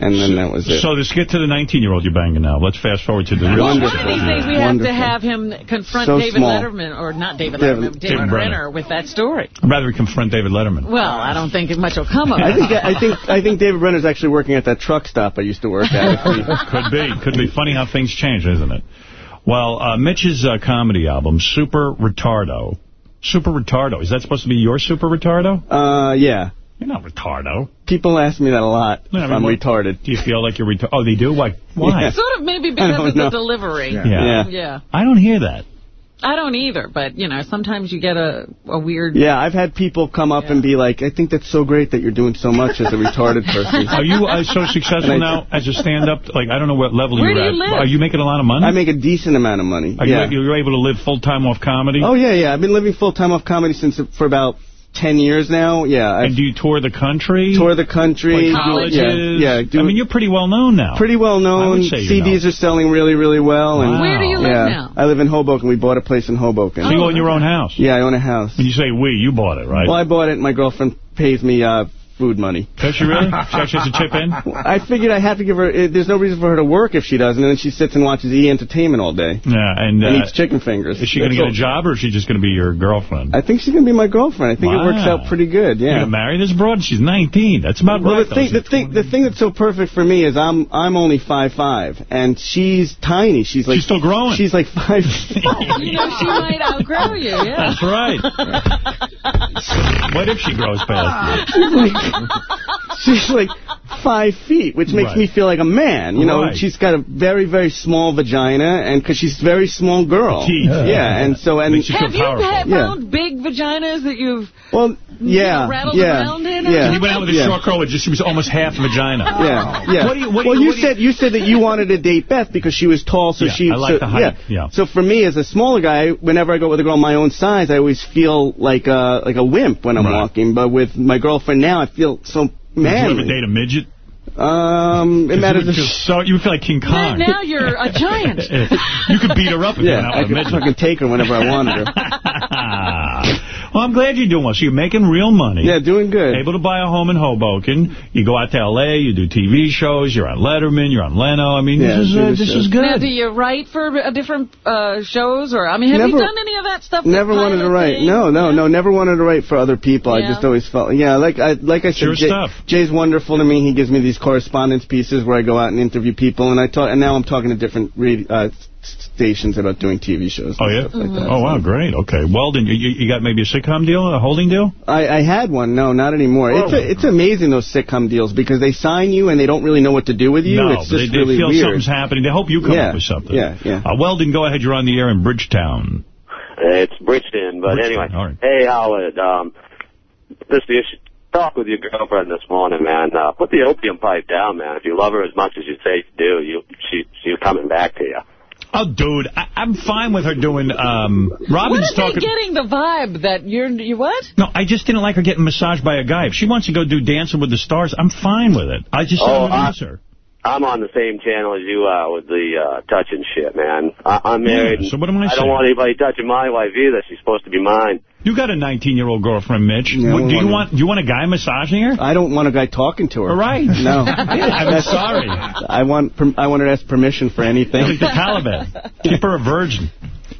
and then that was it. So let's get to the 19-year-old you're banging now. Let's fast forward to the real Well, one of these days we have Wonderful. to have him confront So David small. Letterman, or not David David- Letterman, David, David Brenner. Brenner. with that story. I'd rather confront David Letterman. Well, I don't think much will come of it. I think, I think, I think David Brenner's actually working at that truck stop I used to work at. Could be. Could be. Funny how things change, isn't it? Well, uh, Mitch's uh, comedy album, Super Retardo. Super Retardo. Is that supposed to be your Super Retardo? Uh, yeah. You're not retardo. People ask me that a lot. No, I if mean, I'm what- retarded. Do you feel like you're retarded? Oh, they do? Why? Why? Yeah. Sort of maybe I because of know. the delivery. Yeah. Yeah. I don't hear that. I don't either, but, you know, sometimes you get a, a weird... Yeah, I've had people come up and be like, I think that's so great that you're doing so much as a retarded person. Are you uh, so successful now as a stand-up? Like, I don't know what level Where you're do you at. live? Are you making a lot of money? I make a decent amount of money. Are yeah. you, you're able to live full-time off comedy? Oh, yeah, yeah. I've been living full-time off comedy since for about 10 years now. Yeah. And do you tour the country? Tour the country. Like colleges? Yeah, yeah. Do I mean, you're pretty well known now. Pretty well I known. would say you're CDs are selling really, really well. And Wow. Where do you live yeah. now? I live in Hoboken. We bought a place in Hoboken. So you own your own house? Yeah, I own a house. When you say we, you bought it, right? Well, I bought it. My girlfriend pays me uh, food money. Does she really? She has to chip in? I figured I had to give her. Uh, there's no reason for her to work if she doesn't, and then she sits and watches E! Entertainment all day. Yeah, and, and uh, eats chicken fingers. Is she going to get a job, or is she just going to be your girlfriend? I think she's going to be my girlfriend. I think it works out pretty good. yeah. You're going to marry this broad? She's 19. That's about Well, right. the thing, the thing, the thing that's so perfect for me is I'm I'm only five five, and she's tiny. She's like She's still growing. She's like five. You know, she might outgrow you, yeah. That's right. what if she grows past she's like she's like five feet, which makes Right. me feel like a man. You know, Right. she's got a very very small vagina, and because she's a very small girl. Teeth. Yeah, and so and Makes Have you powerful. had Yeah. found big vaginas that you've well, yeah, rattled yeah, around in? yeah. You went out with a yeah. short girl, it just she was almost half vagina. Yeah, yeah. What do you, what well, you, you what you- said you said that you wanted to date Beth because she was tall, so Yeah, she. I like so, the height, yeah. So for me, as a smaller guy, whenever I go with a girl my own size, I always feel like a like a wimp when I'm Right. walking. But with my girlfriend now, I feel so Did you ever date a midget? Um, it 'Cause matters. You would, feel so, you would feel like King Now, Kong. now you're a giant. you could beat her up if you yeah, went out I with a could midget. fucking take her whenever I wanted her. well, I'm glad you're doing well. So you're making real money. Yeah, doing good. Able to buy a home in Hoboken. You go out to L.A., you do TV shows, you're on Letterman, you're on Leno. I mean, Yeah, this is uh, this is good. Now, do you write for uh, different uh, shows? or I mean, have you done any of that stuff? Never wanted to write. No, no, no. Never wanted to write for other people. I just always felt, yeah, like I like I said, Your Jay, stuff. Jay's wonderful to me. He gives me these correspondence pieces where I go out and interview people, and I talk. And now I'm talking to different radio, uh, s- stations about doing TV shows. Oh, and yeah? stuff like that. Oh, wow, great. Okay. Weldon, you, you you got maybe a sitcom deal, a holding deal? I, I had one. No, not anymore. It's a, it's amazing those sitcom deals because they sign you and they don't really know what to do with you. no, it's just they, they really feel weird. something's happening. They hope you come Yeah, up with something. yeah, yeah. Uh, Weldon, go ahead. You're on the air in Bridgetown. It's Bridgeton, but Bridgeton, anyway. all right. Hey, Howard. Um, this you should talk with your girlfriend this morning, man. Uh, put the opium pipe down, man. If you love her as much as you say you do, you she she's coming back to you. Oh, dude, I, I'm fine with her doing. Um, Robin's is he talking. getting the vibe that you're, you what? No, I just didn't like her getting massaged by a guy. If she wants to go do Dancing with the Stars, I'm fine with it. I just Oh, don't I- use her. I'm on the same channel as you are with the uh, touching shit, man. I, I'm married. Yeah, so what am I I saying? don't want anybody touching my wife either. She's supposed to be mine. You got a 19-year-old girlfriend, Mitch. Yeah, do you want? Do you want a guy massaging her? I don't want a guy talking to her. All right. No. I'm sorry. I want I want her to ask permission for anything. Like the Taliban. Keep her a virgin.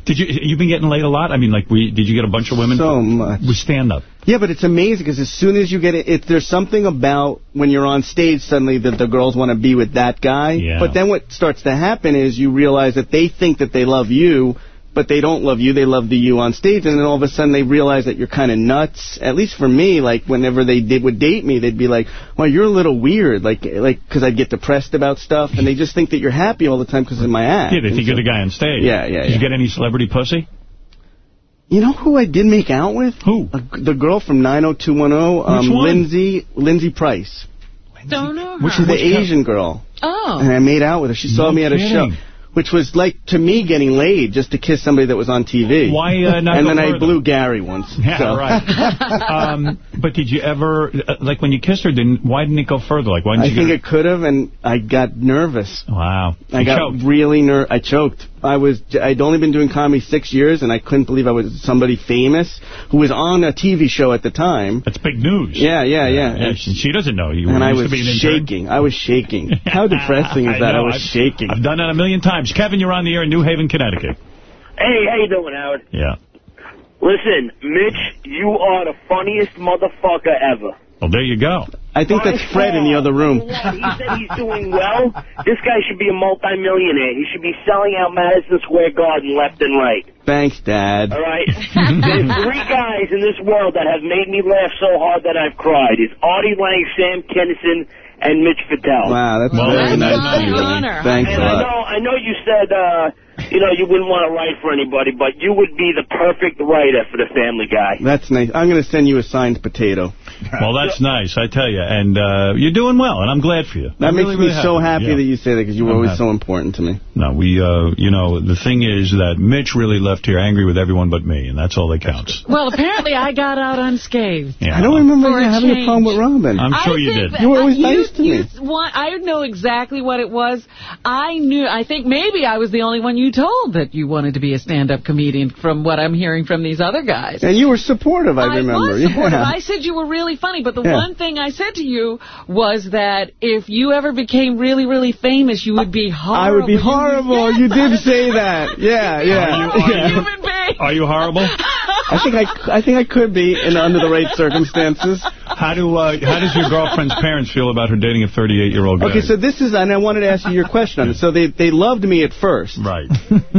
Did you? You've been getting laid a lot. I mean, like, we did you get a bunch of women? So much. We stand up. Yeah, but it's amazing because as soon as you get it, it, there's something about when you're on stage suddenly that the girls want to be with that guy. Yeah. But then what starts to happen is you realize that they think that they love you, but they don't love you. They love the you on stage, and then all of a sudden they realize that you're kind of nuts. At least for me, like whenever they did would date me, they'd be like, "Well, you're a little weird," like like because I'd get depressed about stuff, and they just think that you're happy all the time because of my act. Yeah, they And think you're the guy on stage. Yeah, yeah, Did you get any celebrity pussy? You know who I did make out with? Who? A, the girl from 90210, um, Which one? Lindsay Lindsay Price. Don't know her. Which is the Asian girl. Oh. And I made out with her. She saw No me at a kidding. show. Which was like, to me, getting laid just to kiss somebody that was on TV. Why uh, not And then I blew Gary once. Yeah, so. right. um, but did you ever, uh, like when you kissed her, didn't, why didn't it go further? Like, why didn't I you think it could have, and I got nervous. Wow. I You got choked. really ner. I choked. I was. I'd only been doing comedy six years, and I couldn't believe I was somebody famous who was on a TV show at the time. That's big news. Yeah, yeah, yeah. Yeah, she, she doesn't know you. and I was to be an intern. shaking. I was shaking. How depressing is that? I, know, was I've- shaking. I've done that a million times. Kevin, you're on the air in New Haven, Connecticut. Hey, how you doing, Howard? Yeah. Listen, Mitch, you are the funniest motherfucker ever. Well, there you go. I think that's Fred in the other room. He said he's doing well. This guy should be a multimillionaire. He should be selling out Madison Square Garden left and right. Thanks, Dad. All right? There's three guys guys in this world that have made me laugh so hard that I've cried. It's Artie Lange, Sam Kinison, and Mitch Fatel. Wow, that's Well, very that's nice my of you. honor. Thanks and a I lot. know, I know you said, uh, you know, you wouldn't want to write for anybody, but you would be the perfect writer for the Family Guy. That's nice. I'm going to send you a signed potato. Well, that's nice, I tell you. And uh, you're doing well, and I'm glad for you. That I'm makes really, me really so happy Yeah. that you say that because you were I'm always happy. so important to me. No, we, uh, you know, the thing is that Mitch really left here angry with everyone but me, and that's all that counts. Well, apparently I got out unscathed. Yeah. I don't remember you a having a problem with Robin. I'm sure I you did. You were always you- nice to me. want- I know exactly what it was. I knew, I think maybe I was the only one you told that you wanted to be a stand-up comedian from what I'm hearing from these other guys. And you were supportive, I, remember. was supportive. Yeah. I said you were really funny, but the Yeah. one thing I said to you was that if you ever became really, really famous, you would be horrible. I would be You would- horrible. You did say that. Yeah, yeah. Are you- are yeah. you- Are you horrible? I think I, I think I could be in under the right circumstances. How do uh, how does your girlfriend's parents feel about her dating a 38-year-old guy? Okay, so this is, and I wanted to ask you your question on it. So they they loved me at first, right?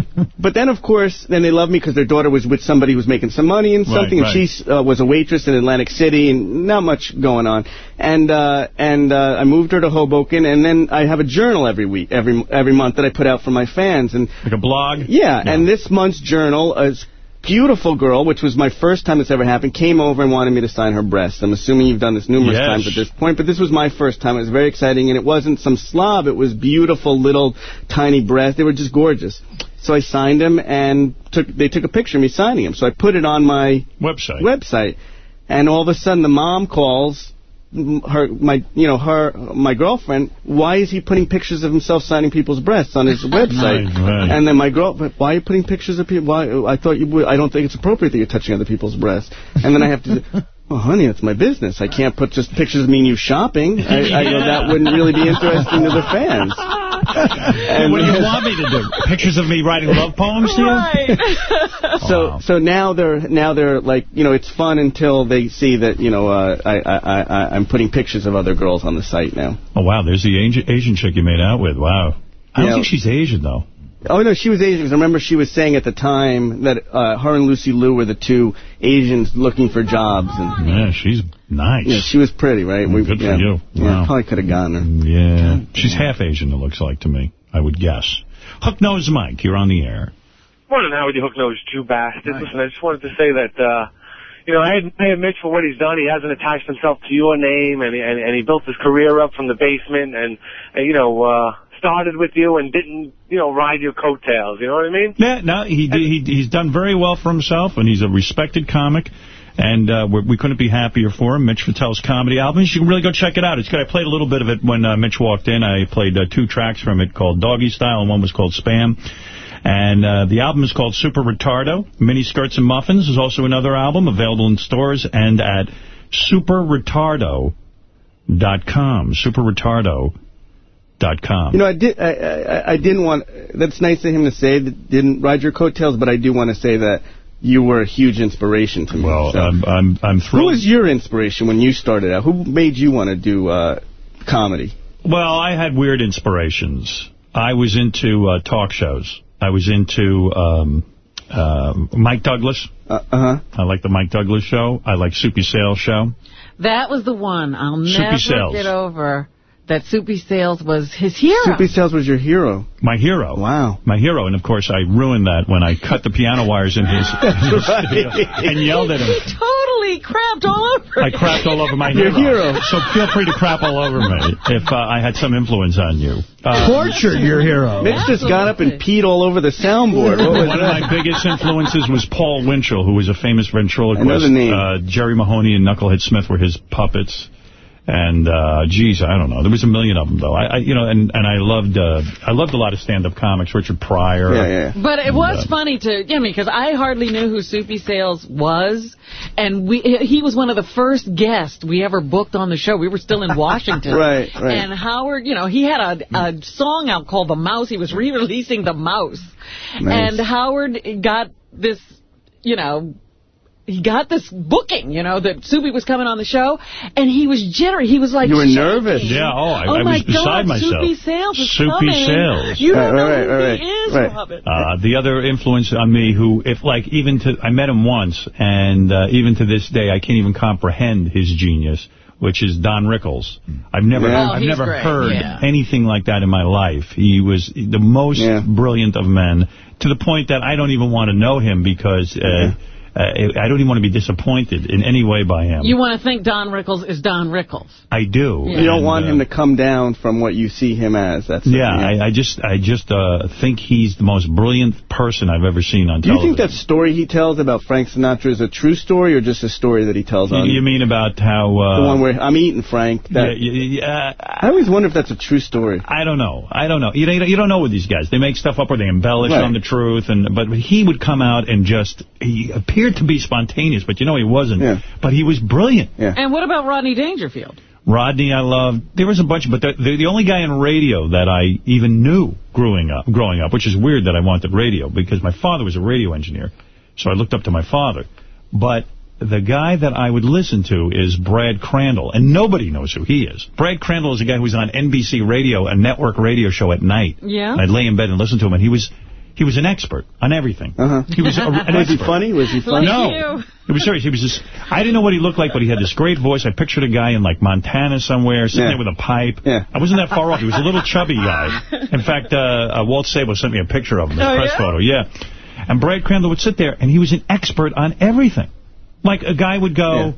But then, of course, then they loved me because their daughter was with somebody who was making some money and something, right. and she uh, was a waitress in Atlantic City, and not much going on. And uh, and uh, I moved her to Hoboken, and then I have a journal every week, every every month that I put out for my fans, and like a blog. Yeah, and this month's journal is. Beautiful girl, which was my first time this ever happened, came over and wanted me to sign her breast. I'm assuming you've done this numerous Yes. times at this point, but this was my first time. It was very exciting, and it wasn't some slob. It was beautiful little tiny breasts. They were just gorgeous. So I signed them, and took they took a picture of me signing them. So I put it on my website. Website, and all of a sudden the mom calls her my you know her my girlfriend. Why is he putting pictures of himself signing people's breasts on his website? Right, right. And then my girl, why are you putting pictures of people? Why I thought you would. I don't think it's appropriate that you're touching other people's breasts. And then I have to. Well, honey, it's my business. I can't put just pictures of me and you shopping. I, I go, that wouldn't really be interesting to the fans. what do you want me to do? Pictures of me writing love poems to you? So so now they're now they're like you know it's fun until they see that you know uh, I, I I I'm putting pictures of other girls on the site now. Oh, wow, there's the Asian, Asian chick you made out with. Wow. I don't Yeah. think she's Asian, though. Oh no, she was Asian. Because I remember she was saying at the time that uh, her and Lucy Liu were the two Asians looking for jobs. And Yeah, she's nice. yeah, she was pretty, right? Mm, good for yeah, you. Yeah, Wow. probably could have gotten her. Yeah. She's half Asian, it looks like to me, I would guess. Hook Nose Mike, you're on the air. Morning, Howard, you hook-nosed Jew bastard. Listen, I just wanted to say that, uh, you know, I had pay Mitch for what he's done. He hasn't attached himself to your name, and, and, and he built his career up from the basement, and, and you know, uh, started with you and didn't, you know, ride your coattails. You know what I mean? Yeah, no, he, did- he he's done very well for himself, and he's a respected comic. And uh, we couldn't be happier for him. Mitch Fatel's comedy album. You can really go check it out. It's good. I played a little bit of it when uh, Mitch walked in. I played uh, two tracks from it called Doggy Style, and one was called Spam. And uh, the album is called Super Retardo. Mini Skirts and Muffins is also another album available in stores and at superretardo.com. Superretardo.com. You know, I did. I, I, I didn't want. That's nice of him to say that didn't ride your coattails, but I do want to say that you were a huge inspiration to me. Well, so. I'm, I'm, I'm thrilled. Who was your inspiration when you started out? Who made you want to do uh, comedy? Well, I had weird inspirations. I was into uh, talk shows. I was into um, uh, Mike Douglas. Uh huh. I like the Mike Douglas show. I like Soupy Sales show. That was the one I'll Soupy never Sales. get over. That Soupy Sales was his hero. Soupy Sales was your hero. My hero. Wow. My hero. And, of course, I ruined that when I cut the piano wires in his, in his studio and yelled at him. He totally crapped all over I crapped all over my Your hero. hero. So feel free to crap all over me if uh, I had some influence on you. Uh, Tortured your hero. Mitch just got up and peed all over the soundboard. What was One of my biggest influences was Paul Winchell, who was a famous ventriloquist. I know the name. Uh, Jerry Mahoney and Knucklehead Smith were his puppets. And, uh, geez, I don't know. There was a million of them, though. I, I you know, and, and I loved, uh, I loved a lot of stand-up comics. Richard Pryor. Yeah, yeah. But it was uh, funny to, yeah, because I hardly knew who Soupy Sales was, and we he was one of the first guests we ever booked on the show. We were still in Washington. Right, right. And Howard, you know, he had a, a song out called The Mouse. He was re-releasing The Mouse. Nice. And Howard got this, you know, he got this booking, you know, that Soupy was coming on the show, and he was jittery. He was like, You were shaking. nervous. Yeah, oh, I, oh I my was beside God, myself. Soupy Sales is Soupy coming. Sales. You don't Right, know right, who right, he is, right. Robin. Uh, the other influence on me who, if like even to, I met him once, and uh, even to this day, I can't even comprehend his genius, which is Don Rickles. I've never, Yeah. Oh, I've he's never great, heard yeah. anything like that in my life. He was the most Yeah. brilliant of men, to the point that I don't even want to know him because uh, uh, I don't even want to be disappointed in any way by him. You want to think Don Rickles is Don Rickles. I do. Yeah. You don't And, want uh, him to come down from what you see him as. That's the Yeah. I, I just I just uh, think he's the most brilliant person I've ever seen on Do you think that story he tells about Frank Sinatra is a true story or just a story that he tells on You, you mean about how... Uh, the one where I'm eating Frank? That, yeah, yeah, yeah, I always wonder if that's a true story. I don't know. I don't know. You know, you don't know with these guys. They make stuff up or they embellish Right. on the truth. And But he would come out and just... He appeared to be spontaneous, but you know he wasn't. Yeah. But he was brilliant. Yeah. And what about Rodney Dangerfield? Rodney, I loved. There was a bunch, but the, the, the only guy in radio that I even knew growing up, growing up, which is weird that I wanted radio because my father was a radio engineer, so I looked up to my father. But the guy that I would listen to is Brad Crandall, and nobody knows who he is. Brad Crandall is a guy who was on NBC Radio, a network radio show at night. Yeah? And I'd lay in bed and listen to him, and he was he was an expert on everything. Uh-huh. He was a, an Was he funny? Was he funny? No. you. It was serious. He was just, I didn't know what he looked like, but he had this great voice. I pictured a guy in like Montana somewhere, sitting Yeah. there with a pipe. Yeah. I wasn't that far off. He was a little chubby guy. In fact, uh, uh, Walt Sabo sent me a picture of him, a Oh, press yeah? photo. Yeah. And Brad Crandall would sit there, and he was an expert on everything. Like a guy would go,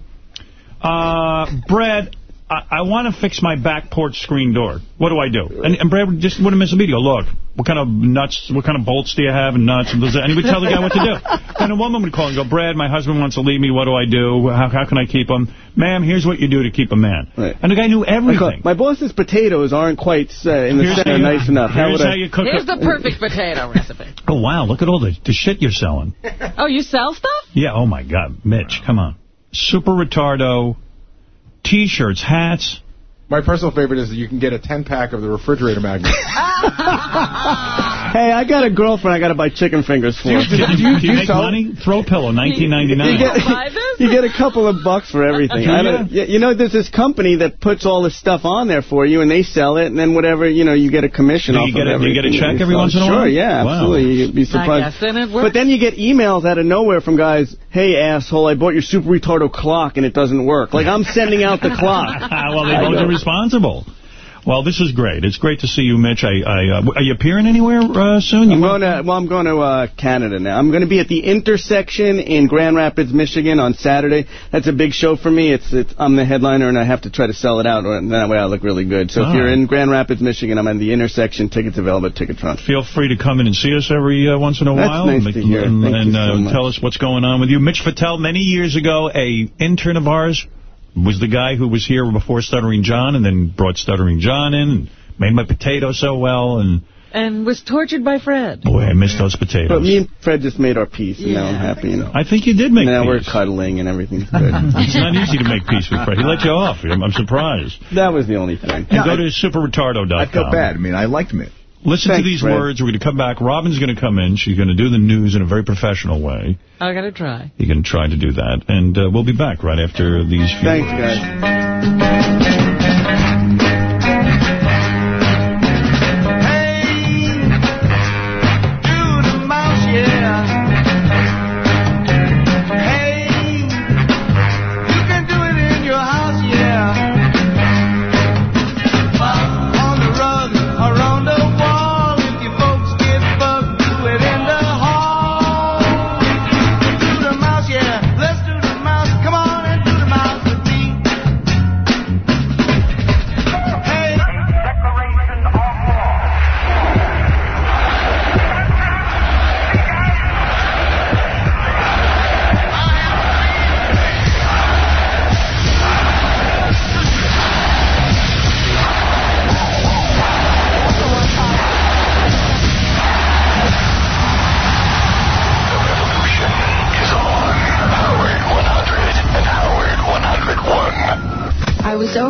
uh, Brad, I, I want to fix my back porch screen door. What do I do? And, and Brad would just wouldn't miss a beat. He'd look, what kind of nuts, what kind of bolts do you have and nuts? And, blah, blah," and he would tell the guy what to do. Then a woman would call and go, Brad, my husband wants to leave me. What do I do? How, how can I keep him? Ma'am, here's what you do to keep a man. Right. And the guy knew everything. My boss's potatoes aren't quite uh, in the Here's center you- nice enough. How here's would how I? you cook Here's it. the perfect potato recipe. Oh, wow, look at all the, the shit you're selling. Oh, you sell stuff? Yeah, oh, my God. Mitch, come on. Super Retardo, T-shirts, hats. My personal favorite is that you can get a 10-pack of the refrigerator magnet. Hey, I got a girlfriend I got to buy chicken fingers for. Do you, do you, Do you make money? Throw pillow, 1999. You get, Buy you get a couple of bucks for everything. Do I don't, you, you know, there's this company that puts all this stuff on there for you, and they sell it, and then whatever, you know, you get a commission Do off you get of a- you get a check every once in a while? sure, while? yeah, Wow. absolutely. You'd be I surprised. guess, and it works. But then you get emails out of nowhere from guys, hey, asshole, I bought your Super Retardo clock, and it doesn't work. Like, I'm sending out the clock. well, they I hold know. you responsible. Well, this is great. It's great to see you, Mitch. I, I, uh, are you appearing anywhere uh, soon? You I'm going to well, I'm going to uh, Canada now. I'm going to be at the intersection in Grand Rapids, Michigan on Saturday. That's a big show for me. It's, it's I'm the headliner and I have to try to sell it out, and that way I look really good. So Oh. if you're in Grand Rapids, Michigan, I'm at the intersection. Tickets available at Ticketron. Feel free to come in and see us every uh, once in a That's while. nice and to hear. and, Thank you and, so uh, much. tell us what's going on with you. Mitch Fatel, many years ago, a intern of ours, was the guy who was here before Stuttering John and then brought Stuttering John in and made my potatoes so well. And And was tortured by Fred. boy, I missed those potatoes. But me and Fred just made our peace, and now I'm happy. You know. I think you did make peace. Now we're cuddling and everything's good. It's not easy to make peace with Fred. He let you off. I'm, I'm surprised. that was the only thing. And No, go I- to superretardo.com. I felt bad. I mean, I liked Mitch. Listen Thanks, to these Fred. words. We're going to come back. Robin's going to come in. She's going to do the news in a very professional way. I gotta try. You're going to try to do that. And uh, we'll be back right after these few Thanks, words. guys.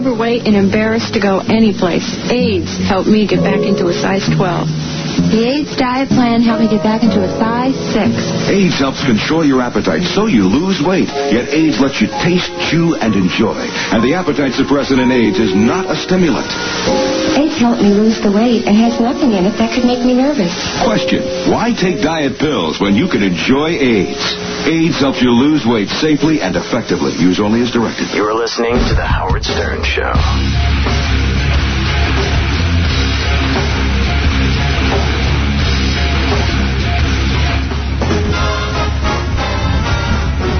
Overweight and embarrassed to go anyplace. Ayds helped me get back into a size 12. The Ayds diet plan helped me get back into a size 6. Ayds helps control your appetite so you lose weight. Yet Ayds lets you taste, chew, and enjoy. And the appetite suppressant in Ayds is not a stimulant. Ayds helped me lose the weight and has nothing in it that could make me nervous. Question, why take diet pills when you can enjoy Ayds? Ayds helps you lose weight safely and effectively. Use only as directed. You're listening to The Howard Stern Show.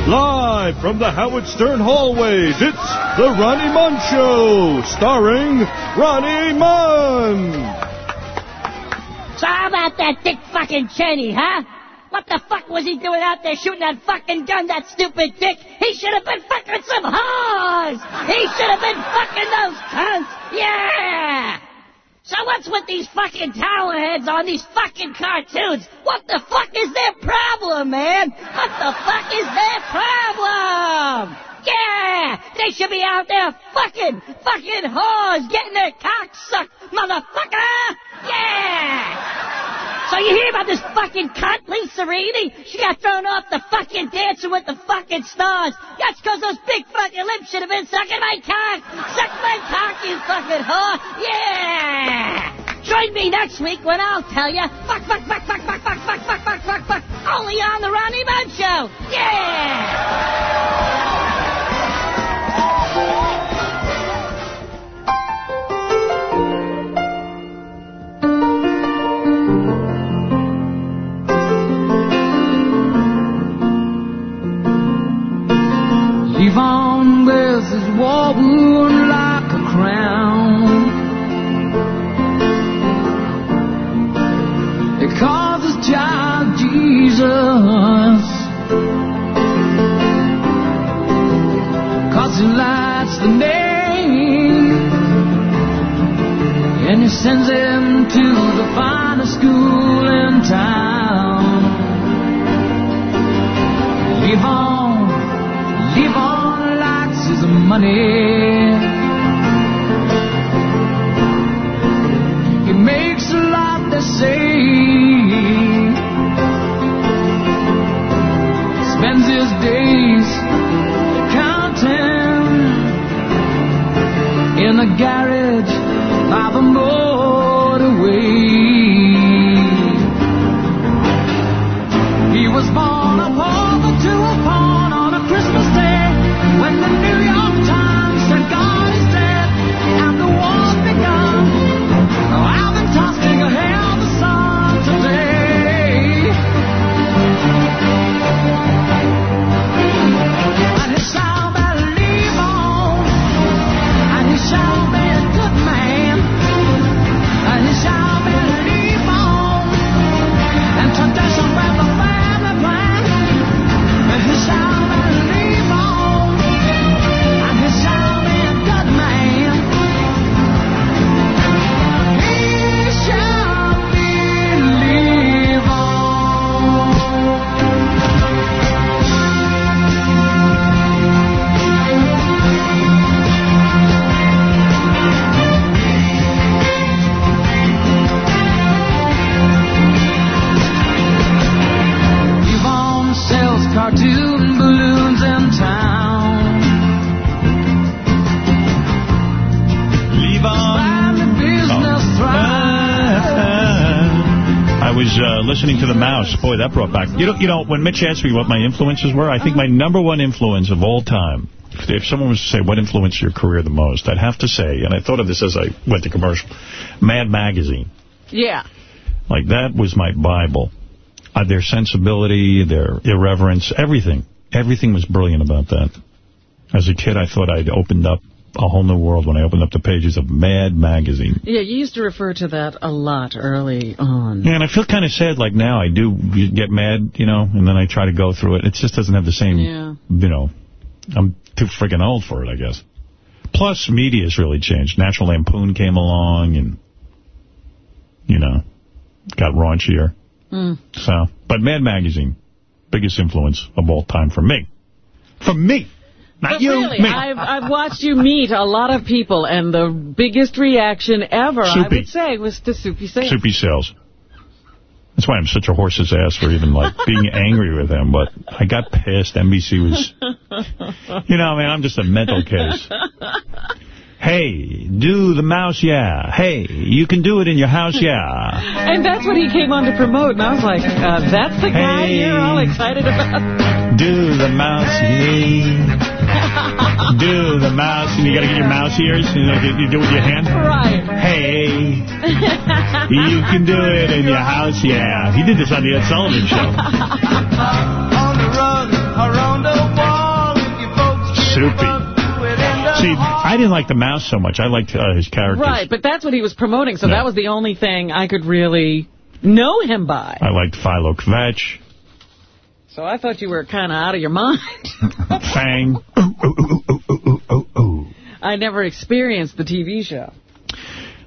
Live from the Howard Stern hallways, it's The Ronnie Mund Show, starring Ronnie Mund. So how about that dick fucking Cheney, huh? What the fuck was he doing out there shooting that fucking gun, that stupid dick? He should have been fucking some whores! He should have been fucking those cunts! Yeah! So what's with these fucking tower heads on these fucking cartoons? What the fuck is their problem, man? What the fuck is their problem? Yeah! They should be out there fucking, fucking whores, getting their cock sucked, motherfucker! Yeah! So you hear about this fucking cunt, Lisa Reedy? She got thrown off the fucking Dancing with the fucking Stars. That's because those big fucking lips should have been sucking my cock. Suck my cock, you fucking whore. Yeah! Join me next week when I'll tell you. Fuck, fuck, fuck, fuck, fuck, fuck, fuck, fuck, fuck, fuck, fuck. Only on the Ronnie Bud Show. Yeah! He the name. And he sends him to the finest school in town. Yvonne Live on likes his money. He makes a lot, they say. A garage by the motorway. Was uh, listening to The Mouse. Boy, that brought back... You know, you know, when Mitch asked me what my influences were, I think my number one influence of all time, if, if someone was to say what influenced your career the most, I'd have to say, and I thought of this as I went to commercial, Mad Magazine. Yeah. Like, that was my Bible. Uh, their sensibility, their irreverence, everything. Everything was brilliant about that. As a kid, I thought I'd opened up a whole new world when I opened up the pages of Mad Magazine. Yeah, you used to refer to that a lot early on. Yeah, and I feel kind of sad, like now I do get mad, you know, and then I try to go through it. It just doesn't have the same, Yeah. you know, I'm too freaking old for it, I guess. Plus, media's really changed. National Lampoon came along and, you know, got raunchier. Hmm. So, but Mad Magazine, biggest influence of all time for me. For me. Not But you, really, me. I've, I've watched you meet a lot of people, and the biggest reaction ever, I Soupy. would say, was to Soupy Sales. Soupy Sales. That's why I'm such a horse's ass for even, like, being angry with him. But I got pissed. NBC was... You know, I mean, I'm just a mental case. Hey, do the mouse, yeah. Hey, you can do it in your house, yeah. And that's what he came on to promote, and I was like, uh, that's the guy you're all excited about? Do the mouse, yeah. Do the mouse, and you got to get your mouse ears. You, know, you do it with your hand. Right. Hey, you can do it in your house, yeah. He did this on the Ed Sullivan Show. Soupy. See, I didn't like the mouse so much. I liked uh, his character. Right, but that's what he was promoting, so Yeah. that was the only thing I could really know him by. I liked Philo Kedick, So I thought you were kind of out of your mind. Fang. I never experienced the TV show.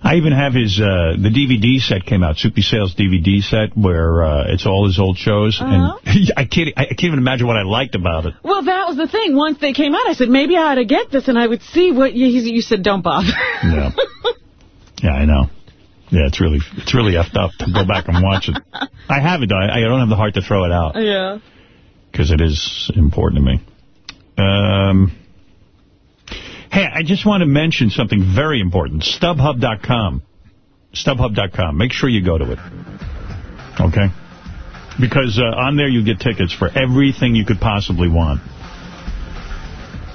I even have his, uh, the DVD set came out, Soupy Sales DVD set, where uh, it's all his old shows. Uh-huh. And I can't I can't even imagine what I liked about it. Well, that was the thing. Once they came out, I said, maybe I ought to get this, and I would see what you, you said, don't bother. Yeah. Yeah, I know. Yeah, it's really it's really effed up to go back and watch it. I have it, though. I, I don't have the heart to throw it out yeah. Because it is important to me. Um, hey, I just want to mention something very important. StubHub.com. StubHub.com. Make sure you go to it. Okay? Because uh, on there you get tickets for everything you could possibly want.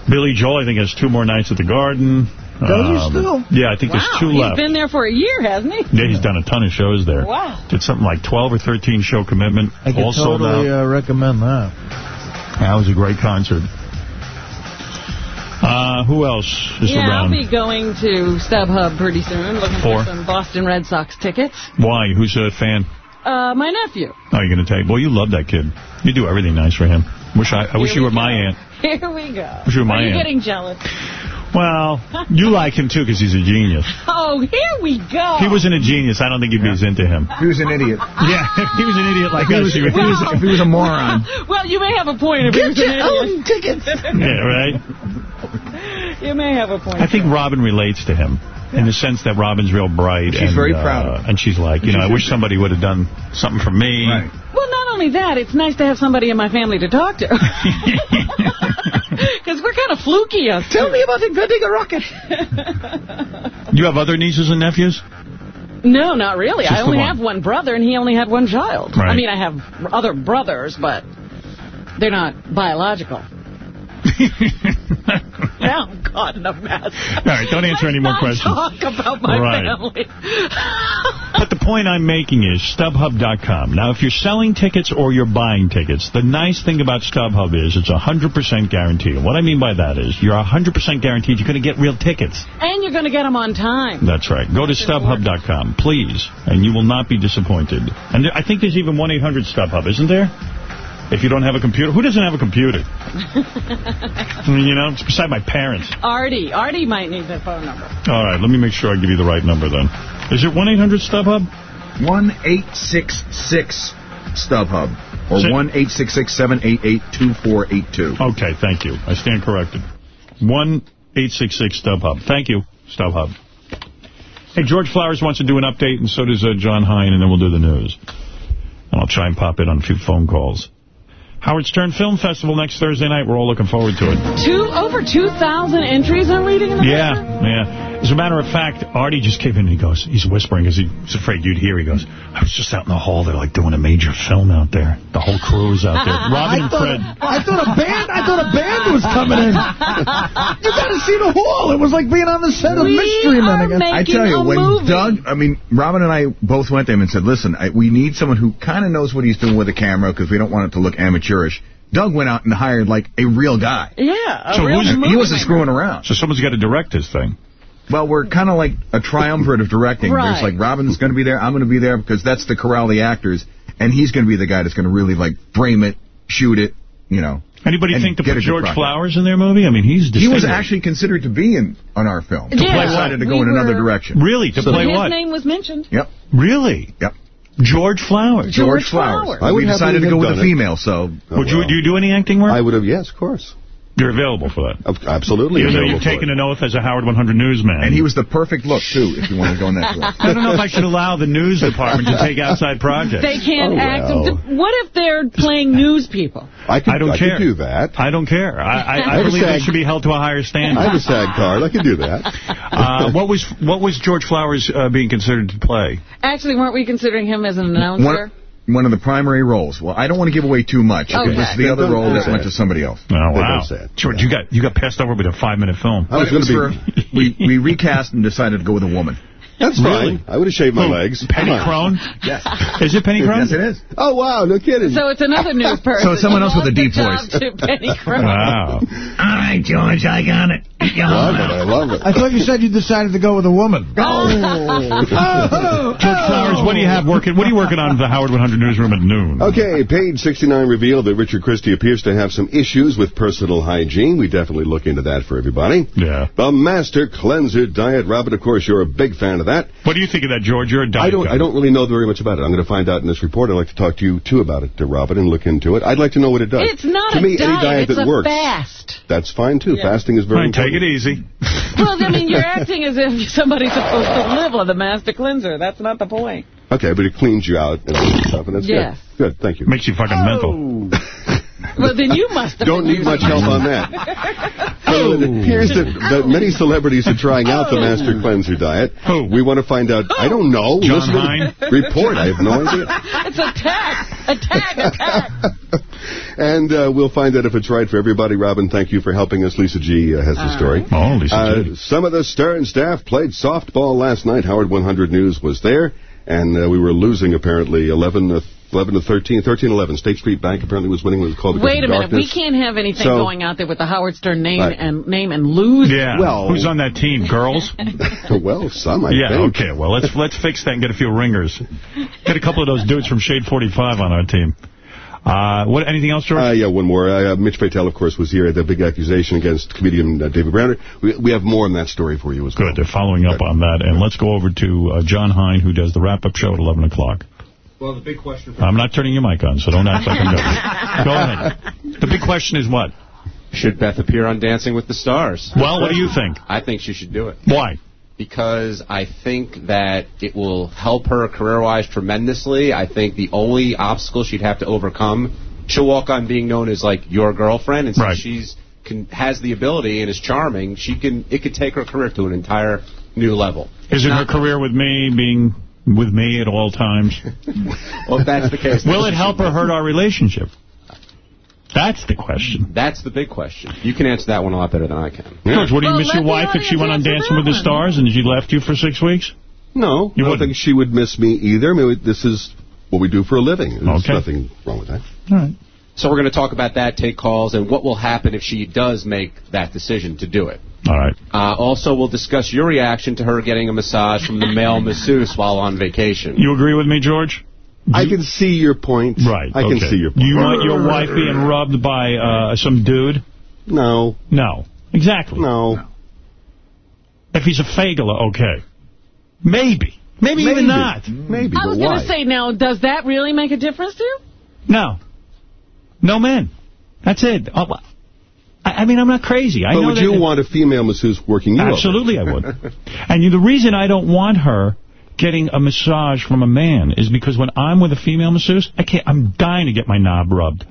Billy Joel, I think, has two more nights at the Garden. Um, Does he still? Yeah, I think there's wow, two he's left. been there for a year, hasn't he? Yeah, he's done a ton of shows there. Wow. Did something like 12 or 13 show commitment. I could totally uh, recommend that. That was a great concert. Uh, who else is yeah, I'll be going to StubHub pretty soon, looking For? for some Boston Red Sox tickets. Why? Who's a fan? Uh, my nephew. Oh, you're going to take? Boy, you love that kid. You do everything nice for him. Wish I, I wish you we were my aunt. Here we go. Wish you were my Are you aunt. getting jealous? Well, you like him, too, because he's a genius. Oh, here we go. If he wasn't a genius, I don't think you'd be as into him. He was an idiot. Yeah, he was an idiot like If he us, was- you if he was- if he was a moron. well, you may have a point if Get he was an your idiot. own tickets. Yeah, right? You may have a point. I think Robin relates to him in the sense that Robin's real bright. She's and, very uh, proud of him. And she's like, you know, I wish somebody would have done something for me. Well, not only that, it's nice to have somebody in my family to talk to. Because we're kind of fluky us Tell me about inventing a rocket. You have other nieces and nephews? No, not really. Just I only one. have one brother, and he only had one child. I mean, I have other brothers, but they're not biological. now I'm caught in a mess. All right, don't answer any more questions. talk about my Right. family. But the point I'm making is StubHub.com. Now, if you're selling tickets or you're buying tickets, the nice thing about StubHub is it's 100% guaranteed. And what I mean by that is you're 100% guaranteed you're going to get real tickets. and you're going to get them on time. That's right. Go to StubHub.com, please, and you will not be disappointed. And I think there's even 1-800-StubHub, isn't there? If you don't have a computer. Who doesn't have a computer? I mean, you know, it's beside my parents. Artie. Artie might need the phone number. All right, let me make sure I give you the right number then. Is it 1-800-StubHub? 1-866 StubHub. Or Say- 1-866-788-2482. Okay, thank you. I stand corrected. 1-866-StubHub. Thank you, StubHub. Hey, George Flowers wants to do an update, and so does uh, John Hein, and then we'll do the news. And I'll try and pop in on a few phone calls. Howard Stern Film Festival next Thursday night. We're all looking forward to it. Two Over 2,000 entries I'm reading in the Yeah, paper? yeah. As a matter of fact, Artie just came in and he goes, he's whispering because he's afraid you'd hear. He goes, I was just out in the hall. They're like doing a major film out there. The whole crew is out there. Robin I and thought, Fred. I thought a band. I thought a band was coming in. You got to see the hall. It was like being on the set of We Mystery are Men again. I tell you, a when movie. Doug, I mean, Robin and I both went to him and said, listen, I, we need someone who kind of knows what he's doing with a camera because we don't want it to look amateurish. Doug went out and hired, like, a real guy. Yeah, a So real who's- movie He wasn't maker. screwing around. So someone's got to direct this thing. Well, we're kind of like a triumvirate of directing. Right. There's like Robin's going to be there, I'm going to be there because that's the corral the actors, and he's going to be the guy that's going to really like frame it, shoot it, you know. Anybody think to put George. Flowers in their movie? I mean, he's He was actually considered to be in on our film. Yeah, He decided to go we in another direction. Really? To So play His what? name was mentioned. Yep. Really? Yep. George Flowers. George Flowers. Flowers. I would we decided to go with a female, so Oh, Would you do you do any acting work? I would have, yes, of course. You're available for that. Absolutely Even though you've for taken an oath as a Howard 100 newsman. And he was the perfect look, too, if you want to go in that direction. I don't know if I should allow the news department to take outside projects. They can't Oh, act. well. What if they're playing news people? I could, I don't I care. could do that. I don't care. I, I, I I have a believe they SAG should be held to a higher standard. I have a SAG card. I could do that. Uh, what was what was George Flowers uh, being considered to play? Actually, weren't we considering him as an announcer? One, one of the primary roles. Well, I don't want to give away too much. Okay. It was the other role don't that went to somebody else. Oh wow, don't say it. George, you got you got passed over with a five minute film. I was going to be... we, we recast and decided to go with a woman. That's Really? fine. I would have shaved my Who? legs. Penny Come. Crowne? Yes. Is it Penny Crowne? Yes, it is. Oh, wow. No kidding. So it's another news person. So it's someone else with a You deep lost the job to Penny Crowne. Wow. All right, George, I got it. Love it. I love it. I thought you said you decided to go with a woman. Oh, oh! George Flowers, what do you have working? What are you working on in the Howard 100 newsroom at noon? Okay, page 69 revealed that Richard Christie appears to have some issues with personal hygiene. We definitely look into that for everybody. Yeah. The Master Cleanser Diet. Robert, of course, you're a big fan of that. What do you think of that, George? You're a diet I don't guy. I don't really know very much about it. I'm going to find out in this report. I'd like to talk to you, too, about it, uh, Robert, and look into it. I'd like to know what it does. It's not to a me, diet. any diet it's that a works. fast. That's fine, too. Fasting is very Fine, take it easy. Well, I mean, you're acting as if somebody's supposed to live on the master cleanser. That's not the point. Okay, but it cleans you out and all that stuff, and that's Yes. good. Good, thank you. Makes you fucking oh. mental. Well, then you must have Don't need much help on that. So it oh. appears that, that many celebrities are trying out the oh. Master Cleanser diet. Who? We want to find out. I don't know. John Listen to the Hein? Report. I have no idea. It's a attack, attack, attack. And uh, we'll find out if it's right for everybody. Robin, thank you for helping us. Lisa G uh, has the story. Oh, Lisa Uh, G. some of the Stern staff played softball last night. Howard 100 News was there, and uh, we were losing apparently 11 to 11 to 13, 13 11. State Street Bank apparently was winning. It was called because Wait a minute. We can't have anything So- going out there with the Howard Stern name Right. and name and lose. Yeah. Well- Who's on that team? Girls? well, some, I yeah, think. okay. Well, let's let's fix that and get a few ringers. Get a couple of those dudes from Shade 45 on our team. Uh, what? Anything else, George? Uh, yeah, one more. Uh, Mitch Fatel, of course, was here. At the big accusation against comedian uh, David Browner. We, we have more on that story for you as well. Good. They're following up on that. And let's go over to uh, John Hein, who does the wrap-up show at 11 o'clock. Well, the big question for I'm not turning your mic on, so don't act like I'm doing Go ahead. The big question is what? Should Beth appear on Dancing with the Stars? Well, what do you think? I think she should do it. Why? Because I think that it will help her career-wise tremendously. I think the only obstacle she'd have to overcome, she'll walk on being known as, like, your girlfriend. And since Right. she's can, has the ability and is charming, she can it could take her career to an entire new level. Is it her career with me being with me at all times? Well, if that's the case... Will it help or hurt our relationship? That's the question. That's the big question. You can answer that one a lot better than I can. George, would you Well, miss your wife if she went on Dancing with the. Stars and she left you for six weeks? No, You I don't wouldn't. think she would miss me either. I mean, this is what we do for a living. There's Okay. nothing wrong with that. All right. So we're going to talk about that, take calls, and what will happen if she does make that decision to do it. All right. Uh, also, we'll discuss your reaction to her getting a massage from the male masseuse while on vacation. You agree with me, George? I can see your point. Right. I can see your point. You want your wife being rubbed by uh, some dude? No. No. Exactly. No. If he's a fagula, okay. Maybe. Maybe, even not. Maybe, I was going to say, now, does that really make a difference to you? No. No men. That's it. Oh, I, I mean, I'm not crazy. I but know would that you want a female masseuse working you over? Absolutely I would. and you, the reason I don't want her getting a massage from a man is because when I'm with a female masseuse, I can't. I'm dying to get my knob rubbed.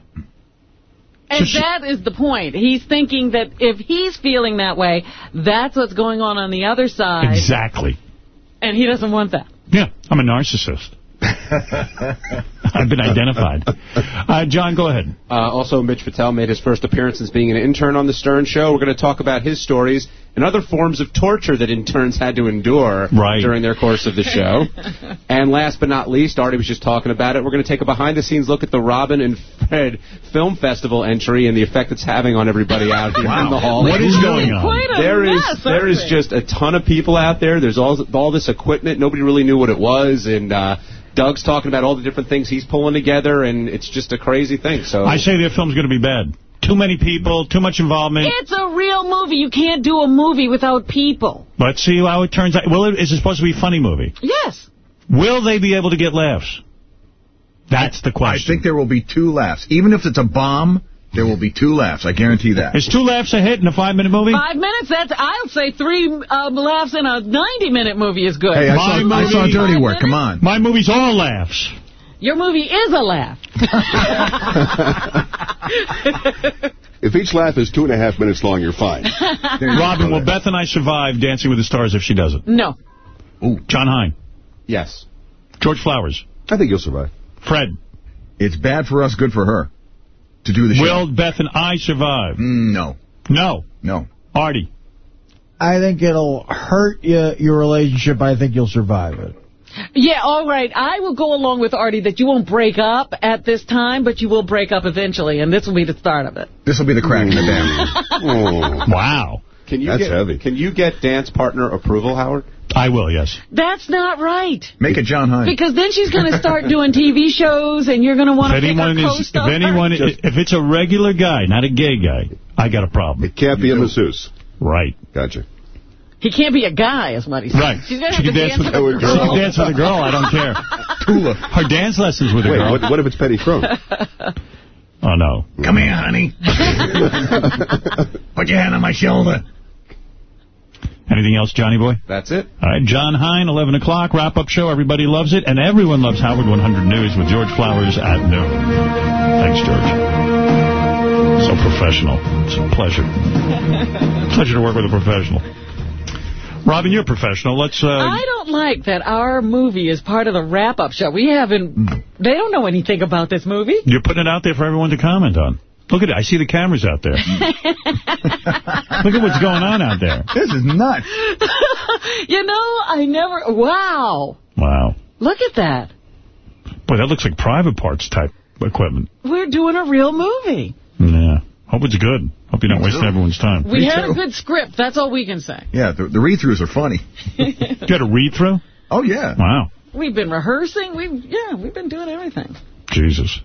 And that is the point. He's thinking that if he's feeling that way, that's what's going on on the other side. Exactly. And he doesn't want that. Yeah, I'm a narcissist. I've been identified. Uh, John, go ahead. Uh, also, Mitch Fatel made his first appearance as being an intern on The Stern Show. We're going to talk about his stories and other forms of torture that interns had to endure Right. during their course of the show. and last but not least, Artie was just talking about it. We're going to take a behind-the-scenes look at the Robin and Fred Film Festival entry and the effect it's having on everybody out here in the hall. What is going on? Quite a There is mess, there aren't is they? just a ton of people out there. There's all all this equipment. Nobody really knew what it was, and uh, Doug's talking about all the different things he's pulling together, and it's just a crazy thing. So I say their film's going to be bad. Too many people, too much involvement. It's a real movie. You can't do a movie without people. Let's see how it turns out. Will it, is it supposed to be a funny movie? Yes. Will they be able to get laughs? That's the question. I think there will be two laughs. Even if it's a bomb, There will be two laughs. I guarantee that. Is two laughs a hit in a five-minute movie? Five minutes, that's, I'll say three um, laughs in a 90-minute movie is good. Hey, I saw, I saw Dirty Work. Come on. My movie's all laughs. Your movie is a laugh. If each laugh is two and a half minutes long, you're fine. Robin, will Beth and I survive Dancing with the Stars if she doesn't? No. Ooh. John Hein. Yes. George Flowers. I think you'll survive. Fred. It's bad for us, good for her. To do the show. Will Beth and I survive? Mm, no. No. No. Artie. I think it'll hurt you, your relationship. I think you'll survive it. Yeah, all right. I will go along with Artie that you won't break up at this time, but you will break up eventually, and this will be the start of it. This will be the crack in the dam. Wow. Can you That's get, heavy. Can you get dance partner approval, Howard? I will, yes. That's not right. Make it John Hein. Because then she's going to start doing TV shows, and you're going to want to If pick anyone her is, co-star. if anyone, if it's a regular guy, not a gay guy, I got a problem. It can't be a masseuse. Right. Gotcha. He can't be a guy, is what he said. Right. She's going to She have can to dance with, a girl. she girl. can dance with a girl. I don't care. Tula. Her dance lessons with a Wait, girl. what, what if it's Petty Crowne? Oh, no. Come here, honey. Put your hand on my shoulder. Anything else, Johnny Boy? That's it. All right, John Hein, 11 o'clock, wrap-up show. Everybody loves it, and everyone loves Howard 100 News with George Flowers at noon. Thanks, George. So professional. It's a pleasure. pleasure to work with a professional. Robin, you're a professional. Let's... Uh, I don't like that our movie is part of the wrap-up show. We haven't... They don't know anything about this movie. You're putting it out there for everyone to comment on. Look at it. I see the cameras out there. Look at what's going on out there. This is nuts. you know, I never... Wow. Wow. Look at that. Boy, that looks like private parts type equipment. We're doing a real movie. Yeah. Hope it's good. Hope you're not wasting everyone's time. We had a good script. That's all we can say. Yeah, the, the read-throughs are funny. You had a read-through? Oh, yeah. Wow. We've been rehearsing. We've Yeah, we've been doing everything. Jesus.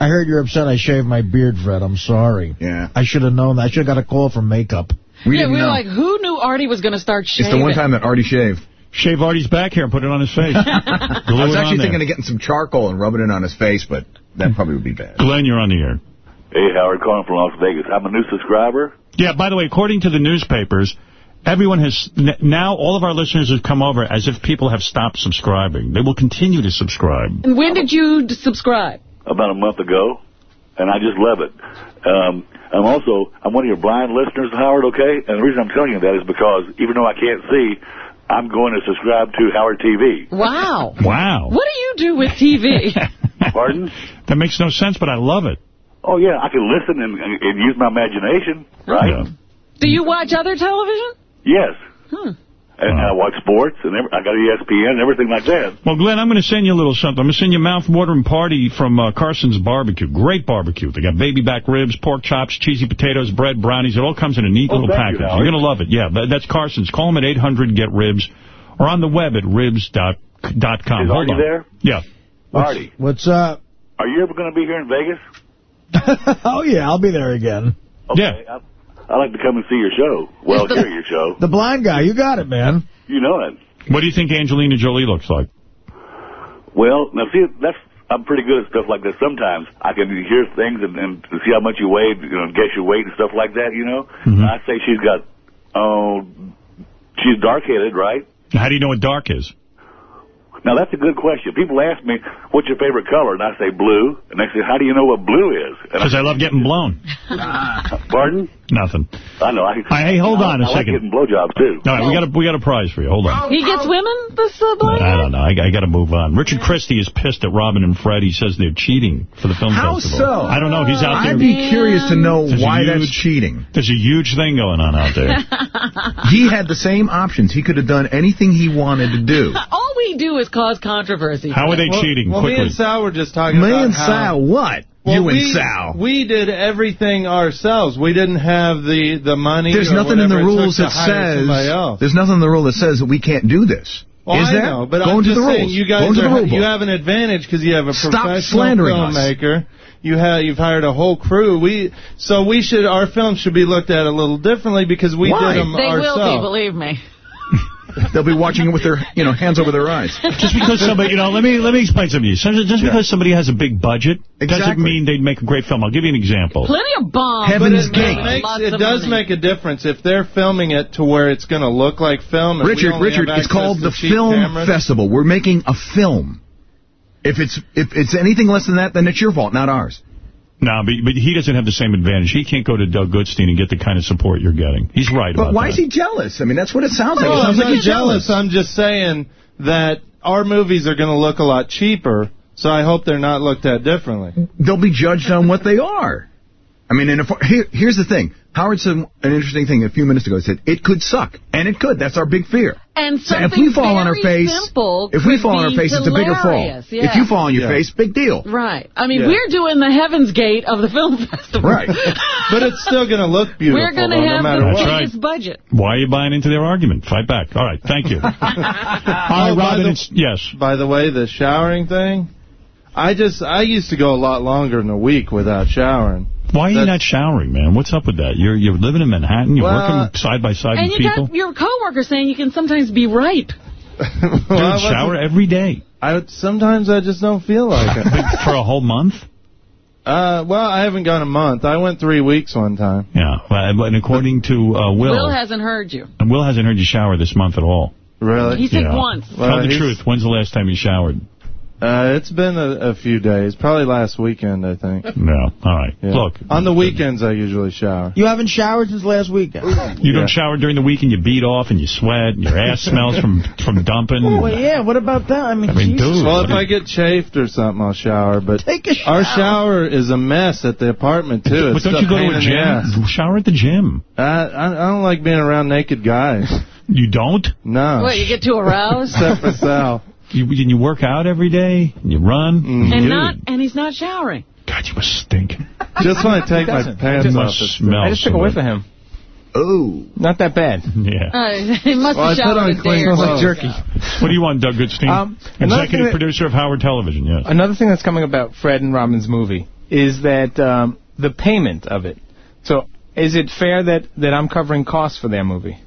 I heard you're upset I shaved my beard, Fred. I'm sorry. Yeah. I should have known that. I should have got a call from makeup. We yeah, didn't we were like, who knew Artie was going to start shaving? it's the one time that Artie shaved. Shave Artie's back hair and put it on his face. I was it on actually there. thinking of getting some charcoal and rubbing it on his face, but that probably would be bad. Glenn, you're on the air. Hey, Howard, calling from Las Vegas. I'm a new subscriber. Yeah, by the way, according to the newspapers, everyone has, n- now all of our listeners have come over as if people have stopped subscribing. They will continue to subscribe. And when did you subscribe? About a month ago, and I just love it. Um, I'm also I'm one of your blind listeners, Howard. Okay, and the reason I'm telling you that is because even though I can't see, I'm going to subscribe to Howard TV. Wow. Wow. What do you do with TV? Pardon? That makes no sense, but I love it. Oh yeah, I can listen and, and, and use my imagination, right? Yeah. do you watch other television? Yes. Hmm. And I watch sports, and every, I got ESPN and everything like that. Well, Glenn, I'm going to send you a little something. I'm going to send you a mouth-watering party from uh, Carson's Barbecue. Great barbecue. They got baby back ribs, pork chops, cheesy potatoes, bread, brownies. It all comes in a neat Oh, little thank you, package. You're going to love it. Yeah, that's Carson's. Call them at 800-GET-RIBS or on the web at ribs.com. dot com. Is Hold Artie there? Yeah. Artie, What's up? are you ever going to be here in Vegas? oh, yeah, I'll be there again. Okay, Yeah. I, I'd like to come and see your show. Well, the- hear your show. The blind guy, you got it, man. You know it. What do you think Angelina Jolie looks like? Well, now see, that's I'm pretty good at stuff like that. Sometimes I can hear things and, and see how much you weigh, you know, guess your weight and stuff like that. You know, Mhm. I say she's got, oh, she's dark-headed, right? How do you know what dark is? Now that's a good question. People ask me, "What's your favorite color?" And I say blue, and they say, "How do you know what blue is?" And Because I love getting blown. Pardon? Nothing. I know. I, Hey, hold on a I like second. getting blowjobs too. All right, we got a we got a prize for you. Hold on. He gets women, this uh, blind I don't know. I, I got to move on. Richard Christie is pissed at Robin and Fred. He says they're cheating for the film How festival. so? I don't know. He's out there. I'd be curious to know There's a why that's huge- cheating. There's a huge thing going on out there. He had the same options. He could have done anything he wanted to do. All we do is cause controversy. How are they well, cheating? Well, Quickly. me and Sal were just talking Me about and how... Sal, what? Well, you we, and Sal. We did everything ourselves. We didn't have the, the money There's or nothing in the whatever it took rules that hire somebody else. says. There's nothing in the rule that says that we can't do this. Well, Is I there? know, but Go I'm into just the saying rules. you Go guys into the are, rule you have an advantage because you have a Stop professional slandering us. filmmaker. You have you've hired a whole crew. We so we should our film should be looked at a little differently because we Why? did them They will be, believe me. They'll be watching it with their, you know, hands over their eyes. Just because somebody, you know, let me let me explain something to you. Just because somebody has a big budget doesn't mean they'd make a great film. I'll give you an example. Plenty of bombs. Heaven's it, Gate. It, makes, it does money. make a difference if they're filming it to where it's going to look like film. Richard, Richard, it's called the Film cameras. Festival. We're making a film. If it's if it's anything less than that, then it's your fault, not ours. No, but, but he doesn't have the same advantage. He can't go to Doug Goodstein and get the kind of support you're getting. He's right But about why that. is he jealous? I mean, that's what it sounds like. Well, it sounds I'm like not he's jealous. I'm just saying that our movies are going to look a lot cheaper, so I hope they're not looked at differently. They'll be judged on what they are. I mean, and if, here, here's the thing. Howard said an interesting thing a few minutes ago. He said, it could suck. And it could. That's our big fear. And So if something we fall on our very face, simple if we fall on our be face, it's a bigger fall. yeah. If you fall on your Yeah. face, big deal. Right. I mean, Yeah. we're doing the Heaven's Gate of the film festival. Right. but it's still going to look beautiful, We're going to though, no have matter the what. biggest budget. Why are you buying into their argument? Fight back. All right, thank you. All right, Oh, by Robin, the- it's, yes. By the way, the showering thing, I just I used to go a lot longer than a week without showering. Why are you not showering, man? What's up with that? You're you're living in Manhattan. You're Well, working side by side And with you people. got your coworker saying you can sometimes be ripe. Dude, shower every day. I sometimes I just don't feel like it. For a whole month? Uh, well, I haven't gone a month. I went three weeks one time. Yeah, well, and according to uh, Will, Will hasn't heard you. and Will hasn't heard you shower this month at all. Really? He said Yeah. once. Well, Tell the truth. When's the last time you showered? Uh, it's been a, a few days, probably last weekend, I think. No. All right. Yeah. Look, on the weekends I usually shower. You haven't showered since last weekend. you don't shower during the week and you beat off and you sweat and your ass smells from from dumping. Well, yeah, what about that? I mean, I mean, Jesus. dude. Well, if I get chafed or something, I'll shower. But Take a shower. our shower is a mess at the apartment too. But It's don't you go to a in the ass. gym? Shower at the gym. I, I I don't like being around naked guys. You don't? No. What, you get too aroused? Except for Sal. You, and you work out every day? And you run? Mm-hmm. and Dude, not, and he's not showering. God, you must stink. Just when I take my pants It off. must it's- smell I just took away good. for him. Oh. Not that bad. Yeah. Uh, he must Well, I put on clean clothes. Like jerky. What do you want, Doug Goodstein? Um, Executive that- producer of Howard Television, yes. Another thing that's coming about Fred and Robin's movie is that um, the payment of it. So is it fair that, that I'm covering costs for their movie?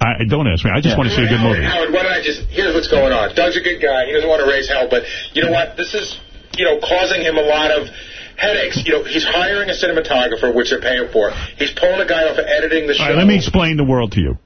I, don't ask me. I just Yeah. want to see a good movie. Howard, why don't I just, here's what's going on. Doug's a good guy. He doesn't want to raise hell, but you know what? This is, you know, causing him a lot of headaches. You know, he's hiring a cinematographer, which they're paying for. He's pulling a guy off of editing the show. All right, let me explain the world to you.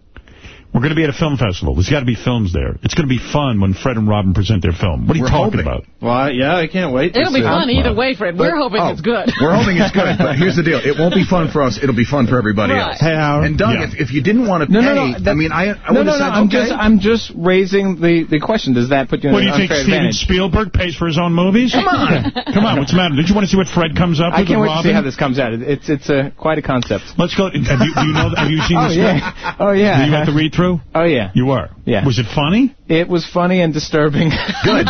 We're going to be at a film festival. There's got to be films there. It's going to be fun when Fred and Robin present their film. What are you We're talking hoping. about? Well, I- yeah, I can't wait It'll be fun it. either way, Fred. We're hoping oh, it's good. We're hoping it's good, but here's the deal. It won't be fun for us. It'll be fun for everybody Right. else. Hey, Howard. And Doug, Yeah. if, if you didn't want to No, pay, no, no. I mean, I, I no, would no, have no. said, I'm okay. just, I'm just raising the, the question. Does that put you in What do you think, Steven? Spielberg pays for his own movies? Come on. Come on, what's the matter? Did you want to see what Fred comes up I with can't with wait to see how this comes out. It's it's a quite a concept. Let's go. Have you, do you know? Have you seen Oh this? yeah, oh yeah. Did you have to read through? Oh yeah, You were. Yeah. Was it funny? it was funny and disturbing. Good.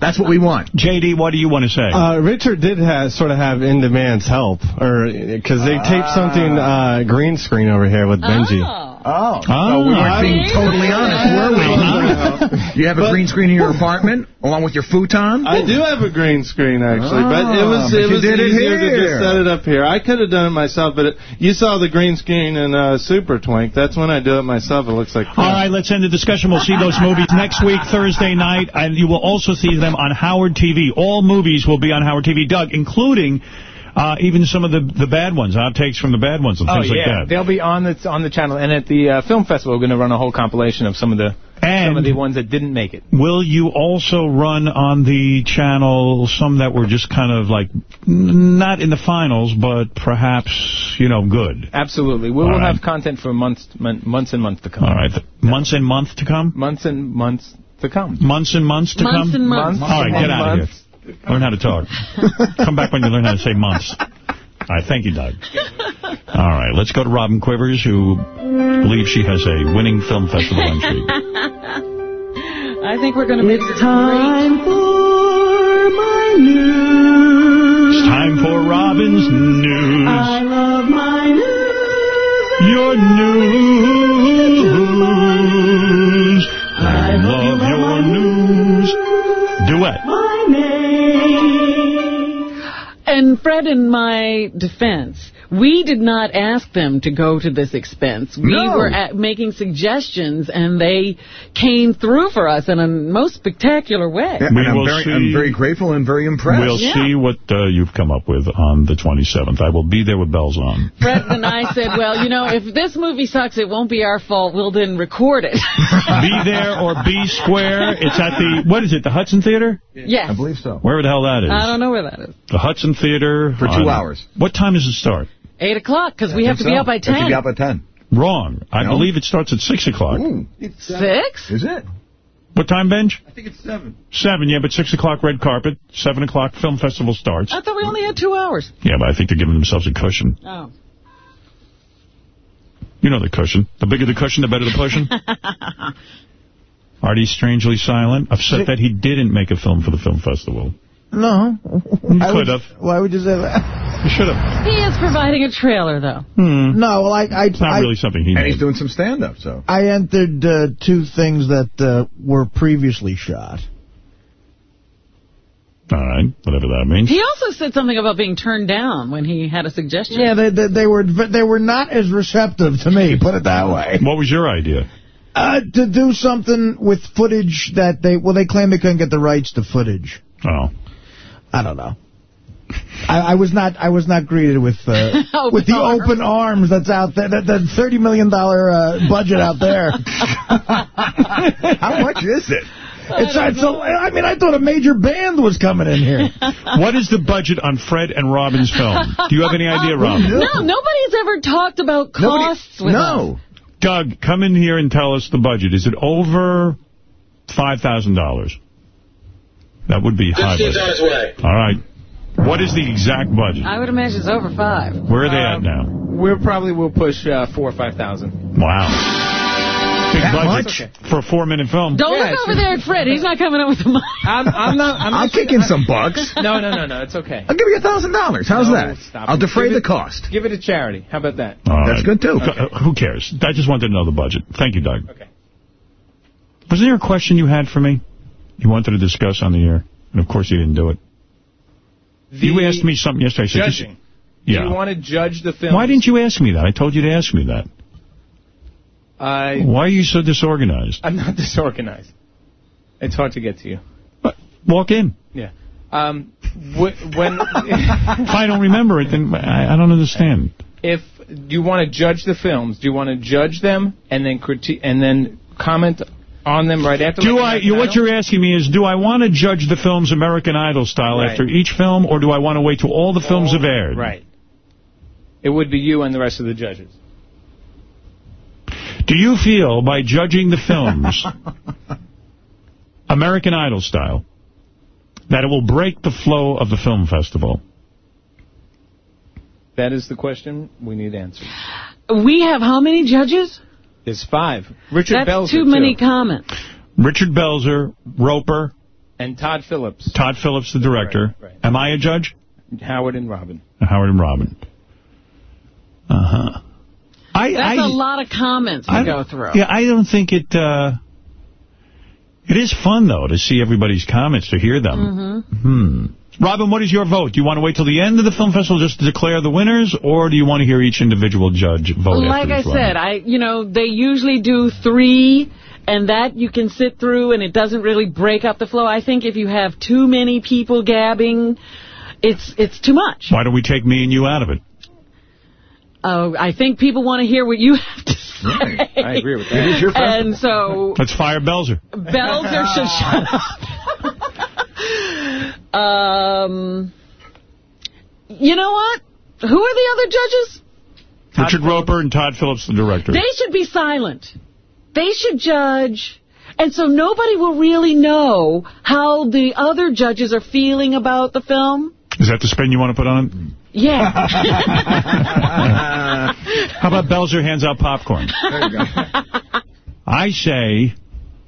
That's what we want. JD, what do you want to say? Uh, Richard did have, sort of have In Demand's help, or because they taped something uh, green screen over here with Benji. Oh. Oh. Oh, so we weren't being totally honest, were we? you have a But- green screen in your apartment, along with your futon? I do have a green screen actually, but it Ah, was but it was did it easier to just set it up here. I could have done it myself, but it, you saw the green screen in uh, Super Twink. That's when I do it myself. It looks like. All right, let's end the discussion. We'll see those movies next week, Thursday night, and you will also see them on Howard TV. All movies will be on Howard TV, Doug, including uh, even some of the the bad ones, outtakes from the bad ones and oh things yeah, like that. they'll be on the on the channel. And at the uh, film festival, we're going to run a whole compilation of some of the some of the ones that didn't make it. will you also run on the channel some that were just kind of like, n- not in the finals, but perhaps, you know, good? Absolutely, we All will right. have content for months months and months to come. All right, th- months and months to come? Months and months to come. Months and months to come. Months come? and months. All right, get out of here. Learn how to talk. Come back when you learn how to say months. All right, thank you, Doug. All right, let's go to Robin Quivers, who believes she has a winning film festival entry. I think we're going to make it Time for my news. It's time for Robin's News. I love my news. Your news. I love your news. Duet. And Fred, in my defense, We did not ask them to go to this expense. We No. were at making suggestions, and they came through for us in a most spectacular way. Yeah, and I'm very, I'm very grateful and very impressed. We'll see what uh, you've come up with on the 27th. I will be there with bells on. Fred and I said, well, you know, if this movie sucks, it won't be our fault. We'll then record it. be there or be square. It's at the, what is it, the Hudson Theater? Yes. I believe so. Wherever the hell that is. I don't know where that is. The Hudson Theater. For two on- hours. What time does it start? 8 o'clock, because we have to be out by 10. Have to be out by 10. Wrong. I No? believe it starts at 6 o'clock. Six? Is it? What time, Benj? I think it's seven. 7, yeah, but 6 o'clock red carpet. 7 o'clock film festival starts. I thought we only had two hours. Yeah, but I think they're giving themselves a cushion. Oh. You know the cushion. The bigger the cushion, the better the cushion. Artie's strangely silent, upset that he didn't make a film for the film festival. No. You I could have. Why would you say that? You should have. He is providing a trailer, though. Hmm. No, well, I... I It's not I, really something he And made. he's doing some stand-up, so. I entered uh, two things that uh, were previously shot. All right, whatever that means. He also said something about being turned down when he had a suggestion. Yeah, they, they, they were they were not as receptive to me, put it that way. What was your idea? Uh, to do something with footage that they, well, they claim they couldn't get the rights to footage. Oh. I don't know. I, I was not I was not greeted with uh, Open with the arms. open arms that's out there, the, the $30 million uh, budget out there. How much is it? It's, it's a, I mean, I thought a major band was coming in here. What is the budget on Fred and Robin's film? Do you have any idea, Robin? No, nobody's ever talked about costs with us. Doug, come in here and tell us the budget. Is it over $5,000? That would be high. Fifteen's on its way. All right. What is the exact budget? I would imagine it's over five. Where are they at Um, now? We're probably will push uh, four or five thousand. Wow. Big That budget for a four-minute film. Don't look over there at Fred. He's not coming up with the money. I'm, I'm not. I'm I'll not kick in some bucks. No, no, no, no. It's okay. I'll give you a thousand dollars. How's No, that? stop I'll defray Give the cost. Give it to charity. How about that? All That's good, too. Uh, Who cares? I just wanted to know the budget. Thank you, Doug. Okay. Was there a question you had for me? You wanted to discuss on the air, and of course you didn't do it. you asked me something yesterday. I said, Judging. Yeah. Do you want to judge the film? Why didn't you ask me that? I told you to ask me that. I, Why are you so disorganized? I'm not disorganized. It's hard to get to you. Walk in. Yeah. Um, wh- when If I don't remember it, then I, I don't understand. if do you want to judge the films? Do you want to judge them and then critique and then comment on them right after? Do like I? American You, what you're asking me is, do I want to judge the films American Idol style Right. after each film, or do I want to wait till all the films have aired? Right. It would be you and the rest of the judges. Do you feel by judging the films American Idol style that it will break the flow of the film festival? That is the question we need answered. We have how many judges? There's five. Richard That's Belzer, too many too. comments. Richard Belzer, Roeper, and Todd Phillips, Todd Phillips, the director. Am I a judge? Howard and Robin. Howard and Robin. Uh-huh. I, That's I, a lot of comments to I go through. Yeah, I don't think it... Uh, it is fun, though, to see everybody's comments, to hear them. hmm Hmm. Robin, what is your vote? Do you want to wait till the end of the film festival just to declare the winners, or do you want to hear each individual judge vote Like after I each one? said, I you know they usually do three, and that you can sit through, and it doesn't really break up the flow. I think if you have too many people gabbing, it's it's too much. Why don't we take me and you out of it? Uh, I think people want to hear what you have to say. I agree with that. It is your And so Let's fire Belzer. Belzer should shut up. um, you know what? Who are the other judges? Richard Roeper and Todd Phillips, the director. They should be silent. They should judge. And so nobody will really know how the other judges are feeling about the film. Is that the spin you want to put on it? Yeah. How about Belzer hands out popcorn? There you go. I say...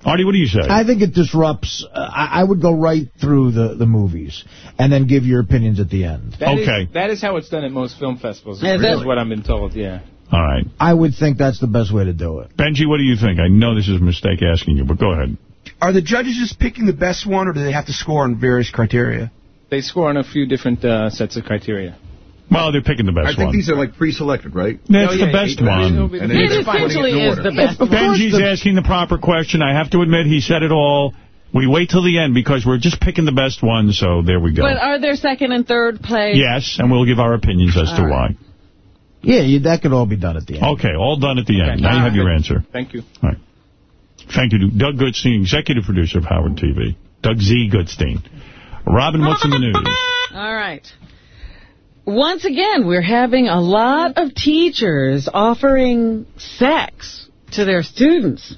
Artie, what do you say? I think it disrupts. Uh, I, I would go right through the, the movies and then give your opinions at the end. That is- that is how it's done at most film festivals. Yeah, is that- what I've been told, yeah. All right. I would think that's the best way to do it. Benji, what do you think? I know this is a mistake asking you, but go ahead. Are the judges just picking the best one, or do they have to score on various criteria? They score on a few different uh, sets of criteria. Well, they're picking the best one. I think one. these are like pre-selected, right? That's the oh, best one. And It they're essentially is the best one. Benji's asking the proper question. I have to admit, he said it all. We wait till the end because we're just picking the best one, so there we go. But are there second and third place? yes, and we'll give our opinions as to All why. Yeah, you, that could all be done at the end. Okay, all done at the end. Okay. Now you All have your answer. Thank you. All right. Thank you to Doug Goodstein, executive producer of Howard TV. Doug Z. Goodstein. Robin, what's in the news? All right. Once again, we're having a lot of teachers offering sex to their students.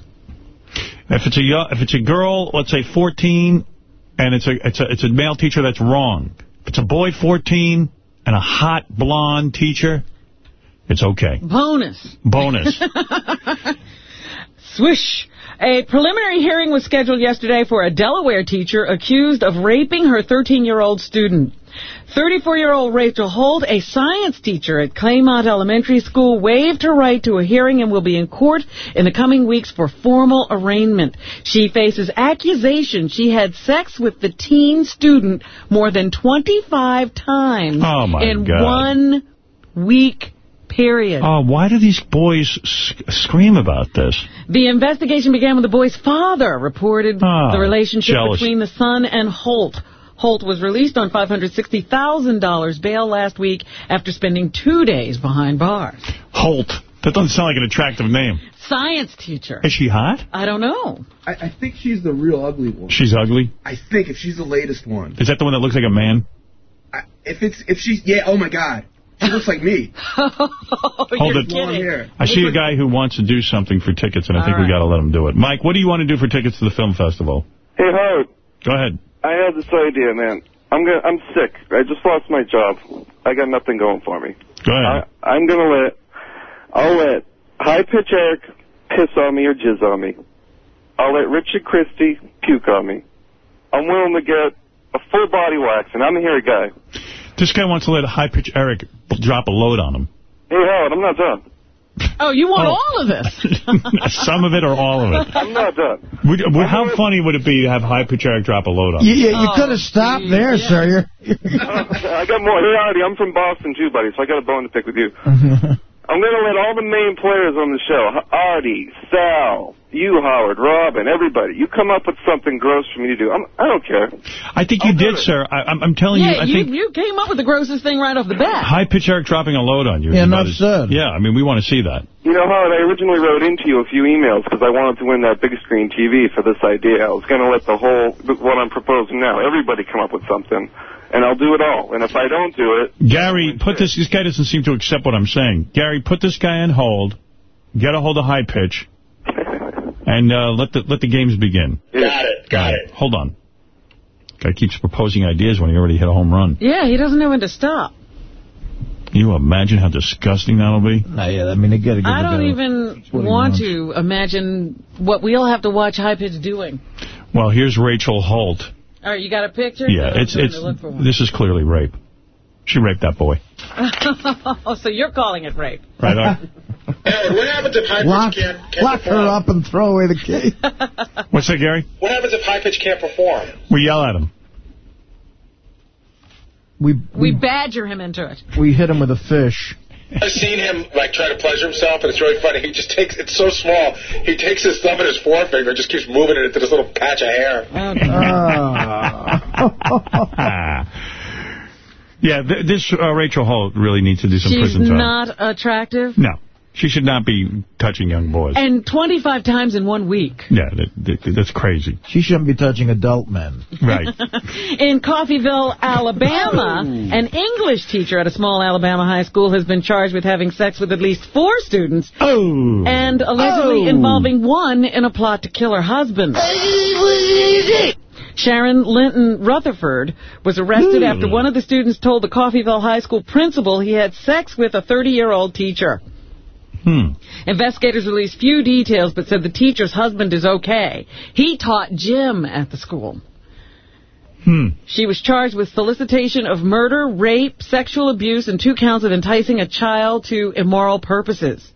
If it's a yo- if it's a girl, let's say 14, and it's a it's a it's a male teacher, that's wrong. If it's a boy 14 and a hot blonde teacher, it's okay. Bonus. Bonus. Swish. A preliminary hearing was scheduled yesterday for a Delaware teacher accused of raping her 13-year-old student. 34-year-old Rachel Holt, a science teacher at Claymont Elementary School, waived her right to a hearing and will be in court in the coming weeks for formal arraignment. She faces accusations she had sex with the teen student more than 25 times Oh, in God. one week period. Oh, why do these boys sc- scream about this? The investigation began when the boy's father reported Ah, the relationship jealous. between the son and Holt. Holt was released on $560,000 bail last week after spending two days behind bars. Holt. That doesn't sound like an attractive name. Science teacher. Is she hot? I don't know. I, I think she's the real ugly one. She's ugly? I think if she's the latest one. Is that the one that looks like a man? If it's if she's yeah, oh my god, she looks like me. Hold it. Long hair. I see a guy who wants to do something for tickets, and I All think we got to let him do it. Mike, what do you want to do for tickets to the film festival? Hey, Howard. Go ahead. I had this idea, man. I'm gonna. I'm sick. I just lost my job. I got nothing going for me. Go ahead. I, I'm gonna let. I'll let High Pitch Eric piss on me or jizz on me. I'll let Richard Christie puke on me. I'm willing to get a full body wax, and I'm a hairy guy. This guy wants to let a High Pitch Eric drop a load on him. Hey, Howard, I'm not done. Oh, you want Oh. all of this? Some of it or all of it. I'm not done. Would, would, how funny would it be to have High drop a load on You, him? you, you could have oh, stopped there, sir. You're, I got more. Hey, Artie, I'm from Boston too, buddy, so I got a bone to pick with you. I'm going to let all the main players on the show, Artie, Sal, you, Howard, Robin, everybody, you come up with something gross for me to do. I'm, I don't care. I think you did, sir. I, I'm, I'm telling you, yeah, I you, think you came up with the grossest thing right off the bat. High Pitch Eric dropping a load on you. Yeah, enough said. Yeah, I mean, we want to see that. You know, Howard, I originally wrote into you a few emails because I wanted to win that big screen TV for this idea. I was going to let the whole, what I'm proposing now, everybody come up with something, and I'll do it all. And if I don't do it, Gary, put this, this guy doesn't seem to accept what I'm saying. Gary, put this guy on hold, get a hold of High Pitch, and uh, let the let the games begin. Got it. Got it. Hold on. Guy keeps proposing ideas when he already hit a home run. Yeah, he doesn't know when to stop. Can you imagine how disgusting that'll be? Nah, yeah, I mean, they got to give I don't a- even want wants. to imagine what we'll have to watch High Pitch doing. Well, here's Rachel Holt. All right, you got a picture? Yeah, I'm it's it's to look for one. this is clearly rape. She raped that boy. oh, so you're calling it rape. Right, Art? Howard, what happens if high Lock, pitch can't, can't lock her up and throw away the key. What's that, Gary? What happens if high pitch can't perform? We yell at him. We, We we, badger him into it. we hit him with a fish. I've seen him like try to pleasure himself, and it's really funny. He just takes it's so small. He takes his thumb and his forefinger and just keeps moving it into this little patch of hair. Ah. yeah, th this uh, Rachel Holt really needs to do some She's prison time. not attractive. No, she should not be touching young boys. And 25 times in one week. yeah, that, that, that's crazy. She shouldn't be touching adult men. Right. In Coffeeville, Alabama, oh. an English teacher at a small Alabama high school has been charged with having sex with at least four students oh. and allegedly Oh. involving one in a plot to kill her husband. Sharon Linton Rutherford was arrested hmm. after one of the students told the Coffeeville High School principal he had sex with a 30-year-old teacher. Hmm. Investigators released few details but said the teacher's husband is okay. He taught gym at the school. Hmm. She was charged with solicitation of murder, rape, sexual abuse, and two counts of enticing a child to immoral purposes.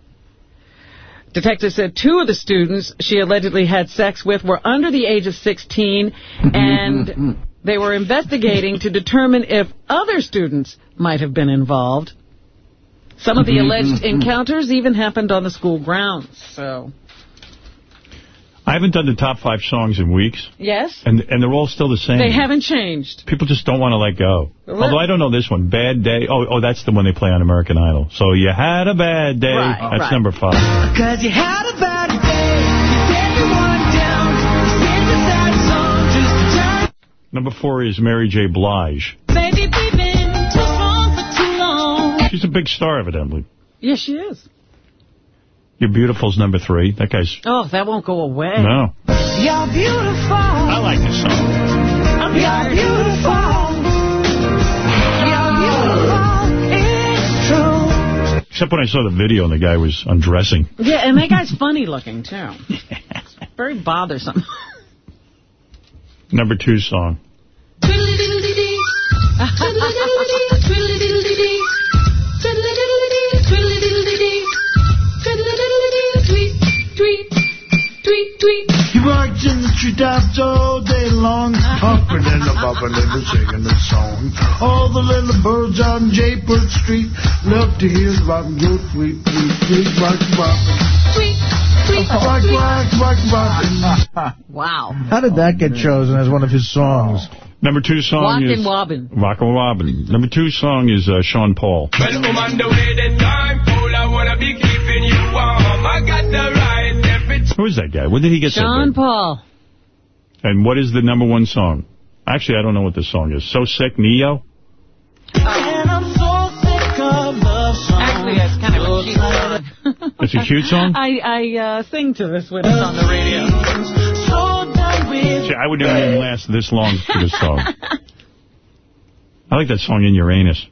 Detectives said two of the students she allegedly had sex with were under the age of 16, and They were investigating to determine if other students might have been involved. Some of the Mhm, alleged mhm. encounters even happened on the school grounds. So, I haven't done the top five songs in weeks, yes, and and they're all still the same. they haven't changed. People just don't want to let go. Well- Although I don't know this one. Bad Day. Oh, oh, that's the one they play on American Idol. So you had a bad day. Right, that's right. number five. Cause you had a bad day, you set everyone down, you sing a sad song just to turn. Number four is Mary J. Blige. Baby, She's a big star, evidently. Yes, she is. You're Beautiful's number three. That guy's... Oh, that won't go away. No. You're beautiful. I like this song. You're beautiful. You're beautiful. It's true. Except when I saw the video and the guy was undressing. Yeah, and that guy's funny looking, too. It's very bothersome. Number two song. He works in the treetops all day long, pumping and a bumping and a singing a song. All the little birds on Jaybird Street love to hear rock and go tweet, tweet, tweet, rock, rock. Tweet, tweet, rock, rock, rock, rock. Wow. How did that get chosen as one of his songs? Number two song Walkin' is... Wobbin'. Rockin' Wobbin'. Number two song is uh, Sean Paul. Well, I'm on the way, the time full, I wanna be keeping you warm. I got the right temperature. Who is that guy? When did he get so Sean big? Paul. And what is the number one song? Actually, I don't know what this song is. So Sick, Ne-Yo? And I'm so sick of love songs. Actually, that's kind of a cute song. It's a cute song? I, I uh, sing to this when it's on the radio. So done with. See, I wouldn't even last this long for this song. I like that song, In Your Anus.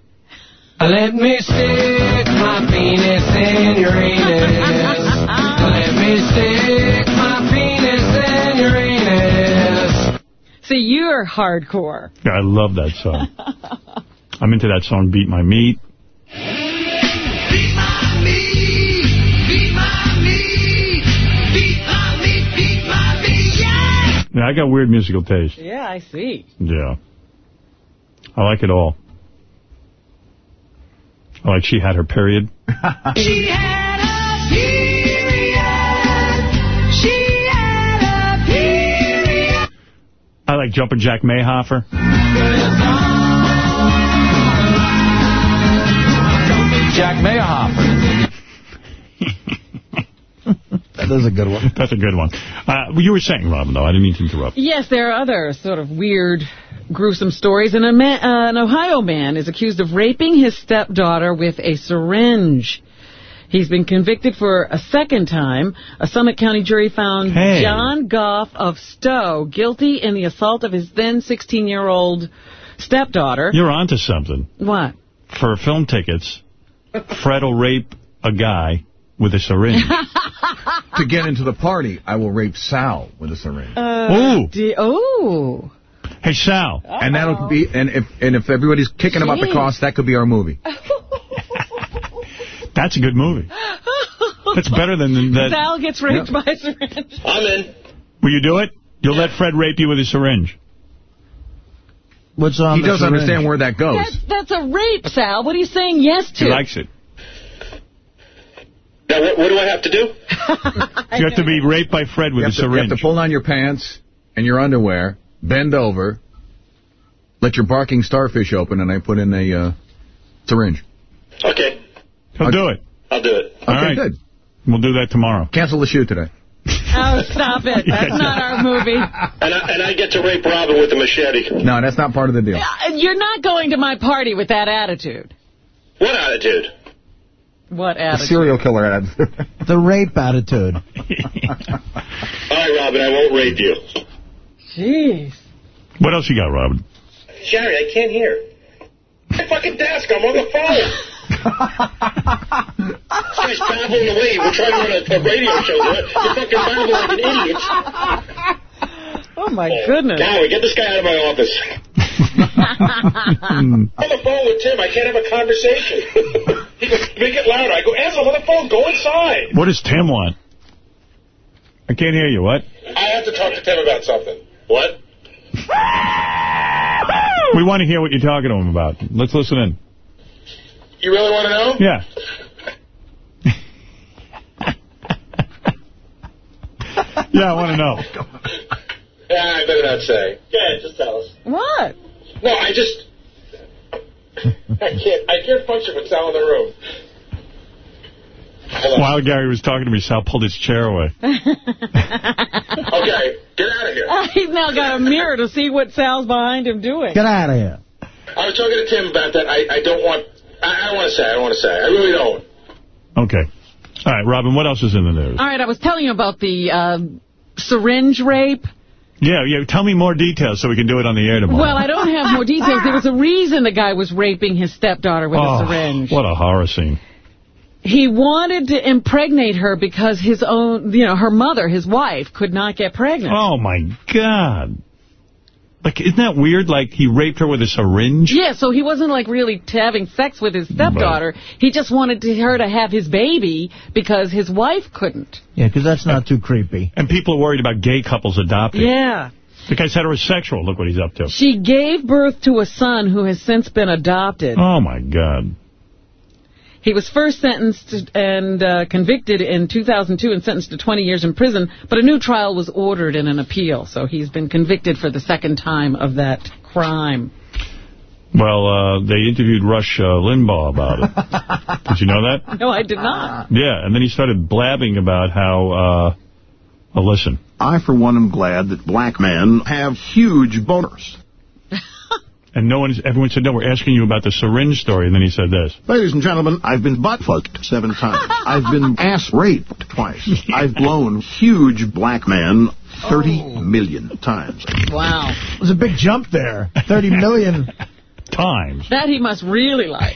Let me stick my penis in your anus. Let me stick my penis in your anus. See, you're hardcore. Yeah, I love that song. I'm into that song, Beat My Meat. Beat my meat, beat my meat, beat my meat, beat my meat, yeah! Yeah, I got weird musical taste. Yeah, I see. Yeah. I like it all. I like She Had Her Period. She had I like Jumpin' Jack Mayhofer. Jack Mayhofer. That is a good one. That's a good one. Uh, you were saying, Robin, though. I didn't mean to interrupt. Yes, there are other sort of weird, gruesome stories. And a man, uh, an Ohio man is accused of raping his stepdaughter with a syringe. He's been convicted for a second time. A Summit County jury found Hey. John Goff of Stow guilty in the assault of his then 16-year-old stepdaughter. You're onto something. What? For film tickets, Fred will rape a guy with a syringe. to get into the party, I will rape Sal with a syringe. Uh, Ooh. di- oh. Hey, Sal. And that'll be and if and if everybody's kicking about the Jeez. cost, that could be our movie. That's a good movie. That's better than that. Sal gets raped by a syringe. I'm in. Will you do it? You'll let Fred rape you with a syringe. What's on He the doesn't syringe? understand where that goes. That's, that's a rape, Sal. What are you saying yes to? He likes it. Now, what, what do I have to do? You have to be raped by Fred with a have, to, you have to pull down your pants and your underwear, bend over, let your barking starfish open, and I put in a uh, syringe. Okay, He'll do it. I'll do it. All Okay, right. good. We'll do that tomorrow. Cancel the shoot today. Oh, stop it. That's not our movie. And I, and I get to rape Robin with a machete. No, that's not part of the deal. You're not going to my party with that attitude. What attitude? What The attitude? serial killer ad. The rape attitude. All right, Robin, I won't rape you. Jeez. What else you got, Robin? Jerry, I can't hear. My fucking desk, I'm on the phone. This guy's babbling away. We're trying to run a, a radio show. You're fucking babbling like an idiot. Oh, my goodness. Gary, get this guy out of my office. I'm on the phone with Tim. I can't have a conversation. he goes, make it louder. I go, answer on the phone. Go inside. What does Tim want? I can't hear you. What? I have to talk to Tim about something. What? We want to hear what you're talking to him about. Let's listen in. You really want to know? Yeah. yeah, I want to know. Yeah, I better not say. Yeah, just tell us. What? No, I just... I can't, I can't function with Sal in the room. While Gary was talking to me, Sal pulled his chair away. Okay, get out of here. He's now got a mirror to see what Sal's behind him doing. Get out of here. I was talking to Tim about that. I, I don't want... I, I don't want to say. I don't want to say. I really don't. Okay. All right, Robin, what else is in the news? All right, I was telling you about the uh, syringe rape. Yeah, yeah. Tell me more details so we can do it on the air tomorrow. Well, I don't have more details. There was a reason the guy was raping his stepdaughter with oh, a syringe. What a horror scene. He wanted to impregnate her because his own, you know, her mother, his wife, could not get pregnant. Oh, my God. Like, isn't that weird? Like, he raped her with a syringe? Yeah, so he wasn't, like, really having sex with his stepdaughter. He just wanted to, her to have his baby because his wife couldn't. Yeah, because that's not too creepy. And people are worried about gay couples adopting. Yeah. The guy's heterosexual. Look what he's up to. She gave birth to a son who has since been adopted. Oh, my God. He was first sentenced and uh, convicted in 2002 and sentenced to 20 years in prison, but a new trial was ordered in an appeal, so he's been convicted for the second time of that crime. Well, uh, they interviewed Rush uh, Limbaugh about it. did you know that? No, I did not. Yeah, and then he started blabbing about how, uh, well, listen. I, for one, am glad that black men have huge boners. And no one, everyone said, no, we're asking you about the syringe story. And then he said this. Ladies and gentlemen, I've been butt-fucked seven times. I've been ass-raped twice. I've blown huge black men 30 million times. Wow. There's a big jump there. 30 million times. That he must really like.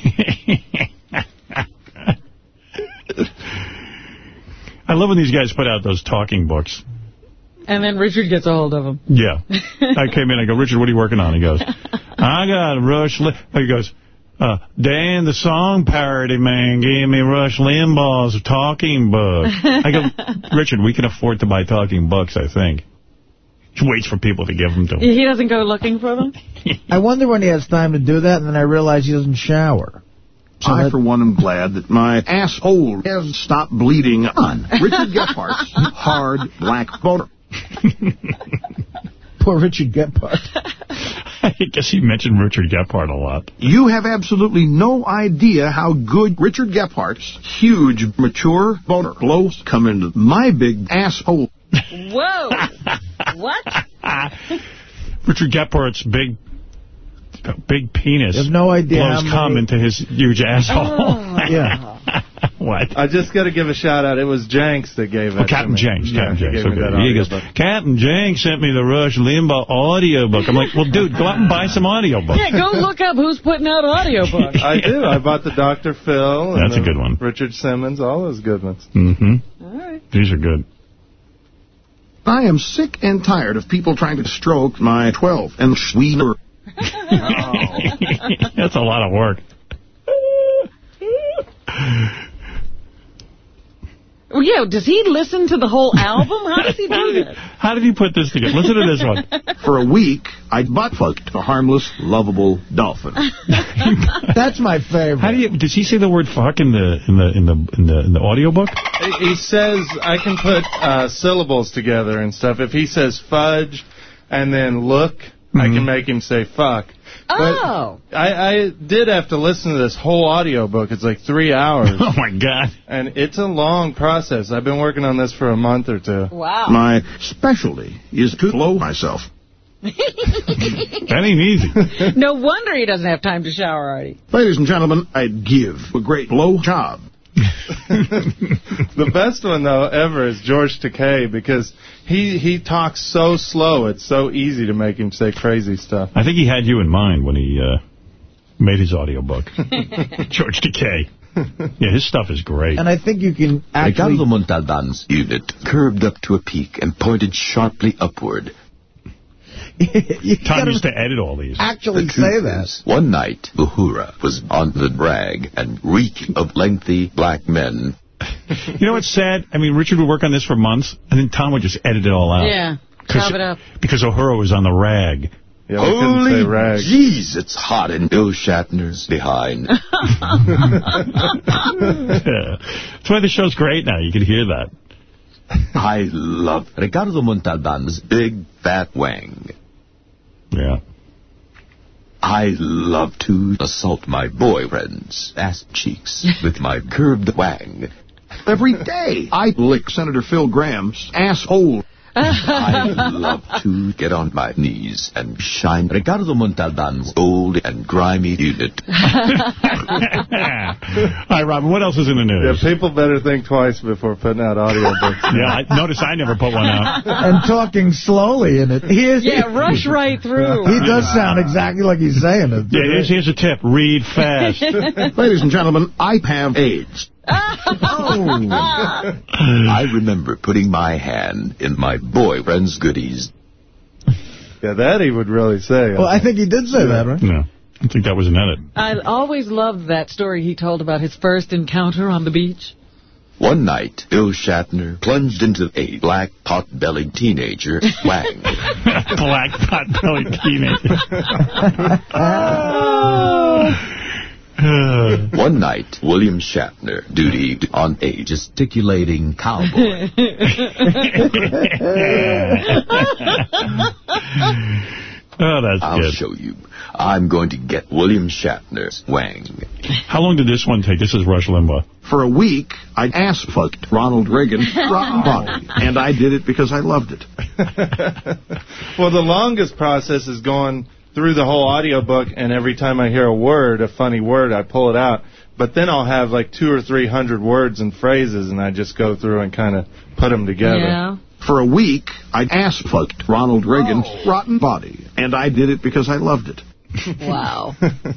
I love when these guys put out those talking books. And then Richard gets a hold of them. Yeah. I came in, I go, Richard, what are you working on? He goes, I got Rush Lim He goes, uh, Dan, the song parody man, gave me Rush Limbaugh's talking book. I go, Richard, we can afford to buy talking books, I think. He waits for people to give them to him. He doesn't go looking for them? I wonder when he has time to do that, and then I realize he doesn't shower. So I, for one, am glad that my asshole has stopped bleeding on Richard Gephardt's hard black boner. Poor Richard Gephardt. I guess he mentioned Richard Gephardt a lot. You have absolutely no idea how good Richard Gephardt's huge, mature boner blows come into my big asshole. Whoa. what? Richard Gephardt's big big penis you have no idea blows cum into his huge asshole. Oh. Yeah. what? I just got to give a shout out. It was Jenks that gave it. Oh, Captain Jenks. Yeah, Captain Jenks. He, Okay. that he goes. Captain Jenks sent me the Rush Limbaugh audiobook. I'm like, well, dude, go out and buy some audiobooks. Yeah, go look up who's putting out audiobooks. I do. I bought the Dr. Phil. and That's a good one. Richard Simmons, all those good ones. Mm-hmm. All right. These are good. I am sick and tired of people trying to stroke my 12 and sweeter. That's a lot of work. Well, yeah, does he listen to the whole album? How does he do that? How did you put this together? Listen to this one. For a week, I butt-fucked a harmless, lovable dolphin. That's my favorite. How do you? Does he say the word fuck in the in the in the in the in the audiobook? He says I can put uh, syllables together and stuff. If he says fudge and then look, I can make him say fuck. Oh. I, I did have to listen to this whole audiobook. It's like three hours. Oh, my God. And it's a long process. I've been working on this for a month or two. Wow. My specialty is to blow myself. That ain't easy. no wonder he doesn't have time to shower already. Ladies and gentlemen, I'd give a great blow job. the best one, though, ever is George Takei because he, he talks so slow. It's so easy to make him say crazy stuff. I think he had you in mind when he uh, made his audiobook. George Takei. Yeah, his stuff is great. And I think you can The actually... Gallo Montalban's unit curved up to a peak and pointed sharply upward. Tom used to edit all these. Actually The say truth that. is, One night, Uhura was on the drag and reeking of lengthy black men. You know what's sad? I mean, Richard would work on this for months, and then Tom would just edit it all out. Yeah, Cause, chop it up. Because Uhura was on the rag. Yeah, we couldn't say Holy rag. jeez, it's hot in Bill Shatner's behind. yeah. That's why the show's great now. You can hear that. I love Ricardo Montalban's big fat wang. Yeah. I love to assault my boyfriend's ass cheeks with my curved wang. Every day, I lick Senator Phil Gramm's asshole. I love to get on my knees and shine Ricardo Montalban's old and grimy unit. All right, Robin, what else is in the news? Yeah, news? people better think twice before putting out audiobooks. Yeah, I, notice I never put one out. and talking slowly in it. He is, Yeah, rush right through. He does sound exactly like he's saying it. Yeah, here's, here's a tip. Read fast. Ladies and gentlemen, I have AIDS. I remember putting my hand in my boyfriend's goodies. Yeah, that he would really say. Well, I think he did say that, right? No, I think that was an edit. I always loved that story he told about his first encounter on the beach. One night, Bill Shatner plunged into a black pot-bellied teenager wang. Black pot bellied teenager. One night, William Shatner dutied on a gesticulating cowboy. Oh, that's I'll good. show you. I'm going to get William Shatner's wang. How long did this one take? This is Rush Limbaugh. For a week, I ass fucked Ronald Reagan rotten body, and I did it because I loved it. well, the longest process is going through the whole audiobook, and every time I hear a word, a funny word, I pull it out. But then I'll have like two or three hundred words and phrases, and I just go through and kind of put them together. Yeah. For a week, I ass fucked Ronald Reagan's oh. rotten body, and I did it because I loved it. Wow.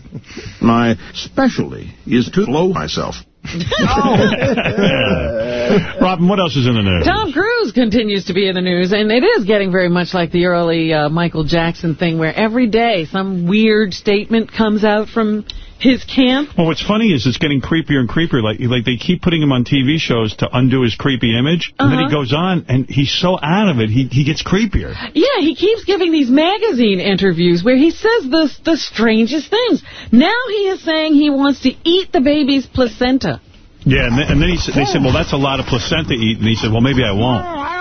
My specialty is to blow myself. Robin, what else is in the news? Tom Cruise continues to be in the news, and it is getting very much like the early uh, Michael Jackson thing, where every day some weird statement comes out from his camp. Well, what's funny is it's getting creepier and creepier. Like, like they keep putting him on TV shows to undo his creepy image, and then he Uh-huh. goes on, and he's so out of it, he he gets creepier. Yeah, he keeps giving these magazine interviews where he says the the strangest things. Now he is saying he wants to eat the baby's placenta. Yeah, and then, and then he said, they said, well, that's a lot of placenta to eat, and he said, well, maybe I won't.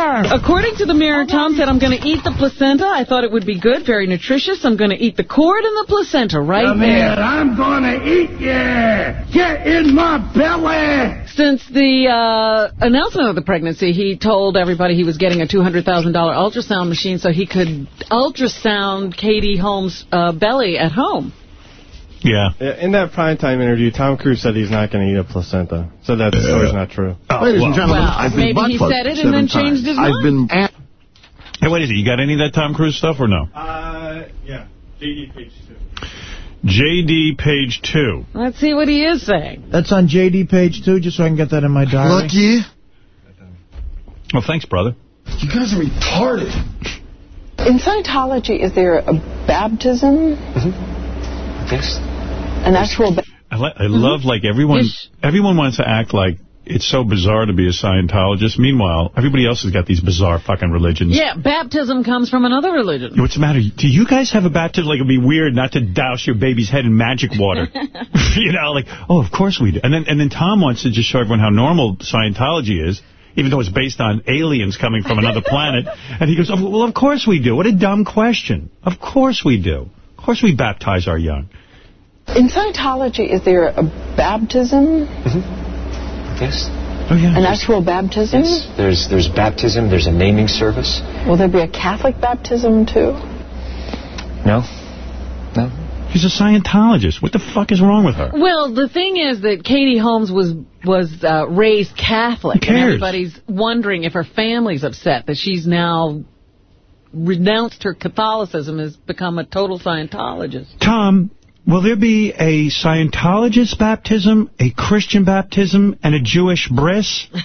According to the Mirror, Tom said, I'm going to eat the placenta. I thought it would be good, very nutritious. I'm going to eat the cord and the placenta right Come there. here, I'm gonna eat you! Get in my belly! Since the uh, announcement of the pregnancy, he told everybody he was getting a $200,000 ultrasound machine so he could ultrasound Katie Holmes' uh, belly at home. Yeah. In that primetime interview, Tom Cruise said he's not going to eat a placenta. So that story's not true. Ladies and gentlemen, Well, I've been maybe he said it and seven then changed times. his I've been at Hey, what is it? You got any of that Tom Cruise stuff or no? Uh, yeah. JD page two. JD page two. Let's see what he is saying. That's on JD page two, just so I can get that in my diary. Lucky. Well, thanks, brother. You guys are retarded. In Scientology, is there a baptism? Yes. An actual baptism? I, li- I love, like, everyone everyone wants to act like it's so bizarre to be a Scientologist. Meanwhile, everybody else has got these bizarre fucking religions. Yeah, baptism comes from another religion. What's the matter? Do you guys have a baptism? Like, it'd be weird not to douse your baby's head in magic water. you know, like, oh, of course we do. And then, and then Tom wants to just show everyone how normal Scientology is, even though it's based on aliens coming from another planet. And he goes, oh, well, of course we do. What a dumb question. Of course we do. Of course we baptize our young. In Scientology, is there a baptism? Yes. Oh, yeah. An actual baptism? Yes. There's there's baptism. There's a naming service. Will there be a Catholic baptism, too? No. No. She's a Scientologist. What the fuck is wrong with her? Well, the thing is that Katie Holmes was was uh, raised Catholic, Who and cares? everybody's wondering if her family's upset that she's now renounced her Catholicism and has become a total Scientologist. Tom, will there be a Scientologist baptism, a Christian baptism, and a Jewish bris?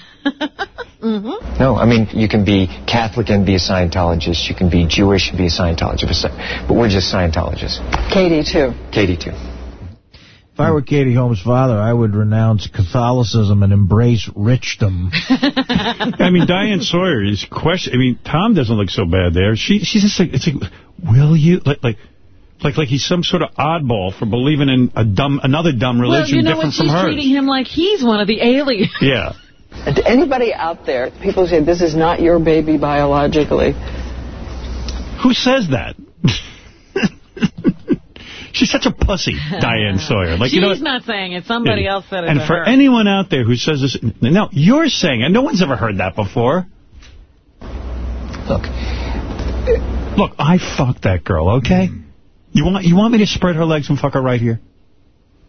Mm-hmm. No. I mean, you can be Catholic and be a Scientologist. You can be Jewish and be a Scientologist. But we're just Scientologists. Katie, too. Katie too. If I were Katie Holmes' father, I would renounce Catholicism and embrace richdom. I mean, Diane Sawyer is question. I mean, Tom doesn't look so bad there. She, she's just like, it's like, will you like, like, like, like he's some sort of oddball for believing in a dumb, another dumb religion well, religion you know different what? from She's treating him like he's one of the aliens. Yeah. And to anybody out there, people say this is not your baby biologically. Who says that? She's such a pussy, Diane Sawyer. Like, She's you know, what? not saying it. Somebody Yeah. else said it And for her. anyone out there who says this, no, you're saying it. No one's ever heard that before. Look. Look, I fucked that girl, okay? You want you want me to spread her legs and fuck her right here?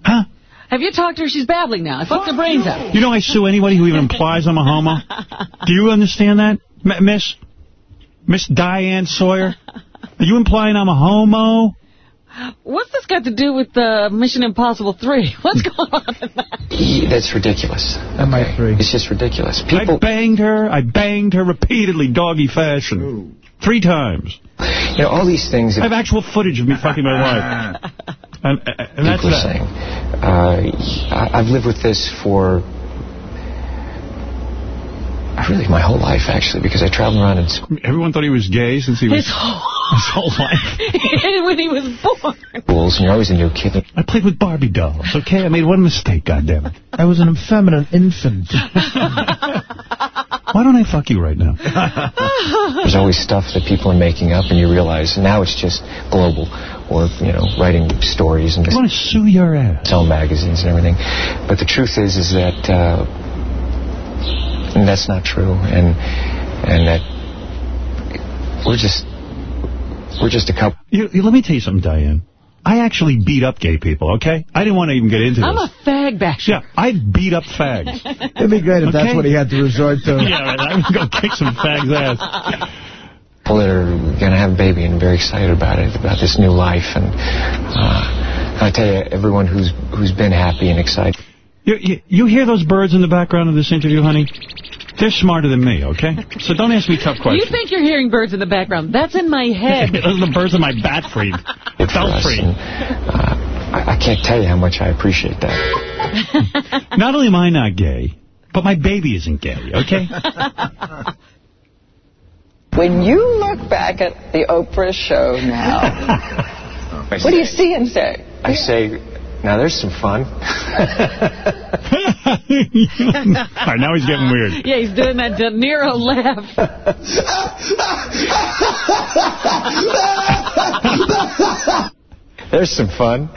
Huh? Have you talked to her? She's babbling now. I fucked her brains out. You know I sue anybody who even implies I'm a homo? Do you understand that, M Miss? Miss Diane Sawyer? Are you implying I'm a homo? What's this got to do with uh, Mission Impossible 3? What's going on in that? That's ridiculous. Okay. It's just ridiculous. People I banged her. I banged her repeatedly, doggy fashion. Three times. You know, all these things... I have actual footage of me fucking my wife. And, and that's people are that. saying. Uh, I've lived with this for really my whole life, actually, because I traveled around in Everyone thought he was gay since he was His whole, his whole life. when he was born. schools, and you're always a new kid. I played with Barbie dolls, okay? I made one mistake, goddammit. I was an effeminate infant. Why don't I fuck you right now? There's always stuff that people are making up, and you realize now it's just global, or you know, writing stories and I want to sue your ass. sell magazines and everything. But the truth is, is that uh, and that's not true, and and that we're just we're just a couple. You, you- let me tell you something, Diane. I actually beat up gay people, okay? I didn't want to even get into this. I'm a fag basher. Yeah, I beat up fags. It'd be great if that's what he had to resort to. yeah, right, I would go kick some fags' ass. people that are going to have a baby and very excited about it, about this new life. And uh, I tell you, everyone who's who's been happy and excited. You, you, you hear those birds in the background of this interview, honey? They're smarter than me, okay? So don't ask me tough questions. You think you're hearing birds in the background. That's in my head. Those are the birds of my bat freed. Good for us. Belfry. Uh, I, I can't tell you how much I appreciate that. Not only am I not gay, but my baby isn't gay, okay? When you look back at the Oprah show now, what do you see and say? I say, now there's some fun. All right, now he's getting weird. Yeah, he's doing that De Niro laugh. There's some fun.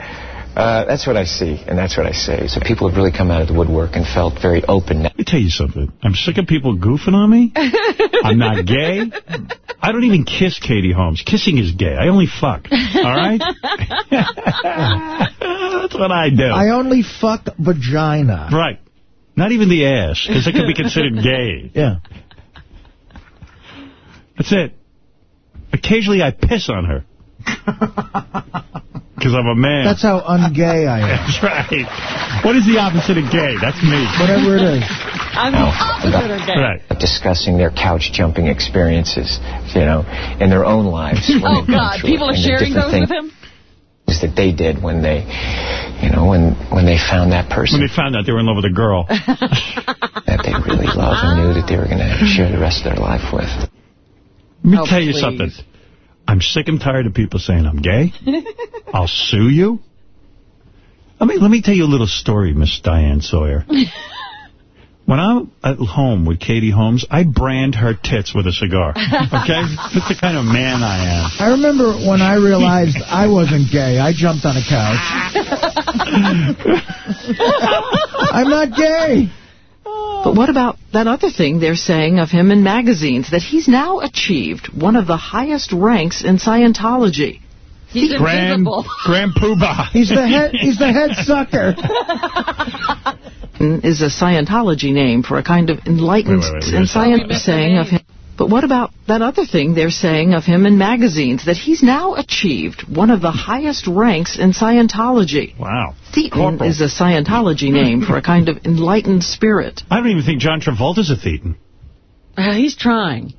Uh, that's what I see, and that's what I say. So people have really come out of the woodwork and felt very open. Let me tell you something. I'm sick of people goofing on me. I'm not gay. I don't even kiss Katie Holmes. Kissing is gay. I only fuck. All right? That's what I do. I only fuck vagina. Right. Not even the ass, because it could be considered gay. Yeah. That's it. Occasionally I piss on her. Because I'm a man. That's how ungay I am. That's right. What is the opposite of gay? That's me. Whatever it is. I'm the opposite of gay. Right. discussing their couch jumping experiences, you know, in their own lives. Oh, God. People are sharing different those with things him? that they did when they, you know, when when they found that person When they found out they were in love with a girl. that they really loved and knew that they were going to share the rest of their life with. Let me Oh, tell you something. I'm sick and tired of people saying I'm gay. I'll sue you. Let me, let me tell you a little story, Miss Diane Sawyer. When I'm at home with Katie Holmes, I brand her tits with a cigar. Okay? That's the kind of man I am. I remember when I realized I wasn't gay, I jumped on a couch. I'm not gay. But what about that other thing they're saying of him in magazines, that he's now achieved one of the highest ranks in Scientology? He's Grand, invisible. Grand Poobah. He's the head. He's the head sucker. Is a Scientology name for a kind of enlightened Wait, wait, wait, and science we missed saying of him. But what about that other thing they're saying of him in magazines, that he's now achieved one of the highest ranks in Scientology? Wow. Thetan Corporal. is a Scientology name for a kind of enlightened spirit. I don't even think John Travolta's a Thetan. Uh, he's trying.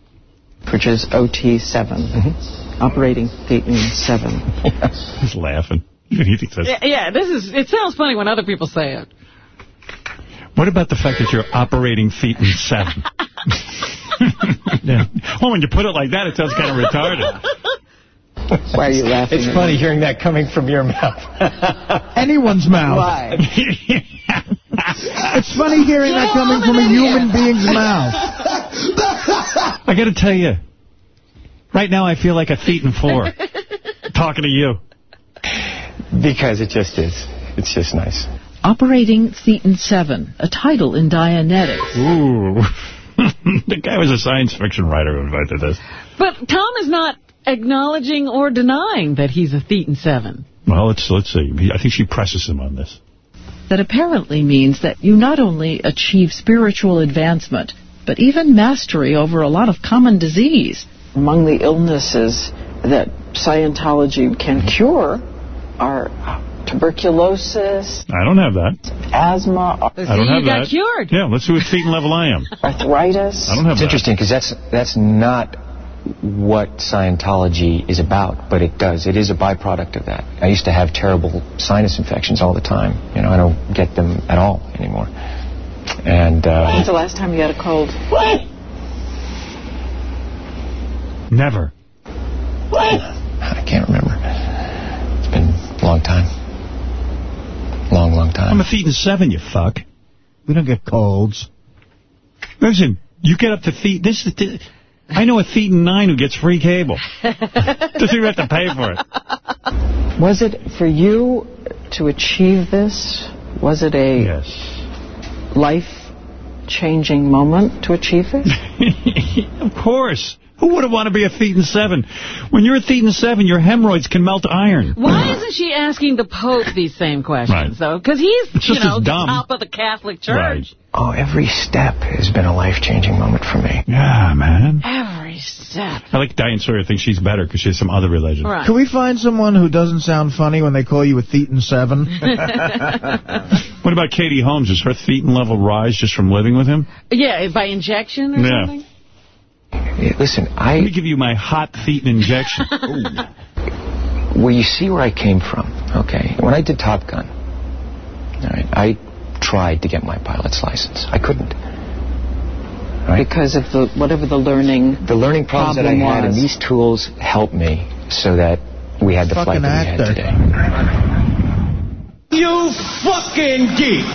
Which is OT7, operating Thetan 7. He's laughing. he thinks that's... Yeah, yeah, this is. It sounds funny when other people say it. What about the fact that you're operating feet in seven? yeah. Well, when you put it like that, it sounds kind of retarded. Why are you laughing? It's funny hearing that coming from your mouth. Anyone's mouth. Why? It's funny hearing that coming from a human being's mouth. I got to tell you, right now I feel like a feet and four talking to you. Because it just is. It's just nice. Operating Thetan 7, a title in Dianetics. Ooh. the guy was a science fiction writer who invented this. But Tom is not acknowledging or denying that he's a Thetan 7. Well, let's let's see. I think she presses him on this. That apparently means that you not only achieve spiritual advancement, but even mastery over a lot of common disease. Among the illnesses that Scientology can cure are tuberculosis, I don't have that. asthma, I don't have that. cured. Yeah, let's see what feet and level I am. arthritis. I don't have It's that. interesting because that's that's not what Scientology is about, but it does. It is a byproduct of that. I used to have terrible sinus infections all the time. You know, I don't get them at all anymore. And uh, When's the last time you had a cold? What? Never. What? I can't remember. It's been a long time. Long, long time. I'm a feet and seven, you fuck. We don't get colds. Listen, you get up to feet. This, this I know a feet and nine who gets free cable. Doesn't even have to pay for it. Was it for you to achieve this? Was it a yes. life-changing moment to achieve it? of course. Who would have want to be a feet and seven? When you're a feet and seven, your hemorrhoids can melt iron. Why isn't she asking the Pope these same questions, Right. though? Because he's, It's you just know, as dumb. top of the Catholic Church. Oh, every step has been a life-changing moment for me. Yeah, man. Every step. I like Diane Sawyer thinks she's better because she has some other religion. Right. Can we find someone who doesn't sound funny when they call you a Thetan 7? What about Katie Holmes? Does her thetan level rise just from living with him? Yeah, by injection or Yeah. something? Yeah, Listen, Let I me give you my hot thetan injection. well, you see where I came from. Okay, when I did Top Gun, all right, I tried to get my pilot's license. I couldn't. Right? Because of the whatever the learning The learning problems that I problem had, and these tools helped me so that we had the Fucking flight that we actor. had today. You fucking geek!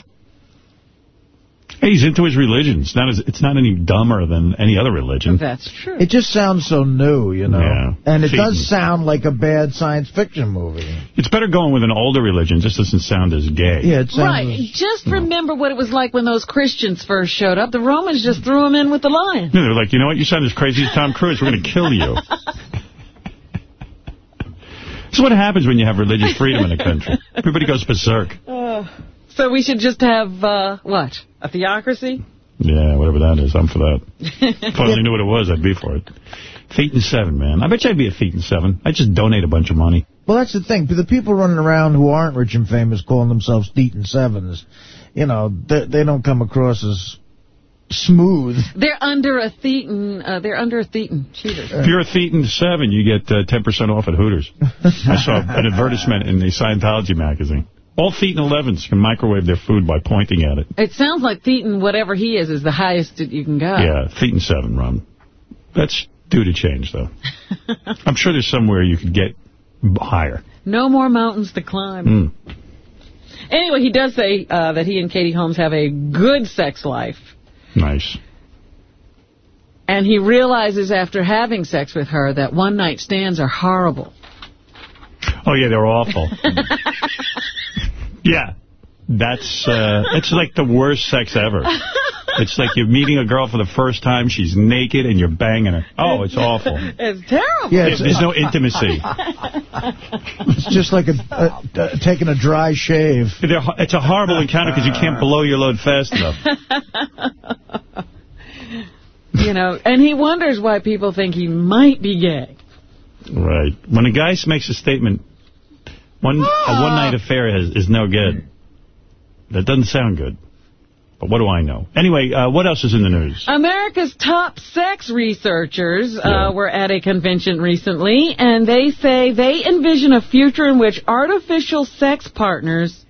Hey, he's into his religion. It's not, as, it's not any dumber than any other religion. That's true. It just sounds so new, you know. Yeah. And it Thetan. does sound like a bad science fiction movie. It's better going with an older religion. It just doesn't sound as gay. Yeah, it sounds... Right. Just remember what it was like when those Christians first showed up. The Romans just threw them in with the lion. Yeah, They're like, you know what? You sound as crazy as Tom Cruise. We're going to kill you. This is what happens when you have religious freedom in a country. Everybody goes berserk. Uh, so we should just have, uh, what, a theocracy? Yeah, whatever that is. I'm for that. If I only knew what it was, I'd be for it. Feet and seven, man. I bet you I'd be a feet and seven. I'd just donate a bunch of money. Well, that's the thing. The people running around who aren't rich and famous calling themselves Thetan 7s, you know, they, they don't come across as smooth. They're under a Thetan, uh, they're under a Thetan cheater. If you're a feet and seven, you get uh, 10% off at Hooters. I saw an advertisement in the Scientology magazine. All feet and 11s can microwave their food by pointing at it. It sounds like Thetan, whatever he is, is the highest that you can go. Yeah, feet and seven, Ron. That's due to change, though. I'm sure there's somewhere you could get higher. No more mountains to climb. Mm. Anyway, he does say uh, that he and Katie Holmes have a good sex life. Nice. And he realizes after having sex with her that one-night stands are horrible. Oh, yeah, they're awful. yeah. That's uh, it's like the worst sex ever. It's like you're meeting a girl for the first time, she's naked, and you're banging her. Oh, it's awful. It's terrible. Yeah, it's- There's no intimacy. It's just like a, a, a taking a dry shave. It's a horrible encounter because you can't blow your load fast enough. you know, and he wonders why people think he might be gay. Right. When a guy makes a statement, one a one-night affair is, is no good. That doesn't sound good. But what do I know? Anyway, uh, what else is in the news? America's top sex researchers uh, were at a convention recently, and they say they envision a future in which artificial sex partners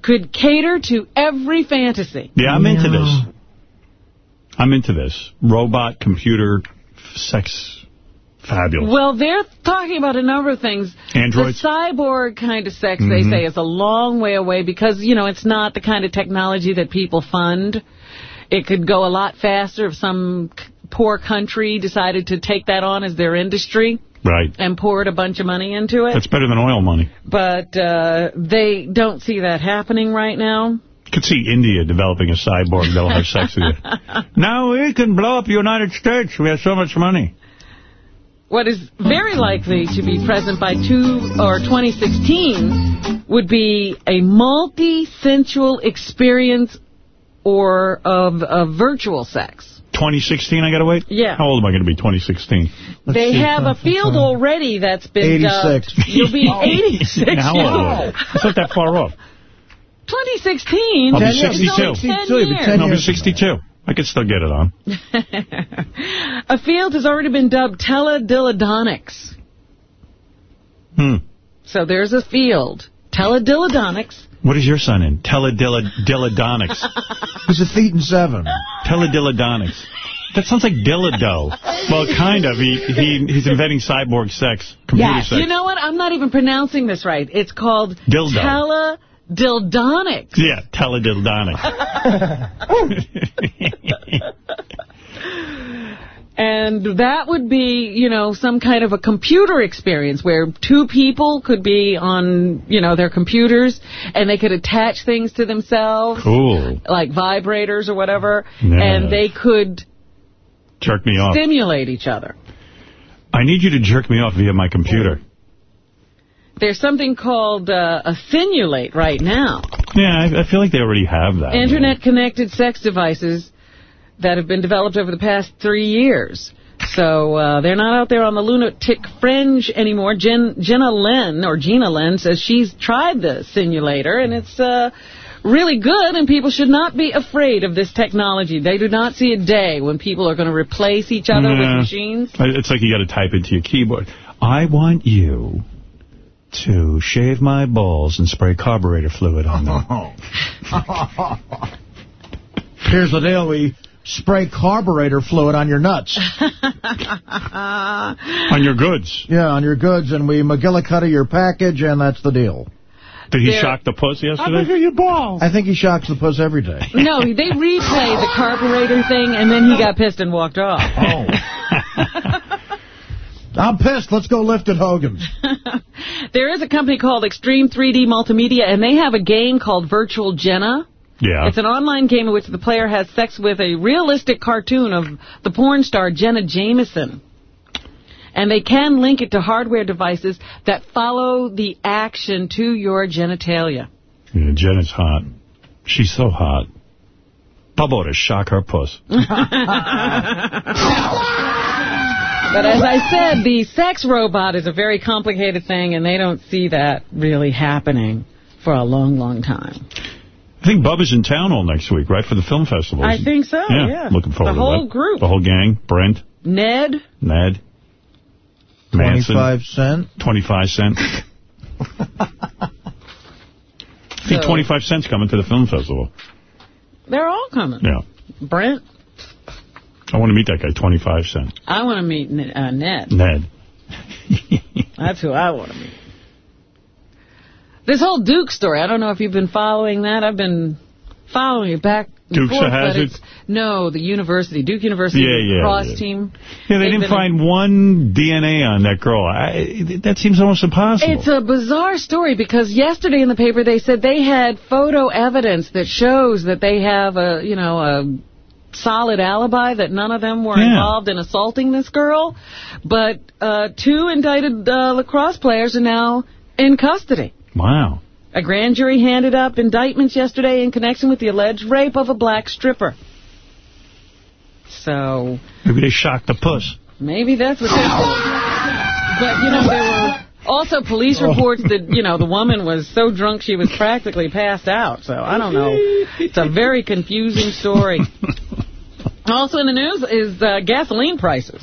could cater to every fantasy. Yeah, I'm into this. I'm into this. Robot, computer, sex, fabulous. Well, they're talking about a number of things. Androids? The cyborg kind of sex, Mhm. they say, is a long way away because, you know, it's not the kind of technology that people fund. It could go a lot faster if some poor country decided to take that on as their industry Right. and poured a bunch of money into it. That's better than oil money. But uh, they don't see that happening right now. You could see India developing a cyborg that'll have sex with you. now we can blow up the United States. We have so much money. What is very likely to be present by two or 2016 would be a multi-sensual experience or of, of virtual sex. 2016, I got to wait? Yeah. How old am I going to be 2016? they have a field already that's been 86. dubbed. You'll be 86 How years old? old. It's not that far off. 2016. I'll be It's only 62. 10 years. I'll be 62. I could still get it on. A field has already been dubbed teledilladonics. Hmm. So there's a field. Teledilladonics. What is your son in? Teledilladonics. He's a Thetan 7. Teledilladonics. That sounds like dildo. Well, kind of. He, he He's inventing cyborg sex, computer sex. You know what? I'm not even pronouncing this right. It's called Dildo. Teledildonics. Yeah, teledildonics. And that would be, you know, some kind of a computer experience where two people could be on, you know, their computers and they could attach things to themselves. Cool. Like vibrators or whatever. Yeah. And they could Jerk me off. stimulate each other. I need you to jerk me off via my computer. There's something called uh, a Sinulator right now. Yeah, I, I feel like they already have that. Internet-connected sex devices that have been developed over the past three years. So uh, they're not out there on the lunatic fringe anymore. Jen, Jenna Lynn, or Gina Lynn, says she's tried the Sinulator, and it's uh, really good, and people should not be afraid of this technology. They do not see a day when people are going to replace each other with machines. It's like you got to type into your keyboard. I want you to shave my balls and spray carburetor fluid on them. Here's the deal. We spray carburetor fluid on your nuts. on your goods. Yeah, on your goods, and we McGillicuddy your package, and that's the deal. Did he There- shock the puss yesterday? your balls. I think he shocks the puss every day. No, they replayed the carburetor thing, and then he got pissed and walked off. Oh. I'm pissed. Let's go lift at Hogan's. There is a company called Extreme 3D Multimedia, and they have a game called Virtual Jenna. Yeah. It's an online game in which the player has sex with a realistic cartoon of the porn star Jenna Jameson. And they can link it to hardware devices that follow the action to your genitalia. Yeah, Jenna's hot. She's so hot. Bubba ought to shock her puss. But as I said, the sex robot is a very complicated thing, and they don't see that really happening for a long, long time. I think Bubba's in town all next week, right, for the film festival. I think so, yeah. Looking forward The to whole group. The whole gang. Brent, Ned, Ned, Manson. 25 cent. 25 cent. I think So- 25 cents coming to the film festival. they're all coming. Yeah. Brent, I want to meet that guy, 25 cent. I want to meet uh, Ned. Ned. That's who I want to meet. This whole Duke story, I don't know if you've been following that. I've been following it back and Dukes forth, Hazzard? it's- No, the university, Duke University Yeah, yeah, cross yeah. team. Yeah, they They've didn't find one DNA on that girl. I, that seems almost impossible. It's a bizarre story because yesterday in the paper they said they had photo evidence that shows that they have a, you know, a solid alibi that none of them were Yeah. involved in assaulting this girl. But uh, two indicted uh, lacrosse players are now in custody. Wow. A grand jury handed up indictments yesterday in connection with the alleged rape of a black stripper. So Maybe they shocked the puss. maybe that's what they But, you know, Also, police Oh. reports that, you know, the woman was so drunk she was practically passed out. So, I don't know. It's a very confusing story. Also in the news is uh, gasoline prices.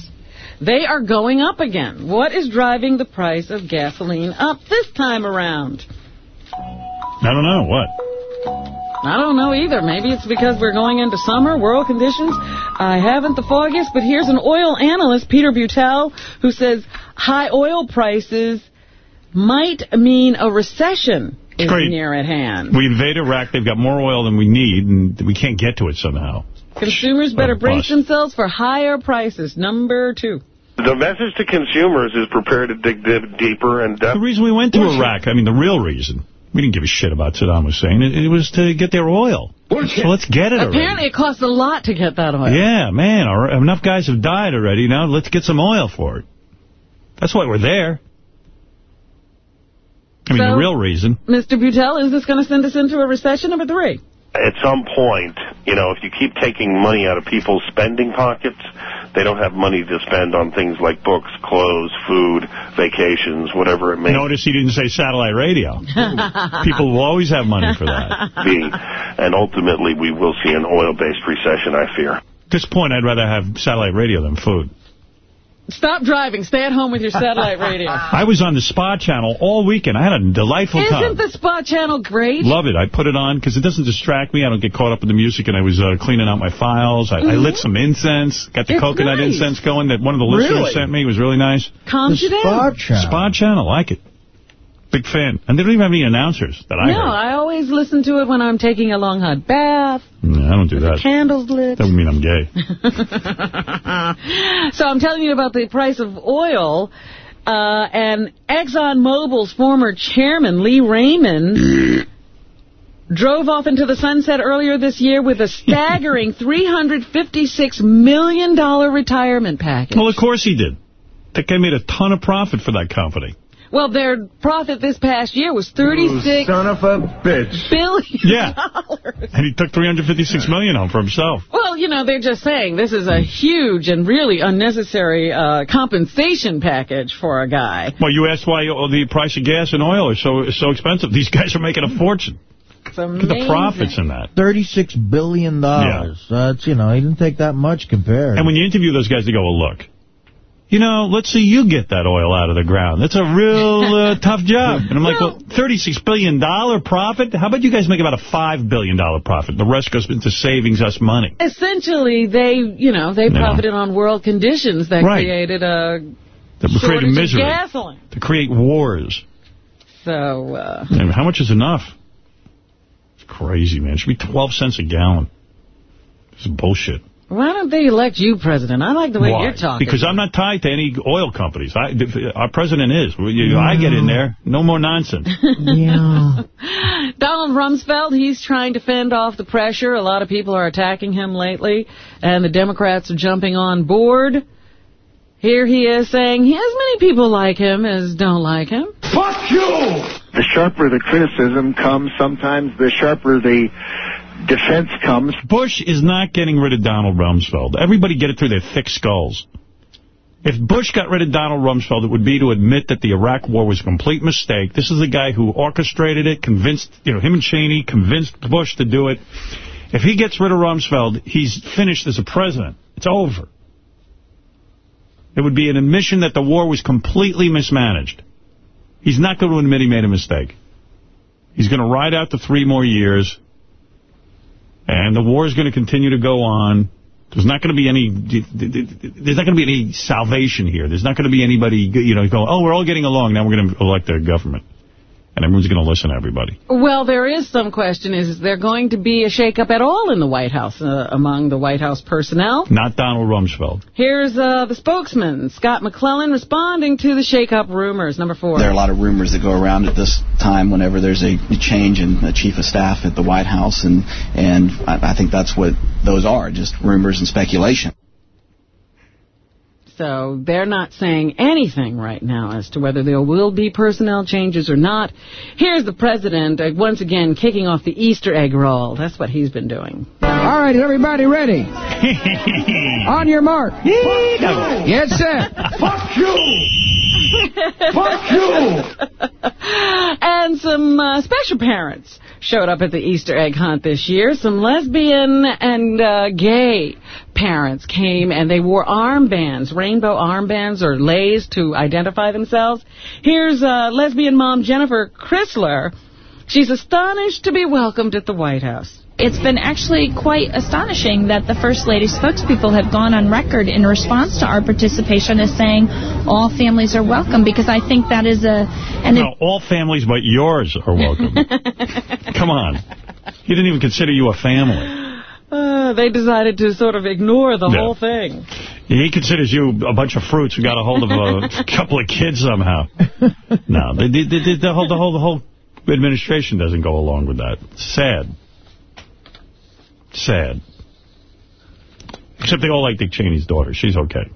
They are going up again. What is driving the price of gasoline up this time around? I don't know. What? I don't know either. Maybe it's because we're going into summer, world conditions. I haven't the foggiest, but here's an oil analyst, Peter Beutel, who says high oil prices might mean a recession is Great. near at hand. We invade Iraq. They've got more oil than we need, and we can't get to it somehow. Consumers better Oh, brace themselves for higher prices. Number two. The message to consumers is prepare to dig deeper and The reason we went to Iraq, I mean, the real reason, we didn't give a shit about Saddam Hussein. It, it was to get their oil. So let's get it already. Apparently it costs a lot to get that oil. Yeah, man, our, enough guys have died already. Now let's get some oil for it. That's why we're there. I mean, So- the real reason. Mr. Beutel, is this going to send us into a recession? Number three. at some point, you know, if you keep taking money out of people's spending pockets, they don't have money to spend on things like books, clothes, food, vacations, whatever it may Notice he didn't say satellite radio. People will always have money for that. be. And ultimately, we will see an oil-based recession, I fear. At this point, I'd rather have satellite radio than food. Stop driving. Stay at home with your satellite radio. I was on the Spa Channel all weekend. I had a delightful time. Isn't the Spa Channel great? Love it. I put it on because it doesn't distract me. I don't get caught up in the music, and I was uh, cleaning out my files. I, I lit some incense, got the It's coconut nice. incense going that one of the listeners Really? sent me. It was really nice. Calms you down. Spa Channel, like it. Big fan. And they don't even have any announcers that I no, heard. I always listen to it when I'm taking a long hot bath, No, I don't do that. candles lit. That would mean I'm gay. so I'm telling you about the price of oil. Uh, and ExxonMobil's former chairman, Lee Raymond, drove off into the sunset earlier this year with a staggering $356 million retirement package. Well, of course he did. That guy made a ton of profit for that company. Well, their profit this past year was 36 son of a bitch. billion Yeah. dollars. And he took 356 million home for himself. Well, you know, they're just saying this is a huge and really unnecessary uh, compensation package for a guy. Well, you asked why the price of gas and oil are so so expensive. These guys are making a fortune. Look at the profits in that. $36 billion. dollars. That's, you know, he didn't take that much compared. And when you interview those guys, they go, well, look, you know, let's see you get that oil out of the ground. That's a real uh, tough job. And I'm like, well, $36 billion profit? How about you guys make about a $5 billion profit? The rest goes into savings us money. Essentially, they, you know, they profited on world conditions that Right. created a That created misery. of gasoline. To create wars. So, uh, I mean, how much is enough? It's crazy, man. It should be 12 cents a gallon. It's bullshit. Why don't they elect you president? I like the way Why? you're talking. Because I'm not tied to any oil companies. I, our president is. You- I get in there. No more nonsense. yeah. Donald Rumsfeld, he's trying to fend off the pressure. A lot of people are attacking him lately, and the Democrats are jumping on board. Here he is saying he as many people like him as don't like him. Fuck you! The sharper the criticism comes, sometimes the sharper the defense comes. Bush is not getting rid of Donald Rumsfeld. Everybody get it through their thick skulls. If Bush got rid of Donald Rumsfeld, it would be to admit that the Iraq war was a complete mistake. This is the guy who orchestrated it, convinced, you know, him and Cheney convinced Bush to do it. If he gets rid of Rumsfeld, he's finished as a president. It's over. It would be an admission that the war was completely mismanaged. He's not going to admit he made a mistake. He's going to ride out the three more years, and the war is going to continue to go on. There's not going to be any. There's not going to be any salvation here. There's not going to be anybody, you know, going, oh, we're all getting along. Now we're going to elect a government, and everyone's going to listen to everybody. Well, there is some question, is, is there going to be a shakeup at all in the White House uh, among the White House personnel? Not Donald Rumsfeld. Here's uh, the spokesman, Scott McClellan, responding to the shakeup rumors. Number four. There are a lot of rumors that go around at this time whenever there's a change in the chief of staff at the White House, and and I, I think that's what those are, just rumors and speculation. So they're not saying anything right now as to whether there will be personnel changes or not. Here's the president, uh, once again, kicking off the Easter egg roll. That's what he's been doing. All right, everybody ready? On your mark. Get set. Fuck you! Fuck you! and some uh, special parents showed up at the Easter egg hunt this year. Some lesbian and uh, gay parents came and they wore armbands, rainbow armbands or lays to identify themselves. Here's uh, lesbian mom Jennifer Chrisler. She's astonished to be welcomed at the White House. It's been actually quite astonishing that the First Lady's spokespeople have gone on record in response to our participation as saying all families are welcome because I think that is a... An no, all families but yours are welcome. Come on. He didn't even consider you a family. Uh, they decided to sort of ignore the Yeah. whole thing. He considers you a bunch of fruits who got a hold of a couple of kids somehow. No, the, the, the, the, whole, the, whole, the whole administration doesn't go along with that. Sad. Sad. Except they all like Dick Cheney's daughter. She's okay.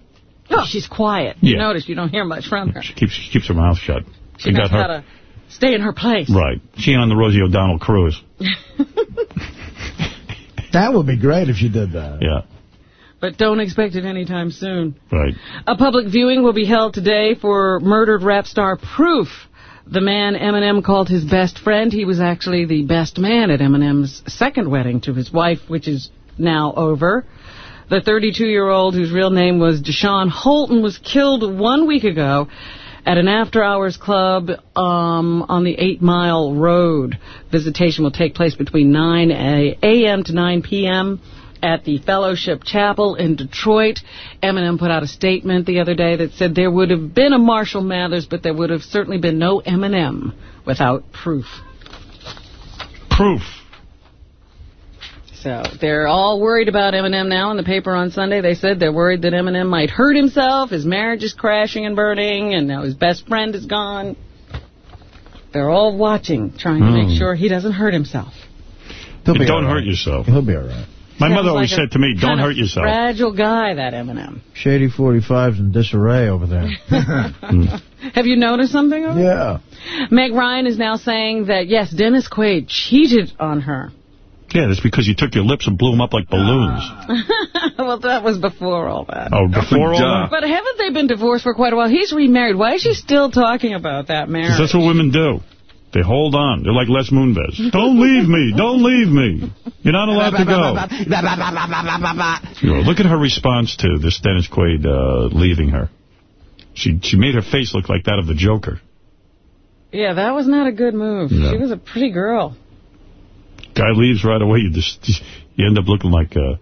Oh, she's quiet. You notice you don't hear much from her. She keeps she keeps her mouth shut. She They knows how to stay in her place. Right. She on the Rosie O'Donnell cruise. That would be great if you did that. Yeah. But don't expect it anytime soon. Right. A public viewing will be held today for murdered rap star Proof. The man Eminem called his best friend. He was actually the best man at Eminem's second wedding to his wife, which is now over. The 32-year-old, whose real name was Deshaun Holton, was killed one week ago at an after-hours club um, on the 8 Mile Road. Visitation will take place between 9 a.m. to 9 p.m. at the Fellowship Chapel in Detroit. Eminem put out a statement the other day that said there would have been a Marshall Mathers, but there would have certainly been no Eminem without proof. Proof. So they're all worried about Eminem now. In the paper on Sunday, they said they're worried that Eminem might hurt himself. His marriage is crashing and burning, and now his best friend is gone. They're all watching, trying to Hmm. make sure he doesn't hurt himself. Don't hurt yourself. He'll be all right. My Sounds mother always like said to me, don't kind of hurt yourself. Fragile guy, that Eminem. Shade 45's in disarray over there. Have you noticed something? Over yeah. Meg Ryan is now saying that, yes, Dennis Quaid cheated on her. Yeah, that's because you took your lips and blew them up like balloons. well, that was before all that. Oh, before all that? But haven't they been divorced for quite a while? He's remarried. Why is she still talking about that marriage? that's what women do. They hold on. They're like Les Moonves. Don't leave me. Don't leave me. You're not allowed to go. You know, look at her response to this Dennis Quaid uh, leaving her. She she made her face look like that of the Joker. Yeah, that was not a good move. No. She was a pretty girl. Guy leaves right away. You just you end up looking like uh,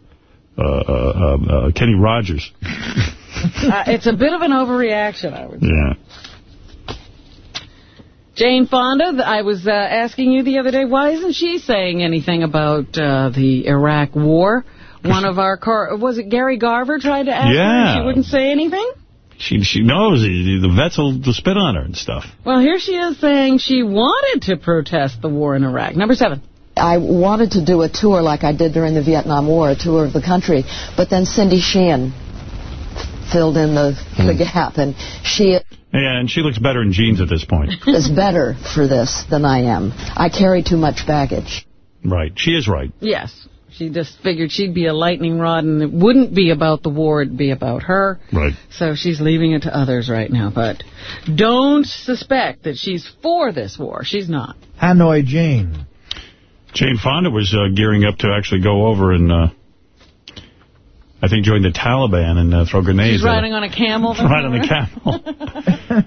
uh, uh, uh, uh, Kenny Rogers. uh, it's a bit of an overreaction, I would say. Yeah. Jane Fonda, I was uh, asking you the other day, why isn't she saying anything about uh, the Iraq war? One of our, car was it Gary Garver tried to ask her? Yeah. She wouldn't say anything? She she knows the, the vets will will spit on her and stuff. Well, here she is saying she wanted to protest the war in Iraq. Number seven. I wanted to do a tour like I did during the Vietnam War, a tour of the country, but then Cindy Sheehan filled in the, the hmm. gap, and she Yeah, and she looks better in jeans at this point. is better for this than I am. I carry too much baggage. Right. She is right. Yes. She just figured she'd be a lightning rod and it wouldn't be about the war, it'd be about her. Right. So she's leaving it to others right now. But don't suspect that she's for this war. She's not. Hanoi Jane. Jane Fonda was uh, gearing up to actually go over and, uh, I think, join the Taliban and uh, throw grenades. She's riding on a camel. Riding on the camel.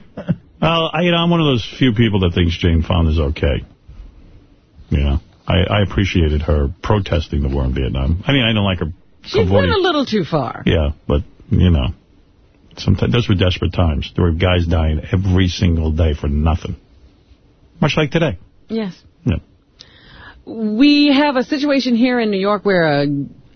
well, I, you know, I'm one of those few people that thinks Jane Fonda's okay. Yeah. I, I appreciated her protesting the war in Vietnam. I mean, I don't like her She went a little too far. Yeah, but, you know, sometimes those were desperate times. There were guys dying every single day for nothing. Much like today. Yes. Yeah. We have a situation here in New York where a,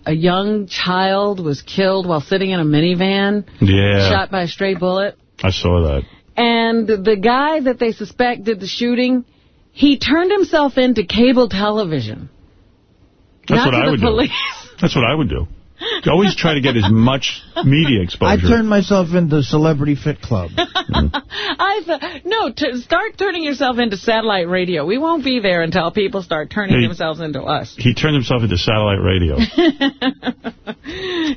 a young child was killed while sitting in a minivan, Yeah. shot by a stray bullet. I saw that. And the guy that they suspect did the shooting, he turned himself into cable television. That's not what to I the would police. do. That's what I would do. Always try to get as much media exposure. I turned myself into Celebrity Fit Club. I thought, no, to start turning yourself into satellite radio. We won't be there until people start turning Hey. themselves into us. He turned himself into satellite radio.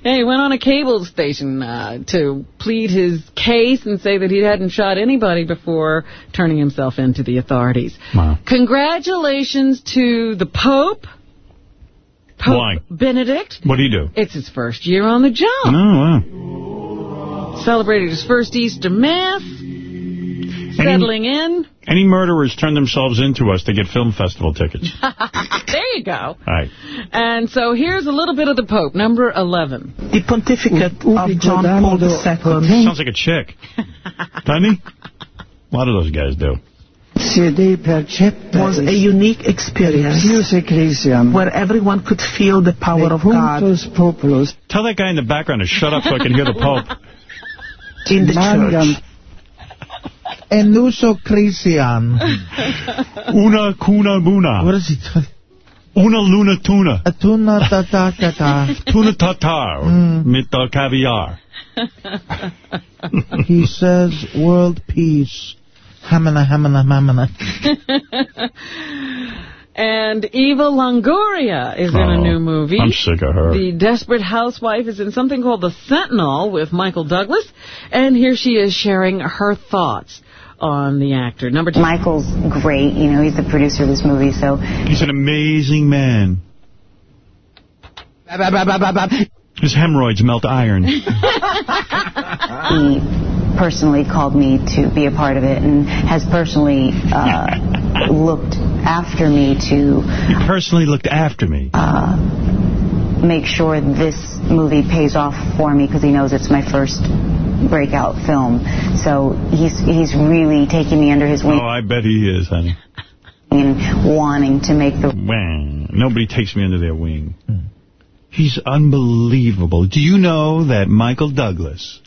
Yeah, he went on a cable station uh, to plead his case and say that he hadn't shot anybody before turning himself into the authorities. Wow. Congratulations to the Pope. Pope Why? Benedict. What do you do? It's his first year on the job. Oh, wow. Celebrated his first Easter Mass. Settling in. Any murderers turn themselves into us to get film festival tickets. there you go. All right. And so here's a little bit of the Pope, number 11. The pontificate of John Paul II Sounds like a chick. Doesn't he? A lot of those guys do. Was a unique experience where everyone could feel the power of God Tell that guy in the background to shut up so I can hear the Pope. in the church. Enuso Christian. Una cuna buna. What is he talking? Una luna tuna. A tuna ta ta ta ta. Tuna tartar. Mit uh, caviar. he says world peace. Hamana, hamana, hamana. And Eva Longoria is in a Oh, new movie. I'm sick of her. The Desperate Housewife is in something called The Sentinel with Michael Douglas. And here she is sharing her thoughts on the actor. Number two. Michael's great. You know, he's the producer of this movie, so He's an amazing man. His hemorrhoids melt iron. he personally called me to be a part of it and has personally uh, looked after me to He personally looked after me. uh, make sure this movie pays off for me because he knows it's my first breakout film. So he's he's really taking me under his wing Oh, I bet he is, honey. and wanting to make the Wang. Nobody takes me under their wing. He's unbelievable. Do you know that Michael Douglas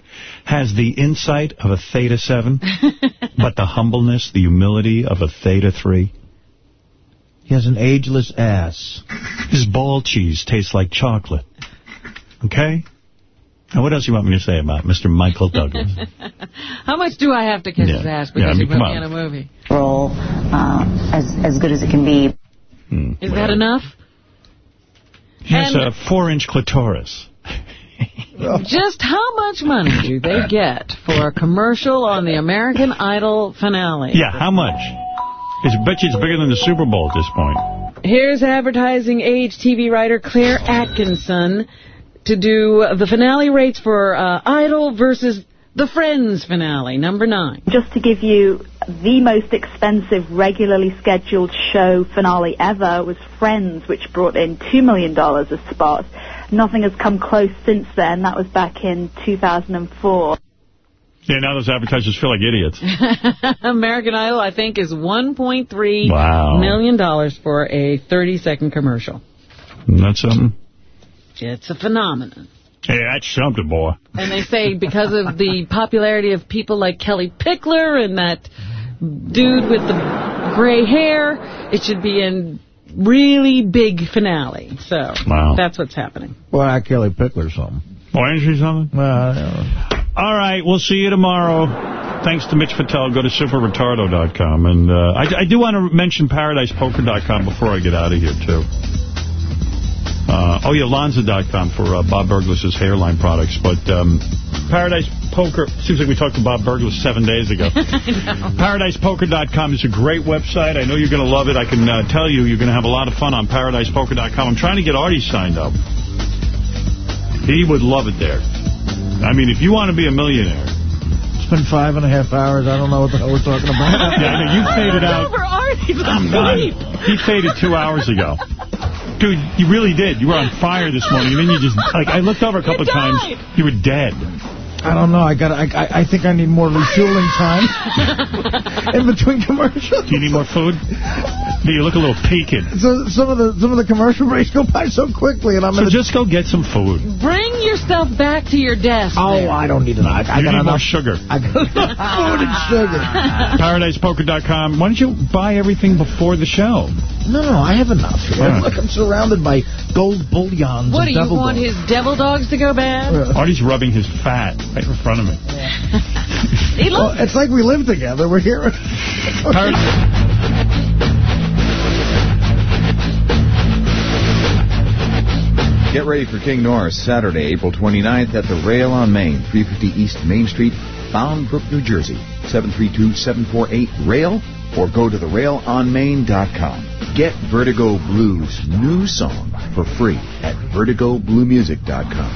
has the insight of a Theta 7, but the humbleness, the humility of a Theta 3? He has an ageless ass. His ball cheese tastes like chocolate. Okay? Now, what else do you want me to say about Mr. Michael Douglas? How much do I have to kiss Yeah. his ass Yeah, I because mean, you put me on. in a movie? role uh, as as good as it can be. Is that enough? He has a four-inch clitoris. Just how much money do they get for a commercial on the American Idol finale? Yeah, how much? I bet you it's bigger than the Super Bowl at this point. Here's advertising age TV writer Claire Atkinson to do the finale rates for uh, Idol versus the Friends finale, number nine. Just to give you the most expensive regularly scheduled show finale ever was Friends, which brought in $2 million a spot. Nothing has come close since then. That was back in 2004. Yeah, now those advertisers feel like idiots. American Idol, I think, is $1.3 Wow. million dollars for a 30-second commercial. Isn't that something? It's a phenomenon. Hey, that's something, boy. And they say because of the popularity of people like Kellie Pickler and that dude with the gray hair, it should be a really big finale. So Wow. that's what's happening. Well, I Kellie Pickler something. Why isn't she something? Well, All right, we'll see you tomorrow. Thanks to Mitch Fatel. Go to superretardo.com. And uh, I, I do want to mention ParadisePoker.com before I get out of here, too. Uh, oh, yeah, Lanza.com for uh, Bob Berglass' hairline products. But um, Paradise Poker, seems like we talked to Bob Berglass seven days ago. ParadisePoker.com is a great website. I know you're going to love it. I can uh, tell you you're going to have a lot of fun on ParadisePoker.com. I'm trying to get Artie signed up. He would love it there. I mean, if you want to be a millionaire. It's been five and a half hours. I don't know what the hell we're talking about. Yeah, I know. You faded out. Over Artie's I'm done. He faded two hours ago. Dude, you really did. You were on fire this morning, and then you just, like, I looked over a couple of times. You were dead. I don't know. I got. I, I, I think I need more refueling time in between commercials. Do you need more food? Do you look a little peaked? So some of the some of the commercial breaks go by so quickly, and I'm So in a- just go get some food. Bring your stuff back to your desk. Oh, there. I don't need it. I, I you got need more enough sugar. I got enough food and sugar. ParadisePoker.com. Why don't you buy everything before the show? No, no, I have enough here. All right. Look, I'm surrounded by gold bullions What, and do you want dogs. his devil dogs to go bad? Artie's rubbing his fat right in front of me. He Well, looks it's like we live together. We're here. Get ready for King Norris Saturday, April 29th at the Rail on Main, 350 East Main Street, Bound Brook, New Jersey. 732-748-RAIL or go to therailonmain.com. Get Vertigo Blue's new song for free at vertigobluemusic.com.